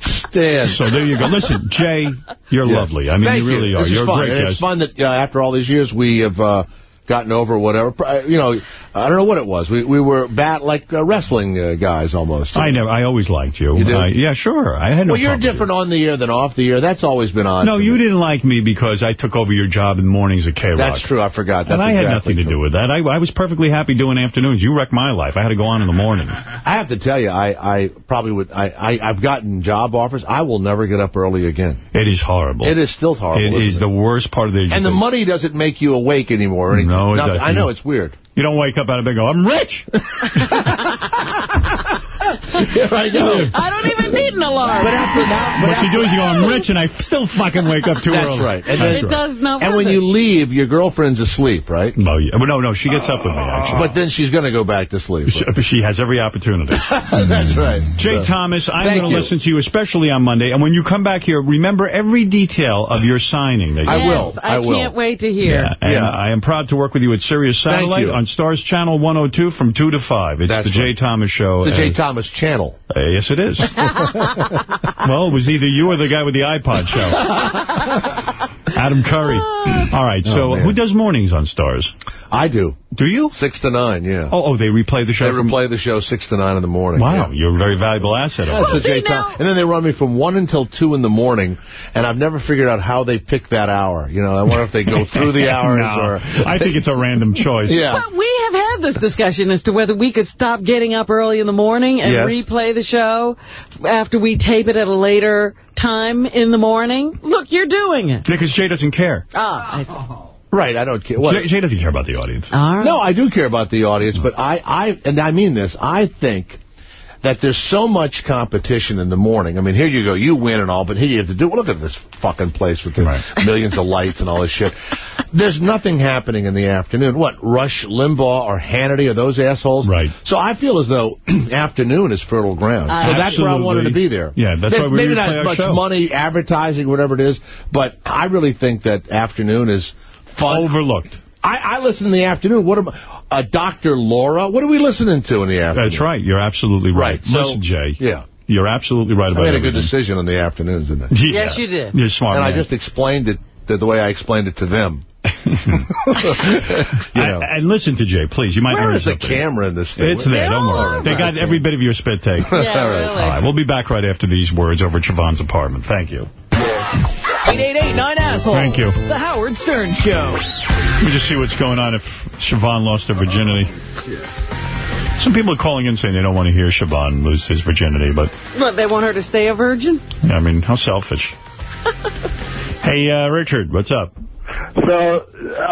Stan. So there you go. Listen, Jay, you're Yes. lovely. I mean, Thank you really are. This You're a great guest. It's fun that uh, after all these years we have uh, gotten over whatever. You know, I don't know what it was. We we were bat like uh, wrestling uh, guys almost. I never. I always liked you. You did? Uh, yeah, sure. I had no well, you're different on the air than off the air. That's always been on. No, you me. didn't like me because I took over your job in the mornings at K-Rock. That's true. I forgot. That's and I had exactly nothing to do with that. I, I was perfectly happy doing afternoons. You wrecked my life. I had to go on in the morning. [LAUGHS] I have to tell you, I, I probably would. I, I I've gotten job offers. I will never get up early again. It is horrible. It is still horrible. It is the worst part of the And the money doesn't make you awake anymore. Or anything. No, doesn't. I know it's weird. You don't wake up out of bed and go, I'm rich. [LAUGHS] Here I go. I don't even need an alarm. But after that, what you do is you go, I'm rich, and I still fucking wake up too That's early. right. And That's then- it does no And when good. you leave, your girlfriend's asleep, right? No, yeah. No, no, she gets up with me, actually. But then she's going to go back to sleep. She, she has every opportunity. [LAUGHS] That's right. Jay So- Thomas, I'm going to listen to you, especially on Monday. And when you come back here, remember every detail of your signing. That I you will. Yes, I, I will. can't wait to hear. Yeah, and Yeah. I am proud to work with you at Sirius Thank Satellite you. On Stars Channel 102 from 2 to 5. It's That's the Jay. Thomas Show. It's The Jay Thomas channel. Uh, yes, it is. [LAUGHS] well, it was either you or the guy with the iPod show. [LAUGHS] Adam Curry. All right, so Oh, man. who does mornings on Stars? I do. Do you? Six to nine, yeah. Oh, oh, they replay the show They from... replay the show six to nine in the morning. Wow, yeah. you're a very valuable asset. over That's the. Jay Tom. And then they run me from 1 until 2 in the morning, and I've never figured out how they pick that hour. You know, I wonder if they go through the [LAUGHS] hours No, or... I think it's a random choice. Yeah. But we have had this discussion as to whether we could stop getting up early in the morning and Yes. replay the show after we tape it at a later time in the morning. Look, you're doing it. Because Jay doesn't care. Ah, I- Right, I don't care. What? Jay, Jay doesn't care about the audience. all right. No, I do care about the audience, but I, I, and I mean this, I think that there's so much competition in the morning. I mean, here you go, you win and all, but here you have to do, look at this fucking place with the Right. [LAUGHS] millions of lights and all this shit. There's nothing happening in the afternoon. What, Rush Limbaugh or Hannity or those assholes? Right. So I feel as though [CLEARS THROAT] afternoon is fertile ground. Uh, so that's where I wanted to be there. Yeah, that's why we Maybe not as much show. money, advertising, whatever it is, but I really think that afternoon is fun. Overlooked. I, I listen in the afternoon. What am uh, Dr. Laura? What are we listening to in the afternoon? That's right. You're absolutely right. Right, so- Listen, Jay. Yeah. You're absolutely right I about made a good decision in the afternoons, didn't I? [LAUGHS] Yeah. Yes, you did. You're smart, And I just explained it the, the way I explained it to them. [LAUGHS] [LAUGHS] you know. I- and listen to Jay, please. You might Where learn the camera in this thing? It's there. Don't worry. They got every bit of your spit take. Yeah, All right. really. All right, we'll be back right after these words over at Siobhan's apartment. Thank you. 888-9-ASSHOLE. Thank you. The Howard Stern Show. Let me just see what's going on if Siobhan lost her virginity. Some people are calling in saying they don't want to hear Siobhan lose his virginity, but, What, they want her to stay a virgin? Yeah, I mean, how selfish. [LAUGHS] hey, uh, Richard, what's up? So,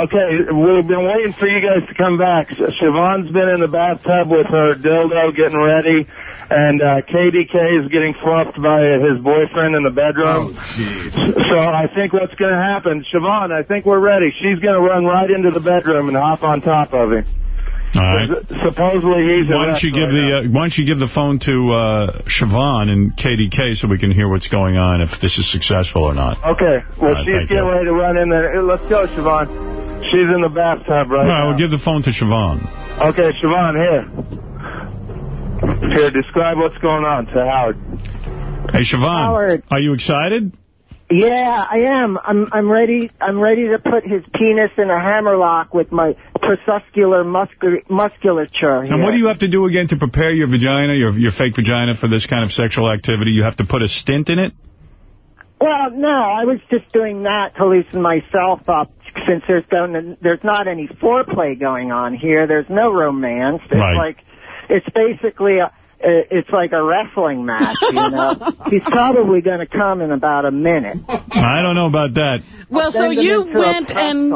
okay, we've been waiting for you guys to come back. Siobhan's been in the bathtub with her dildo getting ready, and uh, KDK is getting fluffed by his boyfriend in the bedroom. Oh, So I think what's going to happen, Siobhan, I think we're ready. She's going to run right into the bedroom and hop on top of him. All right. Supposedly he's Why don't you give the uh, Why don't you give the phone to uh, Siobhan and KDK so we can hear what's going on if this is successful or not. Okay, well, right, she's getting you. ready to run in there. Let's go, Siobhan. She's in the bathtub right All right, now. we'll give the phone to Siobhan. Okay, Siobhan, here. Here, describe what's going on to Howard. Hey, Siobhan, Howard. are you excited? Yeah, I am. I'm I'm ready. I'm ready to put his penis in a hammerlock with my procuscular muscu- musculature. And what do you have to do again to prepare your vagina, your your fake vagina, for this kind of sexual activity? You have to put a stent in it? Well, no, I was just doing that to loosen myself up since there's going there's not any foreplay going on here. There's no romance. It's Right. like it's basically a uh, it's like a wrestling match, you know. [LAUGHS] He's probably going to come in about a minute. I don't know about that. Well, so you went and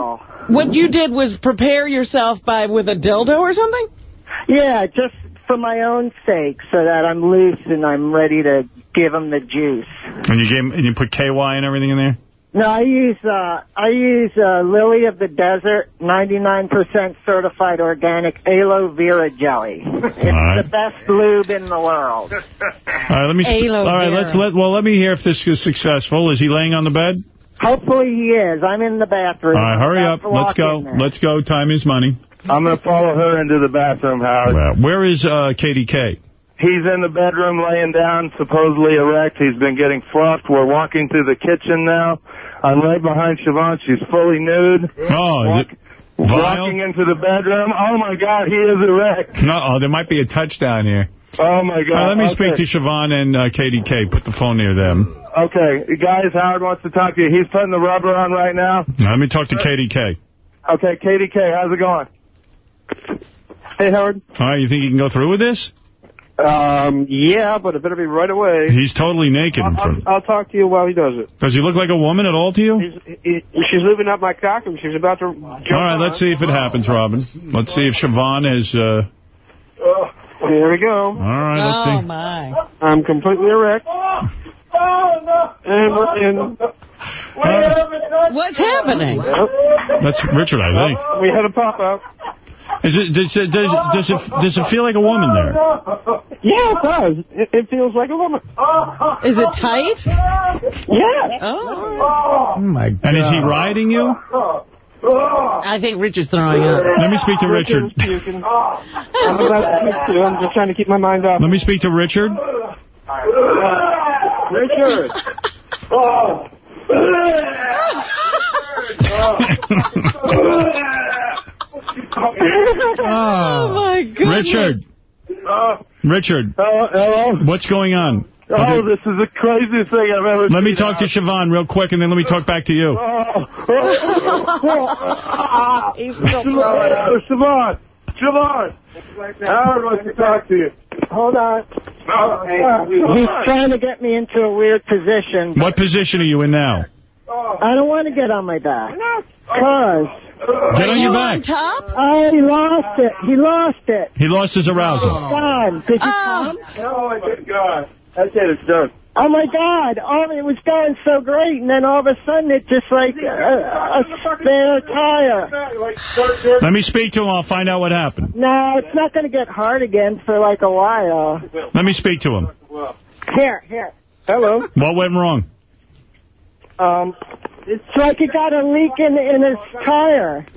what you did was prepare yourself by with a dildo or something? Yeah, just for my own sake, so that I'm loose and I'm ready to give him the juice. And you gave and you put KY and everything in there? No, I use uh, I use uh, Lily of the Desert, 99% certified organic aloe vera jelly. [LAUGHS] It's right. the best lube in the world. [LAUGHS] All right, let me. sp- Aloe all right, vera. let's let. Well, let me hear if this is successful. Is he laying on the bed? Hopefully he is. I'm in the bathroom. All right, hurry up. Let's go. Let's go. Time is money. I'm going to follow her into the bathroom, Howard. Well, where is uh, KDK? He's in the bedroom laying down, supposedly erect. He's been getting fluffed. We're walking through the kitchen now. I'm right behind Siobhan. She's fully nude. Oh, is it vile? Walking into the bedroom. Oh, my God, he is erect. No, oh, there might be a touchdown here. Oh, my God. All right, let me Okay. speak to Siobhan and uh, KDK. Put the phone near them. Okay, guys, Howard wants to talk to you. He's putting the rubber on right now. Now, let me talk to KDK. Okay, KDK, how's it going? Hey, Howard. All right, you think you can go through with this? Um, yeah, but it better be right away. He's totally naked I'll, front. I'll talk to you while he does it. Does he look like a woman at all to you? He, she's living up my cock and she's about to jump All right, let's see if it happens, Robin. Let's see if Siobhan is... Uh... Here we go. All right, let's see. oh, see. my. I'm completely erect. And we're in. What's happening? That's Richard, I think. We had a pop-up. Is it does it does, it- does it does it feel like a woman there? Yeah, it does. It, it feels like a woman. Is it tight? Yeah. Oh. Oh, my God. And is he riding you? I think Richard's throwing up. Let me speak to Richard. I'm about to puke too. I'm just trying to keep my mind off. Let me speak to Richard. Richard. Oh. [LAUGHS] [LAUGHS] Oh, my goodness. Richard. Uh, Richard. Hello, hello. What's going on? Oh, this is the craziest thing I've ever Let me seen. talk to Siobhan real quick, and then let me talk back to you. [LAUGHS] He's Siobhan, Siobhan, Siobhan. Howard wants to talk to you. Hold on. He's trying to get me into a weird position. What position are you in now? I don't want to get on my back. Cause Get on your back. top? Oh, he lost it. He lost it. He lost his arousal. God, did you Oh. come? Oh, my good God. That's it. It's done. Oh my God! Oh, it was going so great, and then all of a sudden it just like a, a spare tire. Let me speak to him. I'll find out what happened. No, it's not going to get hard again for like a while. Let me speak to him. Here, here. Hello. What went wrong? Um, it's like he got a leak in in his tire. [LAUGHS]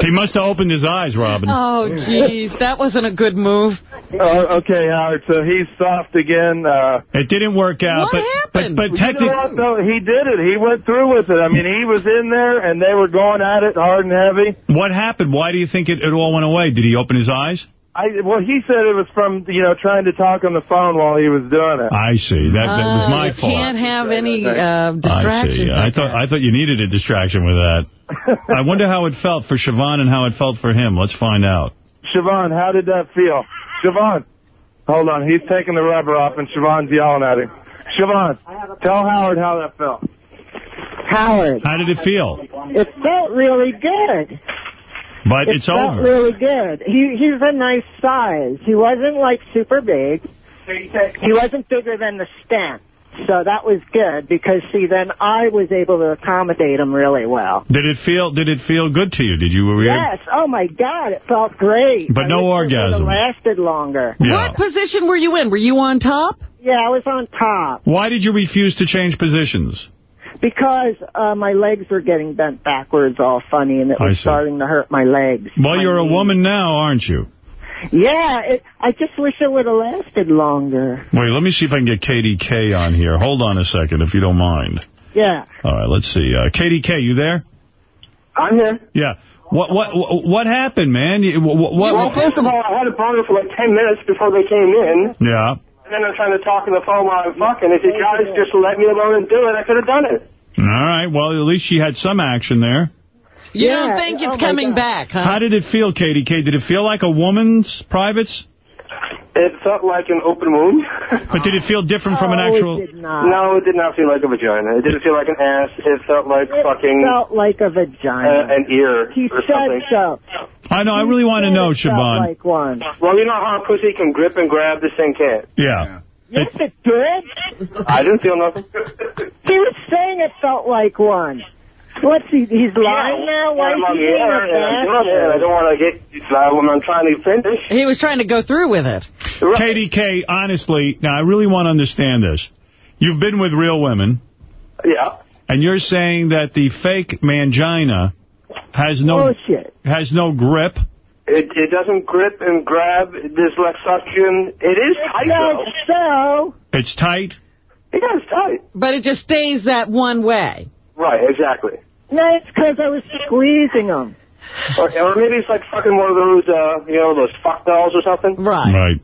He must have opened his eyes, Robin. Oh, jeez. That wasn't a good move. Oh, okay, Howard. So he's soft again. Uh, It didn't work out, What but happened? but but you know what, though? He did it. He went through with it. I mean, he was in there, and they were going at it hard and heavy. what happened? Why do you think it, it all went away? Did he open his eyes? I well, he said it was from you know trying to talk on the phone while he was doing it. I see. That that was Uh, my you fault. can't have any uh, I see. distractions. I thought that. I thought you needed a distraction with that. [LAUGHS] I wonder how it felt for Siobhan and how it felt for him. Let's find out. Siobhan, how did that feel? Siobhan, hold on. He's taking the rubber off, and Siobhan's yelling at him. Siobhan, tell Howard how that felt. Howard, How did it feel? it felt really good. But It it's felt over. really good. He he's a nice size. He wasn't like super big. He wasn't bigger than the stent. So that was good because, see, then I was able to accommodate him really well. Did it feel Did it feel good to you? Did you? Were you Yes. Oh, my God. It felt great. But I no wish it orgasm. lasted longer. Yeah. What position were you in? Were you on top? Yeah, I was on top Why did you refuse to change positions? Because uh, my legs were getting bent backwards all funny and it was starting to hurt my legs. Well, My you're a woman now, aren't you? Yeah, it, I just wish it would have lasted longer. Wait, let me see if I can get KDK on here. Hold on a second, if you don't mind. Yeah. All right, let's see. Uh, KDK, you there? I'm here. Yeah. What what what happened, man? What, what, well, first of all, I had a boner for like 10 minutes before they came in. Yeah. And then I'm trying to talk on the phone while I'm fucking. If you guys just let me alone and do it, I could have done it. All right. Well, at least she had some action there. You Yeah. don't think oh it's Oh, coming God. back, huh? How did it feel, KDK? Did it feel like a woman's privates? It felt like an open wound. [LAUGHS] But did it feel different from an Oh, actual... it. No, it did not feel like a vagina. It didn't feel like an ass. It felt like It fucking felt like a uh, vagina. an ear he or said something. so. I know, I really want to know, It felt Siobhan. like one. Well, you know how a pussy can grip and grab, this thing can't. Yeah. Yes, it did. I didn't feel nothing. He was saying it felt like one. What's he? He's lying now. Why I'm is he being air, a and I'm doing it, and I don't want to get, when I'm trying to finish. He was trying to go through with it. KDK, honestly, now I really want to understand this. You've been with real women, Yeah. and you're saying that the fake mangina has no Bullshit. has no grip. It, it doesn't grip and grab. There's less suction. It is tight, though. So, It's tight. It's tight. But it just stays that one way. Right, exactly. No, it's because I was squeezing them. Or, or maybe it's like fucking one of those, uh, you know, those fuck dolls or something. Right. Right.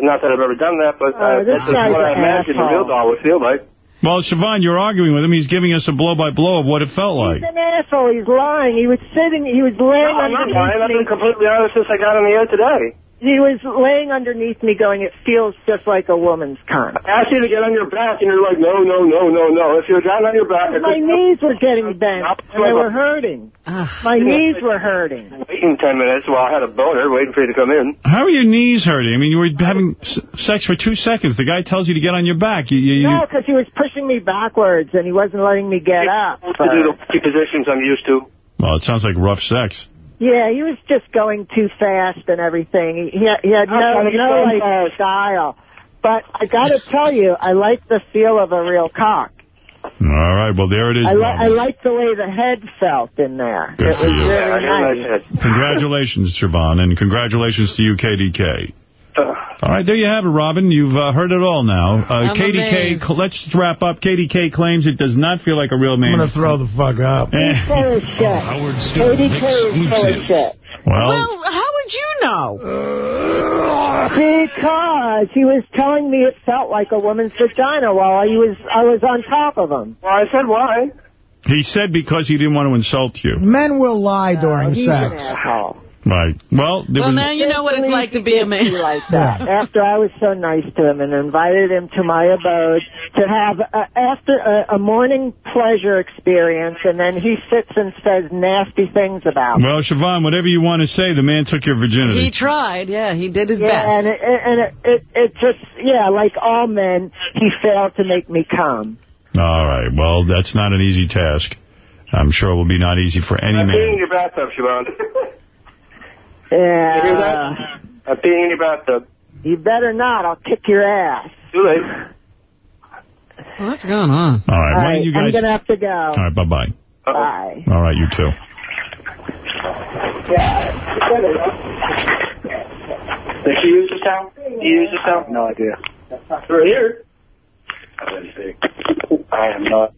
Not that I've ever done that, but Oh, uh, this that's what I imagine a asshole. real doll would feel like. Well, Siobhan, you're arguing with him. He's giving us a blow-by-blow of what it felt like. He's an asshole. He's lying. He was sitting. He was laying No, I'm not lying. I've underneath been completely honest since I got on the air today. He was laying underneath me, going, "It feels just like a woman's cunt." I asked you to get on your back, and you're like, no, no, no, no, no. If you're down on your back, I My could knees were getting bent, and they were hurting. Ah. My knees were hurting. waiting 10 minutes while I had a boner waiting for you to come in. How are your knees hurting? I mean, you were having s- sex for two seconds. The guy tells you to get on your back. You, you, you, No, because he was pushing me backwards, and he wasn't letting me get up. To do the positions I'm used to. Well, it sounds like rough sex. Yeah, he was just going too fast and everything. He, he had, he had no, trying no like, style. But I got to [LAUGHS] tell you, I like the feel of a real cock. All right, well, there it is. I, li- I like the way the head felt in there. Good it was you. really Yeah, nice. nice Congratulations, Siobhan, and congratulations to you, KDK. All right, there you have it, Robin. You've uh, heard it all now. Uh, I'm KDK, amazed. cl- let's wrap up. KDK claims it does not feel like a real man. I'm going to throw the fuck up. Eh. He's full of shit. [LAUGHS] KDK is full of shit. Well, Well, how would you know? Because he was telling me it felt like a woman's vagina while I was I was on top of him. Well, I said why. he said because he didn't want to insult you. Men will lie during He's sex. An. Right. Well, there Well, was... now you know what it's like to be a man. like that. After I was so nice to him and invited him to my abode to have uh, after a, a morning pleasure experience, and then he sits and says nasty things about me. Well, Siobhan, whatever you want to say, the man took your virginity. He tried, yeah, he did his Yeah, best. and it, and it, it it just yeah, like all men, he failed to make me come. All right. Well, that's not an easy task. I'm sure it will be not easy for any I'm peeing in man. your bathtub, Siobhan. [LAUGHS] Yeah. You hear that? I'm peeing in your bathtub. You better not. I'll kick your ass. Too late. What's going on? All right. All Why right, I'm gonna have to go. All right. Bye-bye. Bye. All right, you too. Did she use this towel? You use this towel? No idea. Right here. Let. I am not.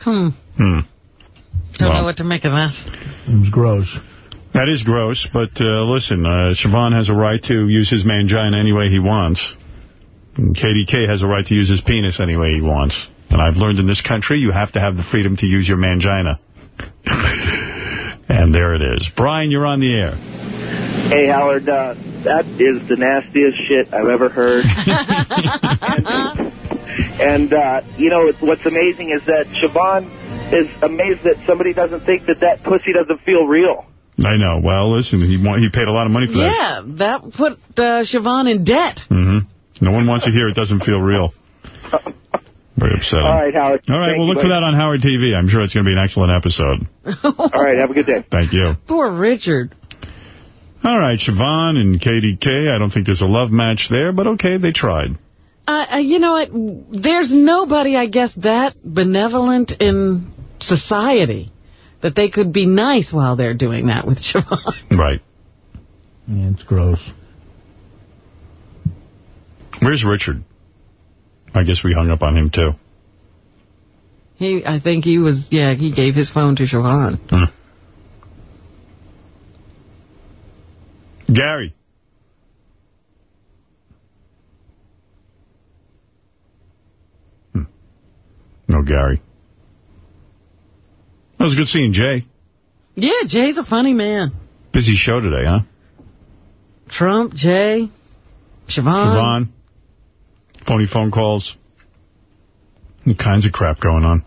Hmm. Hmm. Don't Well. know what to make of that. It was gross. That is gross, but uh, listen, uh, Siobhan has a right to use his mangina any way he wants. And KDK has a right to use his penis any way he wants. And I've learned in this country you have to have the freedom to use your mangina. [LAUGHS] and there it is. Brian, you're on the air. Hey, Howard, uh, that is the nastiest shit I've ever heard. [LAUGHS] and, uh, you know, what's amazing is that Siobhan is amazed that somebody doesn't think that that pussy doesn't feel real. I know. Well, listen, he he paid a lot of money for that. Yeah, that put uh, Siobhan in debt. Mm-hmm. No one wants to hear it doesn't feel real. Very upsetting. All right, Howard. All right, Thank well, you, look for buddy. that on Howard TV. I'm sure it's going to be an excellent episode. All right, have a good day. [LAUGHS] Thank you. Poor Richard. All right, Siobhan and KDK. I don't think there's a love match there, but okay, they tried. Uh, uh, you know what? There's nobody, I guess, that benevolent in society that they could be nice while they're doing that with Siobhan. [LAUGHS] Right. Yeah, it's gross. Where's Richard? I guess we hung up on him, too. He, I think he was, yeah, he gave his phone to Siobhan. Hmm. Gary. Hmm. No, Gary. It was good seeing Jay. Yeah, Jay's a funny man. Busy show today, huh? Trump, Jay, Siobhan. Siobhan. Phony phone calls. All kinds of crap going on.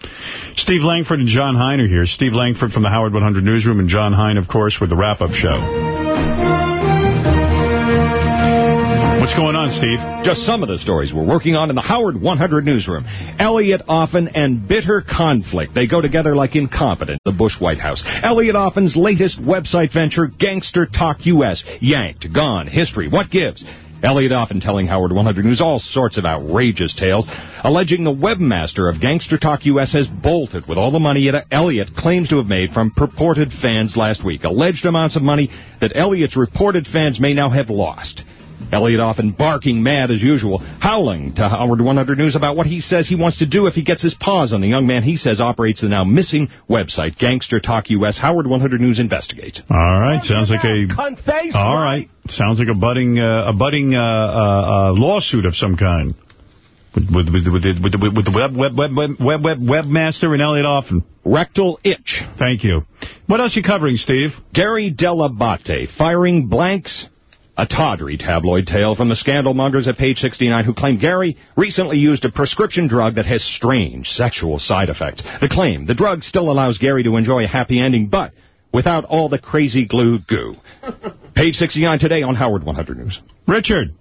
Steve Langford and Jon Hein are here. Steve Langford from the Howard 100 Newsroom and Jon Hein, of course, with the wrap-up show. What's going on, Steve? Just some of the stories we're working on in the Howard 100 newsroom. Elliot Offen and bitter conflict. They go together like incompetent. The Bush White House. Elliot Offen's latest website venture, Gangster Talk US. Yanked, gone, history, what gives? Elliot Offen telling Howard 100 News all sorts of outrageous tales, alleging the webmaster of Gangster Talk US has bolted with all the money Elliot claims to have made from purported fans last week. Alleged amounts of money that Elliot's reported fans may now have lost. Elliot Offen barking mad as usual, howling to Howard 100 News about what he says he wants to do if he gets his paws on the young man he says operates the now missing website, Gangster Talk US. Howard 100 News investigates. All right, sounds like a... Conface, All right, sounds like a budding uh, a budding uh, uh, uh, lawsuit of some kind. With, with, with, with, the, with, the, with the web, web, web, web, web, web, webmaster and Elliot Offen. Rectal itch. Thank you. What else you covering, Steve? Gary Dell'Abate firing blanks a tawdry tabloid tale from the scandal mongers at page 69 who claim Gary recently used a prescription drug that has strange sexual side effects. The claim, the drug still allows Gary to enjoy a happy ending, but without all the crazy glue goo. [LAUGHS] page 69 today on Howard 100 News. Richard.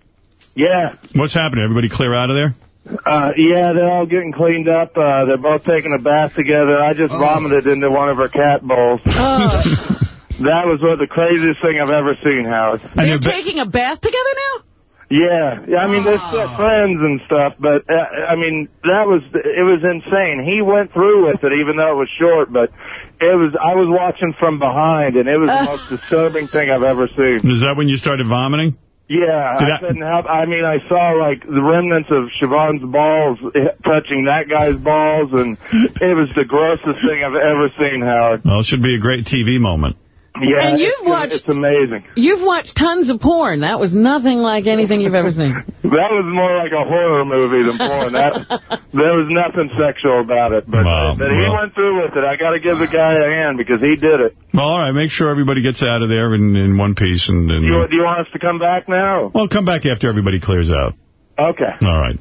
Yeah. What's happening? Everybody clear out of there? Uh, yeah, they're all getting cleaned up. Uh, they're both taking a bath together. I just vomited into one of her cat bowls. [LAUGHS] that was what the craziest thing I've ever seen, Howard. They're taking a bath together now? Yeah, yeah. I mean, they're still friends and stuff, but uh, I mean, that was it was insane. He went through with it, even though it was short. But it was I was watching from behind, and it was the most disturbing thing I've ever seen. Is that when you started vomiting? Yeah, Did I I- couldn't help. I mean, I saw like the remnants of Siobhan's balls touching that guy's balls, and it was the grossest thing I've ever seen, Howard. Well, it should be a great TV moment. Yeah, And you've it's, watched- It's amazing. You've watched tons of porn. That was nothing like anything you've ever seen. [LAUGHS] That was more like a horror movie than porn. That [LAUGHS] there was nothing sexual about it, but Wow, but he went through with it. I got to give the guy a hand because he did it. Well, all right, make sure everybody gets out of there in, in one piece. and, and You, do you want us to come back now? Well, come back after everybody clears out. Okay. All right.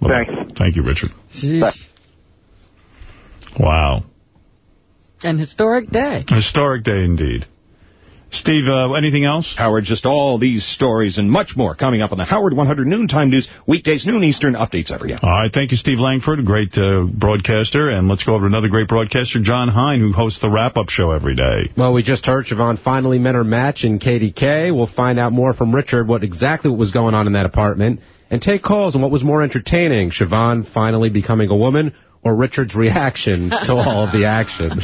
Well, Thanks. Thank you, Richard. Wow. An historic day. Historic day indeed. Steve, uh, anything else? Howard, just all these stories and much more coming up on the Howard 100 Noontime News, weekdays, noon Eastern, updates every hour. All right, thank you, Steve Langford, a great uh, broadcaster. And let's go over to another great broadcaster, Jon Hein, who hosts the wrap-up show every day. Well, we just heard Siobhan finally met her match in KDK. We'll find out more from Richard what exactly what was going on in that apartment and take calls on what was more entertaining, Siobhan finally becoming a woman or Richard's reaction to all of the action.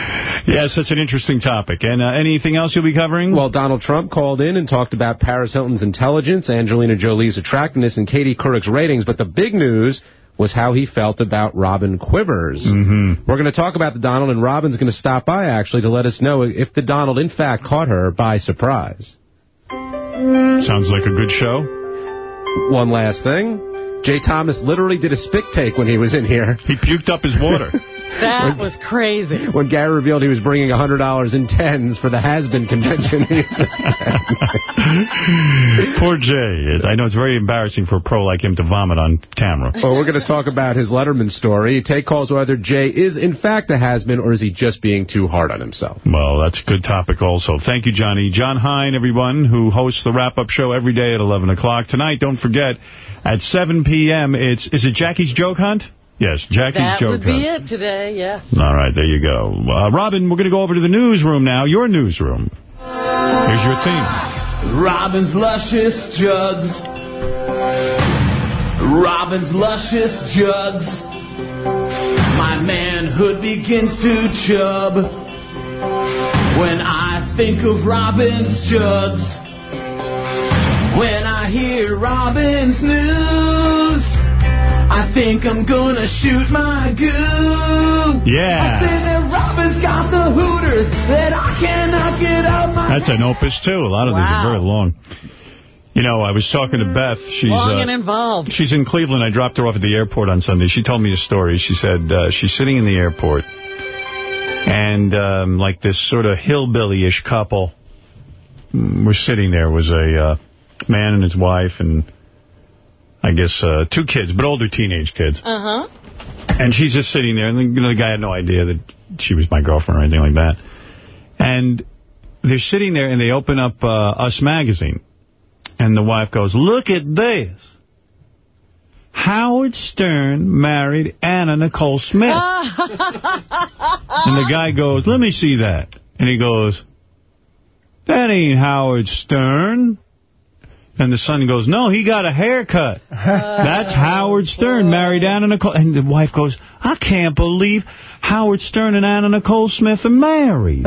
[LAUGHS] Yes, that's an interesting topic. And uh, anything else you'll be covering? Well, Donald Trump called in and talked about Paris Hilton's intelligence, Angelina Jolie's attractiveness, and Katie Couric's ratings. But the big news was how he felt about Robin Quivers. Mm-hmm. We're going to talk about the Donald, and Robin's going to stop by, actually, to let us know if the Donald, in fact, caught her by surprise. Sounds like a good show. One last thing. Jay Thomas literally did a spit take when he was in here. He puked up his water. [LAUGHS] That was crazy. When Gary revealed he was bringing $100 in tens for the Has-Been convention, he said [LAUGHS] Poor Jay. I know it's very embarrassing for a pro like him to vomit on camera. Well, we're going to talk about his Letterman story. Take calls whether Jay is in fact a has-been or is he just being too hard on himself. Well, that's a good topic also. Thank you, Johnny. Jon Hein, everyone, who hosts the wrap-up show every day at 11 o'clock. Tonight, don't forget, at 7 p.m., it's is it Jackie's Joke Hunt? Yes, Jackie's that Joke would be Hunt. it today, yeah. All right, there you go. Uh, Robin, we're going to go over to the newsroom now, your newsroom. Here's your theme. Robin's luscious jugs. Robin's luscious jugs. My manhood begins to chub. When I think of Robin's jugs. When I hear Robin's news. I think I'm gonna shoot my goo. Yeah. I say that Robin's got the hooters that I cannot get out my That's an opus, too. A lot of these are very long. You know, I was talking to Beth. She's Long uh, involved. She's in Cleveland. I dropped her off at the airport on Sunday. She told me a story. She said uh, she's sitting in the airport, and um, like this sort of hillbilly-ish couple mm, were sitting there. was a uh, man and his wife, and I guess uh, two kids, but older teenage kids. Uh-huh. And she's just sitting there, and the, you know, the guy had no idea that she was my girlfriend or anything like that. And they're sitting there, and they open up uh, Us Magazine. And the wife goes, look at this. Howard Stern married Anna Nicole Smith. [LAUGHS] and the guy goes, let me see that. And he goes, that ain't Howard Stern. And the son goes, no, he got a haircut. [LAUGHS] Uh, that's Howard Stern married Anna Nicole. And the wife goes, I can't believe Howard Stern and Anna Nicole Smith are married.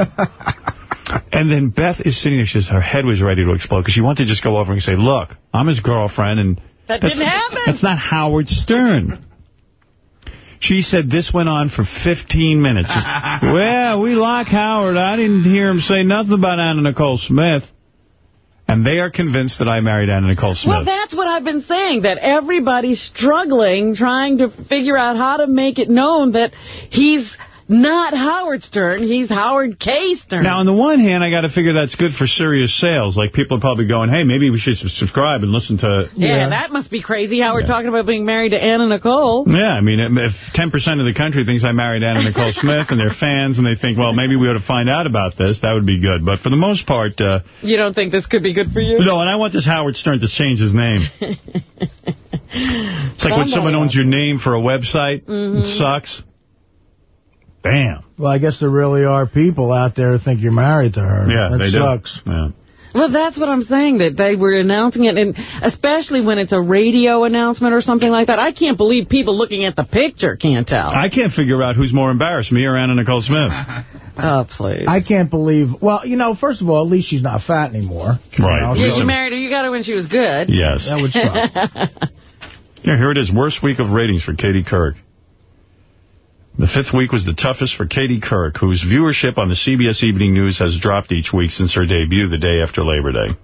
[LAUGHS] and then Beth is sitting there. She says her head was ready to explode because she wanted to just go over and say, look, I'm his girlfriend. and That that's, didn't happen. That's not Howard Stern. She said this went on for 15 minutes. [LAUGHS] well, we like Howard. I didn't hear him say nothing about Anna Nicole Smith. And they are convinced that I married Anna Nicole Smith. Well, that's what I've been saying, that everybody's struggling, trying to figure out how to make it known that he's not Howard Stern, he's Howard K. Stern. Now, on the one hand, I got to figure that's good for Sirius sales. Like, people are probably going, hey, maybe we should subscribe and listen to... yeah, that must be crazy, Howard talking about being married to Anna Nicole. Yeah, I mean, if 10% of the country thinks I married Anna Nicole [LAUGHS] Smith and they're fans and they think, well, maybe we ought to find out about this, that would be good. But for the most part... Uh, You don't think this could be good for you? no, and I want this Howard Stern to change his name. [LAUGHS] It's like when someone owns your name for a website. Mhm. It sucks. Bam. Well, I guess there really are people out there who think you're married to her. Yeah, that they sucks. do. Yeah. Well, that's what I'm saying, that they were announcing it, and especially when it's a radio announcement or something like that. I can't believe people looking at the picture can't tell. I can't figure out who's more embarrassed, me or Anna Nicole Smith. [LAUGHS] oh, please. I can't believe... Well, you know, first of all, at least she's not fat anymore. Right. You know, yeah, so- you married her. You got her when she was good. Yes. That would suck. [LAUGHS] Yeah, here it is. Worst week of ratings for Katie Couric. The fifth week was the toughest for Katie Couric, whose viewership on the CBS Evening News has dropped each week since her debut the day after Labor Day.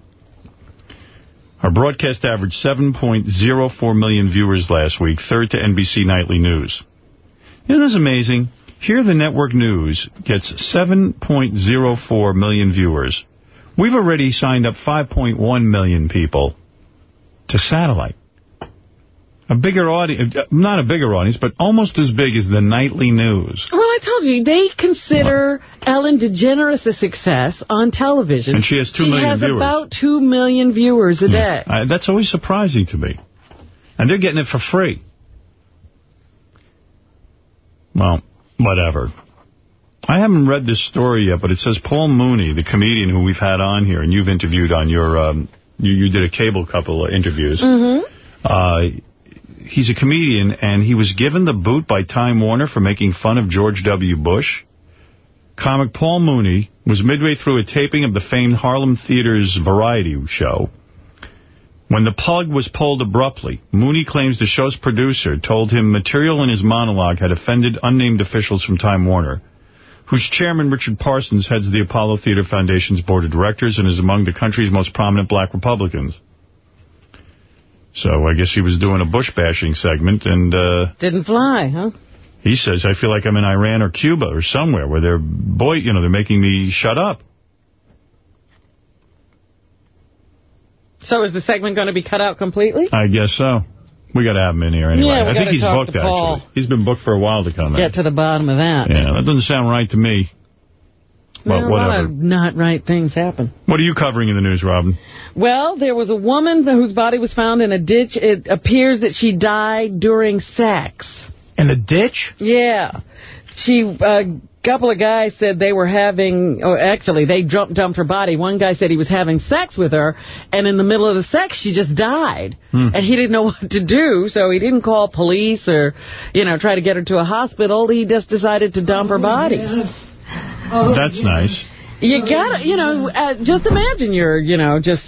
Her broadcast averaged 7.04 million viewers last week, third to NBC Nightly News. Isn't this amazing? Here the network news gets 7.04 million viewers. We've already signed up 5.1 million people to satellite. A bigger audience, not a bigger audience, but almost as big as the nightly news. Well, I told you, they consider Ellen DeGeneres a success on television. And she has two she million has viewers. about two million viewers a day. Uh, that's always surprising to me. And they're getting it for free. Well, whatever. I haven't read this story yet, but it says Paul Mooney, the comedian who we've had on here, and you've interviewed on your, um, you, you did a cable couple of interviews. Mm-hmm. Uh, he's a comedian, and he was given the boot by Time Warner for making fun of George W. Bush. Comic Paul Mooney was midway through a taping of the famed Harlem Theater's variety show. When the plug was pulled abruptly, Mooney claims the show's producer told him material in his monologue had offended unnamed officials from Time Warner, whose chairman, Richard Parsons, heads the Apollo Theater Foundation's board of directors and is among the country's most prominent black Republicans. So I guess he was doing a Bush bashing segment, and uh, Didn't fly, huh? He says, I feel like I'm in Iran or Cuba or somewhere where they're, boy, you know, they're making me shut up. So is the segment going to be cut out completely? I guess so. We got to have him in here anyway. Yeah, I think he's booked, actually. He's been booked for a while to come in. Get to the bottom of that. Yeah, that doesn't sound right to me. But Well, a lot of not right things happen. What are you covering in the news, Robin? Well, there was a woman whose body was found in a ditch. It appears that she died during sex. In a ditch? Yeah. She, a couple of guys said they were having, or actually, they jumped, dumped her body. One guy said he was having sex with her, and in the middle of the sex, she just died. Hmm. And he didn't know [LAUGHS] what to do, so he didn't call police or, you know, try to get her to a hospital. He just decided to dump her body. That's nice. You gotta, you know, uh, just imagine you're, you know, just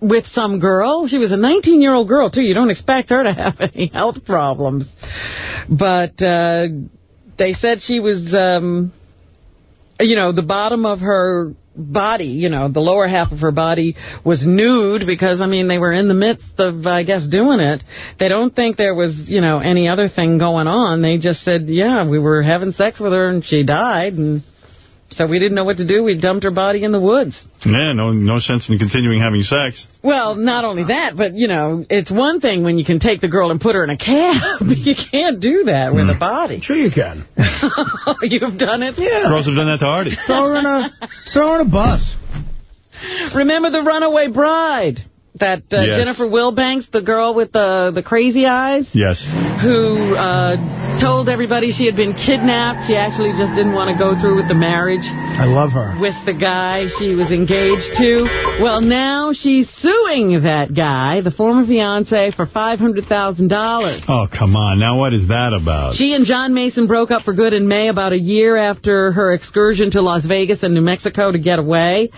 with some girl. She was a 19-year-old girl, too. You don't expect her to have [LAUGHS] any health problems. But uh, they said she was, um, you know, the bottom of her body, you know, the lower half of her body was nude because, I mean, they were in the midst of, I guess, doing it. They don't think there was, you know, any other thing going on. They just said, yeah, we were having sex with her and she died and... So we didn't know what to do. We dumped her body in the woods. Yeah, no no sense in continuing having sex. Well, not only that, but, you know, it's one thing when you can take the girl and put her in a cab. [LAUGHS] you can't do that with a hmm. body. Sure you can. [LAUGHS] You've done it? Yeah. Girls have done that to Artie. Throw her in a, throw her in a bus. Remember the runaway bride? That uh, Yes. Jennifer Wilbanks, the girl with the, the crazy eyes? Yes. who uh, told everybody she had been kidnapped. She actually just didn't want to go through with the marriage I love her. with the guy she was engaged to. Well, now she's suing that guy, the former fiance, for $500,000. Oh, come on. Now what is that about? She and John Mason broke up for good in May, about a year after her excursion to Las Vegas and New Mexico to get away.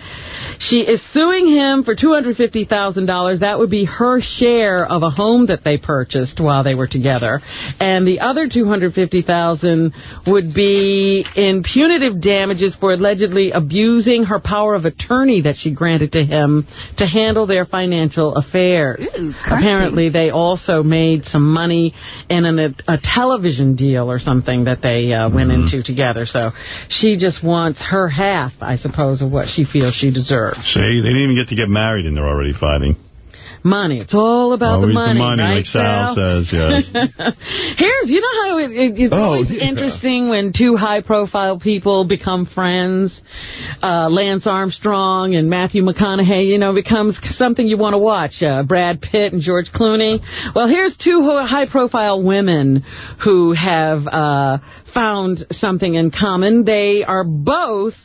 She is suing him for $250,000. That would be her share of a home that they purchased while they were together. And the other 250,000 would be in punitive damages for allegedly abusing her power of attorney that she granted to him to handle their financial affairs. Apparently, they also made some money in an, a, a television deal or something that they uh, went into together. So she just wants her half, I suppose, of what she feels she deserves. See, they didn't even get to get married and they're already fighting. Money. It's all about Always the money, the money, right, like Sal, says, [LAUGHS] yes. Here's, you know how it, it, it's Oh, always yeah. interesting when two high-profile people become friends. Uh, Lance Armstrong and Matthew McConaughey, you know, becomes something you want to watch. Uh, Brad Pitt and George Clooney. Well, here's two ho- high-profile women who have uh, found something in common. They are both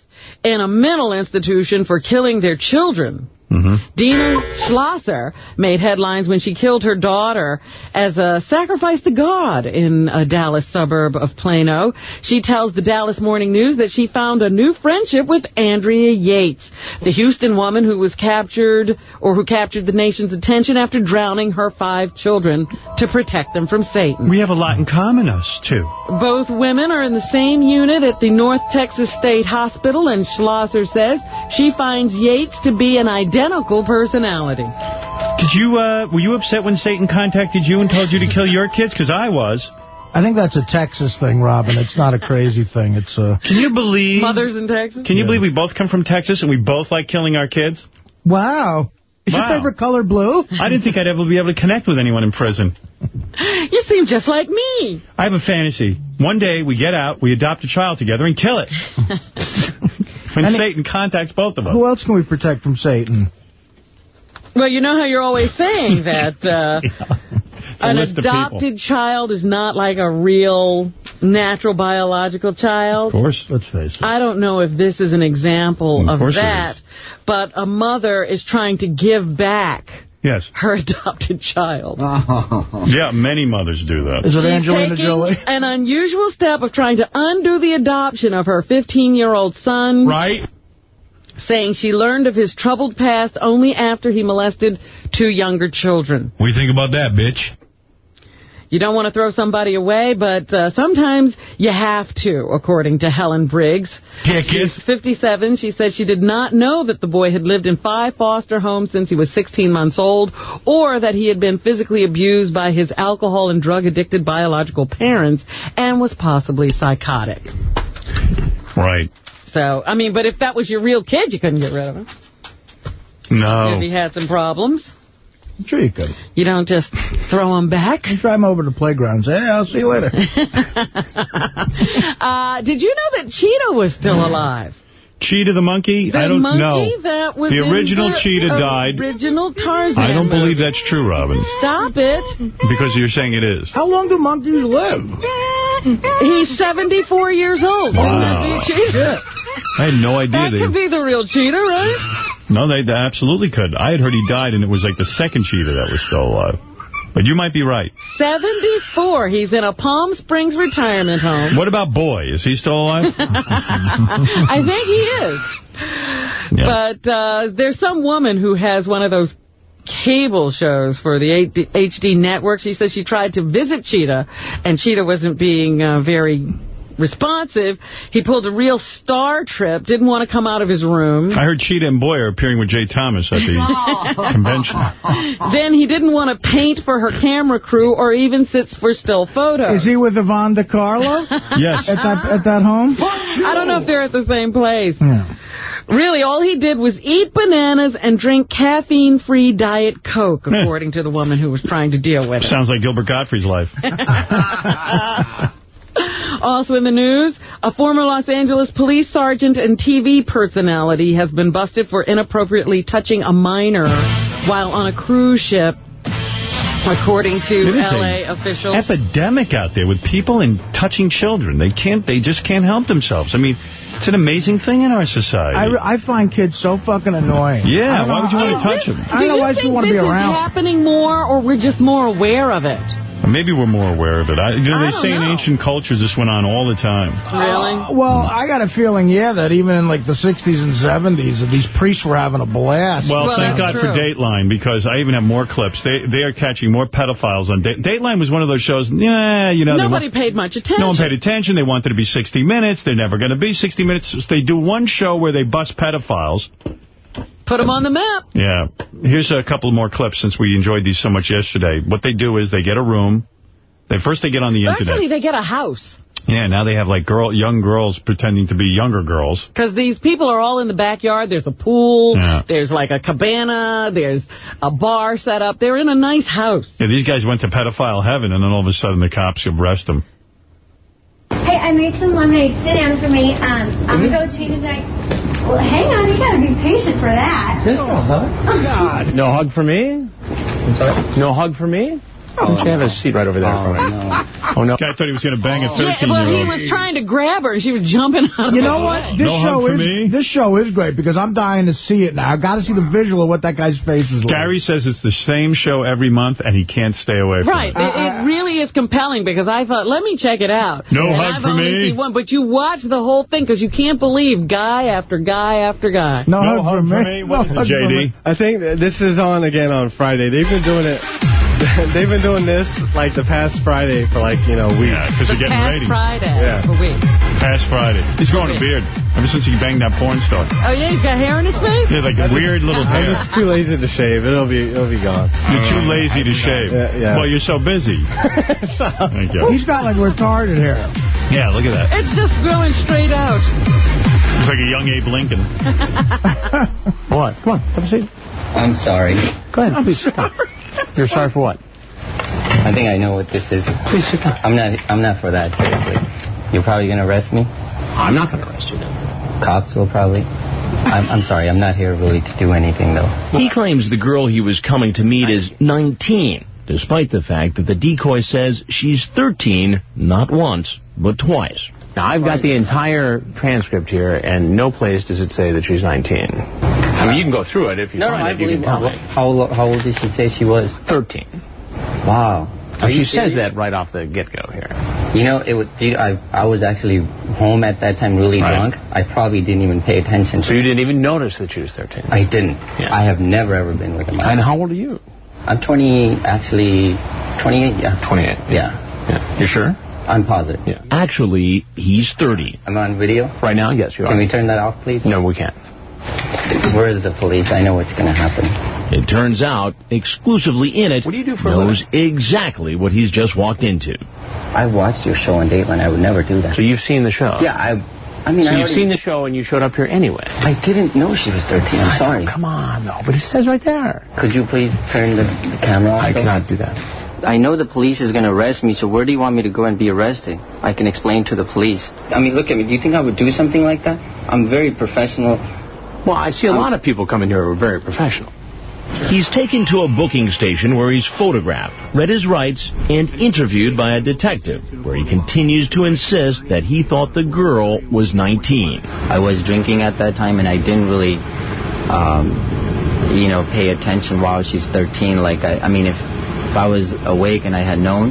in a mental institution for killing their children. Mm-hmm. Dena Schlosser made headlines when she killed her daughter as a sacrifice to God in a Dallas suburb of Plano. She tells the Dallas Morning News that she found a new friendship with Andrea Yates, the Houston woman who was captured or who captured the nation's attention after drowning her five children to protect them from Satan. We have a lot in common, us, too. Both women are in the same unit at the North Texas State Hospital, and Schlosser says she finds Yates to be an identical personality. Did you, uh, were you upset when Satan contacted you and told you to kill your kids? Because I was. I think that's a Texas thing, Robin. It's not a crazy thing. It's a... Can you believe... Mothers in Texas? Can you believe we both come from Texas and we both like killing our kids? Wow. Is Wow. your favorite color blue? I didn't think I'd ever be able to connect with anyone in prison. [LAUGHS] You seem just like me. I have a fantasy. One day we get out, we adopt a child together and kill it. [LAUGHS] when And it- Satan contacts both of us. Who else can we protect from Satan? Well, you know how you're always saying [LAUGHS] that uh, an list of people. adopted child is not like a real natural biological child. Of course. Let's face it. I don't know if this is an example Of of, course it that, is. but a mother is trying to give back Yes. her [LAUGHS] adopted child. [LAUGHS] Oh. Yeah, many mothers do that. Is it She's Angelina Jolie? [LAUGHS] an unusual step of trying to undo the adoption of her 15-year-old son. Right? Saying she learned of his troubled past only after he molested two younger children. What do you think about that, bitch? You don't want to throw somebody away, but uh, sometimes you have to, according to Helen Briggs. She's 57. She says she did not know that the boy had lived in five foster homes since he was 16 months old, or that he had been physically abused by his alcohol and drug-addicted biological parents, and was possibly psychotic. Right. So, I mean, but if that was your real kid, you couldn't get rid of him. No. If he had some problems. Sure you could. You don't just throw them back? You drive him over to the playground and say, hey, I'll see you later. [LAUGHS] uh, did you know that Cheetah was still alive? Cheetah the monkey? The I don't monkey know. that was The in original the Cheetah died. original Tarzan I don't movie. believe that's true, Robin. Stop it. Because you're saying it is. How long do monkeys live? He's 74 years old. Wow. That be Cheetah? I had no idea. That they, could be the real Cheetah, right? No, they, they absolutely could. I had heard he died, and it was like the second cheetah that was still alive. But you might be right. 74. He's in a Palm Springs retirement home. What about Boy? Is he still alive? [LAUGHS] I think he is. But uh, there's some woman who has one of those cable shows for the HD network. She says she tried to visit Cheetah, and Cheetah wasn't being uh, very responsive. He pulled a real star trip, didn't want to come out of his room. I heard Cheetah and Boy are appearing with Jay Thomas at the [LAUGHS] convention. [LAUGHS] Then he didn't want to paint for her camera crew or even sit for still photos. Is he with Yvonne De Carlo? [LAUGHS] Yes. At that, at that home? I don't know if they're at the same place. Really, all he did was eat bananas and drink caffeine-free Diet Coke, eh. according to the woman who was trying to deal with it. Sounds like Gilbert Gottfried's life. [LAUGHS] Also in the news, a former Los Angeles police sergeant and TV personality has been busted for inappropriately touching a minor while on a cruise ship, according to It is L.A. officials. epidemic out there with people and touching children. They can't. They just can't help themselves. I mean, it's an amazing thing in our society. I, I find kids so fucking annoying. Yeah, why know- would you want to know- touch them? I don't know why Do you people want to think be this around. is happening more, or we're just more aware of it? Maybe we're more aware of it. I, you know, I they don't say in ancient cultures this went on all the time. Uh, really? Well, I got a feeling, yeah, that even in like the 60s and 70s, these priests were having a blast. Well, thank God for Dateline, because I even have more clips. They they are catching more pedophiles on Date. Dateline was one of those shows, yeah, you know. Nobody paid much attention. No one paid attention. They wanted to be 60 Minutes. They're never going to be 60 Minutes. So they do one show where they bust pedophiles. Put them on the map. Yeah. Here's a couple more clips since we enjoyed these so much yesterday. What they do is they get a room. They First they get on the internet. Actually, they get a house. Yeah, now they have like girl, young girls pretending to be younger girls. Because these people are all in the backyard. There's a pool. Yeah. There's like a cabana. There's a bar set up. They're in a nice house. Yeah, these guys went to pedophile heaven, and then all of a sudden the cops arrest them. Hey, I made some lemonade. Sit down for me. Um, I'm gonna go change tonight. Well, hang on. You gotta be patient for that. This no hug? God. [LAUGHS] No hug for me? No hug for me? Oh, you have a seat right over there. Oh, no. Oh, no. Guy thought he was going to bang a oh. Yeah, well, he was trying to grab her, she was jumping out You know what? way. This No show is me? this show is great because I'm dying to see it now. I got to see the visual of what that guy's face is like. Gary says it's the same show every month, and he can't stay away from Right. it. It, it really is compelling because I thought, let me check it out. No and hug I've for only me? seen one, but you watch the whole thing because you can't believe guy after guy after guy. No, No hug for me? What is it, JD? I think this is on again on Friday. They've been doing it. [LAUGHS] They've been doing this like the past Friday for like, you know, weeks. Yeah, because The you're getting past ratings. Friday Yeah. for weeks. Past Friday. He's growing a beard ever since he banged that porn star. Oh, yeah, he's got hair in his face? Yeah, like a weird little I'm hair. just too lazy to shave. It'll be it'll be gone. You're too uh, lazy to shave. Yeah, yeah. Well, you're so busy. [LAUGHS] Thank you. He's got like retarded hair. Yeah, look at that. It's just growing straight out. He's like a young Abe Lincoln. [LAUGHS] What? Come on, have a seat. I'm sorry. Go ahead, please sit down. You're sorry for what? I think I know what this is. Please sit down. I'm not. I'm not for that. Seriously. You're probably gonna arrest me. I'm not going to arrest you now. Cops will probably. I'm, I'm sorry. I'm not here really to do anything though. He claims the girl he was coming to meet is 19, despite the fact that the decoy says she's 13, not once, but twice. Now, I've got the entire transcript here, and no place does it say that she's 19. I mean, you can go through it if you No, no, find I it. You believe. can tell me. how how old did she say she was? 13. Wow. She says that right off the get-go here. You know, it was. dude, I I was actually home at that time, really Right. drunk. I probably didn't even pay attention. So you didn't even notice that she was 13. I didn't. Yeah. I have never ever been with a minor. And how old are you? I'm 20, actually 28, yeah. 28. Yeah. Yeah. You sure? I'm positive. Yeah. Actually, he's 30. I'm on video. Right now, yes, you are. Can we turn that off, please? No, we can't. Where is the police? I know what's going to happen. It turns out, exclusively in it, What do you do for a knows exactly what he's just walked into. I watched your show on Dateline. I would never do that. So you've seen the show? Yeah, I. I mean, so I you've already- seen the show and you showed up here anyway. I didn't know she was 13. I'm sorry. Come on, though. But it says right there. Could you please turn the, the camera off? I cannot do that. I know the police is going to arrest me, so where do you want me to go and be arrested? I can explain to the police. I mean, look at me. Do you think I would do something like that? I'm very professional. Well, I see a lot of people coming here who are very professional. He's taken to a booking station where he's photographed, read his rights, and interviewed by a detective, where he continues to insist that he thought the girl was 19. I was drinking at that time, and I didn't really, um, you know, pay attention while she's 13. Like, I, I mean, if if I was awake and I had known,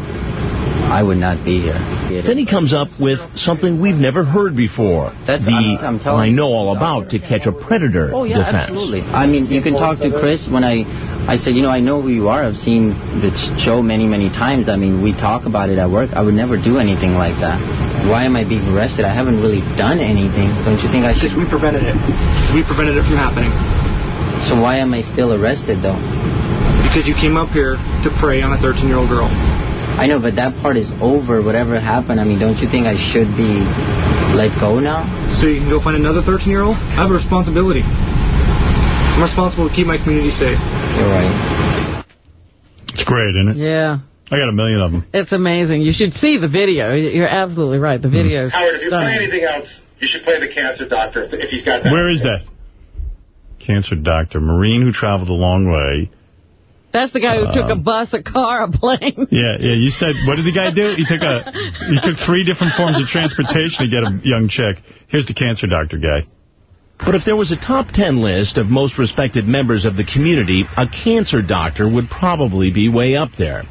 I would not be here. Then he comes up with something we've never heard before. That's- the I'm- I'm I know all about to catch a predator Oh yeah, defense. absolutely. I mean, you can talk to Chris when I, I said, you know, I know who you are. I've seen the show many, many times. I mean, we talk about it at work. I would never do anything like that. Why am I being arrested? I haven't really done anything. Don't you think I should? Because we prevented it. We prevented it from happening. So why am I still arrested though? Because you came up here to prey on a 13-year-old girl. I know, but that part is over. Whatever happened, I mean, don't you think I should be let go now? So you can go find another 13-year-old? I have a responsibility. I'm responsible to keep my community safe. You're right. It's great, isn't it? Yeah. I got a million of them. It's amazing. You should see the video. You're absolutely right. The hmm. video is Howard, if you play anything else, you should play the cancer doctor if, if he's got that. Where is that? Cancer doctor. Marine who traveled a long way. That's the guy who took a Um, bus, a car, a plane. [LAUGHS] Yeah, yeah. You said, what did the guy do? He took a, he took three different forms of transportation to get a young chick. Here's the cancer doctor guy. But if there was a top 10 list of most respected members of the community, a cancer doctor would probably be way up there.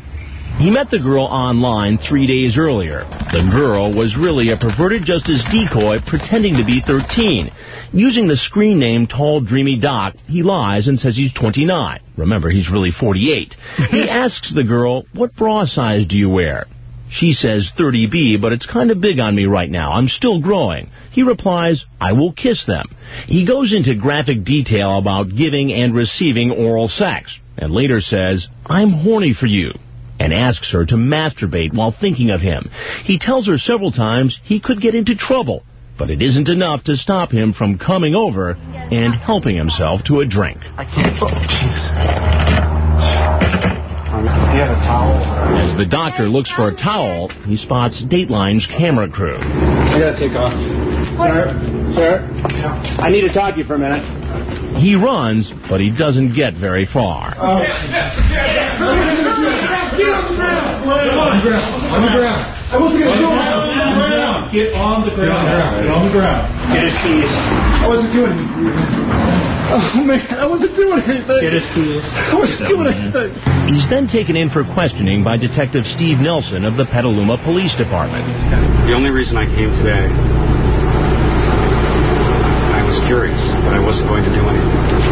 He met the girl online three days earlier. The girl was really a perverted justice decoy pretending to be 13. Using the screen name Tall Dreamy Doc, he lies and says he's 29. Remember, he's really 48. He [LAUGHS] asks the girl, what bra size do you wear? She says 30B, but it's kind of big on me right now. I'm still growing. He replies, I will kiss them. He goes into graphic detail about giving and receiving oral sex, and later says, I'm horny for you, and asks her to masturbate while thinking of him. He tells her several times he could get into trouble, but it isn't enough to stop him from coming over and helping himself to a drink. I can't. Oh, jeez. Um, do you have a towel? As the doctor looks for a towel, he spots Dateline's camera crew. I gotta take off. Sir, sir, I need to talk to you for a minute. He runs, but he doesn't get very far. Oh. [LAUGHS] On the ground. On the ground. I wasn't gonna do it. Get on the ground. Get on the ground. Get his keys. I wasn't doing anything. Oh man, I wasn't doing anything. Get his keys. I wasn't doing anything. He's then taken in for questioning by Detective Steve Nelson of the Petaluma Police Department. The only reason I came today, I was curious, but I wasn't going to do anything.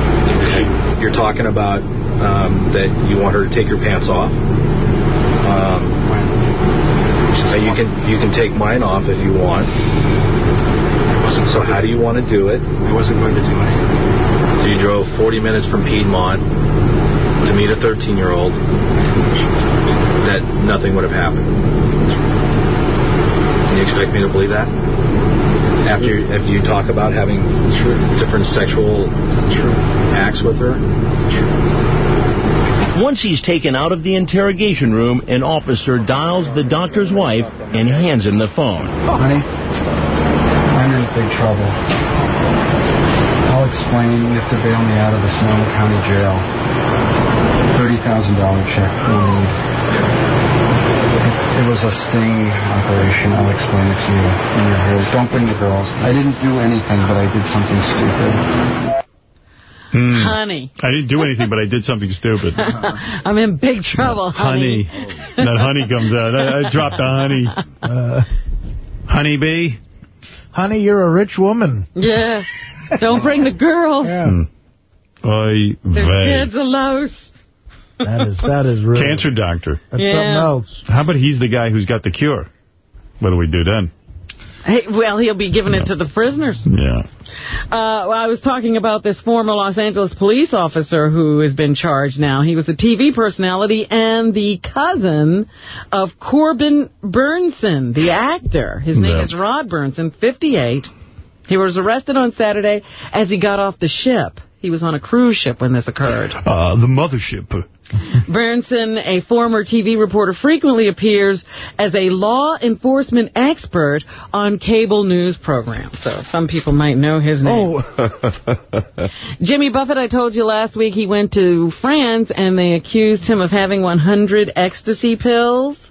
[LAUGHS] You're talking about um, that you want her to take your pants off. Um, so you can you can take mine off if you want. So how do you want to do it? I wasn't going to do anything. So you drove 40 minutes from Piedmont to meet a 13 year old. That nothing would have happened. Can you expect me to believe that? After after you talk about having different sexual acts with her. Once he's taken out of the interrogation room, an officer dials the doctor's wife and hands him the phone. Honey, I'm in big trouble. I'll explain. You have to bail me out of the Sonoma County Jail. $30,000 check for me. It was a sting operation. I'll explain it to you when you're here. Don't bring the girls. I didn't do anything, but I did something stupid. Hmm. Honey. I didn't do anything, but I did something stupid. [LAUGHS] I'm in big trouble, honey. honey. That honey comes out. I, I dropped the honey. [LAUGHS] Uh, honey bee? Honey, you're a rich woman. Yeah. Don't bring the girls. Hmm. Oy There's vey. kids are loose. That is that is really Cancer doctor. That's yeah. something else. How about he's the guy who's got the cure? What do we do then? Hey, well, he'll be giving yeah. it to the prisoners. Yeah. Uh, I was talking about this former Los Angeles police officer who has been charged now. He was a TV personality and the cousin of Corbin Bernsen, the actor. His name yeah. is Rod Bernsen, 58. He was arrested on Saturday as he got off the ship. He was on a cruise ship when this occurred. Uh, the mothership. [LAUGHS] Bernsen, a former TV reporter, frequently appears as a law enforcement expert on cable news programs. So some people might know his name. Oh. [LAUGHS] Jimmy Buffett, I told you last week, he went to France and they accused him of having 100 ecstasy pills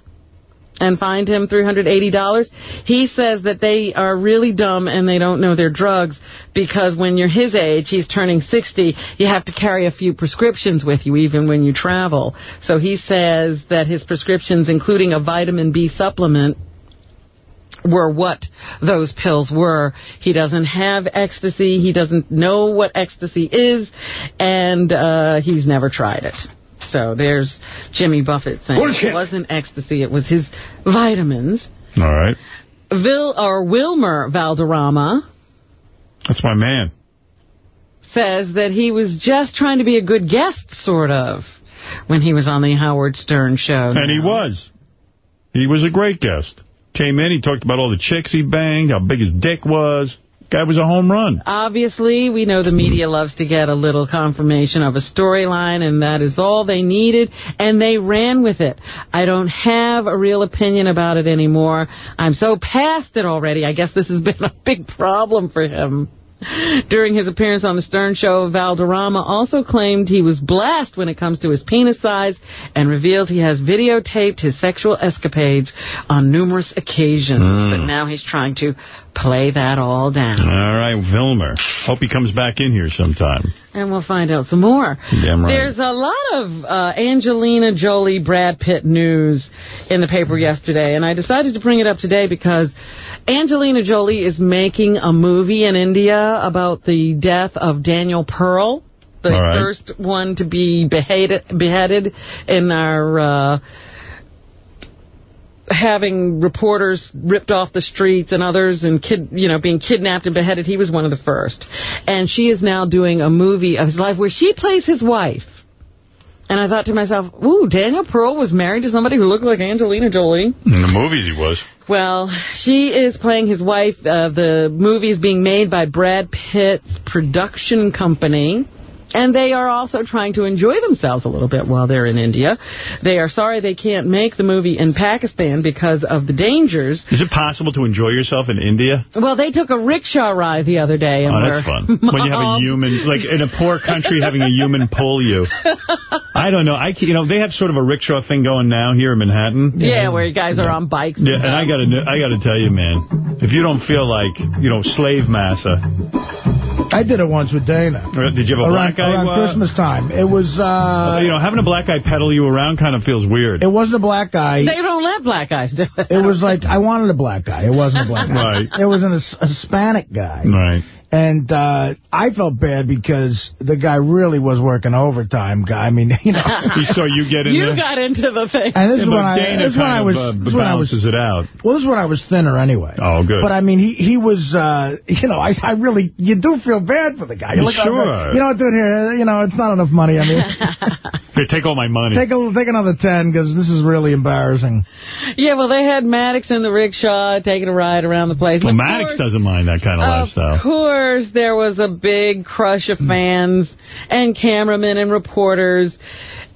and fined him $380. He says that they are really dumb and they don't know their drugs because when you're his age, he's turning 60, you have to carry a few prescriptions with you even when you travel. So he says that his prescriptions, including a vitamin B supplement, were what those pills were. He doesn't have ecstasy. He doesn't know what ecstasy is, and uh, he's never tried it. So there's Jimmy Buffett saying Bullshit. it wasn't ecstasy, it was his vitamins. All right. Vil or Wilmer Valderrama. That's my man. Says that he was just trying to be a good guest, sort of, when he was on the Howard Stern show. And now. he was. He was a great guest. Came in, he talked about all the chicks he banged, how big his dick was. Guy was a home run. Obviously, we know the media loves to get a little confirmation of a storyline, and that is all they needed, and they ran with it. I don't have a real opinion about it anymore. I'm so past it already. I guess this has [LAUGHS] been a big problem for him. [LAUGHS] During his appearance on the Stern Show, Valderrama also claimed he was blessed when it comes to his penis size and revealed he has videotaped his sexual escapades on numerous occasions. Mm. But now he's trying to play that all down. All right, Vilmer. Hope he comes back in here sometime. And we'll find out some more. Damn right. There's a lot of uh, Angelina Jolie, Brad Pitt news in the paper yesterday, and I decided to bring it up today because Angelina Jolie is making a movie in India about the death of Daniel Pearl, the right. first one to be beheaded, beheaded in our... Uh, having reporters ripped off the streets and others and kid, you know, being kidnapped and beheaded. He was one of the first. And she is now doing a movie of his life where she plays his wife. And I thought to myself, ooh, Daniel Pearl was married to somebody who looked like Angelina Jolie. In the movies he was. Well, she is playing his wife. Uh, the movie is being made by Brad Pitt's production company. And they are also trying to enjoy themselves a little bit while they're in India. They are sorry they can't make the movie in Pakistan because of the dangers. Is it possible to enjoy yourself in India? Well, they took a rickshaw ride the other day. And oh, that's fun. when you have a human, like in a poor country, having a human pull you. [LAUGHS] I don't know. I You know, they have sort of a rickshaw thing going now here in Manhattan. Yeah, yeah where you guys are on bikes. Yeah, and I got to I got to tell you, man, if you don't feel like, you know, slave massa, I did it once with Dana. Uh, did you have a around, black guy? Around uh, Christmas time. It was... Uh, you know, having a black guy pedal you around kind of feels weird. It wasn't a black guy. They don't let black guys do it. It was like, I wanted a black guy. It wasn't a black [LAUGHS] guy. right. It was an, a Hispanic guy. Right. And uh, I felt bad because the guy really was working overtime. Guy, I mean, [LAUGHS] you know. he saw you get in you there. You got into the thing. And this yeah, is when I, Dana this when I was, uh, this when I was, it out. Well, this is when I was thinner anyway. Oh, good. But I mean, he he was, uh, [LAUGHS] you know, I I really, you do feel bad for the guy. You're sure. you know what, dude? Here, you know, it's not enough money. I mean, [LAUGHS] here, take all my money. Take a take another ten because this is really embarrassing. Yeah, well, they had Maddox in the rickshaw taking a ride around the place. Well, Maddox course, doesn't mind that kind of, of lifestyle. Of course, there was a big crush of fans and cameramen and reporters.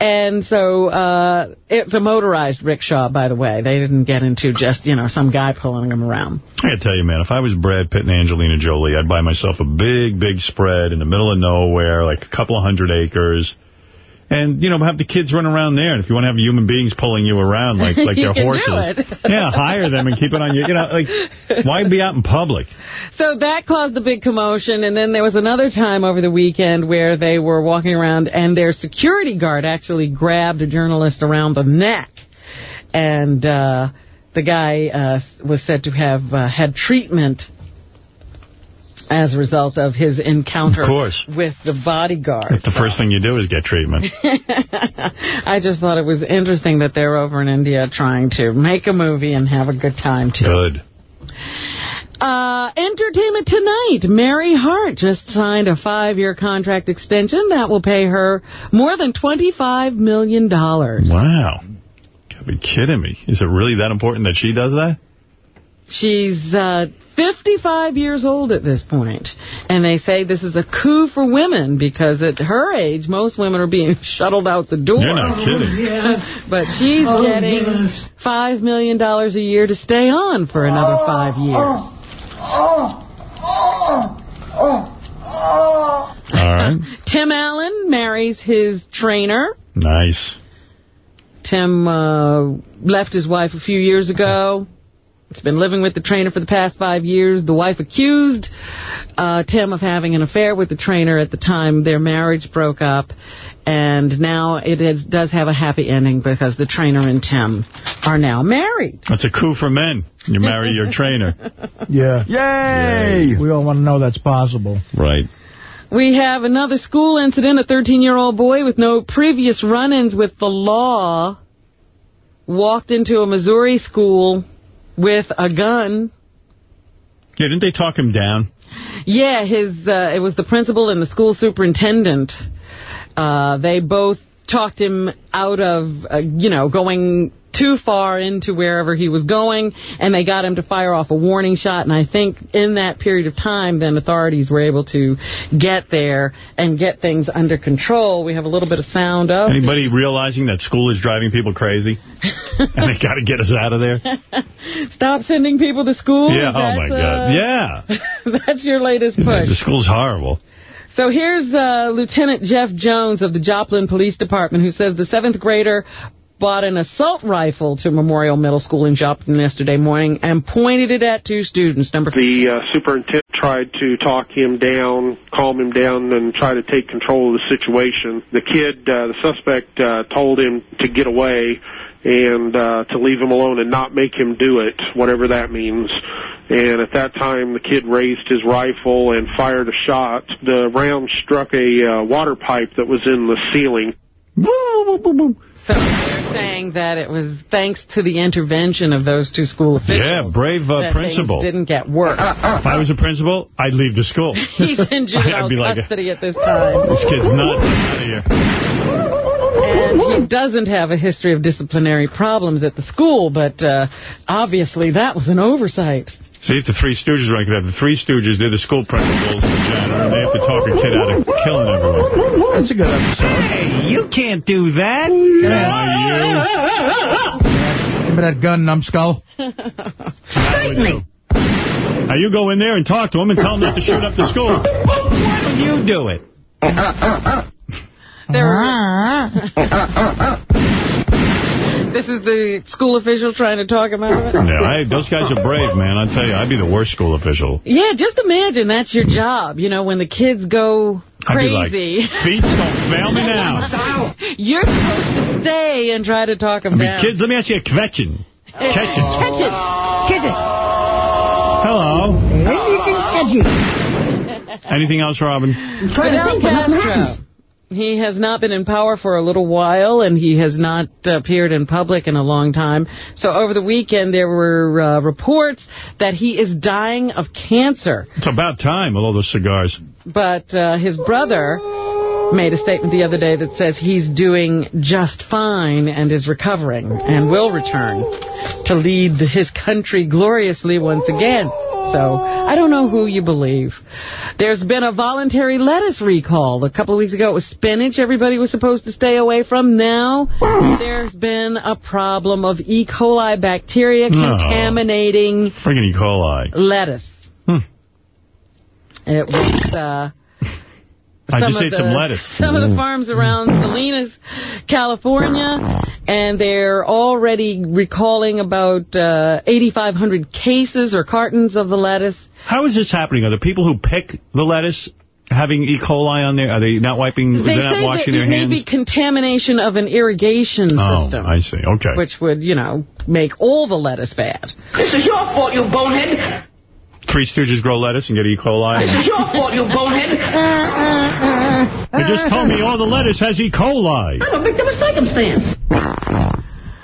And so uh, it's a motorized rickshaw, by the way. They didn't get into just, you know, some guy pulling them around. I gotta tell you, man, if I was Brad Pitt and Angelina Jolie, I'd buy myself a big, big spread in the middle of nowhere, like a couple of hundred acres. And, you know, have the kids run around there. And if you want to have human beings pulling you around like [LAUGHS] like their horses. [LAUGHS] yeah, hire them and keep it on you. You know, like, why be out in public? So that caused a big commotion. And then there was another time over the weekend where they were walking around and their security guard actually grabbed a journalist around the neck. And uh, the guy uh, was said to have uh, had treatment as a result of his encounter Of with the bodyguard. If the first thing you do is get treatment. [LAUGHS] I just thought it was interesting that they're over in India trying to make a movie and have a good time, too. Good. Uh, entertainment tonight. Mary Hart just signed a five-year contract extension that will pay her more than $25 million. Wow. Gotta be kidding me. Is it really that important that she does that? She's uh, 55 years old at this point, and they say this is a coup for women because at her age, most women are being [LAUGHS] shuttled out the door. You're not kidding. But she's Oh, getting yes. $5 million a year to stay on for another five years. All right. Tim Allen marries his trainer. Nice. Tim uh, left his wife a few years ago. He's been living with the trainer for the past five years. The wife accused uh, Tim of having an affair with the trainer at the time their marriage broke up. And now it is, does have a happy ending because the trainer and Tim are now married. That's a coup for men. You marry your [LAUGHS] trainer. Yeah. Yay! We all want to know that's possible. Right. We have another school incident. A 13-year-old boy with no previous run-ins with the law walked into a Missouri school with a gun. Yeah, didn't they talk him down? Yeah, his uh, it was the principal and the school superintendent. Uh, they both talked him out of, uh, you know, going too far into wherever he was going, and they got him to fire off a warning shot. And I think in that period of time, then authorities were able to get there and get things under control. We have a little bit of sound of. Anybody realizing that school is driving people crazy? [LAUGHS] and they got to get us out of there? [LAUGHS] Stop sending people to school. Yeah, oh my God. uh, Yeah. [LAUGHS] That's your latest push. The school's horrible. So here's uh, Lieutenant Jeff Jones of the Joplin Police Department who says the seventh grader bought an assault rifle to Memorial Middle School in Joplin yesterday morning and pointed it at two students. Number The uh, superintendent tried to talk him down, calm him down, and try to take control of the situation. The kid, uh, the suspect, uh, told him to get away and uh, to leave him alone and not make him do it, whatever that means. And at that time, the kid raised his rifle and fired a shot. The round struck a uh, water pipe that was in the ceiling. So [LAUGHS] they're saying that it was thanks to the intervention of those two school officials. Yeah, brave uh, principal. didn't get worse. If I was a principal, I'd leave the school. [LAUGHS] He's in juvenile [LAUGHS] I'd be like, custody at this time. this kid's nuts. Out of here. And he doesn't have a history of disciplinary problems at the school, but uh, obviously that was an oversight. See, if the Three Stooges were, I could have the Three Stooges, they're the school principals and the janitor, and they have to talk a kid out of killing everyone. That's a good episode. Hey, you can't do that. Give me that gun, numbskull. [LAUGHS] Certainly. Now you go in there and talk to him and tell him not to shoot up the school. Why don't you do it? [LAUGHS] Uh-huh. [LAUGHS] this is the school official trying to talk him out of it? Yeah, I, those guys are brave, man. I tell you, I'd be the worst school official. Yeah, just imagine that's your job. You know, when the kids go I'd be like, crazy. feet don't fail me now. [LAUGHS] You're supposed to stay and try to talk them I mean, down. kids, let me ask you a question. Catch it. Catch it. Catch it. Hello. Anything else, Robin? Try to think Fidel Castro. He has not been in power for a little while, and he has not appeared in public in a long time. So over the weekend, there were uh, reports that he is dying of cancer. It's about time with all those cigars. But uh, his brother made a statement the other day that says he's doing just fine and is recovering and will return to lead his country gloriously once again. So I don't know who you believe. There's been a voluntary lettuce recall. A couple of weeks ago it was spinach everybody was supposed to stay away from. Now there's been a problem of E. coli bacteria contaminating Friggin' E. coli. lettuce. Hmm. It was... Uh, I just of ate the, some lettuce. [LAUGHS] Some of the farms around Salinas, California, and they're already recalling about uh, 8,500 cases or cartons of the lettuce. How is this happening? Are the people who pick the lettuce having E. coli on there? Are they not wiping, They they're not say washing that their it may hands? be contamination of an irrigation oh, system. I see. Okay. Which would, you know, make all the lettuce bad. This is your fault, you bonehead. Three Stooges grow lettuce and get E. coli? It's your fault, you bonehead. They just told me all the lettuce has E. coli. I'm a victim of circumstance.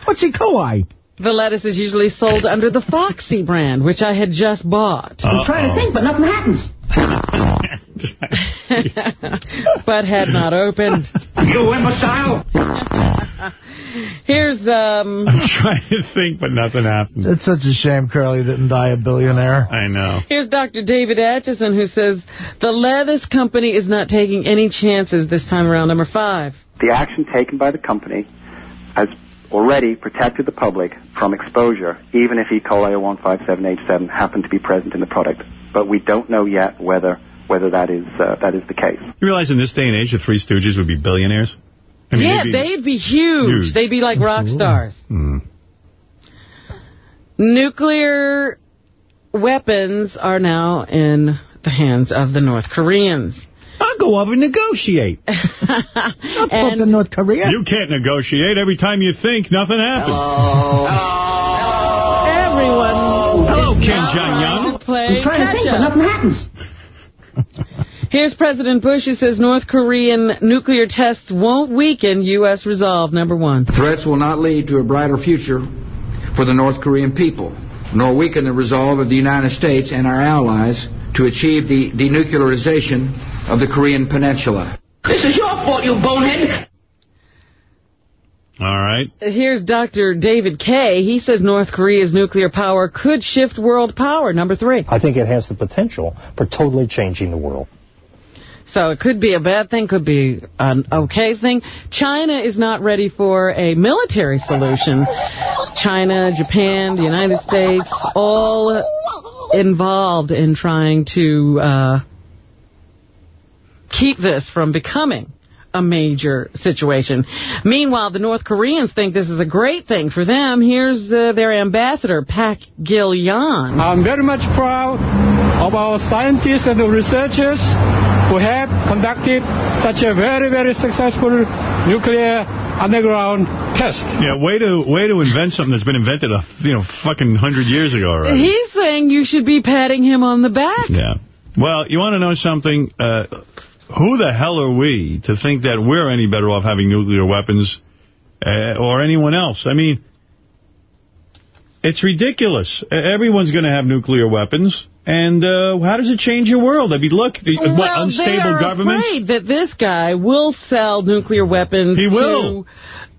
What's E. coli? The lettuce is usually sold under the Foxy brand, which I had just bought. I'm trying to think, but nothing happens. [LAUGHS] [LAUGHS] but had not opened. You imbecile. [LAUGHS] Here's, um... [LAUGHS] I'm trying to think, but nothing happened. It's such a shame Curly didn't die a billionaire. I know. Here's Dr. David Acheson, who says the lettuce company is not taking any chances this time around. Number five. The action taken by the company has already protected the public from exposure, even if E. coli O157:H7 happened to be present in the product. But we don't know yet whether whether that is uh, that is the case. You realize in this day and age, the Three Stooges would be billionaires? I mean, yeah, they'd be- they'd be huge. Huge. They'd be like rock stars. Hmm. Nuclear weapons are now in the hands of the North Koreans. I'll go over and negotiate. [LAUGHS] and fucking North Korea. You can't negotiate. Every time you think, nothing happens. everyone Hello, Kim Jong-il. to Play I'm trying to think, but nothing happens. [LAUGHS] Here's President Bush who says North Korean nuclear tests won't weaken U.S. resolve. Number one. Threats will not lead to a brighter future for the North Korean people, nor weaken the resolve of the United States and our allies to achieve the denuclearization of the Korean Peninsula. This is your fault, you bonehead. All right. Here's Dr. David Kay. He says North Korea's nuclear power could shift world power. Number three. I think it has the potential for totally changing the world. So it could be a bad thing, could be an okay thing. China is not ready for a military solution. China, Japan, the United States, all involved in trying to uh, keep this from becoming a major situation. Meanwhile, the North Koreans think this is a great thing for them. Here's uh, their ambassador, Pak Gil-yon. I'm very much proud of our scientists and the researchers who have conducted such a very, very successful nuclear underground test. Yeah, way to way to invent something that's been invented a you know fucking hundred years ago already. He's saying you should be patting him on the back. Yeah. Well, you want to know something? Uh, who the hell are we to think that we're any better off having nuclear weapons uh, or anyone else? I mean, it's ridiculous. Everyone's going to have nuclear weapons. And uh, how does it change your world? I mean, look, the, what, well, unstable they are governments? afraid that this guy will sell nuclear weapons He will. to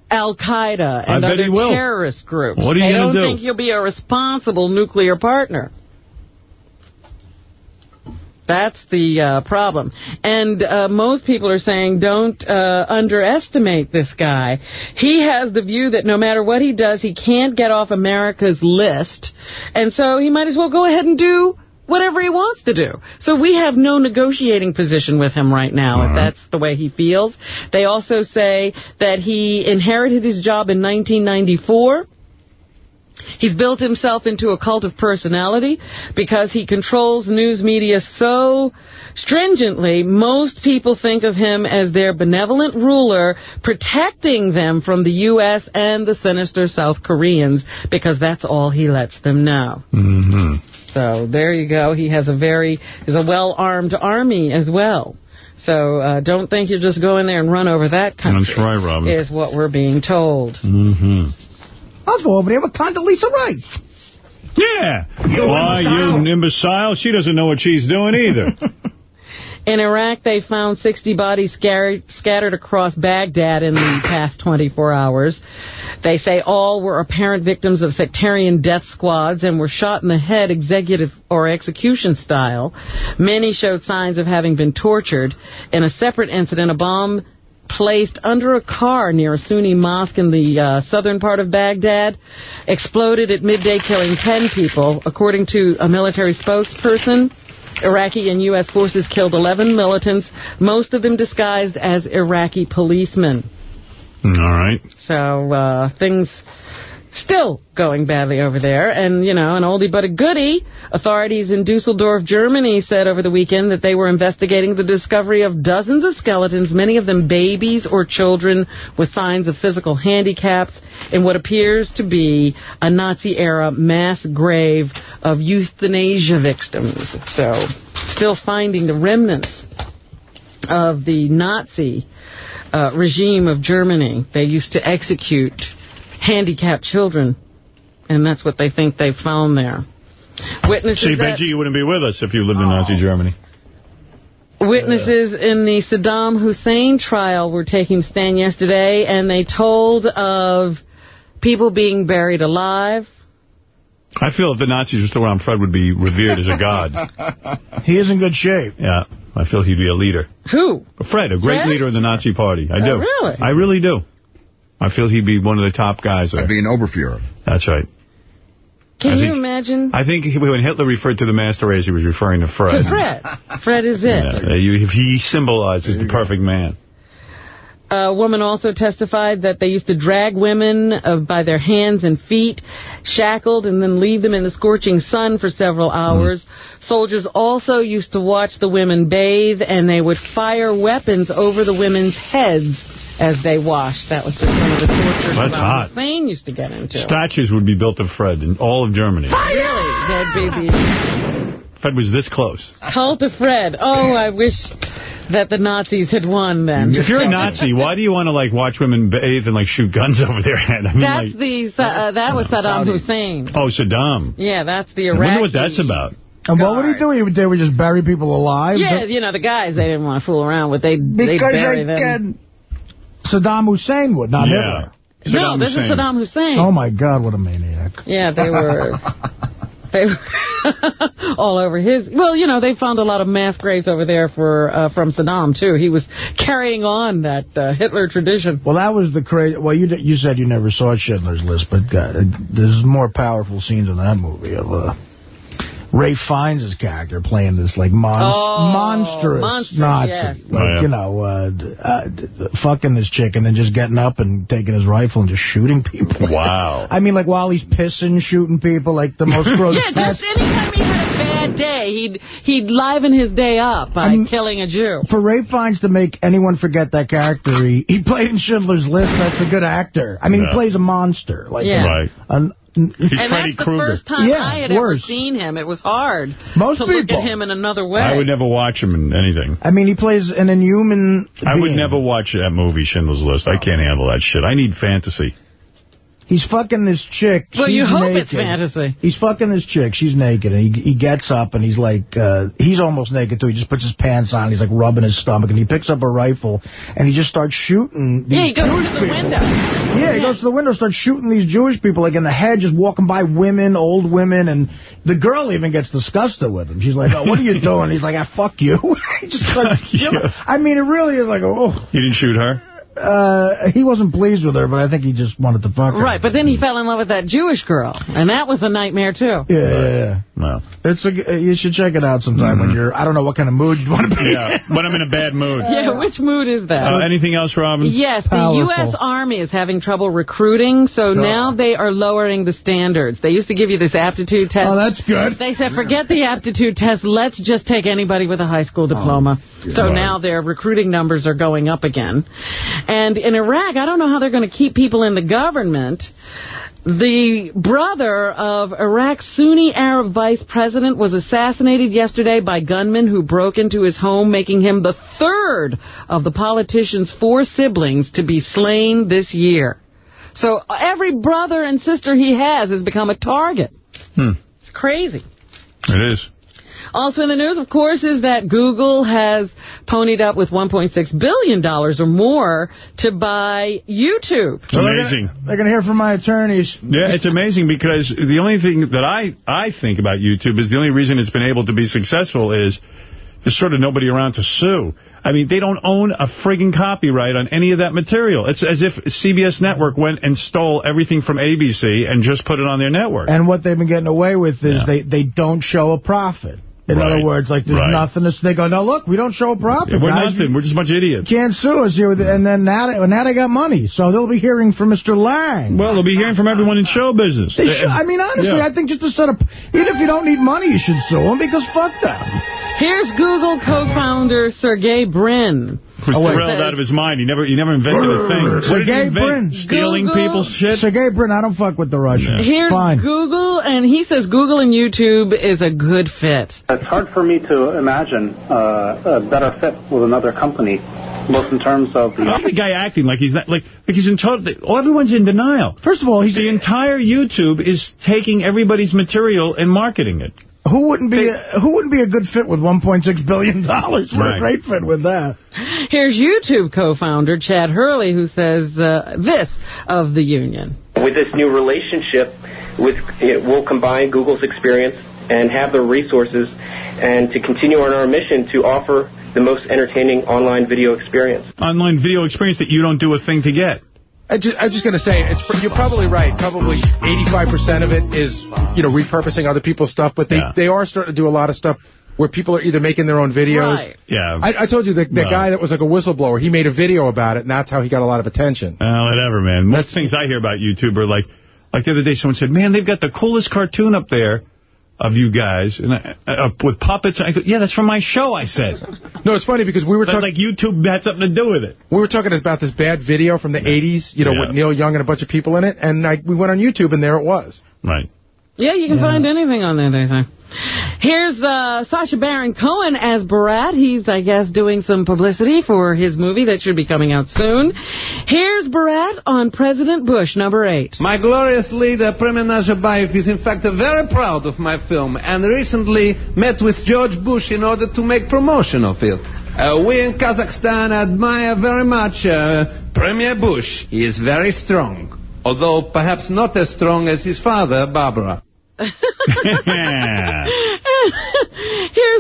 Al-Qaeda and other terrorist groups. What are you gonna don't don't think he'll be a responsible nuclear partner. That's the uh, problem. And uh, most people are saying don't uh, underestimate this guy. He has the view that no matter what he does, he can't get off America's list. And so he might as well go ahead and do whatever he wants to do. So we have no negotiating position with him right now, if that's the way he feels. They also say that he inherited his job in 1994. He's built himself into a cult of personality because he controls news media so stringently. Most people think of him as their benevolent ruler protecting them from the U.S. and the sinister South Koreans because that's all he lets them know. Mm-hmm. So there you go. He has a very, is a well-armed army as well. So uh, don't think you just go in there and run over that country. That's right, Robin. Is what we're being told. Mm-hmm. I'll go over there with Condoleezza Rice. Yeah. You Why, you imbecile? She doesn't know what she's doing either. [LAUGHS] In Iraq, they found 60 bodies scattered, scattered across Baghdad in the past 24 hours. They say all were apparent victims of sectarian death squads and were shot in the head executive or execution style. Many showed signs of having been tortured. In a separate incident, a bomb placed under a car near a Sunni mosque in the uh, southern part of Baghdad exploded at midday, killing 10 people. According to a military spokesperson, Iraqi and U.S. forces killed 11 militants, most of them disguised as Iraqi policemen. All right. So uh, things still going badly over there. And, you know, an oldie but a goodie. Authorities in Dusseldorf, Germany said over the weekend that they were investigating the discovery of dozens of skeletons, many of them babies or children with signs of physical handicaps, in what appears to be a Nazi-era mass grave of euthanasia victims. So still finding the remnants of the Nazi uh, regime of Germany. They used to execute handicapped children, and that's what they think they found there. Witnesses See, at- Benji, you wouldn't be with us if you lived in Nazi oh. Germany. Witnesses in the Saddam Hussein trial were taking stand yesterday, and they told of people being buried alive. I feel if the Nazis were still around, Fred would be revered as a god. [LAUGHS] he is in good shape. Yeah, I feel he'd be a leader. Who? Fred, a great Fred? leader of the Nazi party. I Oh, do. really? I really do. I feel he'd be one of the top guys there. I'd be an Oberfuhrer. That's right. Can I you think- imagine? I think he- when Hitler referred to the master race, he was referring to Fred. Fred. Fred is it. Yeah, you- he symbolizes the perfect man. A woman also testified that they used to drag women uh, by their hands and feet, shackled, and then leave them in the scorching sun for several hours. Soldiers also used to watch the women bathe, and they would fire weapons over the women's heads as they washed. That was just one of the torture That's Saddam hot. Hussein used to get into. Statues would be built of Fred in all of Germany. Really? There'd be the Fred was this close. Call to Fred. Oh, I wish that the Nazis had won then. If you're a Nazi, why do you want to like watch women bathe and like shoot guns [LAUGHS] over their head? I mean, That's like, the uh, that was Saddam Hussein. oh, Saddam. Yeah, that's the I Iraqi. wonder what that's about. And what would he do? He would, they would just bury people alive? Yeah, you know, the guys, they didn't want to fool around with. They they Because bury they them. Saddam Hussein would, not Yeah. Hitler. no, this is Saddam Hussein. Oh, my God, what a maniac. Yeah, they were... [LAUGHS] They were [LAUGHS] all over his... Well, you know, they found a lot of mass graves over there for uh, from Saddam, too. He was carrying on that uh, Hitler tradition. Well, that was the crazy... Well, you you said you never saw Schindler's List, but God, there's more powerful scenes in that movie of uh, Ralph Fiennes' character playing this, like, mon Oh, monstrous, monstrous, Nazi. yes. Like, Oh, yeah. you know, uh, uh, d- d- fucking this chick and then just getting up and taking his rifle and just shooting people. [LAUGHS] Wow. I mean, like, while he's pissing, shooting people, like, the most [LAUGHS] Yeah, grotesque... just anytime he had a bad day, he'd he'd liven his day up by I mean- killing a Jew. For Ray Fiennes to make anyone forget that character, he, he played in Schindler's List. That's a good actor. I mean, Yeah. he plays a monster. Like, Yeah. Right. an- He's and Freddy that's the Krueger. first time Yeah, I had ever seen him. It was hard Most to look at him in another way. I would never watch him in anything. I mean, he plays an inhuman I would never watch that movie, Schindler's List. I can't handle that shit. I need fantasy. He's fucking this chick. Well, She's you hope naked. it's fantasy. He's fucking this chick. She's naked. And he, he gets up and he's like, uh, he's almost naked too. He just puts his pants on. He's like rubbing his stomach. And he picks up a rifle and he just starts shooting. These Yeah, he goes Jewish through the people. window. Yeah, he goes to the window, starts shooting these Jewish people like in the head, just walking by women, old women, and the girl even gets disgusted with him. She's like, "Oh, what are you doing?" He's like, "Ah, fuck you." [LAUGHS] he just starts killing. I mean, it really is like, oh, You didn't shoot her? Uh, he wasn't pleased with her, but I think he just wanted to fuck her. Right, but then he fell in love with that Jewish girl, and that was a nightmare, too. Yeah, yeah, yeah. No. It's a, you should check it out sometime when you're, I don't know what kind of mood you want to be Mm-hmm. Yeah, in. when I'm in a bad mood. [LAUGHS] Yeah, which mood is that? Uh, anything else, Robin? Yes, the U.S. Army is having trouble recruiting, so now they are lowering the standards. They used to give you this aptitude test. Oh, that's good. They said, forget the aptitude test. Let's just take anybody with a high school diploma. so Right. now their recruiting numbers are going up again. And in Iraq, I don't know how they're going to keep people in the government. The brother of Iraq's Sunni Arab vice president was assassinated yesterday by gunmen who broke into his home, making him the third of the politician's four siblings to be slain this year. So every brother and sister he has has become a target. Hmm. It's crazy. It is. Also in the news, of course, is that Google has ponied up with $1.6 billion or more to buy YouTube. It's amazing. They're going to hear from my attorneys. Yeah, it's amazing because the only thing that I, I think about YouTube is the only reason it's been able to be successful is there's sort of nobody around to sue. I mean, they don't own a frigging copyright on any of that material. It's as if CBS Network went and stole everything from ABC and just put it on their network. And what they've been getting away with is Yeah. they, they don't show a profit. In Right. other words, like there's Right. nothing to, they go, no, look, we don't show a profit, We're guys. nothing. We're just a bunch of idiots. Can't sue us here. And then now, they- now they got money. So they'll be hearing from Mr. Lang. Well, they'll be hearing from everyone in show business. They should, I mean, honestly, Yeah. I think just to set up, even if you don't need money, you should sue them because fuck them. Here's Google co-founder Sergey Brin. Was Oh, thrilled out of his mind. He never he never invented a thing. What did he Sergey invent? Brin. Stealing Google. people's shit? Sergey Brin, I don't fuck with the Russians. Here's Fine. Google, and he says Google and YouTube is a good fit. It's hard for me to imagine uh, a better fit with another company, both in terms of the... How's the guy acting like he's not like like he's in total? Everyone's in denial. First of all, he's the entire YouTube is taking everybody's material and marketing it. Who wouldn't be a, who wouldn't be a good fit with 1.6 billion dollars? What Right. a great fit with that. Here's YouTube co-founder Chad Hurley, who says uh, this of the union. With this new relationship, with it, we'll combine Google's experience and have the resources and to continue on our mission to offer the most entertaining online video experience. Online video experience that you don't do a thing to get. I just, I'm just going to say, it's you're probably right. Probably 85% of it is, you know, repurposing other people's stuff, but they, they are starting to do a lot of stuff where people are either making their own videos. Right. Yeah. I, I told you, the, the No. guy that was like a whistleblower, he made a video about it, and that's how he got a lot of attention. Uh, whatever, man. Most things I hear about YouTube are like, like the other day someone said, man, they've got the coolest cartoon up there of you guys and I, uh, with puppets. I go, yeah, that's from my show, I said. [LAUGHS] No, it's funny because we were talking... like YouTube had something to do with it. We were talking about this bad video from the 80s, you know, Yeah. with Neil Young and a bunch of people in it, and I, we went on YouTube, and there it was. Right. Yeah, you can find anything on there, they say. Here's uh, Sacha Baron Cohen as Borat. He's, I guess, doing some publicity for his movie that should be coming out soon. Here's Borat on President Bush, number eight. My glorious leader, Premier Nazarbayev, is in fact very proud of my film and recently met with George Bush in order to make promotion of it. Uh, we in Kazakhstan admire very much uh, Premier Bush. He is very strong, although perhaps not as strong as his father, Barbara. [LAUGHS] Here's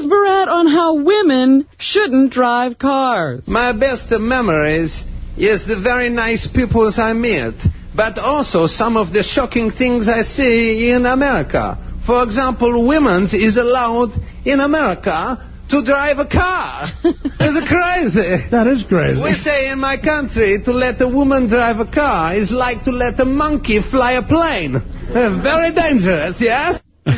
Borat on how women shouldn't drive cars. My best memories is the very nice people I met, but also some of the shocking things I see in America. For example, women is allowed in America to drive a car. [LAUGHS] It's crazy. That is crazy. We say in my country to let a woman drive a car is like to let a monkey fly a plane. [LAUGHS] Very dangerous, yes? [LAUGHS] and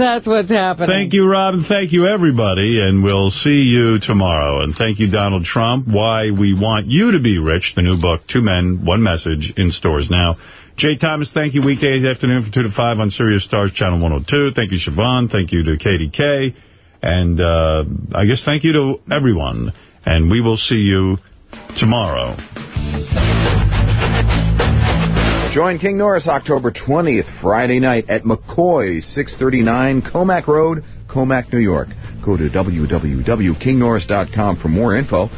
that's what's happening. Thank you, Rob, and thank you, everybody, and we'll see you tomorrow. And thank you, Donald Trump, Why We Want You to Be Rich, the new book, Two Men, One Message, in stores now. Jay Thomas, thank you, weekdays afternoon from 2 to 5 on Sirius Stars Channel 102. Thank you, Siobhan. Thank you to KDK. And uh, I guess thank you to everyone. And we will see you tomorrow. Join King Norris October 20th, Friday night at McCoy, 639 Commack Road, Commack, New York. Go to www.kingnorris.com for more info.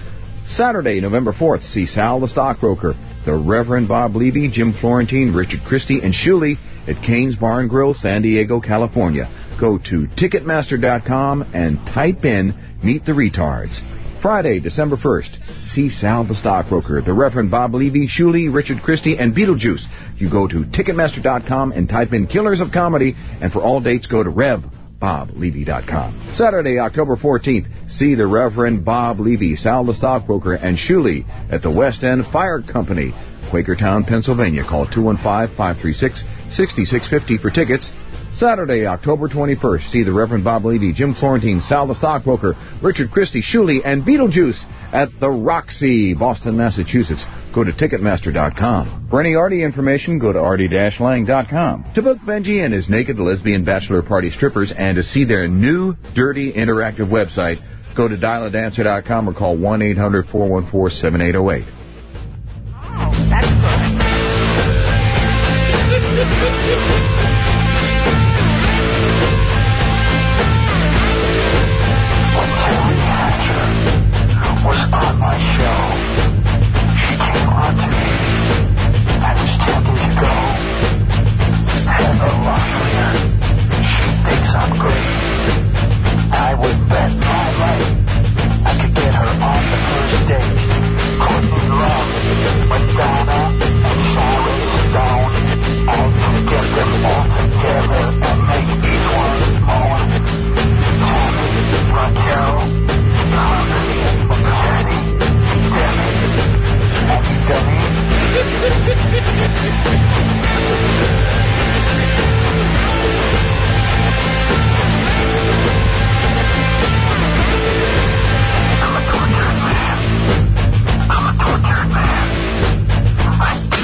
Saturday, November 4th, see Sal the Stockbroker, the Reverend Bob Levy, Jim Florentine, Richard Christie, and Shuli at Kane's Barn Grill, San Diego, California. Go to Ticketmaster.com and type in Meet the Retards. Friday, December 1st, see Sal the Stockbroker, the Reverend Bob Levy, Shuli, Richard Christie, and Beetlejuice. You go to Ticketmaster.com and type in Killers of Comedy, and for all dates go to RevBobLevy.com. Saturday, October 14th, see the Reverend Bob Levy, Sal the Stockbroker, and Shuli at the West End Fire Company, Quakertown, Pennsylvania. Call 215-536-6650 for tickets. Saturday, October 21st, see the Reverend Bob Levy, Jim Florentine, Sal the Stockbroker, Richard Christie, Shuli, and Beetlejuice at the Roxy, Boston, Massachusetts. Go to Ticketmaster.com. For any Artie information, go to artie-lang.com. To book Benji and his naked lesbian bachelor party strippers and to see their new, dirty, interactive website, go to dialadancer.com or call 1-800-414-7808.